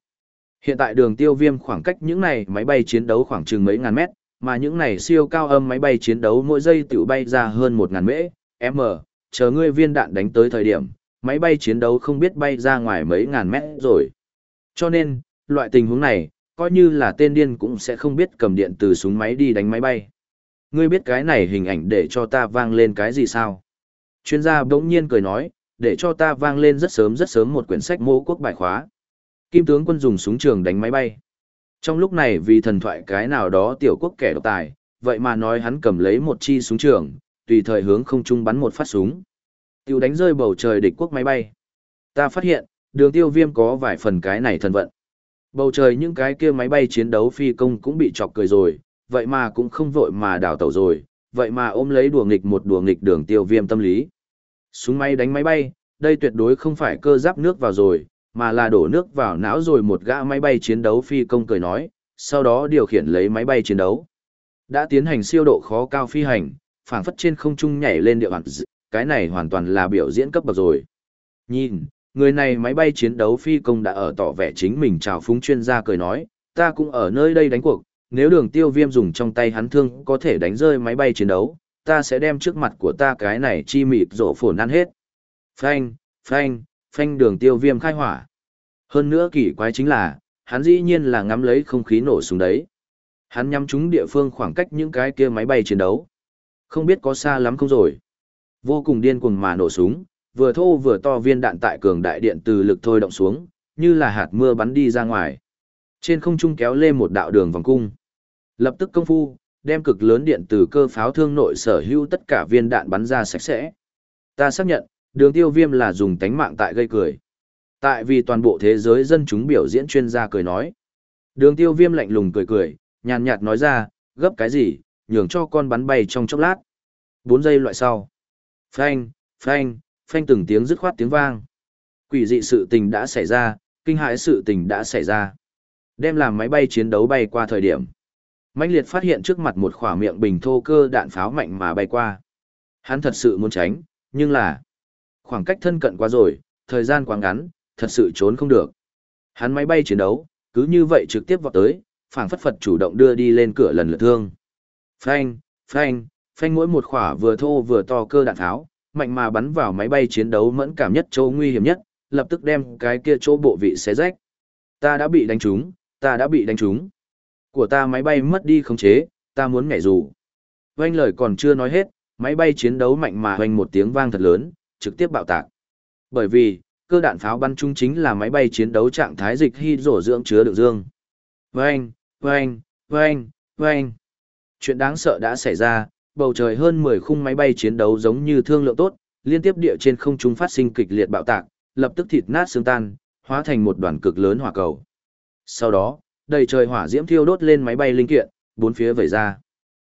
S1: Hiện tại đường tiêu viêm khoảng cách những này máy bay chiến đấu khoảng chừng mấy ngàn mét, mà những này siêu cao âm máy bay chiến đấu mỗi giây tiểu bay ra hơn 1.000 mễ, m, chờ ngươi viên đạn đánh tới thời điểm, máy bay chiến đấu không biết bay ra ngoài mấy ngàn mét rồi. Cho nên, loại tình huống này, coi như là tên điên cũng sẽ không biết cầm điện từ súng máy đi đánh máy bay. Ngươi biết cái này hình ảnh để cho ta vang lên cái gì sao? Chuyên gia bỗng nhiên cười nói, để cho ta vang lên rất sớm rất sớm một quyển sách mô quốc bài khóa. Kim tướng quân dùng súng trường đánh máy bay. Trong lúc này vì thần thoại cái nào đó tiểu quốc kẻ độc tài, vậy mà nói hắn cầm lấy một chi súng trường, tùy thời hướng không trung bắn một phát súng. Tiêu đánh rơi bầu trời địch quốc máy bay. Ta phát hiện, đường tiêu viêm có vài phần cái này thần vận. Bầu trời những cái kia máy bay chiến đấu phi công cũng bị chọc cười rồi, vậy mà cũng không vội mà đào tẩu rồi, vậy mà ôm lấy đùa nghịch một đùa nghịch đường tiêu viêm tâm lý. Súng máy đánh máy bay, đây tuyệt đối không phải cơ giáp nước vào rồi, mà là đổ nước vào não rồi một gã máy bay chiến đấu phi công cười nói, sau đó điều khiển lấy máy bay chiến đấu. Đã tiến hành siêu độ khó cao phi hành, phảng phất trên không trung nhảy lên địa bàn, cái này hoàn toàn là biểu diễn cấp bậc rồi. Nhìn, người này máy bay chiến đấu phi công đã ở tỏ vẻ chính mình chào phúng chuyên gia cười nói, ta cũng ở nơi đây đánh cuộc, nếu đường tiêu viêm dùng trong tay hắn thương có thể đánh rơi máy bay chiến đấu, ta sẽ đem trước mặt của ta cái này chi mịt rổ phồn ăn hết. Phanh, phanh, phanh đường tiêu viêm khai hỏa. Hơn nữa kỳ quái chính là, hắn dĩ nhiên là ngắm lấy không khí nổ súng đấy. Hắn nhắm trúng địa phương khoảng cách những cái kia máy bay chiến đấu. Không biết có xa lắm không rồi. Vô cùng điên cuồng mà nổ súng, vừa thô vừa to viên đạn tại cường đại điện từ lực thôi động xuống, như là hạt mưa bắn đi ra ngoài. Trên không trung kéo lên một đạo đường vòng cung. Lập tức công phu, đem cực lớn điện từ cơ pháo thương nội sở hữu tất cả viên đạn bắn ra sạch sẽ. Ta xác nhận, đường tiêu viêm là dùng tánh mạng tại gây cười. Tại vì toàn bộ thế giới dân chúng biểu diễn chuyên gia cười nói. Đường tiêu viêm lạnh lùng cười cười, nhàn nhạt nói ra, gấp cái gì, nhường cho con bắn bay trong chốc lát. 4 giây loại sau. Phanh, phanh, phanh từng tiếng dứt khoát tiếng vang. Quỷ dị sự tình đã xảy ra, kinh hãi sự tình đã xảy ra. Đem làm máy bay chiến đấu bay qua thời điểm. mãnh liệt phát hiện trước mặt một khỏa miệng bình thô cơ đạn pháo mạnh mà bay qua. Hắn thật sự muốn tránh, nhưng là khoảng cách thân cận quá rồi, thời gian quá ngắn, thật sự trốn không được. Hắn máy bay chiến đấu, cứ như vậy trực tiếp vọt tới, phảng phất phật chủ động đưa đi lên cửa lần lượt thương. Phanh, phanh, phanh mỗi một khỏa vừa thô vừa to cơ đạn tháo, mạnh mà bắn vào máy bay chiến đấu mẫn cảm nhất chỗ nguy hiểm nhất, lập tức đem cái kia chỗ bộ vị xé rách. Ta đã bị đánh trúng, ta đã bị đánh trúng. Của ta máy bay mất đi khống chế, ta muốn nhảy dù. Oanh lời còn chưa nói hết, máy bay chiến đấu mạnh mà oanh một tiếng vang thật lớn, trực tiếp bạo tạc. Bởi vì, cơ đạn pháo bắn chung chính là máy bay chiến đấu trạng thái dịch hy rổ dưỡng chứa đựng dương. Vâng, vâng, vâng, vâng. Chuyện đáng sợ đã xảy ra, bầu trời hơn 10 khung máy bay chiến đấu giống như thương lượng tốt, liên tiếp địa trên không trung phát sinh kịch liệt bạo tạc, lập tức thịt nát xương tan, hóa thành một đoàn cực lớn hỏa cầu. Sau đó, đầy trời hỏa diễm thiêu đốt lên máy bay linh kiện, bốn phía vẩy ra.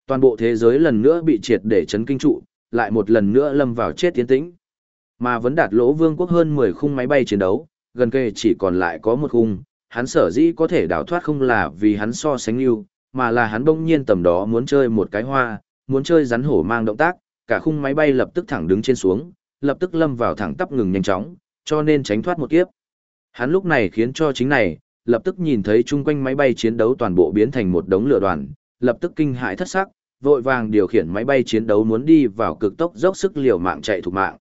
S1: Toàn bộ thế giới lần nữa bị triệt để chấn kinh trụ, lại một lần nữa lâm vào chết tiến tĩnh. Mà vấn đạt lỗ vương quốc hơn 10 khung máy bay chiến đấu, gần kề chỉ còn lại có một khung, hắn sở dĩ có thể đào thoát không là vì hắn so sánh lưu, mà là hắn bỗng nhiên tầm đó muốn chơi một cái hoa, muốn chơi rắn hổ mang động tác, cả khung máy bay lập tức thẳng đứng trên xuống, lập tức lâm vào thẳng tắp ngừng nhanh chóng, cho nên tránh thoát một kiếp. Hắn lúc này khiến cho chính này, lập tức nhìn thấy chung quanh máy bay chiến đấu toàn bộ biến thành một đống lửa đoàn, lập tức kinh hãi thất sắc, vội vàng điều khiển máy bay chiến đấu muốn đi vào cực tốc dốc sức liều mạng chạy thủ mạng.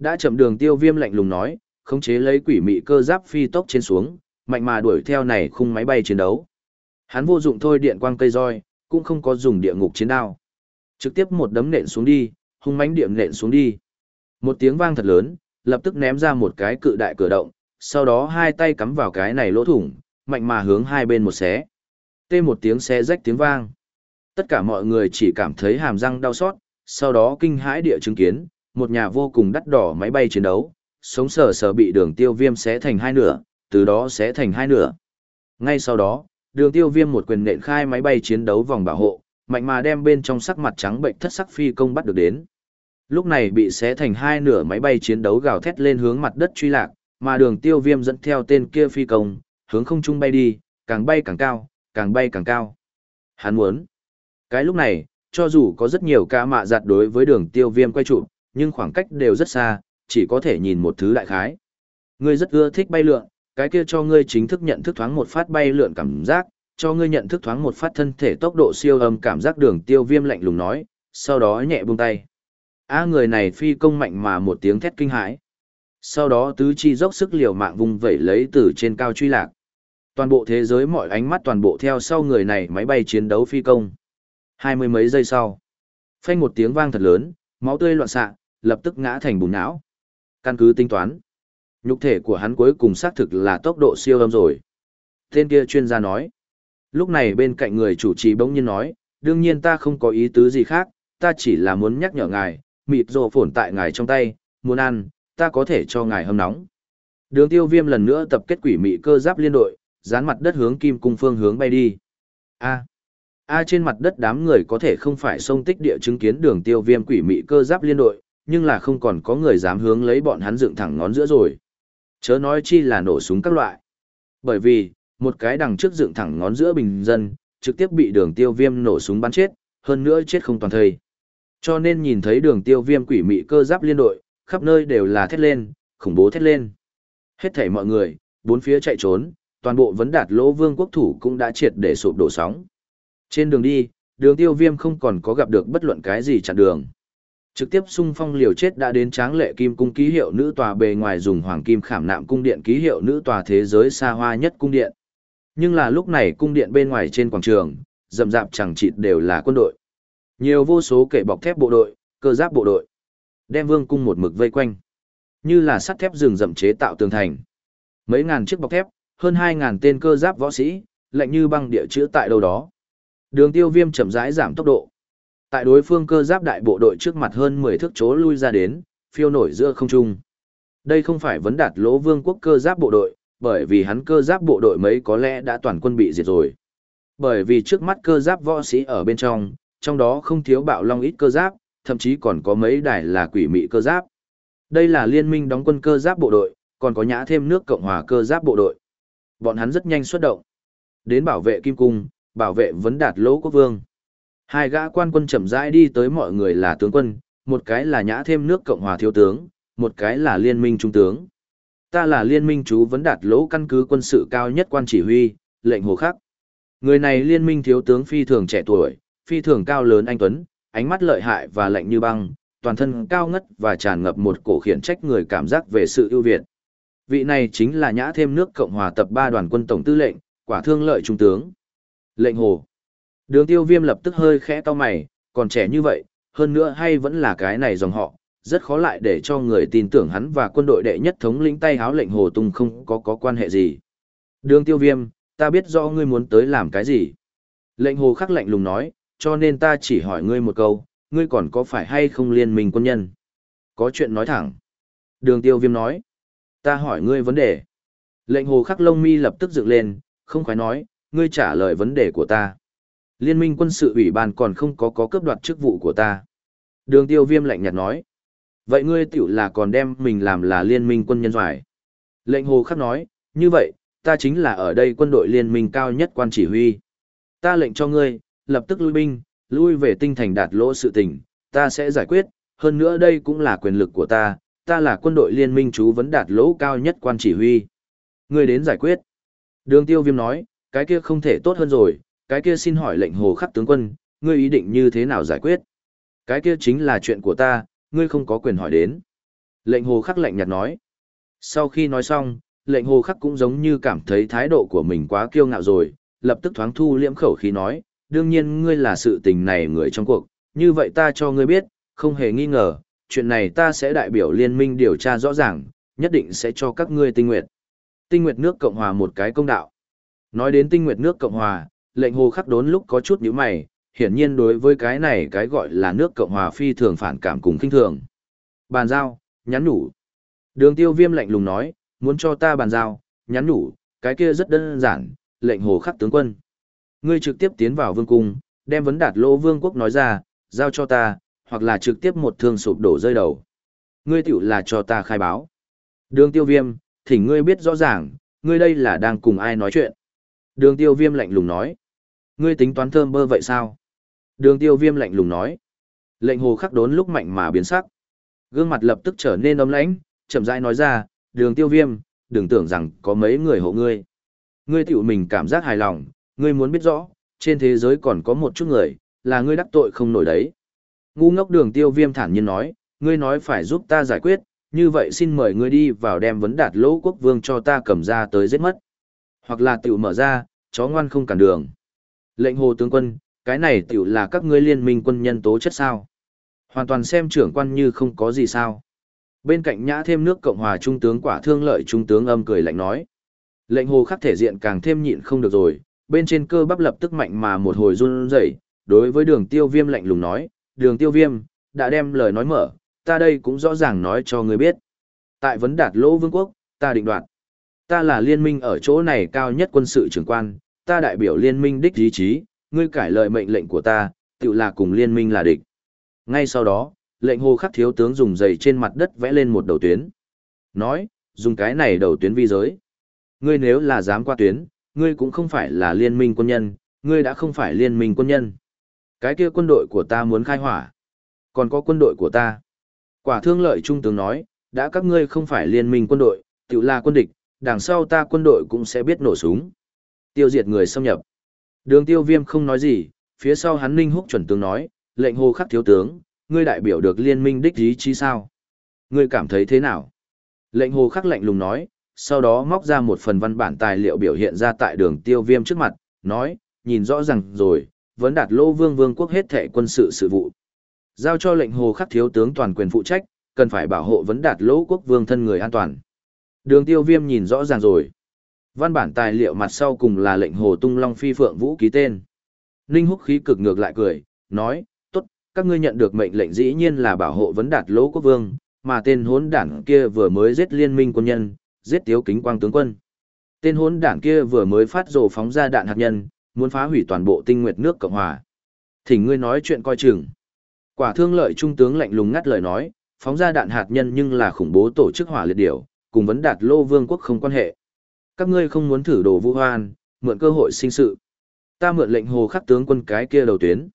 S1: Đã chậm đường tiêu viêm lạnh lùng nói, khống chế lấy quỷ mị cơ giáp phi tốc trên xuống, mạnh mà đuổi theo này khung máy bay chiến đấu. Hắn vô dụng thôi điện quang cây roi, cũng không có dùng địa ngục chiến đao. Trực tiếp một đấm nện xuống đi, hung mãnh điểm nện xuống đi. Một tiếng vang thật lớn, lập tức ném ra một cái cự đại cửa động, sau đó hai tay cắm vào cái này lỗ thủng, mạnh mà hướng hai bên một xé. Tê một tiếng xé rách tiếng vang. Tất cả mọi người chỉ cảm thấy hàm răng đau xót, sau đó kinh hãi địa chứng kiến, một nhà vô cùng đắt đỏ máy bay chiến đấu, sống sờ sờ bị đường tiêu viêm xé thành hai nửa, từ đó xé thành hai nửa. Ngay sau đó, đường tiêu viêm một quyền nện khai máy bay chiến đấu vòng bảo hộ, mạnh mà đem bên trong sắc mặt trắng bệnh thất sắc phi công bắt được đến. Lúc này bị xé thành hai nửa máy bay chiến đấu gào thét lên hướng mặt đất truy lạc, mà đường tiêu viêm dẫn theo tên kia phi công, hướng không trung bay đi, càng bay càng cao, càng bay càng cao. Hắn muốn. Cái lúc này, cho dù có rất nhiều ca mạ giặt đối với đường tiêu viêm quay trụ, nhưng khoảng cách đều rất xa, chỉ có thể nhìn một thứ đại khái. Ngươi rất ưa thích bay lượn, cái kia cho ngươi chính thức nhận thức thoáng một phát bay lượn cảm giác, cho ngươi nhận thức thoáng một phát thân thể tốc độ siêu âm cảm giác đường tiêu viêm lạnh lùng nói, sau đó nhẹ buông tay. A người này phi công mạnh mà một tiếng thét kinh hãi. Sau đó tứ chi dốc sức liều mạng vùng vẩy lấy từ trên cao truy lạc. Toàn bộ thế giới mọi ánh mắt toàn bộ theo sau người này máy bay chiến đấu phi công. Hai mươi mấy giây sau. Phanh một tiếng vang thật lớn, máu tươi loạn xạ, lập tức ngã thành bùn não. Căn cứ tính toán. Nhục thể của hắn cuối cùng xác thực là tốc độ siêu âm rồi. Tên kia chuyên gia nói. Lúc này bên cạnh người chủ trì bỗng nhiên nói, đương nhiên ta không có ý tứ gì khác, ta chỉ là muốn nhắc nhở ngài, mịt rồ phổn tại ngài trong tay, muốn ăn, ta có thể cho ngài hâm nóng. Đường tiêu viêm lần nữa tập kết quỷ mị cơ giáp liên đội, dán mặt đất hướng kim cung phương hướng bay đi. A. A trên mặt đất đám người có thể không phải sông tích địa chứng kiến đường tiêu viêm quỷ mị cơ giáp liên đội, nhưng là không còn có người dám hướng lấy bọn hắn dựng thẳng ngón giữa rồi. Chớ nói chi là nổ súng các loại. Bởi vì, một cái đằng trước dựng thẳng ngón giữa bình dân, trực tiếp bị đường tiêu viêm nổ súng bắn chết, hơn nữa chết không toàn thây. Cho nên nhìn thấy đường tiêu viêm quỷ mị cơ giáp liên đội, khắp nơi đều là thét lên, khủng bố thét lên. Hết thảy mọi người, bốn phía chạy trốn, toàn bộ vấn đạt lỗ vương quốc thủ cũng đã triệt để sụp đổ sóng. Trên đường đi, đường tiêu viêm không còn có gặp được bất luận cái gì chặn đường. Trực tiếp xung phong liều chết đã đến tráng lệ kim cung ký hiệu nữ tòa bề ngoài dùng hoàng kim khảm nạm cung điện ký hiệu nữ tòa thế giới xa hoa nhất cung điện. Nhưng là lúc này cung điện bên ngoài trên quảng trường, rậm rạp chẳng chịt đều là quân đội. Nhiều vô số kẻ bọc thép bộ đội, cơ giáp bộ đội. Đem vương cung một mực vây quanh. Như là sắt thép rừng rậm chế tạo tường thành. Mấy ngàn chiếc bọc thép, hơn hai ngàn tên cơ giáp võ sĩ, lạnh như băng địa chữa tại đâu đó. Đường tiêu viêm chậm rãi giảm tốc độ. Tại đối phương cơ giáp đại bộ đội trước mặt hơn 10 thước chỗ lui ra đến, phiêu nổi giữa không trung. Đây không phải vấn đạt lỗ vương quốc cơ giáp bộ đội, bởi vì hắn cơ giáp bộ đội mấy có lẽ đã toàn quân bị diệt rồi. Bởi vì trước mắt cơ giáp võ sĩ ở bên trong, trong đó không thiếu bạo long ít cơ giáp, thậm chí còn có mấy đài là quỷ mị cơ giáp. Đây là liên minh đóng quân cơ giáp bộ đội, còn có nhã thêm nước Cộng hòa cơ giáp bộ đội. Bọn hắn rất nhanh xuất động. Đến bảo vệ Kim Cung, bảo vệ vấn đạt lỗ quốc vương. Hai gã quan quân chậm rãi đi tới mọi người là tướng quân, một cái là nhã thêm nước Cộng hòa thiếu tướng, một cái là liên minh trung tướng. Ta là liên minh chú vấn đạt lỗ căn cứ quân sự cao nhất quan chỉ huy, lệnh hồ khắc. Người này liên minh thiếu tướng phi thường trẻ tuổi, phi thường cao lớn anh Tuấn, ánh mắt lợi hại và lạnh như băng, toàn thân cao ngất và tràn ngập một cổ khiển trách người cảm giác về sự ưu việt. Vị này chính là nhã thêm nước Cộng hòa tập 3 đoàn quân tổng tư lệnh, quả thương lợi trung tướng. Lệnh hồ. Đường tiêu viêm lập tức hơi khẽ to mày, còn trẻ như vậy, hơn nữa hay vẫn là cái này dòng họ, rất khó lại để cho người tin tưởng hắn và quân đội đệ nhất thống lĩnh tay háo lệnh hồ tung không có có quan hệ gì. Đường tiêu viêm, ta biết rõ ngươi muốn tới làm cái gì. Lệnh hồ khắc lạnh lùng nói, cho nên ta chỉ hỏi ngươi một câu, ngươi còn có phải hay không liên minh quân nhân? Có chuyện nói thẳng. Đường tiêu viêm nói. Ta hỏi ngươi vấn đề. Lệnh hồ khắc lông mi lập tức dựng lên, không khói nói, ngươi trả lời vấn đề của ta. Liên minh quân sự ủy ban còn không có có cướp đoạt chức vụ của ta. Đường tiêu viêm lạnh nhạt nói. Vậy ngươi tiểu là còn đem mình làm là liên minh quân nhân doài. Lệnh hồ khắc nói, như vậy, ta chính là ở đây quân đội liên minh cao nhất quan chỉ huy. Ta lệnh cho ngươi, lập tức lui binh, lui về tinh thành đạt lỗ sự tình, ta sẽ giải quyết, hơn nữa đây cũng là quyền lực của ta, ta là quân đội liên minh chú vấn đạt lỗ cao nhất quan chỉ huy. Ngươi đến giải quyết. Đường tiêu viêm nói, cái kia không thể tốt hơn rồi, cái kia xin hỏi lệnh hồ khắc tướng quân, ngươi ý định như thế nào giải quyết? Cái kia chính là chuyện của ta, ngươi không có quyền hỏi đến. Lệnh hồ khắc lạnh nhạt nói. Sau khi nói xong, lệnh hồ khắc cũng giống như cảm thấy thái độ của mình quá kiêu ngạo rồi, lập tức thoáng thu liễm khẩu khí nói, đương nhiên ngươi là sự tình này người trong cuộc, như vậy ta cho ngươi biết, không hề nghi ngờ, chuyện này ta sẽ đại biểu liên minh điều tra rõ ràng, nhất định sẽ cho các ngươi tinh nguyệt. Tinh nguyệt nước Cộng Hòa một cái công đạo. Nói đến tinh nguyệt nước Cộng Hòa, lệnh hồ khắc đốn lúc có chút nhíu mày, hiển nhiên đối với cái này cái gọi là nước Cộng Hòa phi thường phản cảm cùng kinh thường. Bàn giao, nhắn nhủ. Đường tiêu viêm lạnh lùng nói, muốn cho ta bàn giao, nhắn nhủ, cái kia rất đơn giản, lệnh hồ khắc tướng quân. Ngươi trực tiếp tiến vào vương cung, đem vấn đạt lỗ vương quốc nói ra, giao cho ta, hoặc là trực tiếp một thương sụp đổ rơi đầu. Ngươi tiểu là cho ta khai báo. Đường tiêu viêm, thỉnh ngươi biết rõ ràng, ngươi đây là đang cùng ai nói chuyện. Đường tiêu viêm lạnh lùng nói. Ngươi tính toán thơm bơ vậy sao? Đường tiêu viêm lạnh lùng nói. Lệnh hồ khắc đốn lúc mạnh mà biến sắc. Gương mặt lập tức trở nên ấm lãnh, chậm rãi nói ra, đường tiêu viêm, đừng tưởng rằng có mấy người hộ ngươi. Ngươi tiểu mình cảm giác hài lòng, ngươi muốn biết rõ, trên thế giới còn có một chút người, là ngươi đắc tội không nổi đấy. Ngu ngốc đường tiêu viêm thản nhiên nói, ngươi nói phải giúp ta giải quyết, như vậy xin mời ngươi đi vào đem vấn đạt lỗ quốc vương cho ta cầm ra tới giết mất. Hoặc là tiểu mở ra, chó ngoan không cản đường. Lệnh hồ tướng quân, cái này tiểu là các ngươi liên minh quân nhân tố chất sao. Hoàn toàn xem trưởng quan như không có gì sao. Bên cạnh nhã thêm nước Cộng hòa Trung tướng quả thương lợi Trung tướng âm cười lạnh nói. Lệnh hồ khắc thể diện càng thêm nhịn không được rồi, bên trên cơ bắp lập tức mạnh mà một hồi run rẩy, đối với đường tiêu viêm lạnh lùng nói, đường tiêu viêm, đã đem lời nói mở, ta đây cũng rõ ràng nói cho người biết. Tại vấn đạt lỗ vương quốc, ta định đoạt. Ta là liên minh ở chỗ này cao nhất quân sự trưởng quan, ta đại biểu liên minh đích ý chí, ngươi cải lời mệnh lệnh của ta, tự là cùng liên minh là địch. Ngay sau đó, lệnh hồ khắc thiếu tướng dùng giày trên mặt đất vẽ lên một đầu tuyến. Nói, dùng cái này đầu tuyến vi giới. Ngươi nếu là dám qua tuyến, ngươi cũng không phải là liên minh quân nhân, ngươi đã không phải liên minh quân nhân. Cái kia quân đội của ta muốn khai hỏa. Còn có quân đội của ta. Quả thương lợi trung tướng nói, đã các ngươi không phải liên minh quân đội, tự là quân địch, đằng sau ta quân đội cũng sẽ biết nổ súng. Tiêu diệt người xâm nhập. Đường tiêu viêm không nói gì, phía sau hắn ninh húc chuẩn tướng nói, lệnh hồ khắc thiếu tướng, ngươi đại biểu được liên minh đích ý chí sao? Ngươi cảm thấy thế nào? Lệnh hồ khắc lạnh lùng nói, sau đó móc ra một phần văn bản tài liệu biểu hiện ra tại đường tiêu viêm trước mặt, nói, nhìn rõ ràng rồi, vấn đạt lô vương vương quốc hết thệ quân sự sự vụ. Giao cho lệnh hồ khắc thiếu tướng toàn quyền phụ trách, cần phải bảo hộ vấn đạt lỗ quốc vương thân người an toàn. Đường tiêu viêm nhìn rõ ràng rồi. Văn bản tài liệu mặt sau cùng là lệnh hồ tung long phi phượng vũ ký tên. Ninh húc khí cực ngược lại cười, nói, tốt, các ngươi nhận được mệnh lệnh dĩ nhiên là bảo hộ vấn đạt lỗ quốc vương, mà tên hốn đảng kia vừa mới giết liên minh quân nhân, giết tiếu kính quang tướng quân. Tên hốn đảng kia vừa mới phát rồ phóng ra đạn hạt nhân, muốn phá hủy toàn bộ tinh nguyệt nước Cộng Hòa. Thỉnh ngươi nói chuyện coi chừng. Quả thương lợi trung tướng lạnh lùng ngắt lời nói, phóng ra đạn hạt nhân nhưng là khủng bố tổ chức hỏa liệt điểu, cùng vấn đạt lô vương quốc không quan hệ. Các ngươi không muốn thử đồ vũ hoan, mượn cơ hội sinh sự. Ta mượn lệnh hồ khắc tướng quân cái kia đầu tuyến.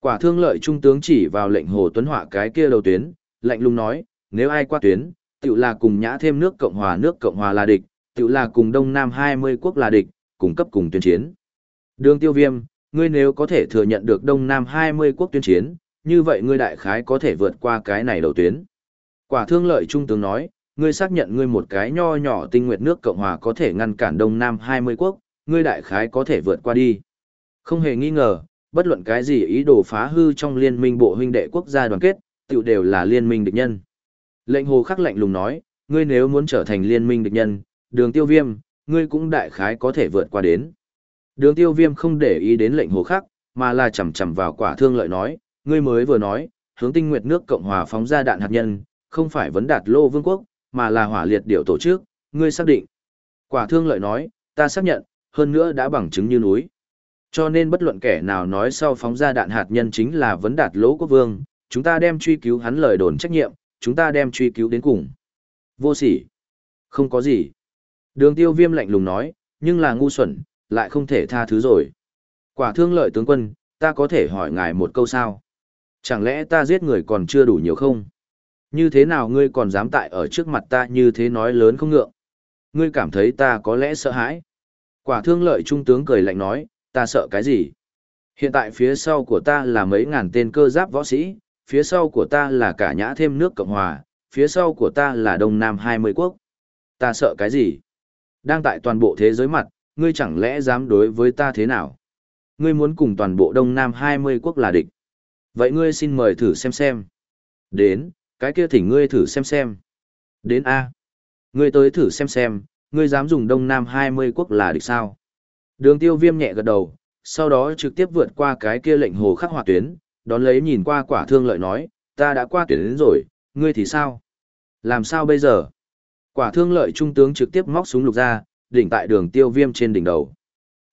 S1: Quả thương lợi trung tướng chỉ vào lệnh hồ tuấn họa cái kia đầu tuyến, lạnh lùng nói, nếu ai qua tuyến, tự là cùng nhã thêm nước Cộng hòa nước Cộng hòa là địch, tự là cùng Đông Nam 20 quốc là địch, cùng cấp cùng tuyên chiến. Đường tiêu viêm, ngươi nếu có thể thừa nhận được Đông Nam 20 quốc tuyên chiến, như vậy ngươi đại khái có thể vượt qua cái này đầu tuyến. Quả thương lợi trung tướng nói, ngươi xác nhận ngươi một cái nho nhỏ tinh nguyệt nước Cộng hòa có thể ngăn cản Đông Nam 20 quốc, ngươi đại khái có thể vượt qua đi. Không hề nghi ngờ, bất luận cái gì ý đồ phá hư trong liên minh bộ huynh đệ quốc gia đoàn kết, tiểu đều là liên minh địch nhân. Lệnh hồ khắc lạnh lùng nói, ngươi nếu muốn trở thành liên minh địch nhân, đường tiêu viêm, ngươi cũng đại khái có thể vượt qua đến. Đường tiêu viêm không để ý đến lệnh hồ khắc, mà là chầm chầm vào quả thương lợi nói, ngươi mới vừa nói, hướng tinh nguyệt nước Cộng hòa phóng ra đạn hạt nhân, không phải vấn đạt lô vương quốc, mà là hỏa liệt điệu tổ chức, ngươi xác định. Quả thương lợi nói, ta xác nhận, hơn nữa đã bằng chứng như núi. Cho nên bất luận kẻ nào nói sau phóng ra đạn hạt nhân chính là vấn đạt lỗ quốc vương, chúng ta đem truy cứu hắn lời đồn trách nhiệm, chúng ta đem truy cứu đến cùng. Vô sỉ. Không có gì. Đường tiêu viêm lạnh lùng nói, nhưng là ngu xuẩn, lại không thể tha thứ rồi. Quả thương lợi tướng quân, ta có thể hỏi ngài một câu sao? Chẳng lẽ ta giết người còn chưa đủ nhiều không? Như thế nào ngươi còn dám tại ở trước mặt ta như thế nói lớn không ngượng? Ngươi cảm thấy ta có lẽ sợ hãi? Quả thương lợi trung tướng cười lạnh nói, ta sợ cái gì? Hiện tại phía sau của ta là mấy ngàn tên cơ giáp võ sĩ, phía sau của ta là cả nhã thêm nước Cộng Hòa, phía sau của ta là Đông Nam 20 quốc. Ta sợ cái gì? Đang tại toàn bộ thế giới mặt, ngươi chẳng lẽ dám đối với ta thế nào? Ngươi muốn cùng toàn bộ Đông Nam 20 quốc là địch. Vậy ngươi xin mời thử xem xem. Đến, cái kia thỉnh ngươi thử xem xem. Đến A. Ngươi tới thử xem xem, ngươi dám dùng Đông Nam 20 quốc là địch sao? Đường tiêu viêm nhẹ gật đầu, sau đó trực tiếp vượt qua cái kia lệnh hồ khắc hỏa tuyến, đón lấy nhìn qua quả thương lợi nói, ta đã qua tuyển đến rồi, ngươi thì sao? Làm sao bây giờ? Quả thương lợi trung tướng trực tiếp móc súng lục ra, đỉnh tại đường tiêu viêm trên đỉnh đầu.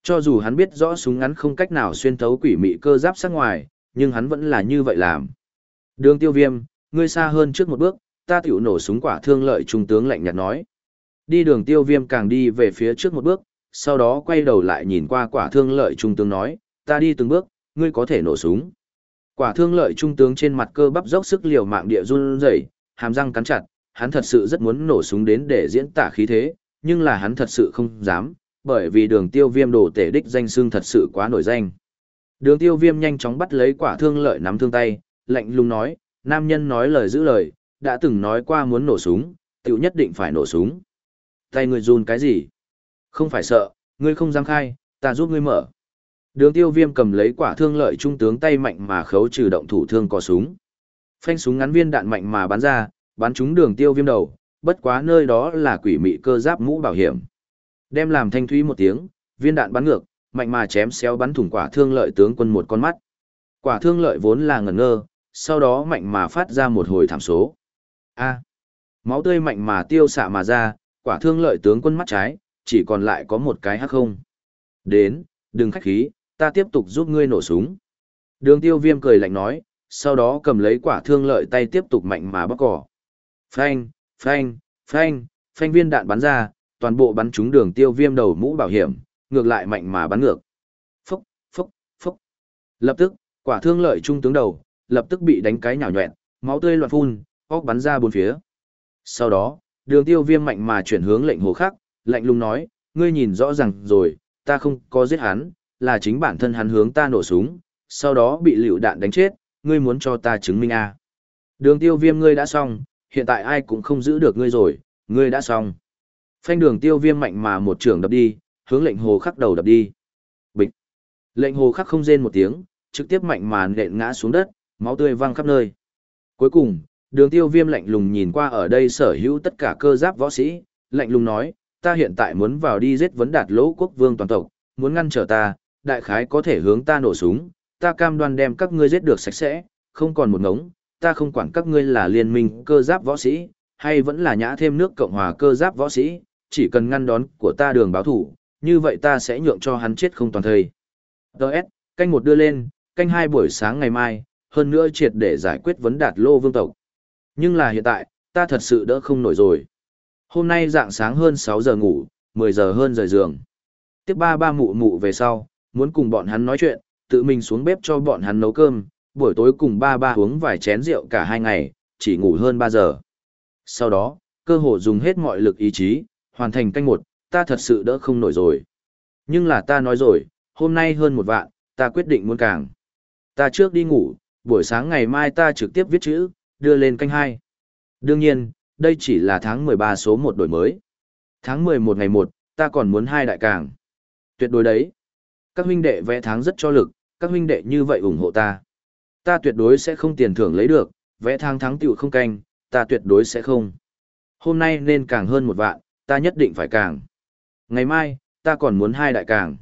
S1: Cho dù hắn biết rõ súng ngắn không cách nào xuyên thấu quỷ mị cơ giáp sát ngoài, nhưng hắn vẫn là như vậy làm. Đường tiêu viêm, ngươi xa hơn trước một bước, ta tiểu nổ súng quả thương lợi trung tướng lạnh nhạt nói. Đi đường tiêu viêm càng đi về phía trước một bước, sau đó quay đầu lại nhìn qua quả thương lợi trung tướng nói, ta đi từng bước, ngươi có thể nổ súng. Quả thương lợi trung tướng trên mặt cơ bắp dốc sức liều mạng địa run rẩy, hàm răng cắn chặt, hắn thật sự rất muốn nổ súng đến để diễn tả khí thế, nhưng là hắn thật sự không dám, bởi vì đường tiêu viêm đồ tể đích danh xương thật sự quá nổi danh. Đường tiêu viêm nhanh chóng bắt lấy quả thương lợi nắm thương tay, lạnh lùng nói, nam nhân nói lời giữ lời, đã từng nói qua muốn nổ súng, tiểu nhất định phải nổ súng. Tay người run cái gì? Không phải sợ, ngươi không dám khai, ta giúp ngươi mở. Đường tiêu viêm cầm lấy quả thương lợi trung tướng tay mạnh mà khấu trừ động thủ thương có súng. Phanh súng ngắn viên đạn mạnh mà bắn ra, bắn trúng đường tiêu viêm đầu, bất quá nơi đó là quỷ mị cơ giáp mũ bảo hiểm. Đem làm thanh thúy một tiếng, viên đạn bắn ngược, mạnh mà chém xéo bắn thủng quả thương lợi tướng quân một con mắt. Quả thương lợi vốn là ngẩn ngơ, sau đó mạnh mà phát ra một hồi thảm số. A. máu tươi mạnh mà tiêu xạ mà ra, quả thương lợi tướng quân mắt trái, chỉ còn lại có một cái hắc không. Đến, đừng khách khí, ta tiếp tục giúp ngươi nổ súng. Đường tiêu viêm cười lạnh nói, sau đó cầm lấy quả thương lợi tay tiếp tục mạnh mà bóc cỏ. Phanh, phanh, phanh, phanh viên đạn bắn ra, toàn bộ bắn trúng đường tiêu viêm đầu mũ bảo hiểm, ngược lại mạnh mà bắn ngược. Phúc, phúc, phúc. Lập tức, quả thương lợi trung tướng đầu, lập tức bị đánh cái nhào nhọẹn, máu tươi loạn phun, óc bắn ra bốn phía. Sau đó, đường tiêu viêm mạnh mà chuyển hướng lệnh hồ khắc, lạnh lùng nói, ngươi nhìn rõ ràng rồi, ta không có giết hắn, là chính bản thân hắn hướng ta nổ súng, sau đó bị liều đạn đánh chết, ngươi muốn cho ta chứng minh à. Đường tiêu viêm ngươi đã xong, hiện tại ai cũng không giữ được ngươi rồi, ngươi đã xong. Phanh đường tiêu viêm mạnh mà một trường đập đi, hướng lệnh hồ khắc đầu đập đi. Bịch. Lệnh hồ khắc không rên một tiếng, trực tiếp mạnh mà nện ngã xuống đất, máu tươi văng khắp nơi. Cuối cùng, đường tiêu viêm lạnh lùng nhìn qua ở đây sở hữu tất cả cơ giáp võ sĩ, lạnh lùng nói, ta hiện tại muốn vào đi giết vấn đạt lỗ quốc vương toàn tộc, muốn ngăn trở ta, đại khái có thể hướng ta nổ súng, ta cam đoan đem các ngươi giết được sạch sẽ, không còn một ngống, ta không quản các ngươi là liên minh cơ giáp võ sĩ, hay vẫn là nhã thêm nước Cộng hòa cơ giáp võ sĩ, chỉ cần ngăn đón của ta đường báo thủ, như vậy ta sẽ nhượng cho hắn chết không toàn thời. Đợt, canh một đưa lên, canh hai buổi sáng ngày mai, hơn nữa triệt để giải quyết vấn đạt lô vương tộc. Nhưng là hiện tại, ta thật sự đỡ không nổi rồi. Hôm nay dạng sáng hơn 6 giờ ngủ, 10 giờ hơn rời giường. Tiếp ba ba mụ mụ về sau, muốn cùng bọn hắn nói chuyện, tự mình xuống bếp cho bọn hắn nấu cơm, buổi tối cùng ba ba uống vài chén rượu cả hai ngày, chỉ ngủ hơn 3 giờ. Sau đó, cơ hồ dùng hết mọi lực ý chí, hoàn thành canh một, ta thật sự đỡ không nổi rồi. Nhưng là ta nói rồi, hôm nay hơn một vạn, ta quyết định muốn càng. Ta trước đi ngủ, buổi sáng ngày mai ta trực tiếp viết chữ, đưa lên canh hai. Đương nhiên, đây chỉ là tháng 13 số một đổi mới. Tháng 11 ngày 1, ta còn muốn hai đại càng. Tuyệt đối đấy. Các huynh đệ vẽ tháng rất cho lực, các huynh đệ như vậy ủng hộ ta. Ta tuyệt đối sẽ không tiền thưởng lấy được, vẽ tháng thắng tiểu không canh, ta tuyệt đối sẽ không. Hôm nay nên càng hơn một vạn, ta nhất định phải càng. Ngày mai, ta còn muốn hai đại càng.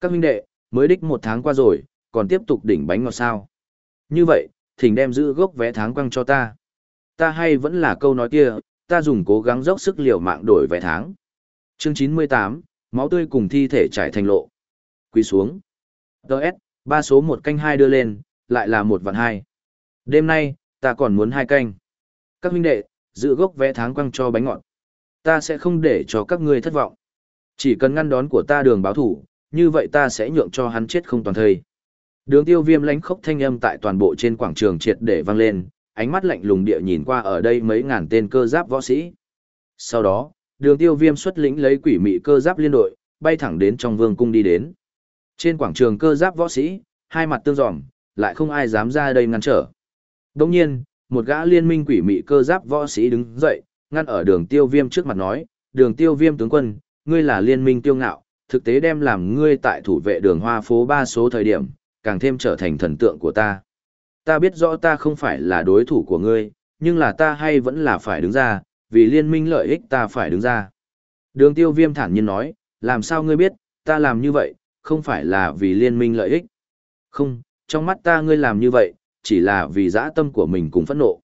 S1: Các huynh đệ, mới đích một tháng qua rồi, còn tiếp tục đỉnh bánh ngọt sao. Như vậy, thỉnh đem giữ gốc vé tháng quăng cho ta. Ta hay vẫn là câu nói kia, ta dùng cố gắng dốc sức liều mạng đổi vé tháng. Chương 98, máu tươi cùng thi thể trải thành lộ. Quỳ xuống. Đợt, ba số một canh hai đưa lên, lại là một vạn hai. Đêm nay, ta còn muốn hai canh. Các huynh đệ, giữ gốc vé tháng quăng cho bánh ngọt. Ta sẽ không để cho các ngươi thất vọng. Chỉ cần ngăn đón của ta đường báo thủ, như vậy ta sẽ nhượng cho hắn chết không toàn thây. Đường tiêu viêm lánh khốc thanh âm tại toàn bộ trên quảng trường triệt để vang lên, ánh mắt lạnh lùng địa nhìn qua ở đây mấy ngàn tên cơ giáp võ sĩ. Sau đó, đường tiêu viêm xuất lĩnh lấy quỷ mị cơ giáp liên đội, bay thẳng đến trong vương cung đi đến. Trên quảng trường cơ giáp võ sĩ, hai mặt tương dòm, lại không ai dám ra đây ngăn trở. Đồng nhiên, một gã liên minh quỷ mị cơ giáp võ sĩ đứng dậy, ngăn ở đường tiêu viêm trước mặt nói, đường tiêu viêm tướng quân, ngươi là liên minh tiêu ngạo, thực tế đem làm ngươi tại thủ vệ đường hoa phố ba số thời điểm, càng thêm trở thành thần tượng của ta. Ta biết rõ ta không phải là đối thủ của ngươi, nhưng là ta hay vẫn là phải đứng ra, vì liên minh lợi ích ta phải đứng ra. Đường tiêu viêm thản nhiên nói, làm sao ngươi biết, ta làm như vậy, không phải là vì liên minh lợi ích. Không, trong mắt ta ngươi làm như vậy, chỉ là vì dã tâm của mình cùng phẫn nộ.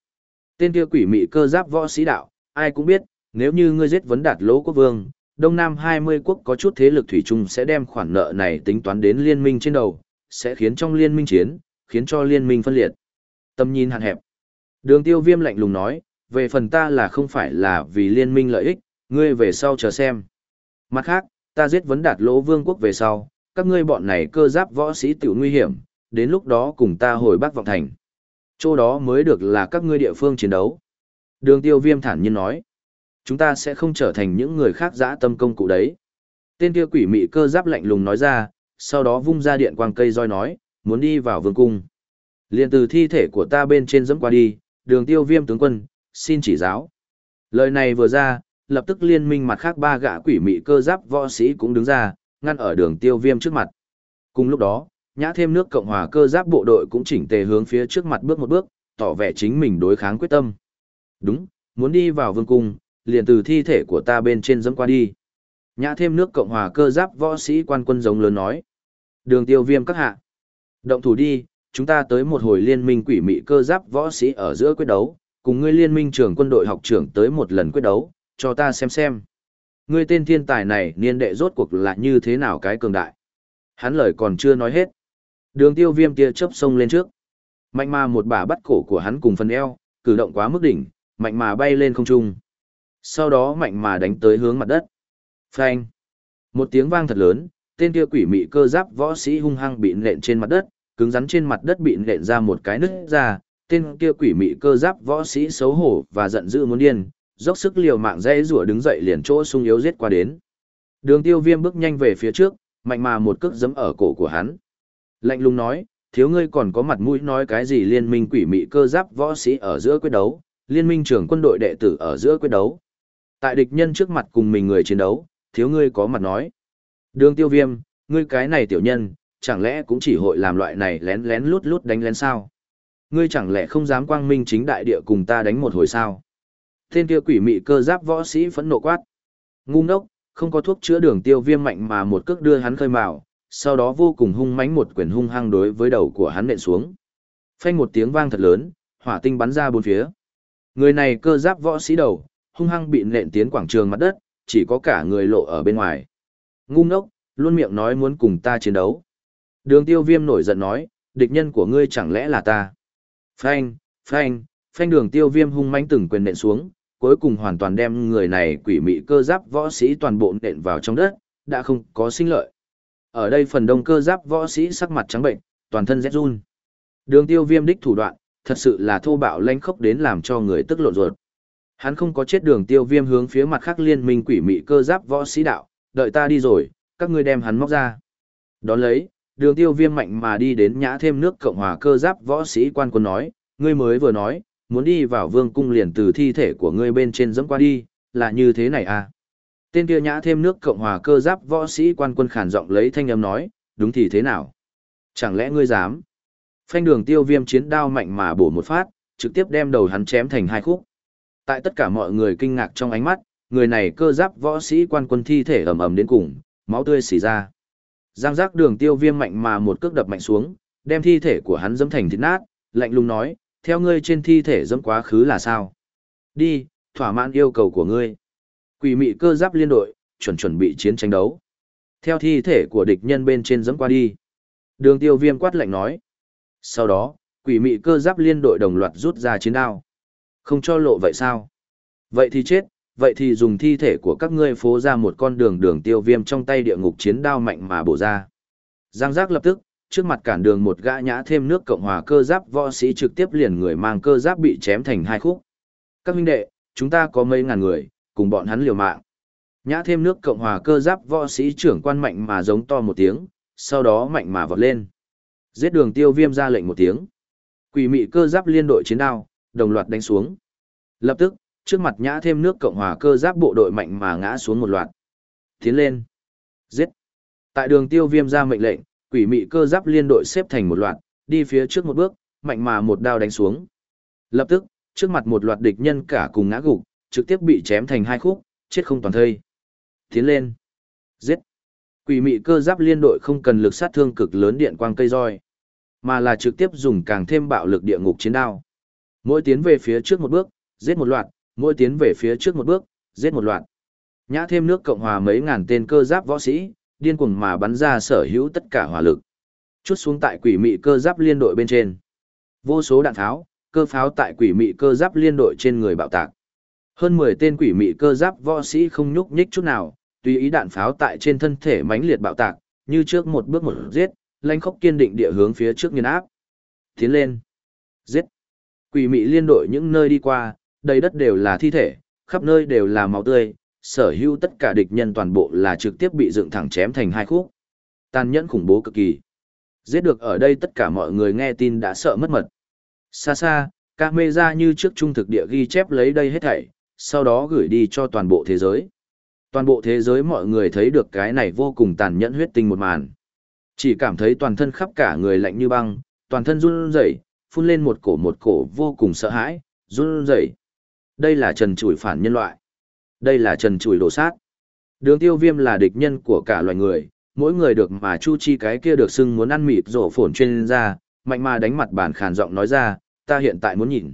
S1: Tên kia quỷ mị cơ giáp võ sĩ đạo, ai cũng biết, nếu như ngươi giết vấn đạt lỗ quốc vương, Đông Nam 20 quốc có chút thế lực thủy chung sẽ đem khoản nợ này tính toán đến liên minh trên đầu, sẽ khiến trong liên minh chiến, khiến cho liên minh phân liệt. Tâm nhìn hạn hẹp. Đường tiêu viêm lạnh lùng nói, về phần ta là không phải là vì liên minh lợi ích, ngươi về sau chờ xem. Mặt khác, ta giết vấn đạt lỗ vương quốc về sau, các ngươi bọn này cơ giáp võ sĩ tiểu nguy hiểm, đến lúc đó cùng ta hồi bắc vọng thành. Chỗ đó mới được là các ngươi địa phương chiến đấu. Đường tiêu viêm thản nhiên nói, chúng ta sẽ không trở thành những người khác dã tâm công cụ đấy. Tên kia quỷ mị cơ giáp lạnh lùng nói ra, sau đó vung ra điện quang cây roi nói, muốn đi vào vương cung. liền từ thi thể của ta bên trên dẫm qua đi, đường tiêu viêm tướng quân, xin chỉ giáo. Lời này vừa ra, lập tức liên minh mặt khác ba gã quỷ mị cơ giáp võ sĩ cũng đứng ra, ngăn ở đường tiêu viêm trước mặt. Cùng lúc đó, nhã thêm nước Cộng hòa cơ giáp bộ đội cũng chỉnh tề hướng phía trước mặt bước một bước, tỏ vẻ chính mình đối kháng quyết tâm. Đúng, muốn đi vào vương cung, liền từ thi thể của ta bên trên dẫm qua đi. Nhã thêm nước Cộng hòa cơ giáp võ sĩ quan quân giống lớn nói. Đường tiêu viêm các hạ. Động thủ đi, chúng ta tới một hồi liên minh quỷ mị cơ giáp võ sĩ ở giữa quyết đấu, cùng ngươi liên minh trưởng quân đội học trưởng tới một lần quyết đấu, cho ta xem xem. Ngươi tên thiên tài này niên đệ rốt cuộc là như thế nào cái cường đại. Hắn lời còn chưa nói hết. Đường tiêu viêm tia chớp sông lên trước. Mạnh mà một bà bắt cổ của hắn cùng phần eo, cử động quá mức đỉnh, mạnh mà bay lên không trung. Sau đó mạnh mà đánh tới hướng mặt đất. Phanh. Một tiếng vang thật lớn, tên kia quỷ mị cơ giáp võ sĩ hung hăng bị nện trên mặt đất, cứng rắn trên mặt đất bị nện ra một cái nứt ra, tên kia quỷ mị cơ giáp võ sĩ xấu hổ và giận dữ muốn điên, dốc sức liều mạng dây rủa đứng dậy liền chỗ sung yếu giết qua đến. Đường tiêu viêm bước nhanh về phía trước, mạnh mà một cước giấm ở cổ của hắn. Lạnh lùng nói, thiếu ngươi còn có mặt mũi nói cái gì liên minh quỷ mị cơ giáp võ sĩ ở giữa quyết đấu, liên minh trưởng quân đội đệ tử ở giữa quyết đấu. Tại địch nhân trước mặt cùng mình người chiến đấu, thiếu ngươi có mặt nói. Đường tiêu viêm, ngươi cái này tiểu nhân, chẳng lẽ cũng chỉ hội làm loại này lén lén lút lút đánh lén sao? Ngươi chẳng lẽ không dám quang minh chính đại địa cùng ta đánh một hồi sao? Tên kia quỷ mị cơ giáp võ sĩ phẫn nộ quát. Ngu ngốc, không có thuốc chữa đường tiêu viêm mạnh mà một cước đưa hắn khơi mào, sau đó vô cùng hung mãnh một quyền hung hăng đối với đầu của hắn nện xuống. Phanh một tiếng vang thật lớn, hỏa tinh bắn ra bốn phía. Người này cơ giáp võ sĩ đầu, hung hăng bị nện tiến quảng trường mặt đất, chỉ có cả người lộ ở bên ngoài. Ngu ngốc, luôn miệng nói muốn cùng ta chiến đấu. Đường tiêu viêm nổi giận nói, địch nhân của ngươi chẳng lẽ là ta. Phanh, phanh, phanh đường tiêu viêm hung mãnh từng quyền nện xuống, cuối cùng hoàn toàn đem người này quỷ mị cơ giáp võ sĩ toàn bộ nện vào trong đất, đã không có sinh lợi. Ở đây phần đông cơ giáp võ sĩ sắc mặt trắng bệnh, toàn thân rét run. Đường tiêu viêm đích thủ đoạn, thật sự là thô bạo lanh khốc đến làm cho người tức lộn ruột. Hắn không có chết đường tiêu viêm hướng phía mặt khác liên minh quỷ mị cơ giáp võ sĩ đạo, đợi ta đi rồi, các ngươi đem hắn móc ra. Đón lấy, đường tiêu viêm mạnh mà đi đến nhã thêm nước Cộng hòa cơ giáp võ sĩ quan quân nói, ngươi mới vừa nói, muốn đi vào vương cung liền từ thi thể của ngươi bên trên dẫm qua đi, là như thế này à? Tên kia nhã thêm nước Cộng hòa cơ giáp võ sĩ quan quân khản giọng lấy thanh âm nói, đúng thì thế nào? Chẳng lẽ ngươi dám? Phanh đường tiêu viêm chiến đao mạnh mà bổ một phát, trực tiếp đem đầu hắn chém thành hai khúc. Tại tất cả mọi người kinh ngạc trong ánh mắt, người này cơ giáp võ sĩ quan quân thi thể ầm ầm đến cùng, máu tươi xì ra. Giang giác đường tiêu viêm mạnh mà một cước đập mạnh xuống, đem thi thể của hắn dẫm thành thịt nát, lạnh lùng nói, theo ngươi trên thi thể dẫm quá khứ là sao? Đi, thỏa mãn yêu cầu của ngươi. Quỷ mị cơ giáp liên đội, chuẩn chuẩn bị chiến tranh đấu. Theo thi thể của địch nhân bên trên dẫm qua đi. Đường tiêu viêm quát lạnh nói. Sau đó, quỷ mị cơ giáp liên đội đồng loạt rút ra chiến đao. Không cho lộ vậy sao? Vậy thì chết, vậy thì dùng thi thể của các ngươi phố ra một con đường đường tiêu viêm trong tay địa ngục chiến đao mạnh mà bổ ra. Giang giác lập tức, trước mặt cản đường một gã nhã thêm nước cộng hòa cơ giáp võ sĩ trực tiếp liền người mang cơ giáp bị chém thành hai khúc. Các huynh đệ, chúng ta có mấy ngàn người, cùng bọn hắn liều mạng. Nhã thêm nước cộng hòa cơ giáp võ sĩ trưởng quan mạnh mà giống to một tiếng, sau đó mạnh mà vọt lên. Giết đường tiêu viêm ra lệnh một tiếng. Quỷ mị cơ giáp liên đội chiến đao, đồng loạt đánh xuống. Lập tức, trước mặt nhã thêm nước cộng hòa cơ giáp bộ đội mạnh mà ngã xuống một loạt. Tiến lên. Giết. Tại đường tiêu viêm ra mệnh lệnh, quỷ mị cơ giáp liên đội xếp thành một loạt, đi phía trước một bước, mạnh mà một đao đánh xuống. Lập tức, trước mặt một loạt địch nhân cả cùng ngã gục, trực tiếp bị chém thành hai khúc, chết không toàn thây. Tiến lên. Giết. Quỷ mị cơ giáp liên đội không cần lực sát thương cực lớn điện quang cây roi, mà là trực tiếp dùng càng thêm bạo lực địa ngục chiến đao. Mỗi tiến về phía trước một bước, giết một loạt, mỗi tiến về phía trước một bước, giết một loạt. Nhã thêm nước Cộng hòa mấy ngàn tên cơ giáp võ sĩ, điên cuồng mà bắn ra sở hữu tất cả hỏa lực. Chút xuống tại quỷ mị cơ giáp liên đội bên trên. Vô số đạn tháo, cơ pháo tại quỷ mị cơ giáp liên đội trên người bạo tạc. Hơn 10 tên quỷ mị cơ giáp võ sĩ không nhúc nhích chút nào, tùy ý đạn pháo tại trên thân thể mãnh liệt bạo tạc, như trước một bước một giết, lãnh khốc kiên định địa hướng phía trước nghiền áp. Tiến lên. Giết. Quỷ mị liên đội những nơi đi qua, đầy đất đều là thi thể, khắp nơi đều là máu tươi, sở hữu tất cả địch nhân toàn bộ là trực tiếp bị dựng thẳng chém thành hai khúc. Tàn nhẫn khủng bố cực kỳ. Giết được ở đây tất cả mọi người nghe tin đã sợ mất mật. Xa xa, các mê ra như trước trung thực địa ghi chép lấy đây hết thảy, sau đó gửi đi cho toàn bộ thế giới. Toàn bộ thế giới mọi người thấy được cái này vô cùng tàn nhẫn huyết tinh một màn. Chỉ cảm thấy toàn thân khắp cả người lạnh như băng, toàn thân run rẩy, phun lên một cổ một cổ vô cùng sợ hãi, run rẩy. Đây là trần trụi phản nhân loại. Đây là trần trụi đổ sát. Đường tiêu viêm là địch nhân của cả loài người, mỗi người được mà chu chi cái kia được xưng muốn ăn mịt rổ phổn chuyên ra, mạnh mà đánh mặt bản khàn giọng nói ra, ta hiện tại muốn nhìn.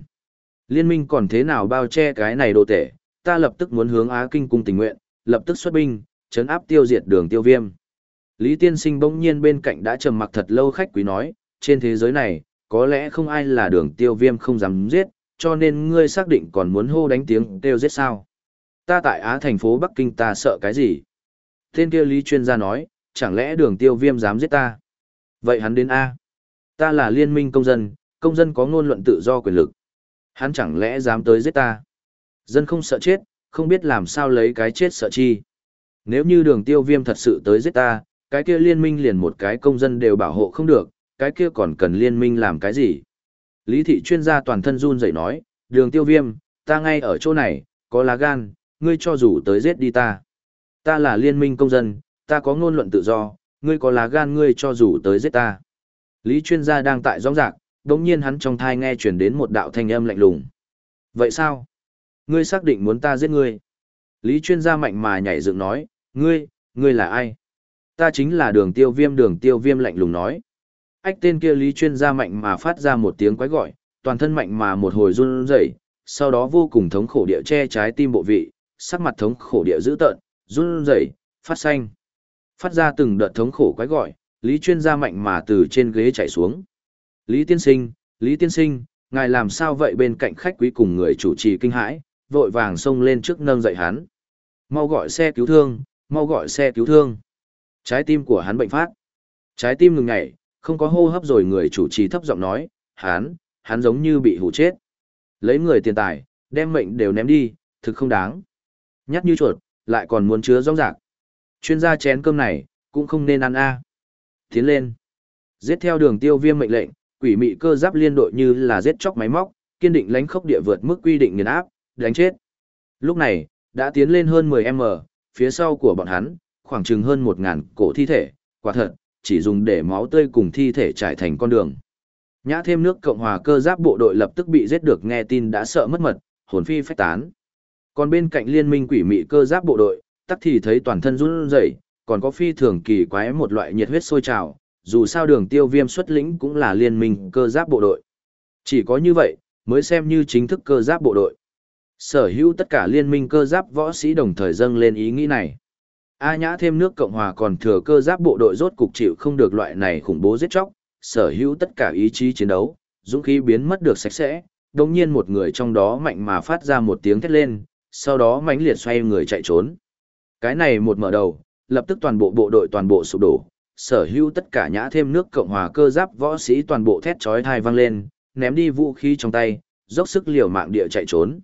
S1: Liên minh còn thế nào bao che cái này đồ tể, ta lập tức muốn hướng Á Kinh cung tình nguyện, lập tức xuất binh, chấn áp tiêu diệt đường tiêu viêm. Lý Tiên Sinh bỗng nhiên bên cạnh đã trầm mặc thật lâu khách quý nói, trên thế giới này, có lẽ không ai là đường tiêu viêm không dám giết, cho nên ngươi xác định còn muốn hô đánh tiếng tiêu giết sao. Ta tại Á thành phố Bắc Kinh ta sợ cái gì? Tên kia Lý chuyên gia nói, chẳng lẽ đường tiêu viêm dám giết ta? Vậy hắn đến A. Ta là liên minh công dân, công dân có ngôn luận tự do quyền lực. Hắn chẳng lẽ dám tới giết ta? Dân không sợ chết, không biết làm sao lấy cái chết sợ chi. Nếu như đường tiêu viêm thật sự tới giết ta, cái kia liên minh liền một cái công dân đều bảo hộ không được, cái kia còn cần liên minh làm cái gì? Lý thị chuyên gia toàn thân run rẩy nói, đường tiêu viêm, ta ngay ở chỗ này, có lá gan, ngươi cho dù tới giết đi ta. Ta là liên minh công dân, ta có ngôn luận tự do, ngươi có lá gan ngươi cho dù tới giết ta. Lý chuyên gia đang tại rong rạc, đống nhiên hắn trong thai nghe chuyển đến một đạo thanh âm lạnh lùng. Vậy sao? Ngươi xác định muốn ta giết ngươi. Lý chuyên gia mạnh mà nhảy dựng nói, ngươi, ngươi là ai? Ta chính là đường tiêu viêm đường tiêu viêm lạnh lùng nói. Ách tên kia lý chuyên gia mạnh mà phát ra một tiếng quái gọi, toàn thân mạnh mà một hồi run rẩy, sau đó vô cùng thống khổ địa che trái tim bộ vị, sắc mặt thống khổ địa dữ tợn, run rẩy, phát xanh. Phát ra từng đợt thống khổ quái gọi, lý chuyên gia mạnh mà từ trên ghế chạy xuống. Lý tiên sinh, Lý tiên sinh, ngài làm sao vậy bên cạnh khách quý cùng người chủ trì kinh hãi, vội vàng xông lên trước nâng dậy hắn. Mau gọi xe cứu thương, mau gọi xe cứu thương. Trái tim của hắn bệnh phát. Trái tim ngừng nhảy, không có hô hấp rồi người chủ trì thấp giọng nói, hắn, hắn giống như bị hủ chết. Lấy người tiền tài, đem mệnh đều ném đi, thực không đáng. Nhát như chuột, lại còn muốn chứa rong rạc. Chuyên gia chén cơm này, cũng không nên ăn a. Tiến lên. Giết theo đường tiêu viêm mệnh lệnh, quỷ mị cơ giáp liên đội như là giết chóc máy móc, kiên định lánh khốc địa vượt mức quy định nghiền áp, đánh chết. Lúc này, đã tiến lên hơn 10m, phía sau của bọn hắn, khoảng chừng hơn 1.000 cổ thi thể, quả thật, chỉ dùng để máu tươi cùng thi thể trải thành con đường. Nhã thêm nước Cộng hòa cơ giáp bộ đội lập tức bị giết được nghe tin đã sợ mất mật, hồn phi phách tán. Còn bên cạnh liên minh quỷ mị cơ giáp bộ đội, tắc thì thấy toàn thân run rẩy, còn có phi thường kỳ quái một loại nhiệt huyết sôi trào, dù sao đường tiêu viêm xuất lĩnh cũng là liên minh cơ giáp bộ đội. Chỉ có như vậy, mới xem như chính thức cơ giáp bộ đội. Sở hữu tất cả liên minh cơ giáp võ sĩ đồng thời dâng lên ý nghĩ này. A nhã thêm nước Cộng Hòa còn thừa cơ giáp bộ đội rốt cục chịu không được loại này khủng bố giết chóc, sở hữu tất cả ý chí chiến đấu, dũng khí biến mất được sạch sẽ, đồng nhiên một người trong đó mạnh mà phát ra một tiếng thét lên, sau đó mãnh liệt xoay người chạy trốn. Cái này một mở đầu, lập tức toàn bộ bộ đội toàn bộ sụp đổ, sở hữu tất cả nhã thêm nước Cộng Hòa cơ giáp võ sĩ toàn bộ thét chói tai vang lên, ném đi vũ khí trong tay, dốc sức liều mạng địa chạy trốn.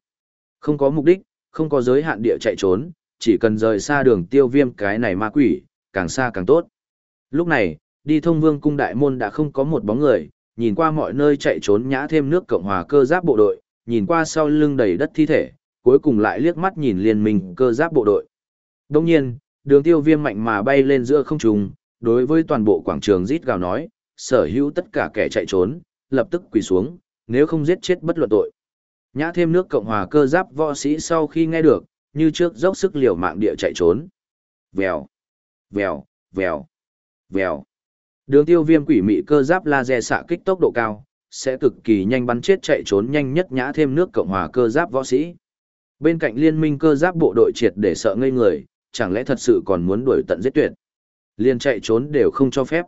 S1: Không có mục đích, không có giới hạn địa chạy trốn, chỉ cần rời xa đường tiêu viêm cái này ma quỷ, càng xa càng tốt. Lúc này, đi thông vương cung đại môn đã không có một bóng người, nhìn qua mọi nơi chạy trốn nhã thêm nước Cộng hòa cơ giáp bộ đội, nhìn qua sau lưng đầy đất thi thể, cuối cùng lại liếc mắt nhìn liên minh cơ giáp bộ đội. Đồng nhiên, đường tiêu viêm mạnh mà bay lên giữa không trung, đối với toàn bộ quảng trường rít gào nói, sở hữu tất cả kẻ chạy trốn, lập tức quỳ xuống, nếu không giết chết bất luận tội. Nhã thêm nước Cộng hòa cơ giáp võ sĩ sau khi nghe được, như trước dốc sức liều mạng địa chạy trốn. Vèo, vèo, vèo, vèo. Đường tiêu viêm quỷ mị cơ giáp laser xạ kích tốc độ cao, sẽ cực kỳ nhanh bắn chết chạy trốn nhanh nhất nhã thêm nước Cộng hòa cơ giáp võ sĩ. Bên cạnh liên minh cơ giáp bộ đội triệt để sợ ngây người, chẳng lẽ thật sự còn muốn đuổi tận giết tuyệt. Liên chạy trốn đều không cho phép.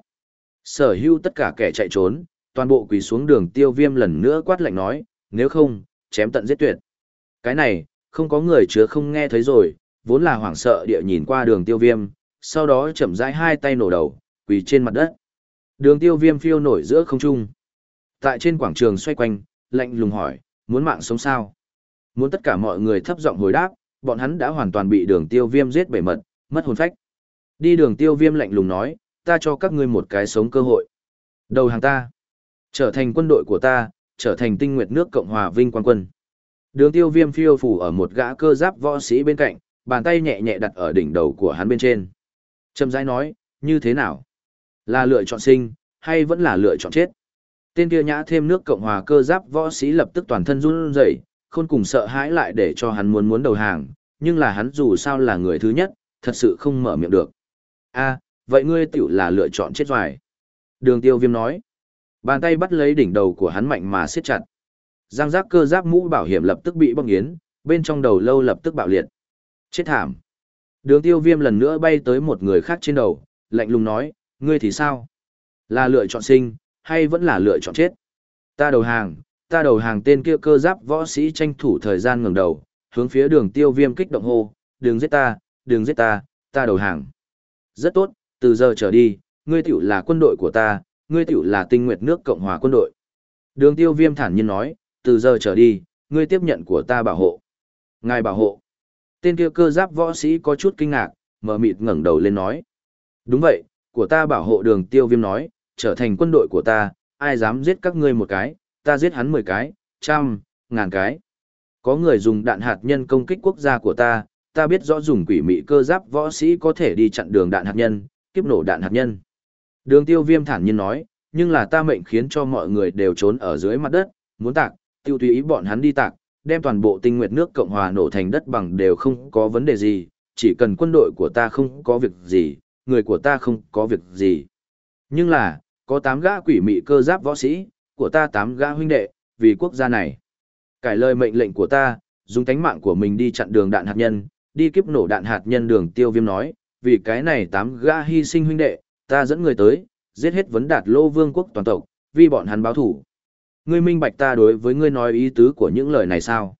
S1: Sở hữu tất cả kẻ chạy trốn, toàn bộ quỳ xuống đường tiêu viêm lần nữa quát lạnh nói, nếu không, chém tận giết tuyệt. Cái này, không có người chứa không nghe thấy rồi, vốn là hoảng sợ địa nhìn qua đường tiêu viêm, sau đó chậm rãi hai tay nổ đầu, quỳ trên mặt đất. Đường tiêu viêm phiêu nổi giữa không trung. Tại trên quảng trường xoay quanh, lạnh lùng hỏi, muốn mạng sống sao? Muốn tất cả mọi người thấp giọng hồi đáp, bọn hắn đã hoàn toàn bị đường tiêu viêm giết bể mật, mất hồn phách. Đi đường tiêu viêm lạnh lùng nói, ta cho các ngươi một cái sống cơ hội. Đầu hàng ta. Trở thành quân đội của ta, trở thành tinh nguyệt nước Cộng hòa Vinh Quang Quân. Đường tiêu viêm phiêu phủ ở một gã cơ giáp võ sĩ bên cạnh, bàn tay nhẹ nhẹ đặt ở đỉnh đầu của hắn bên trên. Trầm rãi nói, như thế nào? Là lựa chọn sinh, hay vẫn là lựa chọn chết? Tên kia nhã thêm nước Cộng hòa cơ giáp võ sĩ lập tức toàn thân run rẩy, khôn cùng sợ hãi lại để cho hắn muốn muốn đầu hàng, nhưng là hắn dù sao là người thứ nhất, thật sự không mở miệng được. a vậy ngươi tiểu là lựa chọn chết doài. Đường tiêu viêm nói. Bàn tay bắt lấy đỉnh đầu của hắn mạnh mà siết chặt. Giang giác cơ giáp mũ bảo hiểm lập tức bị bong yến, bên trong đầu lâu lập tức bạo liệt. Chết thảm. Đường tiêu viêm lần nữa bay tới một người khác trên đầu, lạnh lùng nói, ngươi thì sao? Là lựa chọn sinh, hay vẫn là lựa chọn chết? Ta đầu hàng, ta đầu hàng tên kia cơ giáp võ sĩ tranh thủ thời gian ngẩng đầu, hướng phía đường tiêu viêm kích động hô, đừng giết ta, đừng giết ta, ta đầu hàng. Rất tốt, từ giờ trở đi, ngươi tiểu là quân đội của ta, ngươi tiểu là tinh nguyệt nước Cộng hòa quân đội. Đường tiêu viêm thản nhiên nói, từ giờ trở đi, ngươi tiếp nhận của ta bảo hộ. Ngài bảo hộ. Tên kia cơ giáp võ sĩ có chút kinh ngạc, mở mịt ngẩng đầu lên nói. Đúng vậy, của ta bảo hộ đường tiêu viêm nói, trở thành quân đội của ta, ai dám giết các ngươi một cái, ta giết hắn mười cái, trăm, ngàn cái. Có người dùng đạn hạt nhân công kích quốc gia của ta, ta biết rõ dùng quỷ mị cơ giáp võ sĩ có thể đi chặn đường đạn hạt nhân, kiếp nổ đạn hạt nhân. Đường tiêu viêm thản nhiên nói, nhưng là ta mệnh khiến cho mọi người đều trốn ở dưới mặt đất, muốn tạc, tiêu tùy ý bọn hắn đi tạc, đem toàn bộ tinh nguyệt nước Cộng Hòa nổ thành đất bằng đều không có vấn đề gì, chỉ cần quân đội của ta không có việc gì, người của ta không có việc gì. Nhưng là, có 8 gã quỷ mị cơ giáp võ sĩ, của ta 8 gã huynh đệ, vì quốc gia này. Cải lời mệnh lệnh của ta, dùng tánh mạng của mình đi chặn đường đạn hạt nhân, đi kiếp nổ đạn hạt nhân đường tiêu viêm nói, vì cái này 8 gã hy sinh huynh đệ, ta dẫn người tới, giết hết vấn đạt lô vương quốc toàn tộc, vì bọn hắn báo thủ. Ngươi minh bạch ta đối với ngươi nói ý tứ của những lời này sao?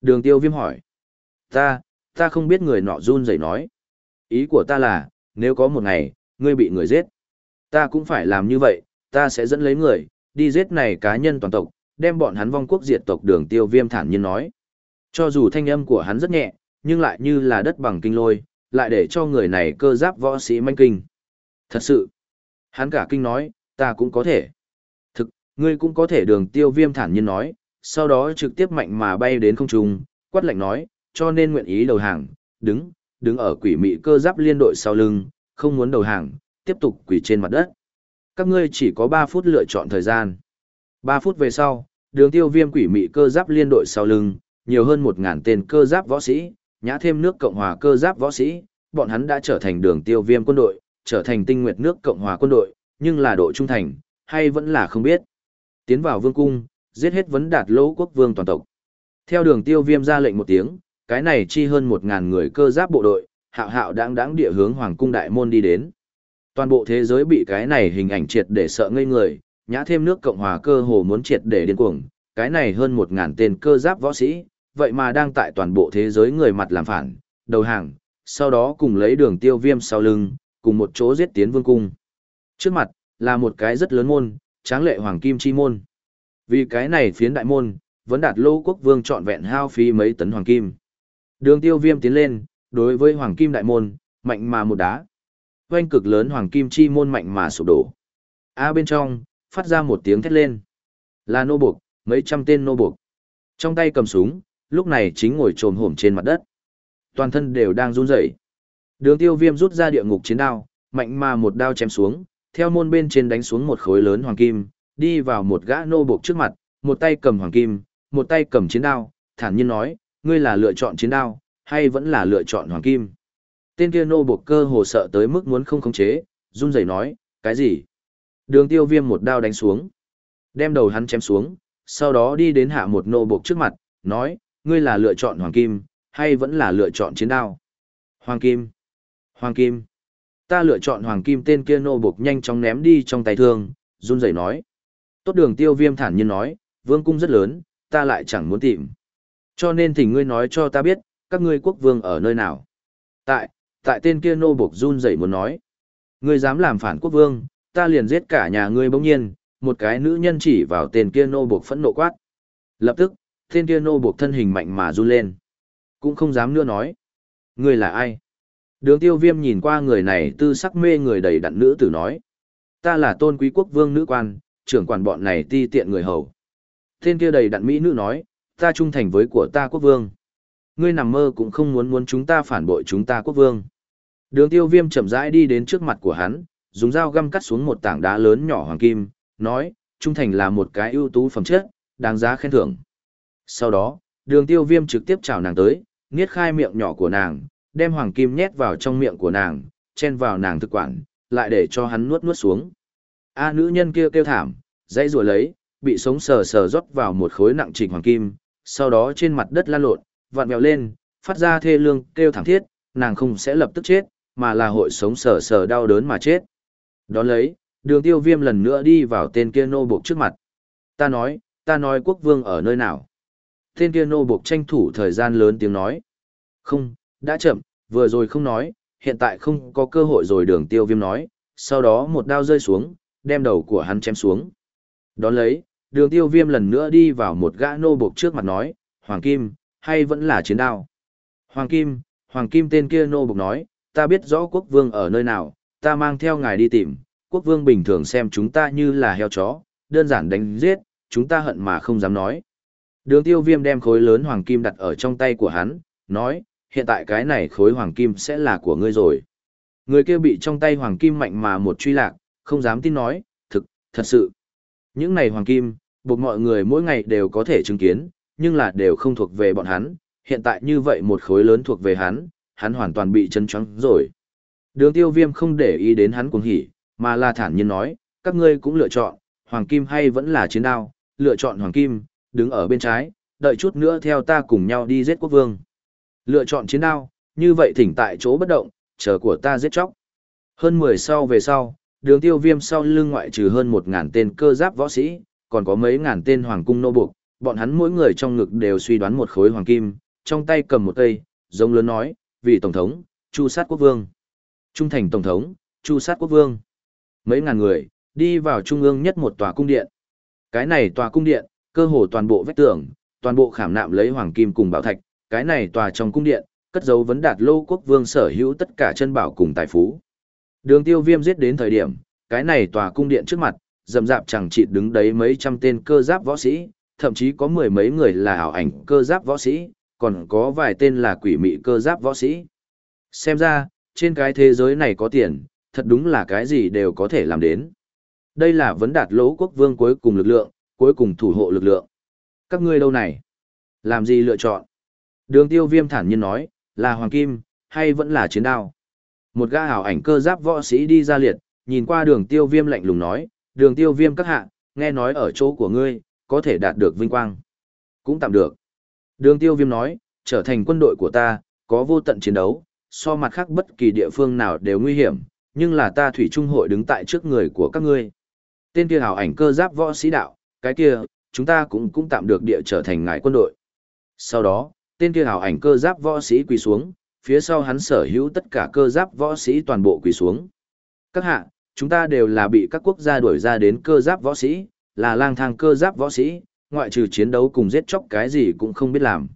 S1: Đường tiêu viêm hỏi. Ta, ta không biết người nọ run rẩy nói. Ý của ta là, nếu có một ngày, ngươi bị người giết, ta cũng phải làm như vậy, ta sẽ dẫn lấy người, đi giết này cá nhân toàn tộc, đem bọn hắn vong quốc diệt tộc đường tiêu viêm thản nhiên nói. Cho dù thanh âm của hắn rất nhẹ, nhưng lại như là đất bằng kinh lôi, lại để cho người này cơ giáp võ sĩ manh kinh. Thật sự, hắn cả kinh nói, ta cũng có thể. Ngươi cũng có thể đường tiêu viêm thản nhiên nói, sau đó trực tiếp mạnh mà bay đến không trung, quát lạnh nói, cho nên nguyện ý đầu hàng, đứng, đứng ở quỷ mị cơ giáp liên đội sau lưng, không muốn đầu hàng, tiếp tục quỷ trên mặt đất. Các ngươi chỉ có 3 phút lựa chọn thời gian. 3 phút về sau, đường tiêu viêm quỷ mị cơ giáp liên đội sau lưng, nhiều hơn 1.000 tên cơ giáp võ sĩ, nhã thêm nước Cộng hòa cơ giáp võ sĩ, bọn hắn đã trở thành đường tiêu viêm quân đội, trở thành tinh nguyệt nước Cộng hòa quân đội, nhưng là độ trung thành, hay vẫn là không biết. Tiến vào vương cung, giết hết vấn đạt lỗ quốc vương toàn tộc. Theo đường tiêu viêm ra lệnh một tiếng, cái này chi hơn một ngàn người cơ giáp bộ đội, hạo hạo đáng đáng địa hướng hoàng cung đại môn đi đến. Toàn bộ thế giới bị cái này hình ảnh triệt để sợ ngây người, nhã thêm nước Cộng hòa cơ hồ muốn triệt để điên cuồng, cái này hơn một ngàn tên cơ giáp võ sĩ, vậy mà đang tại toàn bộ thế giới người mặt làm phản, đầu hàng, sau đó cùng lấy đường tiêu viêm sau lưng, cùng một chỗ giết tiến vương cung. Trước mặt, là một cái rất lớn môn, tráng lệ hoàng kim chi môn. Vì cái này phiến đại môn, vẫn đạt lô quốc vương trọn vẹn hao phí mấy tấn hoàng kim. Đường tiêu viêm tiến lên, đối với hoàng kim đại môn, mạnh mà một đá. Quanh cực lớn hoàng kim chi môn mạnh mà sụp đổ. A bên trong, phát ra một tiếng thét lên. Là nô buộc, mấy trăm tên nô buộc. Trong tay cầm súng, lúc này chính ngồi trồm hổm trên mặt đất. Toàn thân đều đang run rẩy. Đường tiêu viêm rút ra địa ngục chiến đao, mạnh mà một đao chém xuống, theo môn bên trên đánh xuống một khối lớn hoàng kim, đi vào một gã nô buộc trước mặt, một tay cầm hoàng kim, một tay cầm chiến đao, thản nhiên nói, ngươi là lựa chọn chiến đao, hay vẫn là lựa chọn hoàng kim. Tên kia nô buộc cơ hồ sợ tới mức muốn không khống chế, run rẩy nói, cái gì? Đường tiêu viêm một đao đánh xuống, đem đầu hắn chém xuống, sau đó đi đến hạ một nô buộc trước mặt, nói, ngươi là lựa chọn hoàng kim, hay vẫn là lựa chọn chiến đao? Hoàng kim! Hoàng kim! Ta lựa chọn hoàng kim tên kia nô buộc nhanh chóng ném đi trong tay thương, run rẩy nói. Tốt đường tiêu viêm thản nhiên nói, vương cung rất lớn, ta lại chẳng muốn tìm. Cho nên thỉnh ngươi nói cho ta biết, các ngươi quốc vương ở nơi nào. Tại, tại tên kia nô buộc run rẩy muốn nói. Ngươi dám làm phản quốc vương, ta liền giết cả nhà ngươi bỗng nhiên, một cái nữ nhân chỉ vào tên kia nô buộc phẫn nộ quát. Lập tức, tên kia nô buộc thân hình mạnh mà run lên. Cũng không dám nữa nói. Ngươi là ai? Đường tiêu viêm nhìn qua người này tư sắc mê người đầy đặn nữ tử nói. Ta là tôn quý quốc vương nữ quan, trưởng quản bọn này ti tiện người hầu. Tên kia đầy đặn mỹ nữ nói, ta trung thành với của ta quốc vương. Ngươi nằm mơ cũng không muốn muốn chúng ta phản bội chúng ta quốc vương. Đường tiêu viêm chậm rãi đi đến trước mặt của hắn, dùng dao găm cắt xuống một tảng đá lớn nhỏ hoàng kim, nói, trung thành là một cái ưu tú phẩm chất, đáng giá khen thưởng. Sau đó, đường tiêu viêm trực tiếp chào nàng tới, niết khai miệng nhỏ của nàng, đem hoàng kim nhét vào trong miệng của nàng, chen vào nàng thực quản, lại để cho hắn nuốt nuốt xuống. A nữ nhân kia kêu thảm, dãy rùa lấy, bị sống sờ sờ rót vào một khối nặng trịch hoàng kim, sau đó trên mặt đất lan lộn, vặn vẹo lên, phát ra thê lương kêu thảm thiết, nàng không sẽ lập tức chết, mà là hội sống sờ sờ đau đớn mà chết. Đón lấy, đường tiêu viêm lần nữa đi vào tên kia nô buộc trước mặt. Ta nói, ta nói quốc vương ở nơi nào? Tên kia nô buộc tranh thủ thời gian lớn tiếng nói. Không, đã chậm, vừa rồi không nói, hiện tại không có cơ hội rồi đường tiêu viêm nói, sau đó một đao rơi xuống, đem đầu của hắn chém xuống. Đón lấy, đường tiêu viêm lần nữa đi vào một gã nô buộc trước mặt nói, Hoàng Kim, hay vẫn là chiến đao? Hoàng Kim, Hoàng Kim tên kia nô buộc nói, ta biết rõ quốc vương ở nơi nào, ta mang theo ngài đi tìm, quốc vương bình thường xem chúng ta như là heo chó, đơn giản đánh giết, chúng ta hận mà không dám nói. Đường tiêu viêm đem khối lớn hoàng kim đặt ở trong tay của hắn, nói, hiện tại cái này khối hoàng kim sẽ là của ngươi rồi. Người kia bị trong tay hoàng kim mạnh mà một truy lạc, không dám tin nói, thực, thật sự. Những này hoàng kim, buộc mọi người mỗi ngày đều có thể chứng kiến, nhưng là đều không thuộc về bọn hắn, hiện tại như vậy một khối lớn thuộc về hắn, hắn hoàn toàn bị chân choáng rồi. Đường tiêu viêm không để ý đến hắn cuồng hỉ, mà là thản nhiên nói, các ngươi cũng lựa chọn, hoàng kim hay vẫn là chiến đao, lựa chọn hoàng kim, đứng ở bên trái, đợi chút nữa theo ta cùng nhau đi giết quốc vương. Lựa chọn chiến đao, như vậy thỉnh tại chỗ bất động, chờ của ta giết chóc. Hơn 10 sau về sau, đường tiêu viêm sau lưng ngoại trừ hơn 1.000 tên cơ giáp võ sĩ, còn có mấy ngàn tên hoàng cung nô buộc, bọn hắn mỗi người trong ngực đều suy đoán một khối hoàng kim, trong tay cầm một cây, giống lớn nói, vì Tổng thống, chu sát quốc vương. Trung thành Tổng thống, chu sát quốc vương. Mấy ngàn người, đi vào trung ương nhất một tòa cung điện. Cái này tòa cung điện, cơ hồ toàn bộ vách tường, toàn bộ khảm nạm lấy hoàng kim cùng bảo thạch, cái này tòa trong cung điện, cất dấu vấn đạt lô quốc vương sở hữu tất cả chân bảo cùng tài phú. Đường tiêu viêm giết đến thời điểm, cái này tòa cung điện trước mặt, dầm dạp chẳng chịt đứng đấy mấy trăm tên cơ giáp võ sĩ, thậm chí có mười mấy người là ảo ảnh cơ giáp võ sĩ, còn có vài tên là quỷ mị cơ giáp võ sĩ. Xem ra, trên cái thế giới này có tiền, thật đúng là cái gì đều có thể làm đến. Đây là vấn đạt lỗ quốc vương cuối cùng lực lượng, cuối cùng thủ hộ lực lượng. Các ngươi đâu này? Làm gì lựa chọn? Đường tiêu viêm thản nhiên nói, là hoàng kim, hay vẫn là chiến đao? Một gã hảo ảnh cơ giáp võ sĩ đi ra liệt, nhìn qua đường tiêu viêm lạnh lùng nói, đường tiêu viêm các hạ, nghe nói ở chỗ của ngươi, có thể đạt được vinh quang. Cũng tạm được. Đường tiêu viêm nói, trở thành quân đội của ta, có vô tận chiến đấu, so mặt khác bất kỳ địa phương nào đều nguy hiểm, nhưng là ta thủy trung hội đứng tại trước người của các ngươi. Tên kia hảo ảnh cơ giáp võ sĩ đạo, cái kia, chúng ta cũng cũng tạm được địa trở thành ngài quân đội. Sau đó, tên kia hào ảnh cơ giáp võ sĩ quỳ xuống, phía sau hắn sở hữu tất cả cơ giáp võ sĩ toàn bộ quỳ xuống. Các hạ, chúng ta đều là bị các quốc gia đuổi ra đến cơ giáp võ sĩ, là lang thang cơ giáp võ sĩ, ngoại trừ chiến đấu cùng giết chóc cái gì cũng không biết làm.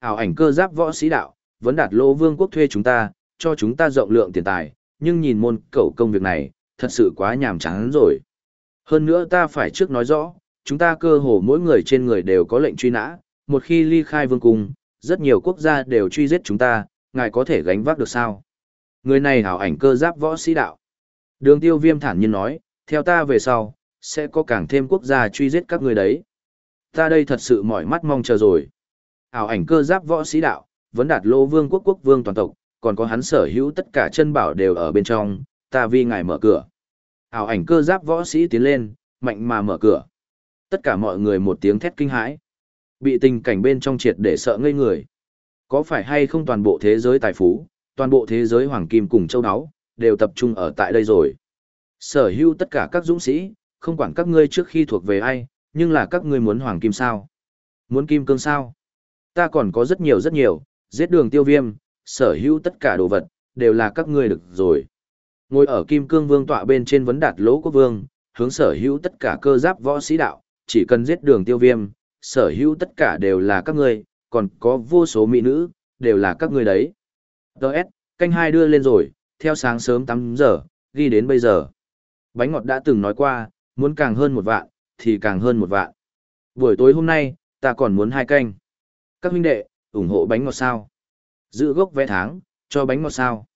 S1: Ảo ảnh cơ giáp võ sĩ đạo, vẫn đạt lô vương quốc thuê chúng ta, cho chúng ta rộng lượng tiền tài, nhưng nhìn môn cầu công việc này, thật sự quá nhàm chán rồi. Hơn nữa ta phải trước nói rõ, chúng ta cơ hồ mỗi người trên người đều có lệnh truy nã, một khi ly khai vương cung, rất nhiều quốc gia đều truy giết chúng ta, ngài có thể gánh vác được sao? Người này hảo ảnh cơ giáp võ sĩ đạo. Đường tiêu viêm thản nhiên nói, theo ta về sau, sẽ có càng thêm quốc gia truy giết các người đấy. Ta đây thật sự mỏi mắt mong chờ rồi. hảo ảnh cơ giáp võ sĩ đạo, vấn đạt lô vương quốc quốc vương toàn tộc, còn có hắn sở hữu tất cả chân bảo đều ở bên trong, ta vì ngài mở cửa. hảo ảnh cơ giáp võ sĩ tiến lên, mạnh mà mở cửa. Tất cả mọi người một tiếng thét kinh hãi. Bị tình cảnh bên trong triệt để sợ ngây người. Có phải hay không toàn bộ thế giới tài phú, toàn bộ thế giới hoàng kim cùng châu áo, đều tập trung ở tại đây rồi. Sở hữu tất cả các dũng sĩ, không quản các ngươi trước khi thuộc về ai, nhưng là các ngươi muốn hoàng kim sao? Muốn kim cương sao? Ta còn có rất nhiều rất nhiều, giết đường tiêu viêm, sở hữu tất cả đồ vật, đều là các ngươi được rồi. Ngồi ở kim cương vương tọa bên trên vấn đạt lỗ quốc vương, hướng sở hữu tất cả cơ giáp võ sĩ đạo, chỉ cần giết đường tiêu viêm, sở hữu tất cả đều là các ngươi, còn có vô số mỹ nữ, đều là các ngươi đấy. Đợt, canh hai đưa lên rồi, theo sáng sớm 8 giờ, ghi đến bây giờ. Bánh ngọt đã từng nói qua, muốn càng hơn một vạn, thì càng hơn một vạn. Buổi tối hôm nay, ta còn muốn hai canh. Các huynh đệ, ủng hộ bánh ngọt sao. Giữ gốc vé tháng, cho bánh ngọt sao.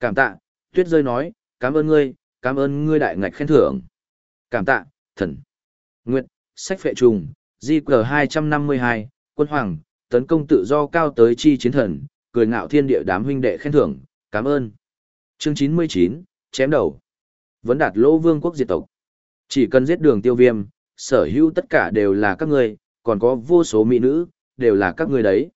S1: Cảm tạ, tuyết rơi nói, cảm ơn ngươi, cảm ơn ngươi đại ngạch khen thưởng. Cảm tạ, thần. Nguyệt, sách phệ trùng, GQ 252, quân hoàng, tấn công tự do cao tới chi chiến thần, cười ngạo thiên địa đám huynh đệ khen thưởng, cảm ơn. Chương 99, chém đầu. Vấn đạt lỗ vương quốc diệt tộc. Chỉ cần giết đường tiêu viêm, sở hữu tất cả đều là các ngươi, còn có vô số mỹ nữ, đều là các ngươi đấy.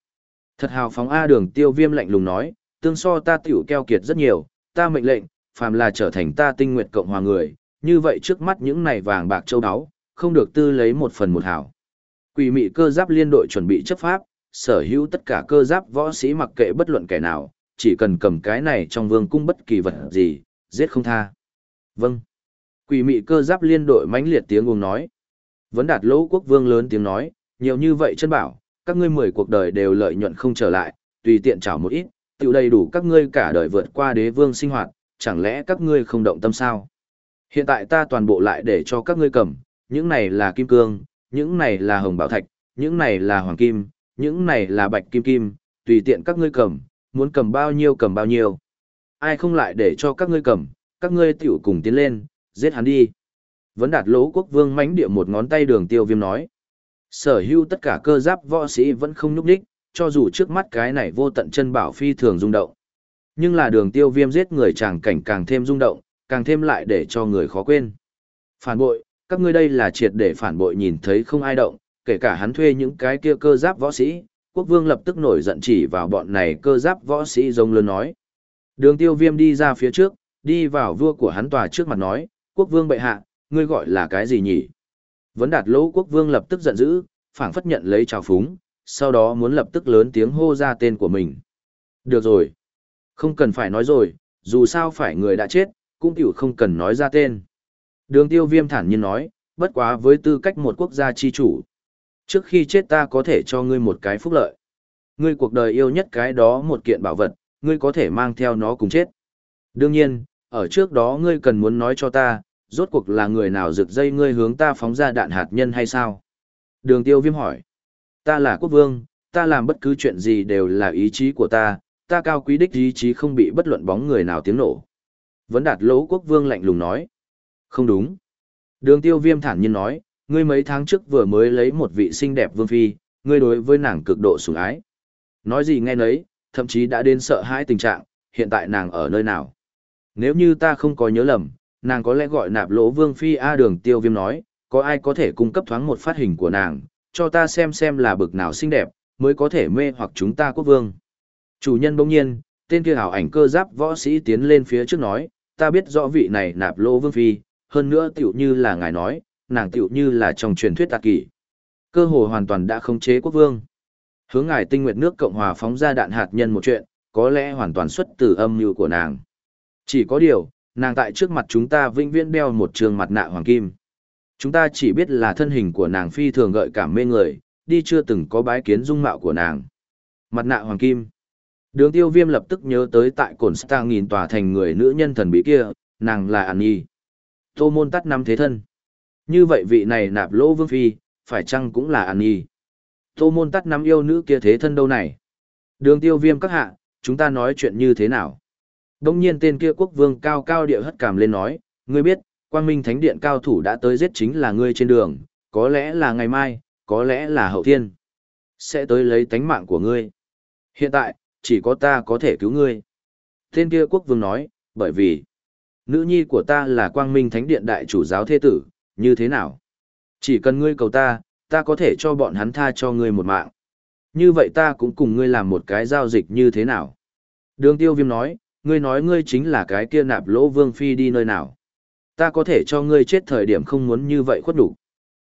S1: Thật hào phóng A đường tiêu viêm lạnh lùng nói, tương so ta tiểu keo kiệt rất nhiều, ta mệnh lệnh, phàm là trở thành ta tinh nguyệt cộng hòa người, như vậy trước mắt những này vàng bạc châu áo, không được tư lấy một phần một hảo. Quỷ mị cơ giáp liên đội chuẩn bị chấp pháp, sở hữu tất cả cơ giáp võ sĩ mặc kệ bất luận kẻ nào, chỉ cần cầm cái này trong vương cung bất kỳ vật gì, giết không tha. Vâng. Quỷ mị cơ giáp liên đội mãnh liệt tiếng uống nói. Vấn đạt lỗ quốc vương lớn tiếng nói, nhiều như vậy chân bảo, các ngươi mười cuộc đời đều lợi nhuận không trở lại, tùy tiện trả một ít, tự đầy đủ các ngươi cả đời vượt qua đế vương sinh hoạt, chẳng lẽ các ngươi không động tâm sao? Hiện tại ta toàn bộ lại để cho các ngươi cầm, những này là kim cương, những này là hồng bảo thạch, những này là hoàng kim, những này là bạch kim kim, tùy tiện các ngươi cầm, muốn cầm bao nhiêu cầm bao nhiêu. Ai không lại để cho các ngươi cầm, các ngươi tiểu cùng tiến lên, giết hắn đi. Vấn đạt lỗ quốc vương mánh địa một ngón tay đường tiêu viêm nói. Sở hữu tất cả cơ giáp võ sĩ vẫn không nhúc đích, cho dù trước mắt cái này vô tận chân bảo phi thường rung động. Nhưng là đường tiêu viêm giết người chàng cảnh càng thêm rung động, càng thêm lại để cho người khó quên. Phản bội, các ngươi đây là triệt để phản bội nhìn thấy không ai động, kể cả hắn thuê những cái kia cơ giáp võ sĩ, quốc vương lập tức nổi giận chỉ vào bọn này cơ giáp võ sĩ rông lớn nói. Đường tiêu viêm đi ra phía trước, đi vào vua của hắn tòa trước mặt nói, quốc vương bệ hạ, ngươi gọi là cái gì nhỉ? Vấn đạt lỗ quốc vương lập tức giận dữ, phảng phất nhận lấy trào phúng, sau đó muốn lập tức lớn tiếng hô ra tên của mình. Được rồi. Không cần phải nói rồi, dù sao phải người đã chết, cũng tiểu không cần nói ra tên. Đường tiêu viêm thản nhiên nói, bất quá với tư cách một quốc gia chi chủ. Trước khi chết ta có thể cho ngươi một cái phúc lợi. Ngươi cuộc đời yêu nhất cái đó một kiện bảo vật, ngươi có thể mang theo nó cùng chết. Đương nhiên, ở trước đó ngươi cần muốn nói cho ta, rốt cuộc là người nào rực dây ngươi hướng ta phóng ra đạn hạt nhân hay sao? Đường tiêu viêm hỏi. Ta là quốc vương, ta làm bất cứ chuyện gì đều là ý chí của ta, ta cao quý đích ý chí không bị bất luận bóng người nào tiếng nổ. Vấn đạt lỗ quốc vương lạnh lùng nói. Không đúng. Đường tiêu viêm thản nhiên nói, ngươi mấy tháng trước vừa mới lấy một vị xinh đẹp vương phi, ngươi đối với nàng cực độ sủng ái. Nói gì nghe nấy, thậm chí đã đến sợ hãi tình trạng, hiện tại nàng ở nơi nào. Nếu như ta không có nhớ lầm, Nàng có lẽ gọi nạp lỗ vương phi A đường tiêu viêm nói, có ai có thể cung cấp thoáng một phát hình của nàng, cho ta xem xem là bực nào xinh đẹp, mới có thể mê hoặc chúng ta quốc vương. Chủ nhân bỗng nhiên, tên kia hảo ảnh cơ giáp võ sĩ tiến lên phía trước nói, ta biết rõ vị này nạp lỗ vương phi, hơn nữa tiểu như là ngài nói, nàng tiểu như là trong truyền thuyết tạc kỷ. Cơ hồ hoàn toàn đã khống chế quốc vương. Hướng ngài tinh nguyệt nước Cộng hòa phóng ra đạn hạt nhân một chuyện, có lẽ hoàn toàn xuất từ âm mưu của nàng. Chỉ có điều, nàng tại trước mặt chúng ta vĩnh viễn đeo một trường mặt nạ hoàng kim. Chúng ta chỉ biết là thân hình của nàng phi thường gợi cảm mê người, đi chưa từng có bái kiến dung mạo của nàng. Mặt nạ hoàng kim. Đường tiêu viêm lập tức nhớ tới tại cổn Star nghìn tòa thành người nữ nhân thần bí kia, nàng là An Nhi. Tô môn tắt năm thế thân. Như vậy vị này nạp lỗ vương phi, phải chăng cũng là An Nhi. Tô môn tắt năm yêu nữ kia thế thân đâu này. Đường tiêu viêm các hạ, chúng ta nói chuyện như thế nào? Đông nhiên tên kia quốc vương cao cao địa hất cảm lên nói, ngươi biết, quang minh thánh điện cao thủ đã tới giết chính là ngươi trên đường, có lẽ là ngày mai, có lẽ là hậu thiên. Sẽ tới lấy tánh mạng của ngươi. Hiện tại, chỉ có ta có thể cứu ngươi. Tên kia quốc vương nói, bởi vì, nữ nhi của ta là quang minh thánh điện đại chủ giáo thế tử, như thế nào? Chỉ cần ngươi cầu ta, ta có thể cho bọn hắn tha cho ngươi một mạng. Như vậy ta cũng cùng ngươi làm một cái giao dịch như thế nào? Đường tiêu viêm nói, ngươi nói ngươi chính là cái kia nạp lỗ vương phi đi nơi nào. Ta có thể cho ngươi chết thời điểm không muốn như vậy khuất đủ.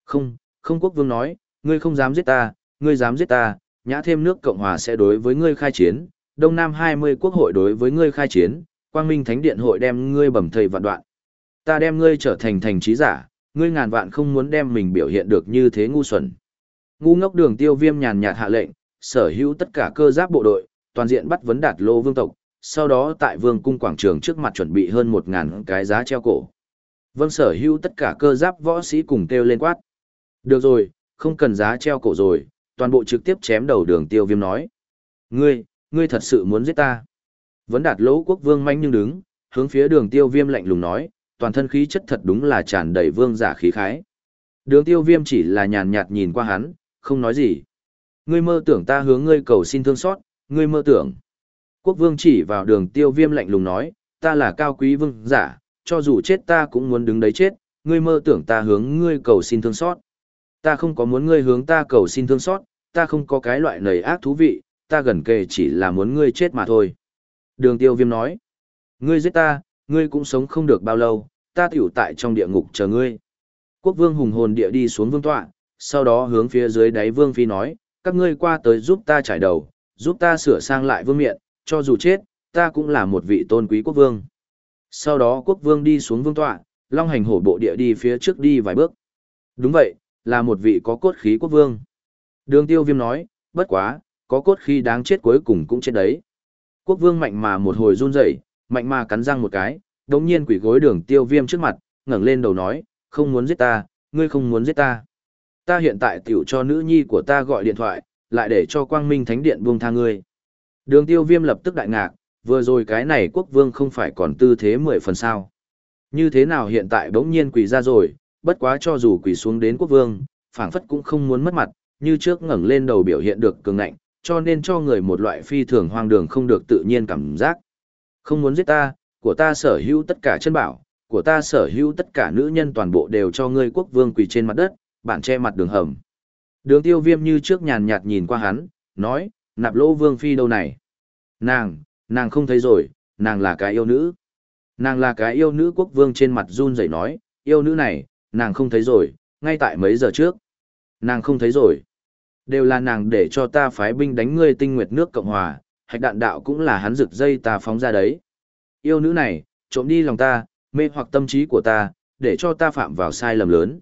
S1: Không, không quốc vương nói, ngươi không dám giết ta, ngươi dám giết ta, nhã thêm nước Cộng Hòa sẽ đối với ngươi khai chiến, Đông Nam 20 quốc hội đối với ngươi khai chiến, Quang Minh Thánh Điện hội đem ngươi bầm thầy vạn đoạn. Ta đem ngươi trở thành thành trí giả, ngươi ngàn vạn không muốn đem mình biểu hiện được như thế ngu xuẩn. Ngu ngốc đường tiêu viêm nhàn nhạt hạ lệnh, sở hữu tất cả cơ giáp bộ đội, toàn diện bắt vấn đạt lô vương tộc, sau đó tại vương cung quảng trường trước mặt chuẩn bị hơn một ngàn cái giá treo cổ. Vâng sở hữu tất cả cơ giáp võ sĩ cùng kêu lên quát. Được rồi, không cần giá treo cổ rồi, toàn bộ trực tiếp chém đầu đường tiêu viêm nói. Ngươi, ngươi thật sự muốn giết ta. Vấn đạt lỗ quốc vương manh nhưng đứng, hướng phía đường tiêu viêm lạnh lùng nói, toàn thân khí chất thật đúng là tràn đầy vương giả khí khái. Đường tiêu viêm chỉ là nhàn nhạt nhìn qua hắn, không nói gì. Ngươi mơ tưởng ta hướng ngươi cầu xin thương xót, ngươi mơ tưởng. Quốc vương chỉ vào đường tiêu viêm lạnh lùng nói, ta là cao quý vương giả, cho dù chết ta cũng muốn đứng đấy chết, ngươi mơ tưởng ta hướng ngươi cầu xin thương xót. Ta không có muốn ngươi hướng ta cầu xin thương xót, ta không có cái loại nầy ác thú vị, ta gần kề chỉ là muốn ngươi chết mà thôi. Đường tiêu viêm nói, ngươi giết ta, ngươi cũng sống không được bao lâu, ta tiểu tại trong địa ngục chờ ngươi. Quốc vương hùng hồn địa đi xuống vương tọa, sau đó hướng phía dưới đáy vương phi nói, các ngươi qua tới giúp ta trải đầu, giúp ta sửa sang lại vương miện, cho dù chết, ta cũng là một vị tôn quý quốc vương. Sau đó quốc vương đi xuống vương tọa, long hành hổ bộ địa đi phía trước đi vài bước. Đúng vậy, là một vị có cốt khí quốc vương. Đường tiêu viêm nói, bất quá, có cốt khí đáng chết cuối cùng cũng chết đấy. Quốc vương mạnh mà một hồi run rẩy, mạnh mà cắn răng một cái, đống nhiên quỷ gối đường tiêu viêm trước mặt, ngẩng lên đầu nói, không muốn giết ta, ngươi không muốn giết ta. Ta hiện tại tiểu cho nữ nhi của ta gọi điện thoại, lại để cho quang minh thánh điện buông tha ngươi. Đường tiêu viêm lập tức đại ngạc, vừa rồi cái này quốc vương không phải còn tư thế mười phần sao. Như thế nào hiện tại bỗng nhiên quỷ ra rồi, bất quá cho dù quỷ xuống đến quốc vương, phảng phất cũng không muốn mất mặt, như trước ngẩng lên đầu biểu hiện được cường ngạnh, cho nên cho người một loại phi thường hoang đường không được tự nhiên cảm giác. Không muốn giết ta, của ta sở hữu tất cả chân bảo, của ta sở hữu tất cả nữ nhân toàn bộ đều cho ngươi quốc vương quỳ trên mặt đất, bản che mặt đường hầm. Đường tiêu viêm như trước nhàn nhạt nhìn qua hắn, nói, nạp lỗ vương phi đâu này? Nàng, nàng không thấy rồi, nàng là cái yêu nữ. Nàng là cái yêu nữ quốc vương trên mặt run rẩy nói, yêu nữ này, nàng không thấy rồi, ngay tại mấy giờ trước. Nàng không thấy rồi. Đều là nàng để cho ta phái binh đánh ngươi tinh nguyệt nước Cộng Hòa, hạch đạn đạo cũng là hắn rực dây ta phóng ra đấy. Yêu nữ này, trộm đi lòng ta, mê hoặc tâm trí của ta, để cho ta phạm vào sai lầm lớn.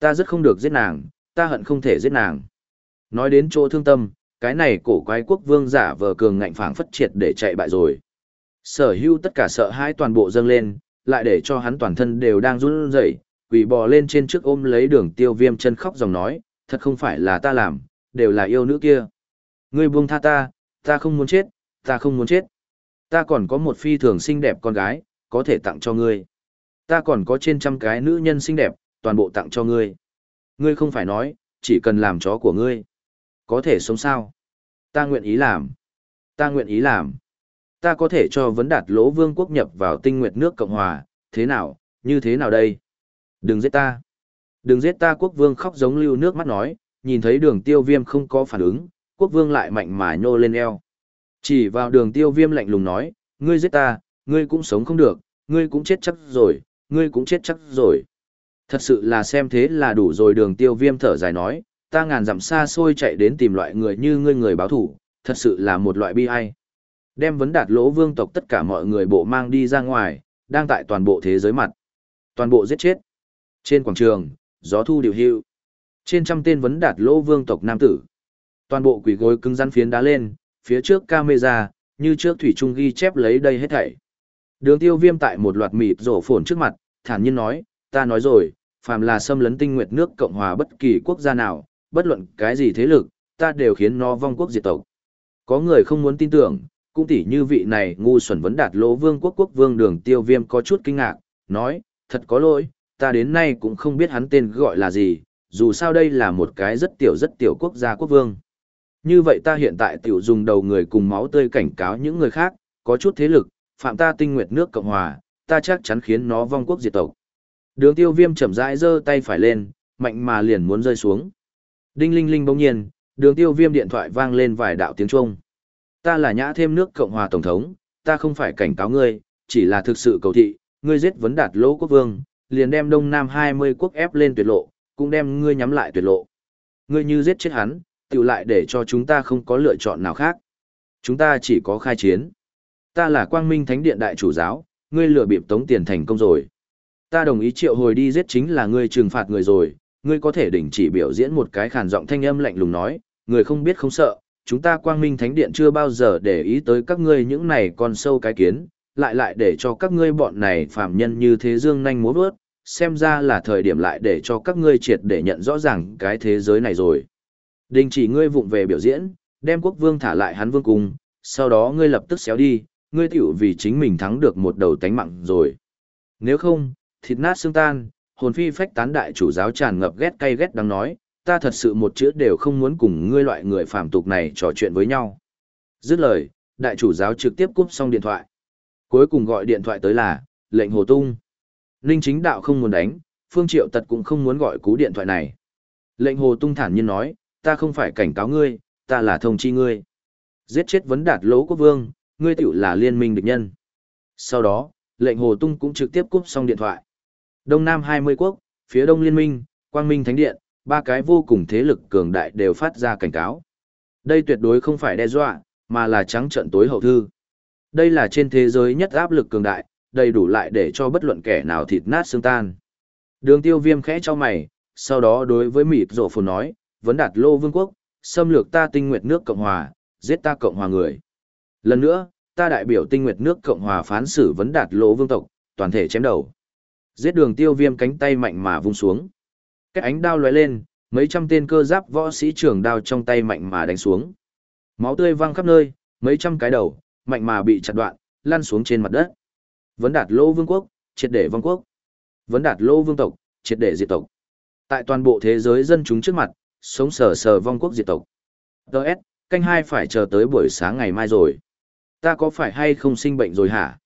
S1: Ta rất không được giết nàng, ta hận không thể giết nàng. Nói đến chỗ thương tâm, cái này cổ quái quốc vương giả vờ cường ngạnh phảng phất triệt để chạy bại rồi. Sở hữu tất cả sợ hãi toàn bộ dâng lên, lại để cho hắn toàn thân đều đang run rẩy, quỳ bò lên trên trước ôm lấy đường tiêu viêm chân khóc dòng nói, thật không phải là ta làm, đều là yêu nữ kia. Ngươi buông tha ta, ta không muốn chết, ta không muốn chết. Ta còn có một phi thường xinh đẹp con gái, có thể tặng cho ngươi. Ta còn có trên trăm cái nữ nhân xinh đẹp, toàn bộ tặng cho ngươi. Ngươi không phải nói, chỉ cần làm chó của ngươi. Có thể sống sao? Ta nguyện ý làm. Ta nguyện ý làm. Ta có thể cho vấn đạt lỗ vương quốc nhập vào tinh nguyệt nước Cộng Hòa, thế nào, như thế nào đây? Đừng giết ta. Đừng giết ta quốc vương khóc giống lưu nước mắt nói, nhìn thấy đường tiêu viêm không có phản ứng, quốc vương lại mạnh mà nhô lên eo. Chỉ vào đường tiêu viêm lạnh lùng nói, ngươi giết ta, ngươi cũng sống không được, ngươi cũng chết chắc rồi, ngươi cũng chết chắc rồi. Thật sự là xem thế là đủ rồi đường tiêu viêm thở dài nói, ta ngàn dặm xa xôi chạy đến tìm loại người như ngươi người báo thủ, thật sự là một loại bi ai. Đem vấn đạt lỗ vương tộc tất cả mọi người bộ mang đi ra ngoài, đang tại toàn bộ thế giới mặt. Toàn bộ giết chết. Trên quảng trường, gió thu điều hưu. Trên trăm tên vấn đạt lỗ vương tộc nam tử. Toàn bộ quỷ gối cứng rắn phiến đá lên, phía trước camera, như trước thủy trung ghi chép lấy đây hết thảy. Đường tiêu viêm tại một loạt mịt rổ phồn trước mặt, thản nhiên nói, ta nói rồi, phàm là xâm lấn tinh nguyệt nước Cộng hòa bất kỳ quốc gia nào, bất luận cái gì thế lực, ta đều khiến nó vong quốc diệt tộc. Có người không muốn tin tưởng, cũng tỉ như vị này ngu xuẩn vấn đạt lỗ vương quốc quốc vương đường tiêu viêm có chút kinh ngạc, nói, thật có lỗi, ta đến nay cũng không biết hắn tên gọi là gì, dù sao đây là một cái rất tiểu rất tiểu quốc gia quốc vương. Như vậy ta hiện tại tiểu dùng đầu người cùng máu tươi cảnh cáo những người khác, có chút thế lực, phạm ta tinh nguyệt nước Cộng Hòa, ta chắc chắn khiến nó vong quốc diệt tộc. Đường tiêu viêm chậm rãi giơ tay phải lên, mạnh mà liền muốn rơi xuống. Đinh linh linh bỗng nhiên, đường tiêu viêm điện thoại vang lên vài đạo tiếng Trung. Ta là nhã thêm nước Cộng hòa Tổng thống, ta không phải cảnh cáo ngươi, chỉ là thực sự cầu thị, ngươi giết vấn đạt lỗ quốc vương, liền đem Đông Nam 20 quốc ép lên tuyệt lộ, cũng đem ngươi nhắm lại tuyệt lộ. Ngươi như giết chết hắn, tiểu lại để cho chúng ta không có lựa chọn nào khác. Chúng ta chỉ có khai chiến. Ta là quang minh thánh điện đại chủ giáo, ngươi lừa bịp tống tiền thành công rồi. Ta đồng ý triệu hồi đi giết chính là ngươi trừng phạt người rồi, ngươi có thể đình chỉ biểu diễn một cái khàn giọng thanh âm lạnh lùng nói, người không biết không sợ, chúng ta quang minh thánh điện chưa bao giờ để ý tới các ngươi những này con sâu cái kiến, lại lại để cho các ngươi bọn này phạm nhân như thế dương nhanh múa vớt, xem ra là thời điểm lại để cho các ngươi triệt để nhận rõ ràng cái thế giới này rồi. Đình chỉ ngươi vụng về biểu diễn, đem quốc vương thả lại hắn vương cung, sau đó ngươi lập tức xéo đi, ngươi tiểu vì chính mình thắng được một đầu tánh mạng rồi. Nếu không, thịt nát xương tan, hồn phi phách tán đại chủ giáo tràn ngập ghét cay ghét đang nói, ta thật sự một chữ đều không muốn cùng ngươi loại người phàm tục này trò chuyện với nhau. Dứt lời, đại chủ giáo trực tiếp cúp xong điện thoại. Cuối cùng gọi điện thoại tới là, lệnh hồ tung. Ninh chính đạo không muốn đánh, Phương Triệu Tật cũng không muốn gọi cú điện thoại này. Lệnh hồ tung thản nhiên nói, ta không phải cảnh cáo ngươi, ta là thông chi ngươi. Giết chết vấn đạt lỗ quốc vương, ngươi tiểu là liên minh địch nhân. Sau đó, lệnh hồ tung cũng trực tiếp cúp xong điện thoại. Đông Nam 20 quốc, phía Đông Liên minh, Quang Minh Thánh Điện, ba cái vô cùng thế lực cường đại đều phát ra cảnh cáo. Đây tuyệt đối không phải đe dọa, mà là trắng trận tối hậu thư. Đây là trên thế giới nhất áp lực cường đại, đầy đủ lại để cho bất luận kẻ nào thịt nát xương tan. Đường tiêu viêm khẽ cho mày, sau đó đối với mịt rổ phồn nói, vấn đạt lô vương quốc, xâm lược ta tinh nguyệt nước Cộng Hòa, giết ta Cộng Hòa người. Lần nữa, ta đại biểu tinh nguyệt nước Cộng Hòa phán xử vấn đạt lô vương tộc, toàn thể chém đầu. Giết đường tiêu viêm cánh tay mạnh mà vung xuống. Cái ánh đao lóe lên, mấy trăm tên cơ giáp võ sĩ trưởng đao trong tay mạnh mà đánh xuống. Máu tươi văng khắp nơi, mấy trăm cái đầu, mạnh mà bị chặt đoạn, lăn xuống trên mặt đất. Vấn đạt lô vương quốc, triệt để vong quốc. Vấn đạt lô vương tộc, triệt để diệt tộc. Tại toàn bộ thế giới dân chúng trước mặt, sống sờ sờ vong quốc diệt tộc. Đợt, canh hai phải chờ tới buổi sáng ngày mai rồi. Ta có phải hay không sinh bệnh rồi hả?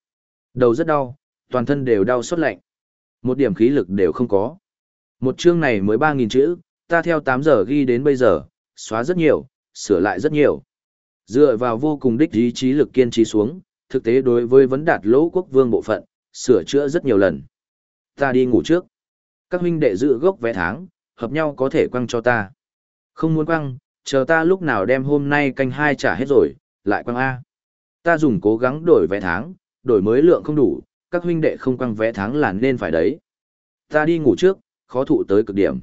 S1: Đầu rất đau, toàn thân đều đau xuất lạnh. Một điểm khí lực đều không có. Một chương này mới 3.000 chữ, ta theo 8 giờ ghi đến bây giờ, xóa rất nhiều, sửa lại rất nhiều. Dựa vào vô cùng đích ý chí lực kiên trì xuống, thực tế đối với vấn đạt lỗ quốc vương bộ phận, sửa chữa rất nhiều lần. Ta đi ngủ trước. Các huynh đệ giữ gốc vé tháng, hợp nhau có thể quăng cho ta. Không muốn quăng, chờ ta lúc nào đem hôm nay canh hai trả hết rồi, lại quăng A. Ta dùng cố gắng đổi vé tháng, đổi mới lượng không đủ, các huynh đệ không quăng vé tháng là nên phải đấy. Ta đi ngủ trước, khó thụ tới cực điểm.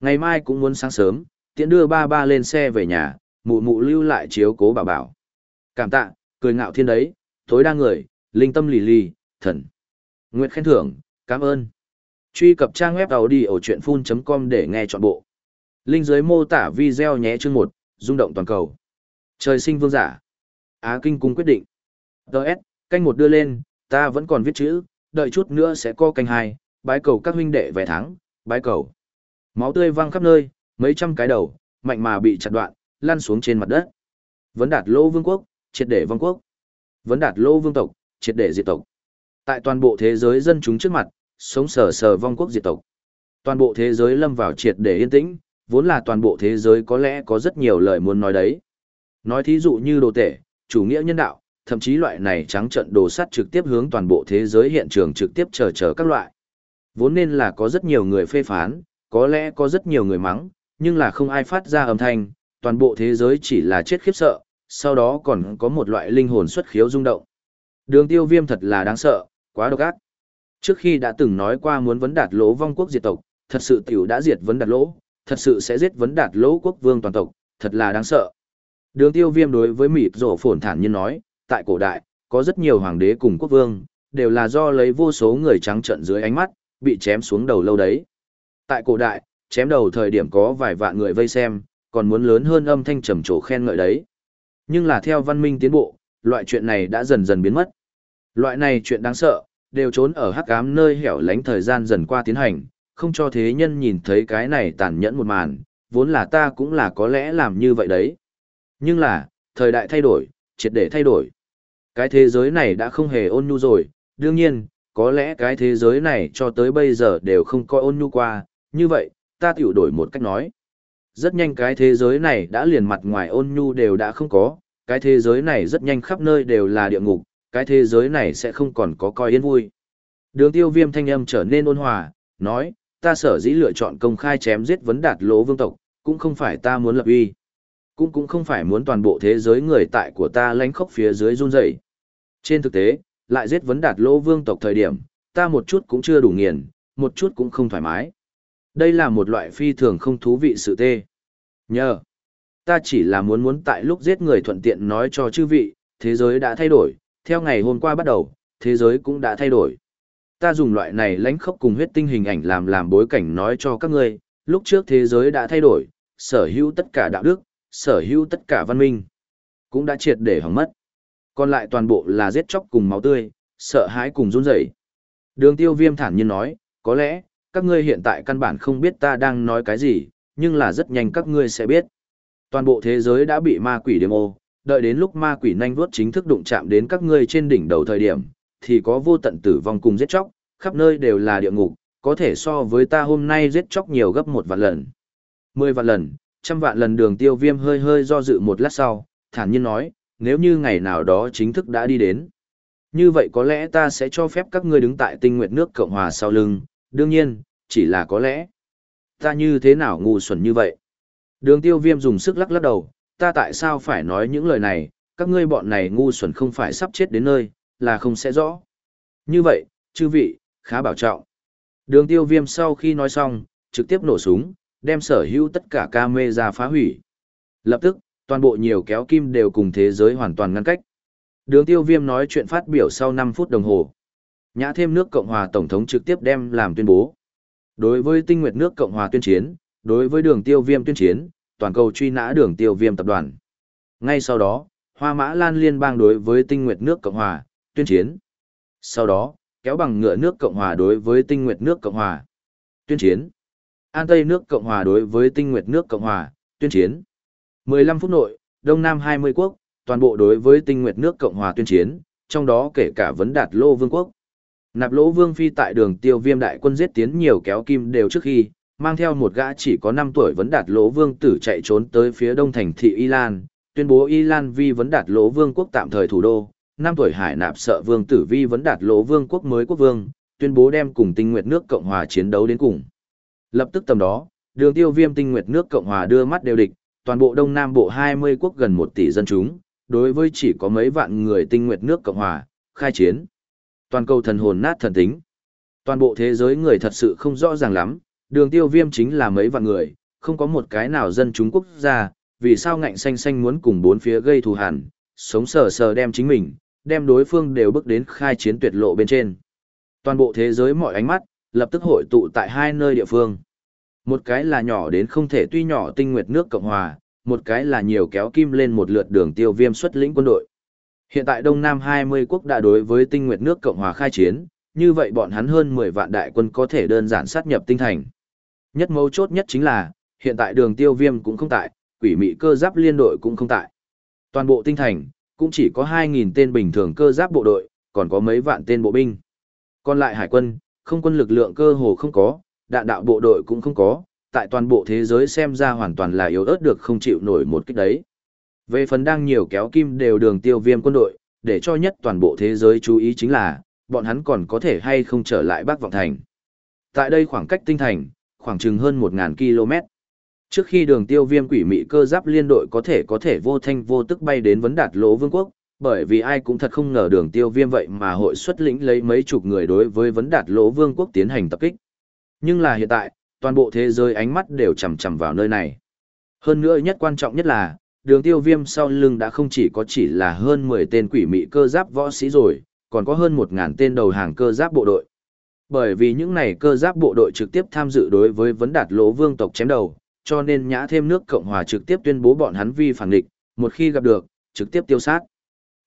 S1: Ngày mai cũng muốn sáng sớm, tiện đưa ba ba lên xe về nhà, mụ mụ lưu lại chiếu cố bảo bảo. Cảm tạ, cười ngạo thiên đấy, tối đa người, linh tâm lì lì, thần. Nguyệt khen thưởng, cảm ơn. Truy cập trang web đầu đi ở chuyện full.com để nghe trọn bộ. Linh dưới mô tả video nhé chương 1, rung động toàn cầu. Trời sinh vương giả. Á Kinh cung quyết định. Đợt, canh một đưa lên, ta vẫn còn viết chữ, đợi chút nữa sẽ có canh hai, bái cầu các huynh đệ về thắng, bái cầu. Máu tươi văng khắp nơi, mấy trăm cái đầu, mạnh mà bị chặt đoạn, lăn xuống trên mặt đất. Vấn đạt lô vương quốc, triệt để vong quốc. Vấn đạt lô vương tộc, triệt để diệt tộc. Tại toàn bộ thế giới dân chúng trước mặt, sống sờ sờ vong quốc diệt tộc. Toàn bộ thế giới lâm vào triệt để yên tĩnh, vốn là toàn bộ thế giới có lẽ có rất nhiều lời muốn nói đấy. Nói thí dụ như đồ tể, chủ nghĩa nhân đạo, thậm chí loại này trắng trận đồ sắt trực tiếp hướng toàn bộ thế giới hiện trường trực tiếp chờ chờ các loại. Vốn nên là có rất nhiều người phê phán, có lẽ có rất nhiều người mắng, nhưng là không ai phát ra âm thanh, toàn bộ thế giới chỉ là chết khiếp sợ, sau đó còn có một loại linh hồn xuất khiếu rung động. Đường tiêu viêm thật là đáng sợ, quá độc ác. Trước khi đã từng nói qua muốn vấn đạt lỗ vong quốc diệt tộc, thật sự tiểu đã diệt vấn đạt lỗ, thật sự sẽ giết vấn đạt lỗ quốc vương toàn tộc, thật là đáng sợ. Đường tiêu viêm đối với mịp rổ phổn thản nhiên nói, tại cổ đại, có rất nhiều hoàng đế cùng quốc vương, đều là do lấy vô số người trắng trận dưới ánh mắt, bị chém xuống đầu lâu đấy. Tại cổ đại, chém đầu thời điểm có vài vạn người vây xem, còn muốn lớn hơn âm thanh trầm trồ khen ngợi đấy. Nhưng là theo văn minh tiến bộ, loại chuyện này đã dần dần biến mất. Loại này chuyện đáng sợ, đều trốn ở hắc ám nơi hẻo lánh thời gian dần qua tiến hành, không cho thế nhân nhìn thấy cái này tàn nhẫn một màn, vốn là ta cũng là có lẽ làm như vậy đấy. Nhưng là, thời đại thay đổi, triệt để thay đổi. Cái thế giới này đã không hề ôn nhu rồi, đương nhiên, có lẽ cái thế giới này cho tới bây giờ đều không coi ôn nhu qua, như vậy, ta tiểu đổi một cách nói. Rất nhanh cái thế giới này đã liền mặt ngoài ôn nhu đều đã không có, cái thế giới này rất nhanh khắp nơi đều là địa ngục, cái thế giới này sẽ không còn có coi yên vui. Đường tiêu viêm thanh âm trở nên ôn hòa, nói, ta sở dĩ lựa chọn công khai chém giết vấn đạt lỗ vương tộc, cũng không phải ta muốn lập uy. Cũng cũng không phải muốn toàn bộ thế giới người tại của ta lánh khóc phía dưới run rẩy. Trên thực tế, lại giết vấn đạt lỗ vương tộc thời điểm, ta một chút cũng chưa đủ nghiền, một chút cũng không thoải mái. Đây là một loại phi thường không thú vị sự tê. Nhờ, ta chỉ là muốn muốn tại lúc giết người thuận tiện nói cho chư vị, thế giới đã thay đổi, theo ngày hôm qua bắt đầu, thế giới cũng đã thay đổi. Ta dùng loại này lãnh khốc cùng huyết tinh hình ảnh làm làm bối cảnh nói cho các ngươi, lúc trước thế giới đã thay đổi, sở hữu tất cả đạo đức, sở hữu tất cả văn minh, cũng đã triệt để hỏng mất. Còn lại toàn bộ là giết chóc cùng máu tươi, sợ hãi cùng run rẩy. Đường tiêu viêm thản nhiên nói, có lẽ, các ngươi hiện tại căn bản không biết ta đang nói cái gì, nhưng là rất nhanh các ngươi sẽ biết. Toàn bộ thế giới đã bị ma quỷ demo, đợi đến lúc ma quỷ nhanh vuốt chính thức đụng chạm đến các ngươi trên đỉnh đầu thời điểm, thì có vô tận tử vong cùng giết chóc, khắp nơi đều là địa ngục, có thể so với ta hôm nay giết chóc nhiều gấp một vạn lần. Mười vạn lần, trăm vạn lần đường tiêu viêm hơi hơi do dự một lát sau, thản nhiên nói, nếu như ngày nào đó chính thức đã đi đến. Như vậy có lẽ ta sẽ cho phép các ngươi đứng tại tinh nguyệt nước Cộng Hòa sau lưng, đương nhiên, chỉ là có lẽ. Ta như thế nào ngu xuẩn như vậy? Đường tiêu viêm dùng sức lắc lắc đầu, ta tại sao phải nói những lời này, các ngươi bọn này ngu xuẩn không phải sắp chết đến nơi, là không sẽ rõ. Như vậy, chư vị, khá bảo trọng. Đường tiêu viêm sau khi nói xong, trực tiếp nổ súng, đem sở hữu tất cả ca mê ra phá hủy. Lập tức, toàn bộ nhiều kéo kim đều cùng thế giới hoàn toàn ngăn cách. Đường tiêu viêm nói chuyện phát biểu sau 5 phút đồng hồ. Nhã thêm nước Cộng hòa Tổng thống trực tiếp đem làm tuyên bố. Đối với tinh nguyệt nước Cộng hòa tuyên chiến, đối với đường tiêu viêm tuyên chiến, toàn cầu truy nã đường tiêu viêm tập đoàn. Ngay sau đó, Hoa Mã Lan liên bang đối với tinh nguyệt nước Cộng hòa, tuyên chiến. Sau đó, kéo bằng ngựa nước Cộng hòa đối với tinh nguyệt nước Cộng hòa, tuyên chiến. An Tây nước Cộng hòa đối với tinh nguyệt nước Cộng hòa, tuyên chiến. 15 phút nội, Đông Nam 20 quốc, toàn bộ đối với tinh nguyệt nước Cộng hòa tuyên chiến, trong đó kể cả vấn đạt lô vương quốc. Nạp lỗ vương phi tại đường tiêu viêm đại quân giết tiến nhiều kéo kim đều trước khi, mang theo một gã chỉ có 5 tuổi vấn đạt lỗ vương tử chạy trốn tới phía đông thành thị Y Lan, tuyên bố Y Lan vi vấn đạt lỗ vương quốc tạm thời thủ đô, 5 tuổi hải nạp sợ vương tử vi vấn đạt lỗ vương quốc mới quốc vương, tuyên bố đem cùng tinh nguyệt nước Cộng hòa chiến đấu đến cùng. Lập tức tầm đó, đường tiêu viêm tinh nguyệt nước Cộng hòa đưa mắt đều địch, toàn bộ Đông Nam Bộ 20 quốc gần 1 tỷ dân chúng, đối với chỉ có mấy vạn người tinh nguyệt nước Cộng hòa, khai chiến. Toàn cầu thần hồn nát thần tính. Toàn bộ thế giới người thật sự không rõ ràng lắm, đường tiêu viêm chính là mấy vạn người, không có một cái nào dân chúng quốc gia, vì sao ngạnh xanh xanh muốn cùng bốn phía gây thù hẳn, sống sờ sờ đem chính mình, đem đối phương đều bước đến khai chiến tuyệt lộ bên trên. Toàn bộ thế giới mọi ánh mắt, lập tức hội tụ tại hai nơi địa phương. Một cái là nhỏ đến không thể tuy nhỏ tinh nguyệt nước Cộng Hòa, một cái là nhiều kéo kim lên một lượt đường tiêu viêm xuất lĩnh quân đội. Hiện tại Đông Nam 20 quốc đã đối với tinh nguyệt nước Cộng Hòa khai chiến, như vậy bọn hắn hơn 10 vạn đại quân có thể đơn giản sát nhập tinh thành. Nhất mấu chốt nhất chính là, hiện tại đường tiêu viêm cũng không tại, quỷ mị cơ giáp liên đội cũng không tại. Toàn bộ tinh thành, cũng chỉ có 2.000 tên bình thường cơ giáp bộ đội, còn có mấy vạn tên bộ binh. Còn lại hải quân, không quân lực lượng cơ hồ không có, đạn đạo bộ đội cũng không có, tại toàn bộ thế giới xem ra hoàn toàn là yếu ớt được không chịu nổi một kích đấy. Về phần đang nhiều kéo kim đều đường tiêu viêm quân đội, để cho nhất toàn bộ thế giới chú ý chính là, bọn hắn còn có thể hay không trở lại Bắc Vọng Thành. Tại đây khoảng cách tinh thành, khoảng chừng hơn 1.000 km. Trước khi đường tiêu viêm quỷ mị cơ giáp liên đội có thể có thể vô thanh vô tức bay đến vấn đạt lỗ vương quốc, bởi vì ai cũng thật không ngờ đường tiêu viêm vậy mà hội xuất lĩnh lấy mấy chục người đối với vấn đạt lỗ vương quốc tiến hành tập kích. Nhưng là hiện tại, toàn bộ thế giới ánh mắt đều chầm chầm vào nơi này. Hơn nữa nhất quan trọng nhất là, đường tiêu viêm sau lưng đã không chỉ có chỉ là hơn 10 tên quỷ mị cơ giáp võ sĩ rồi, còn có hơn 1.000 tên đầu hàng cơ giáp bộ đội. Bởi vì những này cơ giáp bộ đội trực tiếp tham dự đối với vấn đạt lỗ vương tộc chém đầu, cho nên nhã thêm nước Cộng Hòa trực tiếp tuyên bố bọn hắn vi phản địch, một khi gặp được, trực tiếp tiêu sát.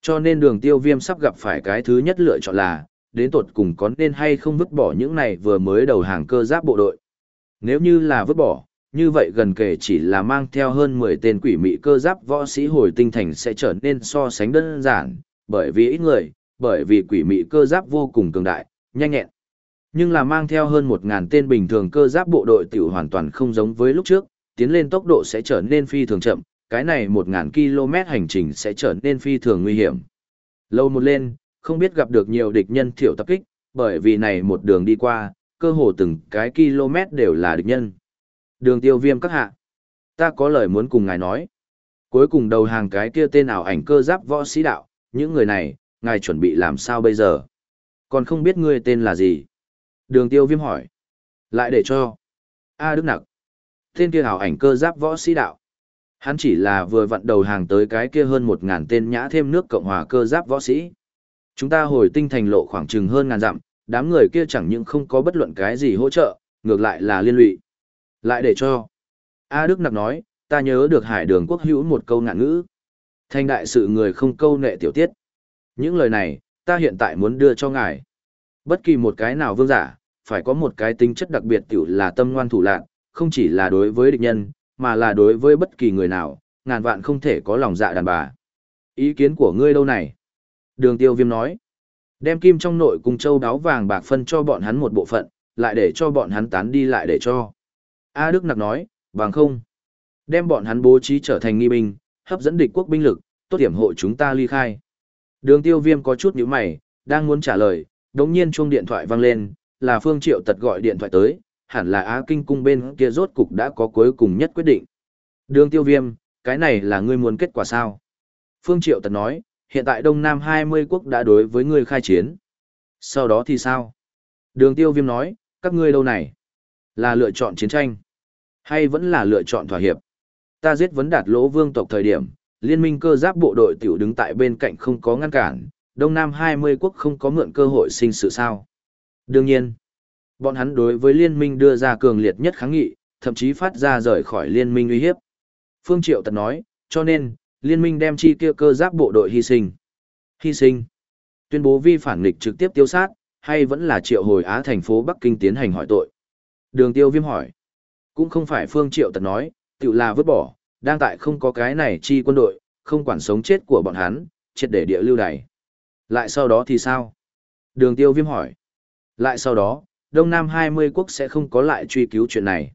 S1: Cho nên đường tiêu viêm sắp gặp phải cái thứ nhất lựa chọn là, đến tột cùng có nên hay không vứt bỏ những này vừa mới đầu hàng cơ giáp bộ đội. Nếu như là vứt bỏ, như vậy gần kể chỉ là mang theo hơn 10 tên quỷ mị cơ giáp võ sĩ hồi tinh thành sẽ trở nên so sánh đơn giản, bởi vì ít người, bởi vì quỷ mị cơ giáp vô cùng cường đại, nhanh nhẹn. Nhưng là mang theo hơn 1.000 tên bình thường cơ giáp bộ đội tiểu hoàn toàn không giống với lúc trước, tiến lên tốc độ sẽ trở nên phi thường chậm, cái này 1.000 km hành trình sẽ trở nên phi thường nguy hiểm. Lâu một lên, không biết gặp được nhiều địch nhân thiểu tập kích, bởi vì này một đường đi qua, cơ hồ từng cái km đều là địch nhân. Đường tiêu viêm các hạ. Ta có lời muốn cùng ngài nói. Cuối cùng đầu hàng cái kia tên ảo ảnh cơ giáp võ sĩ đạo, những người này, ngài chuẩn bị làm sao bây giờ? Còn không biết ngươi tên là gì? Đường tiêu viêm hỏi. Lại để cho. A Đức Nặc. Tên kia ảo ảnh cơ giáp võ sĩ đạo. Hắn chỉ là vừa vặn đầu hàng tới cái kia hơn một ngàn tên nhã thêm nước Cộng hòa cơ giáp võ sĩ. Chúng ta hồi tinh thành lộ khoảng chừng hơn ngàn dặm, đám người kia chẳng những không có bất luận cái gì hỗ trợ, ngược lại là liên lụy. Lại để cho. A Đức Nặc nói, ta nhớ được hải đường quốc hữu một câu ngạn ngữ. Thanh đại sự người không câu nệ tiểu tiết. Những lời này, ta hiện tại muốn đưa cho ngài. Bất kỳ một cái nào vương giả, phải có một cái tính chất đặc biệt tiểu là tâm ngoan thủ lạc, không chỉ là đối với địch nhân, mà là đối với bất kỳ người nào, ngàn vạn không thể có lòng dạ đàn bà. Ý kiến của ngươi đâu này? Đường tiêu viêm nói. Đem kim trong nội cùng châu đáo vàng bạc phân cho bọn hắn một bộ phận, lại để cho bọn hắn tán đi lại để cho. A Đức Nặc nói, bằng không. Đem bọn hắn bố trí trở thành nghi binh, hấp dẫn địch quốc binh lực, tốt điểm hộ chúng ta ly khai. Đường tiêu viêm có chút nhíu mày, đang muốn trả lời, đống nhiên chuông điện thoại vang lên, là Phương Triệu tật gọi điện thoại tới, hẳn là Á Kinh cung bên kia rốt cục đã có cuối cùng nhất quyết định. Đường tiêu viêm, cái này là ngươi muốn kết quả sao? Phương Triệu tật nói, hiện tại Đông Nam 20 quốc đã đối với ngươi khai chiến. Sau đó thì sao? Đường tiêu viêm nói, các ngươi đâu này? Là lựa chọn chiến tranh? Hay vẫn là lựa chọn thỏa hiệp? Ta giết vấn đạt lỗ vương tộc thời điểm, liên minh cơ giáp bộ đội tiểu đứng tại bên cạnh không có ngăn cản, Đông Nam 20 quốc không có mượn cơ hội sinh sự sao. Đương nhiên, bọn hắn đối với liên minh đưa ra cường liệt nhất kháng nghị, thậm chí phát ra rời khỏi liên minh uy hiếp. Phương Triệu Tật nói, cho nên, liên minh đem chi kia cơ giáp bộ đội hy sinh. Hy sinh. Tuyên bố vi phản nghịch trực tiếp tiêu sát, hay vẫn là triệu hồi Á thành phố Bắc Kinh tiến hành hỏi tội. Đường tiêu viêm hỏi. Cũng không phải Phương Triệu Tật nói, tự là vứt bỏ, đang tại không có cái này chi quân đội, không quản sống chết của bọn hắn, triệt để địa lưu đày. Lại sau đó thì sao? Đường tiêu viêm hỏi. Lại sau đó, Đông Nam 20 quốc sẽ không có lại truy cứu chuyện này.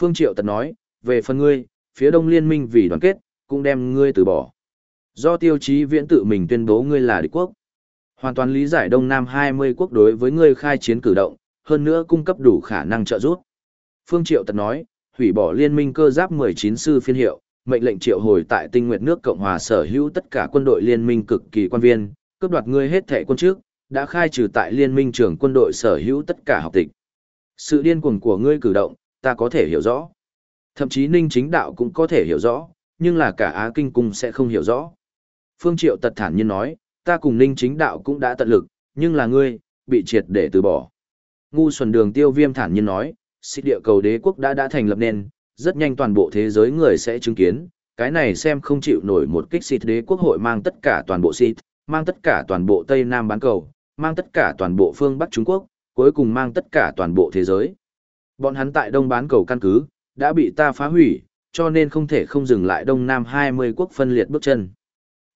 S1: Phương Triệu Tật nói, về phần ngươi, phía Đông Liên minh vì đoàn kết, cũng đem ngươi từ bỏ. Do tiêu chí viễn tự mình tuyên bố ngươi là địch quốc. Hoàn toàn lý giải Đông Nam 20 quốc đối với ngươi khai chiến cử động, hơn nữa cung cấp đủ khả năng trợ giúp. Phương Triệu Tật nói, hủy bỏ liên minh cơ giáp 19 sư phiên hiệu, mệnh lệnh triệu hồi tại tinh nguyệt nước Cộng hòa sở hữu tất cả quân đội liên minh cực kỳ quan viên, cướp đoạt ngươi hết thẻ quân trước, đã khai trừ tại liên minh trưởng quân đội sở hữu tất cả học tịch. Sự điên cuồng của ngươi cử động, ta có thể hiểu rõ. Thậm chí ninh chính đạo cũng có thể hiểu rõ, nhưng là cả Á Kinh Cung sẽ không hiểu rõ. Phương Triệu tật thản nhiên nói, ta cùng ninh chính đạo cũng đã tận lực, nhưng là ngươi, bị triệt để từ bỏ. Ngu xuẩn đường tiêu viêm thản nhiên nói, xích địa cầu đế quốc đã đã thành lập nên, rất nhanh toàn bộ thế giới người sẽ chứng kiến, cái này xem không chịu nổi một kích xịt đế quốc hội mang tất cả toàn bộ xịt, mang tất cả toàn bộ Tây Nam bán cầu, mang tất cả toàn bộ phương Bắc Trung Quốc, cuối cùng mang tất cả toàn bộ thế giới. Bọn hắn tại Đông bán cầu căn cứ, đã bị ta phá hủy, cho nên không thể không dừng lại Đông Nam 20 quốc phân liệt bước chân.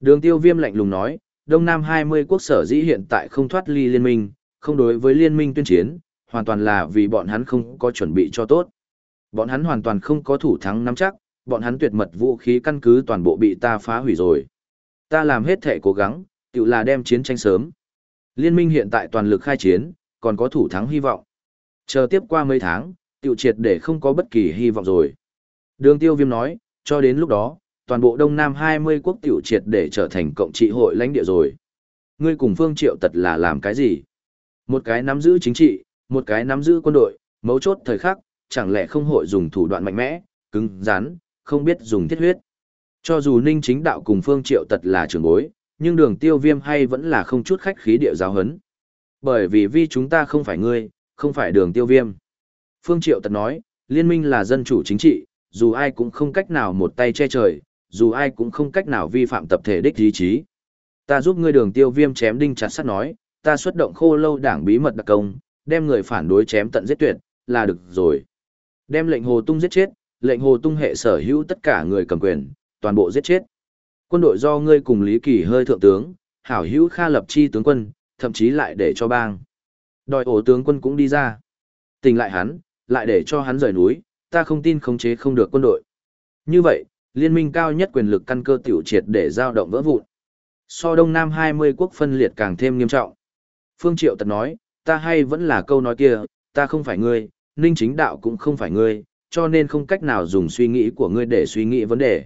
S1: Đường tiêu viêm lạnh lùng nói, Đông Nam 20 quốc sở dĩ hiện tại không thoát ly liên minh, không đối với liên minh tuyên chiến, hoàn toàn là vì bọn hắn không có chuẩn bị cho tốt. Bọn hắn hoàn toàn không có thủ thắng nắm chắc, bọn hắn tuyệt mật vũ khí căn cứ toàn bộ bị ta phá hủy rồi. Ta làm hết thể cố gắng, tự là đem chiến tranh sớm. Liên minh hiện tại toàn lực khai chiến, còn có thủ thắng hy vọng. Chờ tiếp qua mấy tháng, tiểu triệt để không có bất kỳ hy vọng rồi. Đường tiêu viêm nói, cho đến lúc đó, toàn bộ Đông Nam 20 quốc tiểu triệt để trở thành cộng trị hội lãnh địa rồi. Ngươi cùng Phương Triệu tật là làm cái gì? Một cái nắm giữ chính trị, một cái nắm giữ quân đội, mấu chốt thời khắc, chẳng lẽ không hội dùng thủ đoạn mạnh mẽ, cứng, rắn, không biết dùng thiết huyết. Cho dù Ninh Chính Đạo cùng Phương Triệu tật là trưởng bối, nhưng đường tiêu viêm hay vẫn là không chút khách khí địa giáo hấn. Bởi vì vì chúng ta không phải ngươi, không phải đường tiêu viêm. Phương Triệu tật nói, liên minh là dân chủ chính trị, dù ai cũng không cách nào một tay che trời, dù ai cũng không cách nào vi phạm tập thể đích ý chí. Ta giúp ngươi đường tiêu viêm chém đinh chặt sắt nói, ta xuất động khô lâu đảng bí mật đặc công, đem người phản đối chém tận giết tuyệt, là được rồi. Đem lệnh hồ tung giết chết, lệnh hồ tung hệ sở hữu tất cả người cầm quyền, toàn bộ giết chết. Quân đội do ngươi cùng Lý Kỳ hơi thượng tướng, hảo hữu kha lập chi tướng quân, thậm chí lại để cho bang. Đòi ổ tướng quân cũng đi ra. Tình lại hắn, lại để cho hắn rời núi, ta không tin khống chế không được quân đội. Như vậy, liên minh cao nhất quyền lực căn cơ tiểu triệt để giao động vỡ vụn. So Đông Nam 20 quốc phân liệt càng thêm nghiêm trọng. Phương Triệu tật nói, ta hay vẫn là câu nói kia, ta không phải ngươi, ninh chính đạo cũng không phải ngươi, cho nên không cách nào dùng suy nghĩ của ngươi để suy nghĩ vấn đề.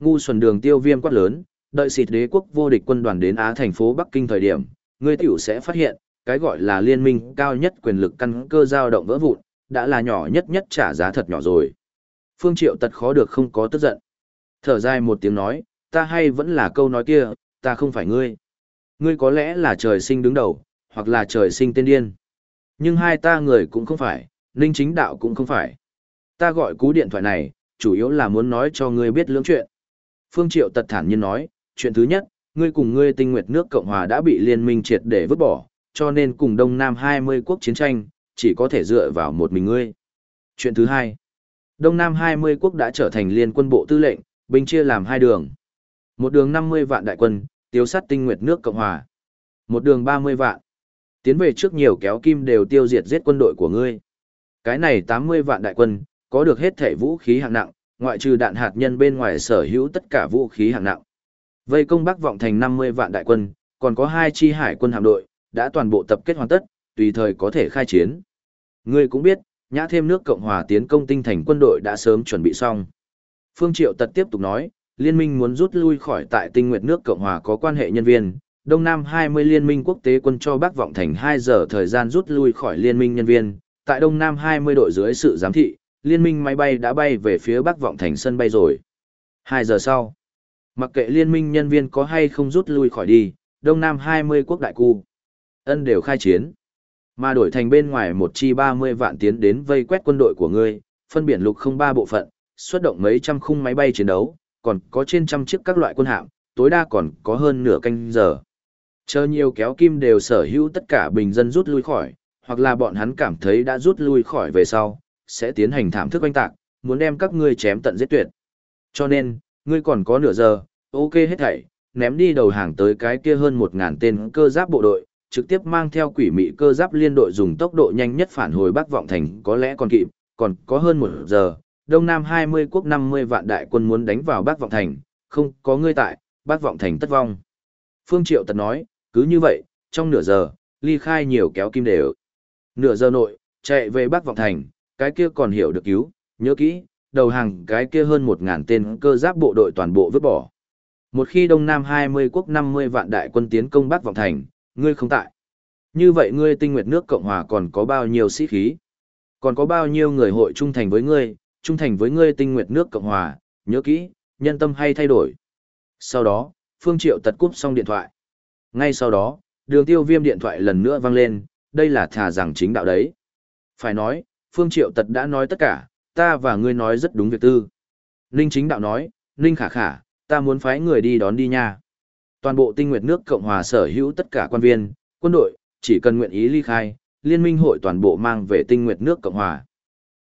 S1: Ngu xuẩn đường tiêu viêm quát lớn, đợi xịt đế quốc vô địch quân đoàn đến Á thành phố Bắc Kinh thời điểm, ngươi tiểu sẽ phát hiện, cái gọi là liên minh cao nhất quyền lực căn cơ dao động vỡ vụn, đã là nhỏ nhất nhất trả giá thật nhỏ rồi. Phương Triệu tật khó được không có tức giận. Thở dài một tiếng nói, ta hay vẫn là câu nói kia, ta không phải ngươi. Ngươi có lẽ là trời sinh đứng đầu, hoặc là trời sinh tên điên. Nhưng hai ta người cũng không phải, ninh chính đạo cũng không phải. Ta gọi cú điện thoại này, chủ yếu là muốn nói cho ngươi biết lưỡng chuyện. Phương Triệu tật thản nhiên nói, chuyện thứ nhất, ngươi cùng ngươi tinh nguyệt nước Cộng Hòa đã bị liên minh triệt để vứt bỏ, cho nên cùng Đông Nam 20 quốc chiến tranh, chỉ có thể dựa vào một mình ngươi. Chuyện thứ hai, Đông Nam 20 quốc đã trở thành liên quân bộ tư lệnh, binh chia làm hai đường. Một đường 50 vạn đại quân, tiêu sát tinh nguyệt nước Cộng Hòa. Một đường 30 vạn. Tiến về trước nhiều kéo kim đều tiêu diệt giết quân đội của ngươi. Cái này 80 vạn đại quân, có được hết thể vũ khí hạng nặng, ngoại trừ đạn hạt nhân bên ngoài sở hữu tất cả vũ khí hạng nặng. Vây công Bắc vọng thành 50 vạn đại quân, còn có hai chi hải quân hạm đội, đã toàn bộ tập kết hoàn tất, tùy thời có thể khai chiến. Ngươi cũng biết, nhã thêm nước Cộng hòa tiến công tinh thành quân đội đã sớm chuẩn bị xong. Phương Triệu Tật tiếp tục nói, liên minh muốn rút lui khỏi tại tinh nguyệt nước Cộng hòa có quan hệ nhân viên, Đông Nam 20 liên minh quốc tế quân cho Bắc Vọng Thành 2 giờ thời gian rút lui khỏi liên minh nhân viên, tại Đông Nam 20 đội dưới sự giám thị, liên minh máy bay đã bay về phía Bắc Vọng Thành sân bay rồi. 2 giờ sau, mặc kệ liên minh nhân viên có hay không rút lui khỏi đi, Đông Nam 20 quốc đại cu, ân đều khai chiến. Mà đổi thành bên ngoài một chi 30 vạn tiến đến vây quét quân đội của ngươi, phân biển lục không ba bộ phận, xuất động mấy trăm khung máy bay chiến đấu, còn có trên trăm chiếc các loại quân hạm, tối đa còn có hơn nửa canh giờ. Chờ nhiều kéo kim đều sở hữu tất cả bình dân rút lui khỏi, hoặc là bọn hắn cảm thấy đã rút lui khỏi về sau, sẽ tiến hành thảm thức oanh tạc, muốn đem các ngươi chém tận giết tuyệt. Cho nên, ngươi còn có nửa giờ, ok hết thảy, ném đi đầu hàng tới cái kia hơn một ngàn tên cơ giáp bộ đội, trực tiếp mang theo quỷ mị cơ giáp liên đội dùng tốc độ nhanh nhất phản hồi Bắc Vọng Thành có lẽ còn kịp, còn có hơn một giờ, Đông Nam 20 quốc 50 vạn đại quân muốn đánh vào Bắc Vọng Thành, không có ngươi tại, Bắc Vọng Thành tất vong. Phương Triệu Tật nói, cứ như vậy, trong nửa giờ, ly khai nhiều kéo kim đều. Nửa giờ nội, chạy về Bắc Vọng Thành, cái kia còn hiểu được cứu, nhớ kỹ, đầu hàng cái kia hơn 1.000 tên cơ giáp bộ đội toàn bộ vứt bỏ. Một khi Đông Nam 20 quốc 50 vạn đại quân tiến công Bắc Vọng Thành, ngươi không tại. Như vậy ngươi tinh nguyệt nước Cộng Hòa còn có bao nhiêu sĩ khí? Còn có bao nhiêu người hội trung thành với ngươi, trung thành với ngươi tinh nguyệt nước Cộng Hòa, nhớ kỹ, nhân tâm hay thay đổi. Sau đó, Phương Triệu tật cúp xong điện thoại. Ngay sau đó, đường tiêu viêm điện thoại lần nữa vang lên, đây là thà rằng chính đạo đấy. Phải nói, Phương Triệu tật đã nói tất cả, ta và ngươi nói rất đúng việc tư. Ninh chính đạo nói, Ninh khả khả, ta muốn phái người đi đón đi nha. Toàn bộ tinh nguyệt nước Cộng hòa sở hữu tất cả quan viên, quân đội, chỉ cần nguyện ý ly khai, liên minh hội toàn bộ mang về tinh nguyệt nước Cộng hòa.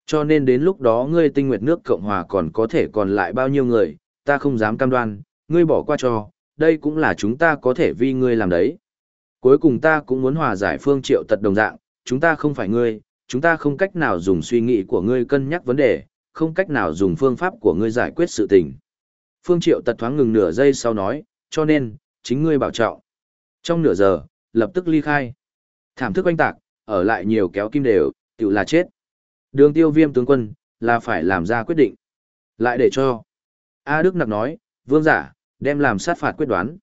S1: Cho nên đến lúc đó ngươi tinh nguyệt nước Cộng hòa còn có thể còn lại bao nhiêu người, ta không dám cam đoan, ngươi bỏ qua cho, đây cũng là chúng ta có thể vì ngươi làm đấy. Cuối cùng ta cũng muốn hòa giải phương triệu tật đồng dạng, chúng ta không phải ngươi, Chúng ta không cách nào dùng suy nghĩ của ngươi cân nhắc vấn đề, không cách nào dùng phương pháp của ngươi giải quyết sự tình. Phương Triệu tật thoáng ngừng nửa giây sau nói, cho nên, chính ngươi bảo trọng. Trong nửa giờ, lập tức ly khai. Thảm thức oanh tạc, ở lại nhiều kéo kim đều, tự là chết. Đường tiêu viêm tướng quân, là phải làm ra quyết định. Lại để cho. A Đức Nặc nói, vương giả, đem làm sát phạt quyết đoán.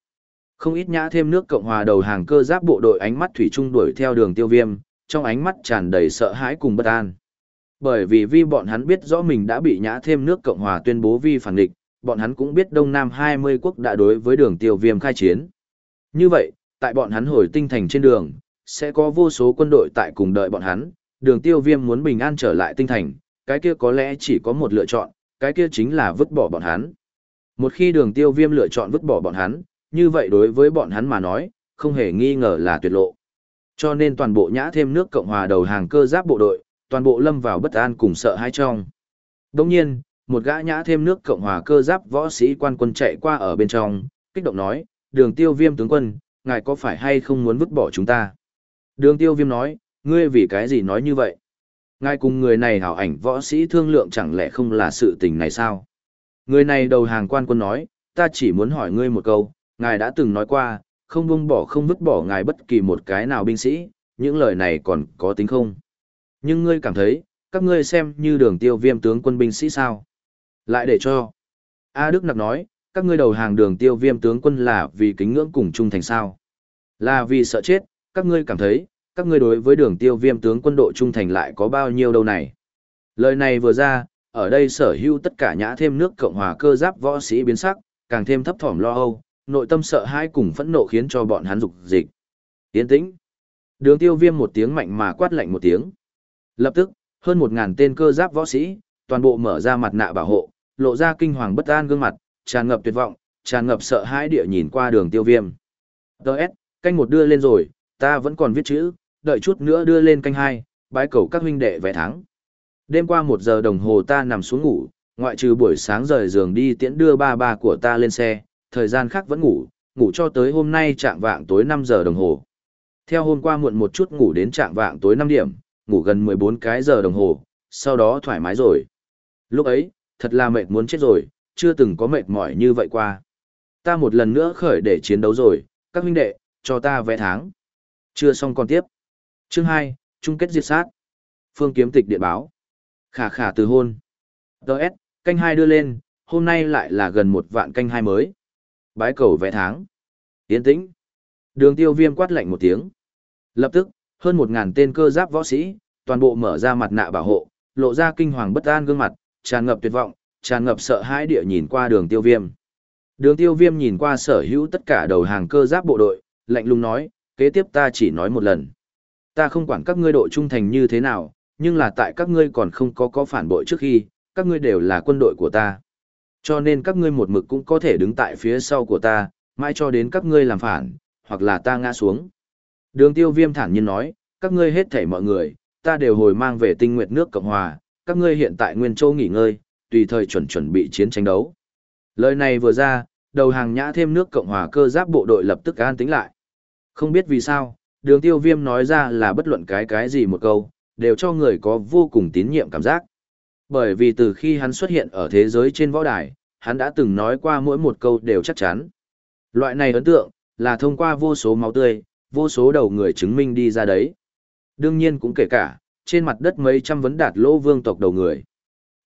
S1: Không ít nhã thêm nước Cộng hòa đầu hàng cơ giáp bộ đội ánh mắt thủy chung đuổi theo đường tiêu viêm, trong ánh mắt tràn đầy sợ hãi cùng bất an. Bởi vì vi bọn hắn biết rõ mình đã bị nhã thêm nước Cộng hòa tuyên bố vi phản địch, bọn hắn cũng biết Đông Nam 20 quốc đã đối với đường tiêu viêm khai chiến. Như vậy, tại bọn hắn hồi tinh thành trên đường, sẽ có vô số quân đội tại cùng đợi bọn hắn, đường tiêu viêm muốn bình an trở lại tinh thành, cái kia có lẽ chỉ có một lựa chọn, cái kia chính là vứt bỏ bọn hắn. Một khi đường tiêu viêm lựa chọn vứt bỏ bọn hắn, như vậy đối với bọn hắn mà nói, không hề nghi ngờ là tuyệt lộ. Cho nên toàn bộ nhã thêm nước Cộng hòa đầu hàng cơ giáp bộ đội, toàn bộ lâm vào bất an cùng sợ hãi trong. Đồng nhiên, một gã nhã thêm nước Cộng hòa cơ giáp võ sĩ quan quân chạy qua ở bên trong, kích động nói, đường tiêu viêm tướng quân, ngài có phải hay không muốn vứt bỏ chúng ta? Đường tiêu viêm nói, ngươi vì cái gì nói như vậy? Ngài cùng người này hảo ảnh võ sĩ thương lượng chẳng lẽ không là sự tình này sao? Người này đầu hàng quan quân nói, ta chỉ muốn hỏi ngươi một câu, ngài đã từng nói qua, không buông bỏ không vứt bỏ ngài bất kỳ một cái nào binh sĩ, những lời này còn có tính không? Nhưng ngươi cảm thấy, các ngươi xem như đường tiêu viêm tướng quân binh sĩ sao? Lại để cho. A Đức Nặc nói, các ngươi đầu hàng đường tiêu viêm tướng quân là vì kính ngưỡng cùng trung thành sao? Là vì sợ chết, các ngươi cảm thấy, các ngươi đối với đường tiêu viêm tướng quân độ trung thành lại có bao nhiêu đâu này? Lời này vừa ra, ở đây sở hữu tất cả nhã thêm nước Cộng hòa cơ giáp võ sĩ biến sắc, càng thêm thấp thỏm lo âu, nội tâm sợ hãi cùng phẫn nộ khiến cho bọn hắn dục dịch. Yên tĩnh. Đường tiêu viêm một tiếng mạnh mà quát lạnh một tiếng. Lập tức, hơn một ngàn tên cơ giáp võ sĩ, toàn bộ mở ra mặt nạ bảo hộ, lộ ra kinh hoàng bất an gương mặt, tràn ngập tuyệt vọng, tràn ngập sợ hãi địa nhìn qua đường tiêu viêm. Đợt, canh một đưa lên rồi, ta vẫn còn viết chữ, đợi chút nữa đưa lên canh hai, bái cầu các huynh đệ vẽ thắng. Đêm qua một giờ đồng hồ ta nằm xuống ngủ, ngoại trừ buổi sáng rời giường đi tiễn đưa ba ba của ta lên xe, thời gian khác vẫn ngủ, ngủ cho tới hôm nay trạng vạng tối 5 giờ đồng hồ. Theo hôm qua muộn một chút ngủ đến trạng vạng tối 5 điểm, ngủ gần 14 cái giờ đồng hồ, sau đó thoải mái rồi. Lúc ấy, thật là mệt muốn chết rồi, chưa từng có mệt mỏi như vậy qua. Ta một lần nữa khởi để chiến đấu rồi, các huynh đệ, cho ta vẽ tháng. Chưa xong còn tiếp. Chương 2, chung kết diệt sát. Phương kiếm tịch điện báo. Khả khả từ hôn. Đợt, canh hai đưa lên, hôm nay lại là gần một vạn canh hai mới. Bái cầu vẽ tháng. Yên tĩnh. Đường tiêu viêm quát lạnh một tiếng. Lập tức, hơn một ngàn tên cơ giáp võ sĩ, toàn bộ mở ra mặt nạ bảo hộ, lộ ra kinh hoàng bất an gương mặt, tràn ngập tuyệt vọng, tràn ngập sợ hãi địa nhìn qua đường tiêu viêm. Đường tiêu viêm nhìn qua sở hữu tất cả đầu hàng cơ giáp bộ đội, lạnh lùng nói, kế tiếp ta chỉ nói một lần. Ta không quản các ngươi độ trung thành như thế nào, nhưng là tại các ngươi còn không có có phản bội trước khi, các ngươi đều là quân đội của ta. Cho nên các ngươi một mực cũng có thể đứng tại phía sau của ta, mãi cho đến các ngươi làm phản, hoặc là ta ngã xuống. Đường tiêu viêm thản nhiên nói, các ngươi hết thảy mọi người, ta đều hồi mang về tinh nguyệt nước Cộng Hòa, các ngươi hiện tại Nguyên Châu nghỉ ngơi, tùy thời chuẩn chuẩn bị chiến tranh đấu. Lời này vừa ra, đầu hàng nhã thêm nước Cộng Hòa cơ giáp bộ đội lập tức an tính lại. Không biết vì sao, đường tiêu viêm nói ra là bất luận cái cái gì một câu, đều cho người có vô cùng tín nhiệm cảm giác. Bởi vì từ khi hắn xuất hiện ở thế giới trên võ đài, hắn đã từng nói qua mỗi một câu đều chắc chắn. Loại này ấn tượng, là thông qua vô số máu tươi, vô số đầu người chứng minh đi ra đấy. Đương nhiên cũng kể cả, trên mặt đất mấy trăm vấn đạt lỗ vương tộc đầu người.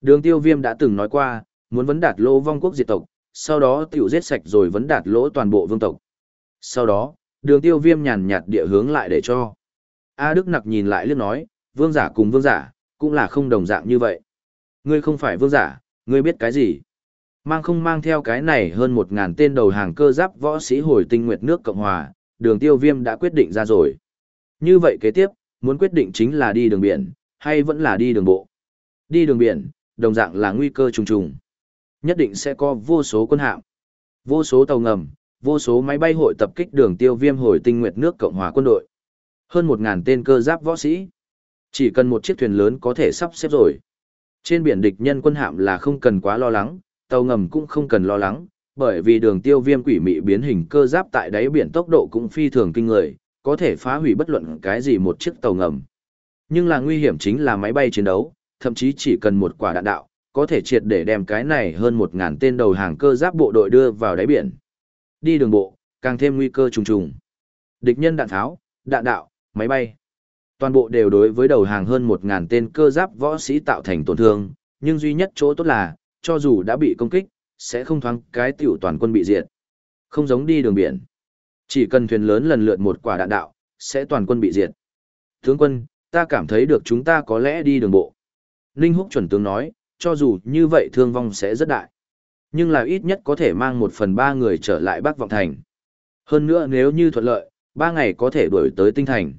S1: Đường tiêu viêm đã từng nói qua, muốn vấn đạt lỗ vong quốc diệt tộc, sau đó tiểu giết sạch rồi vấn đạt lỗ toàn bộ vương tộc. Sau đó, đường tiêu viêm nhàn nhạt địa hướng lại để cho. A Đức Nặc nhìn lại liếc nói, vương giả cùng vương giả, cũng là không đồng dạng như vậy. Ngươi không phải vương giả, ngươi biết cái gì? Mang không mang theo cái này hơn một ngàn tên đầu hàng cơ giáp võ sĩ hồi tinh nguyệt nước Cộng Hòa, đường tiêu viêm đã quyết định ra rồi. Như vậy kế tiếp, muốn quyết định chính là đi đường biển, hay vẫn là đi đường bộ. Đi đường biển, đồng dạng là nguy cơ trùng trùng. Nhất định sẽ có vô số quân hạm, vô số tàu ngầm, vô số máy bay hội tập kích đường tiêu viêm hồi tinh nguyệt nước Cộng hòa quân đội. Hơn một ngàn tên cơ giáp võ sĩ. Chỉ cần một chiếc thuyền lớn có thể sắp xếp rồi. Trên biển địch nhân quân hạm là không cần quá lo lắng, tàu ngầm cũng không cần lo lắng, bởi vì đường tiêu viêm quỷ mị biến hình cơ giáp tại đáy biển tốc độ cũng phi thường kinh người, có thể phá hủy bất luận cái gì một chiếc tàu ngầm. Nhưng là nguy hiểm chính là máy bay chiến đấu, thậm chí chỉ cần một quả đạn đạo, có thể triệt để đem cái này hơn một ngàn tên đầu hàng cơ giáp bộ đội đưa vào đáy biển. Đi đường bộ, càng thêm nguy cơ trùng trùng. Địch nhân đạn tháo, đạn đạo, máy bay. Toàn bộ đều đối với đầu hàng hơn một ngàn tên cơ giáp võ sĩ tạo thành tổn thương, nhưng duy nhất chỗ tốt là, cho dù đã bị công kích, sẽ không thoáng cái tiểu toàn quân bị diệt. Không giống đi đường biển. Chỉ cần thuyền lớn lần lượt một quả đạn đạo, sẽ toàn quân bị diệt. Tướng quân, ta cảm thấy được chúng ta có lẽ đi đường bộ. Ninh Húc chuẩn tướng nói, cho dù như vậy thương vong sẽ rất đại. Nhưng là ít nhất có thể mang một phần ba người trở lại Bắc Vọng Thành. Hơn nữa nếu như thuận lợi, ba ngày có thể đuổi tới Tinh Thành.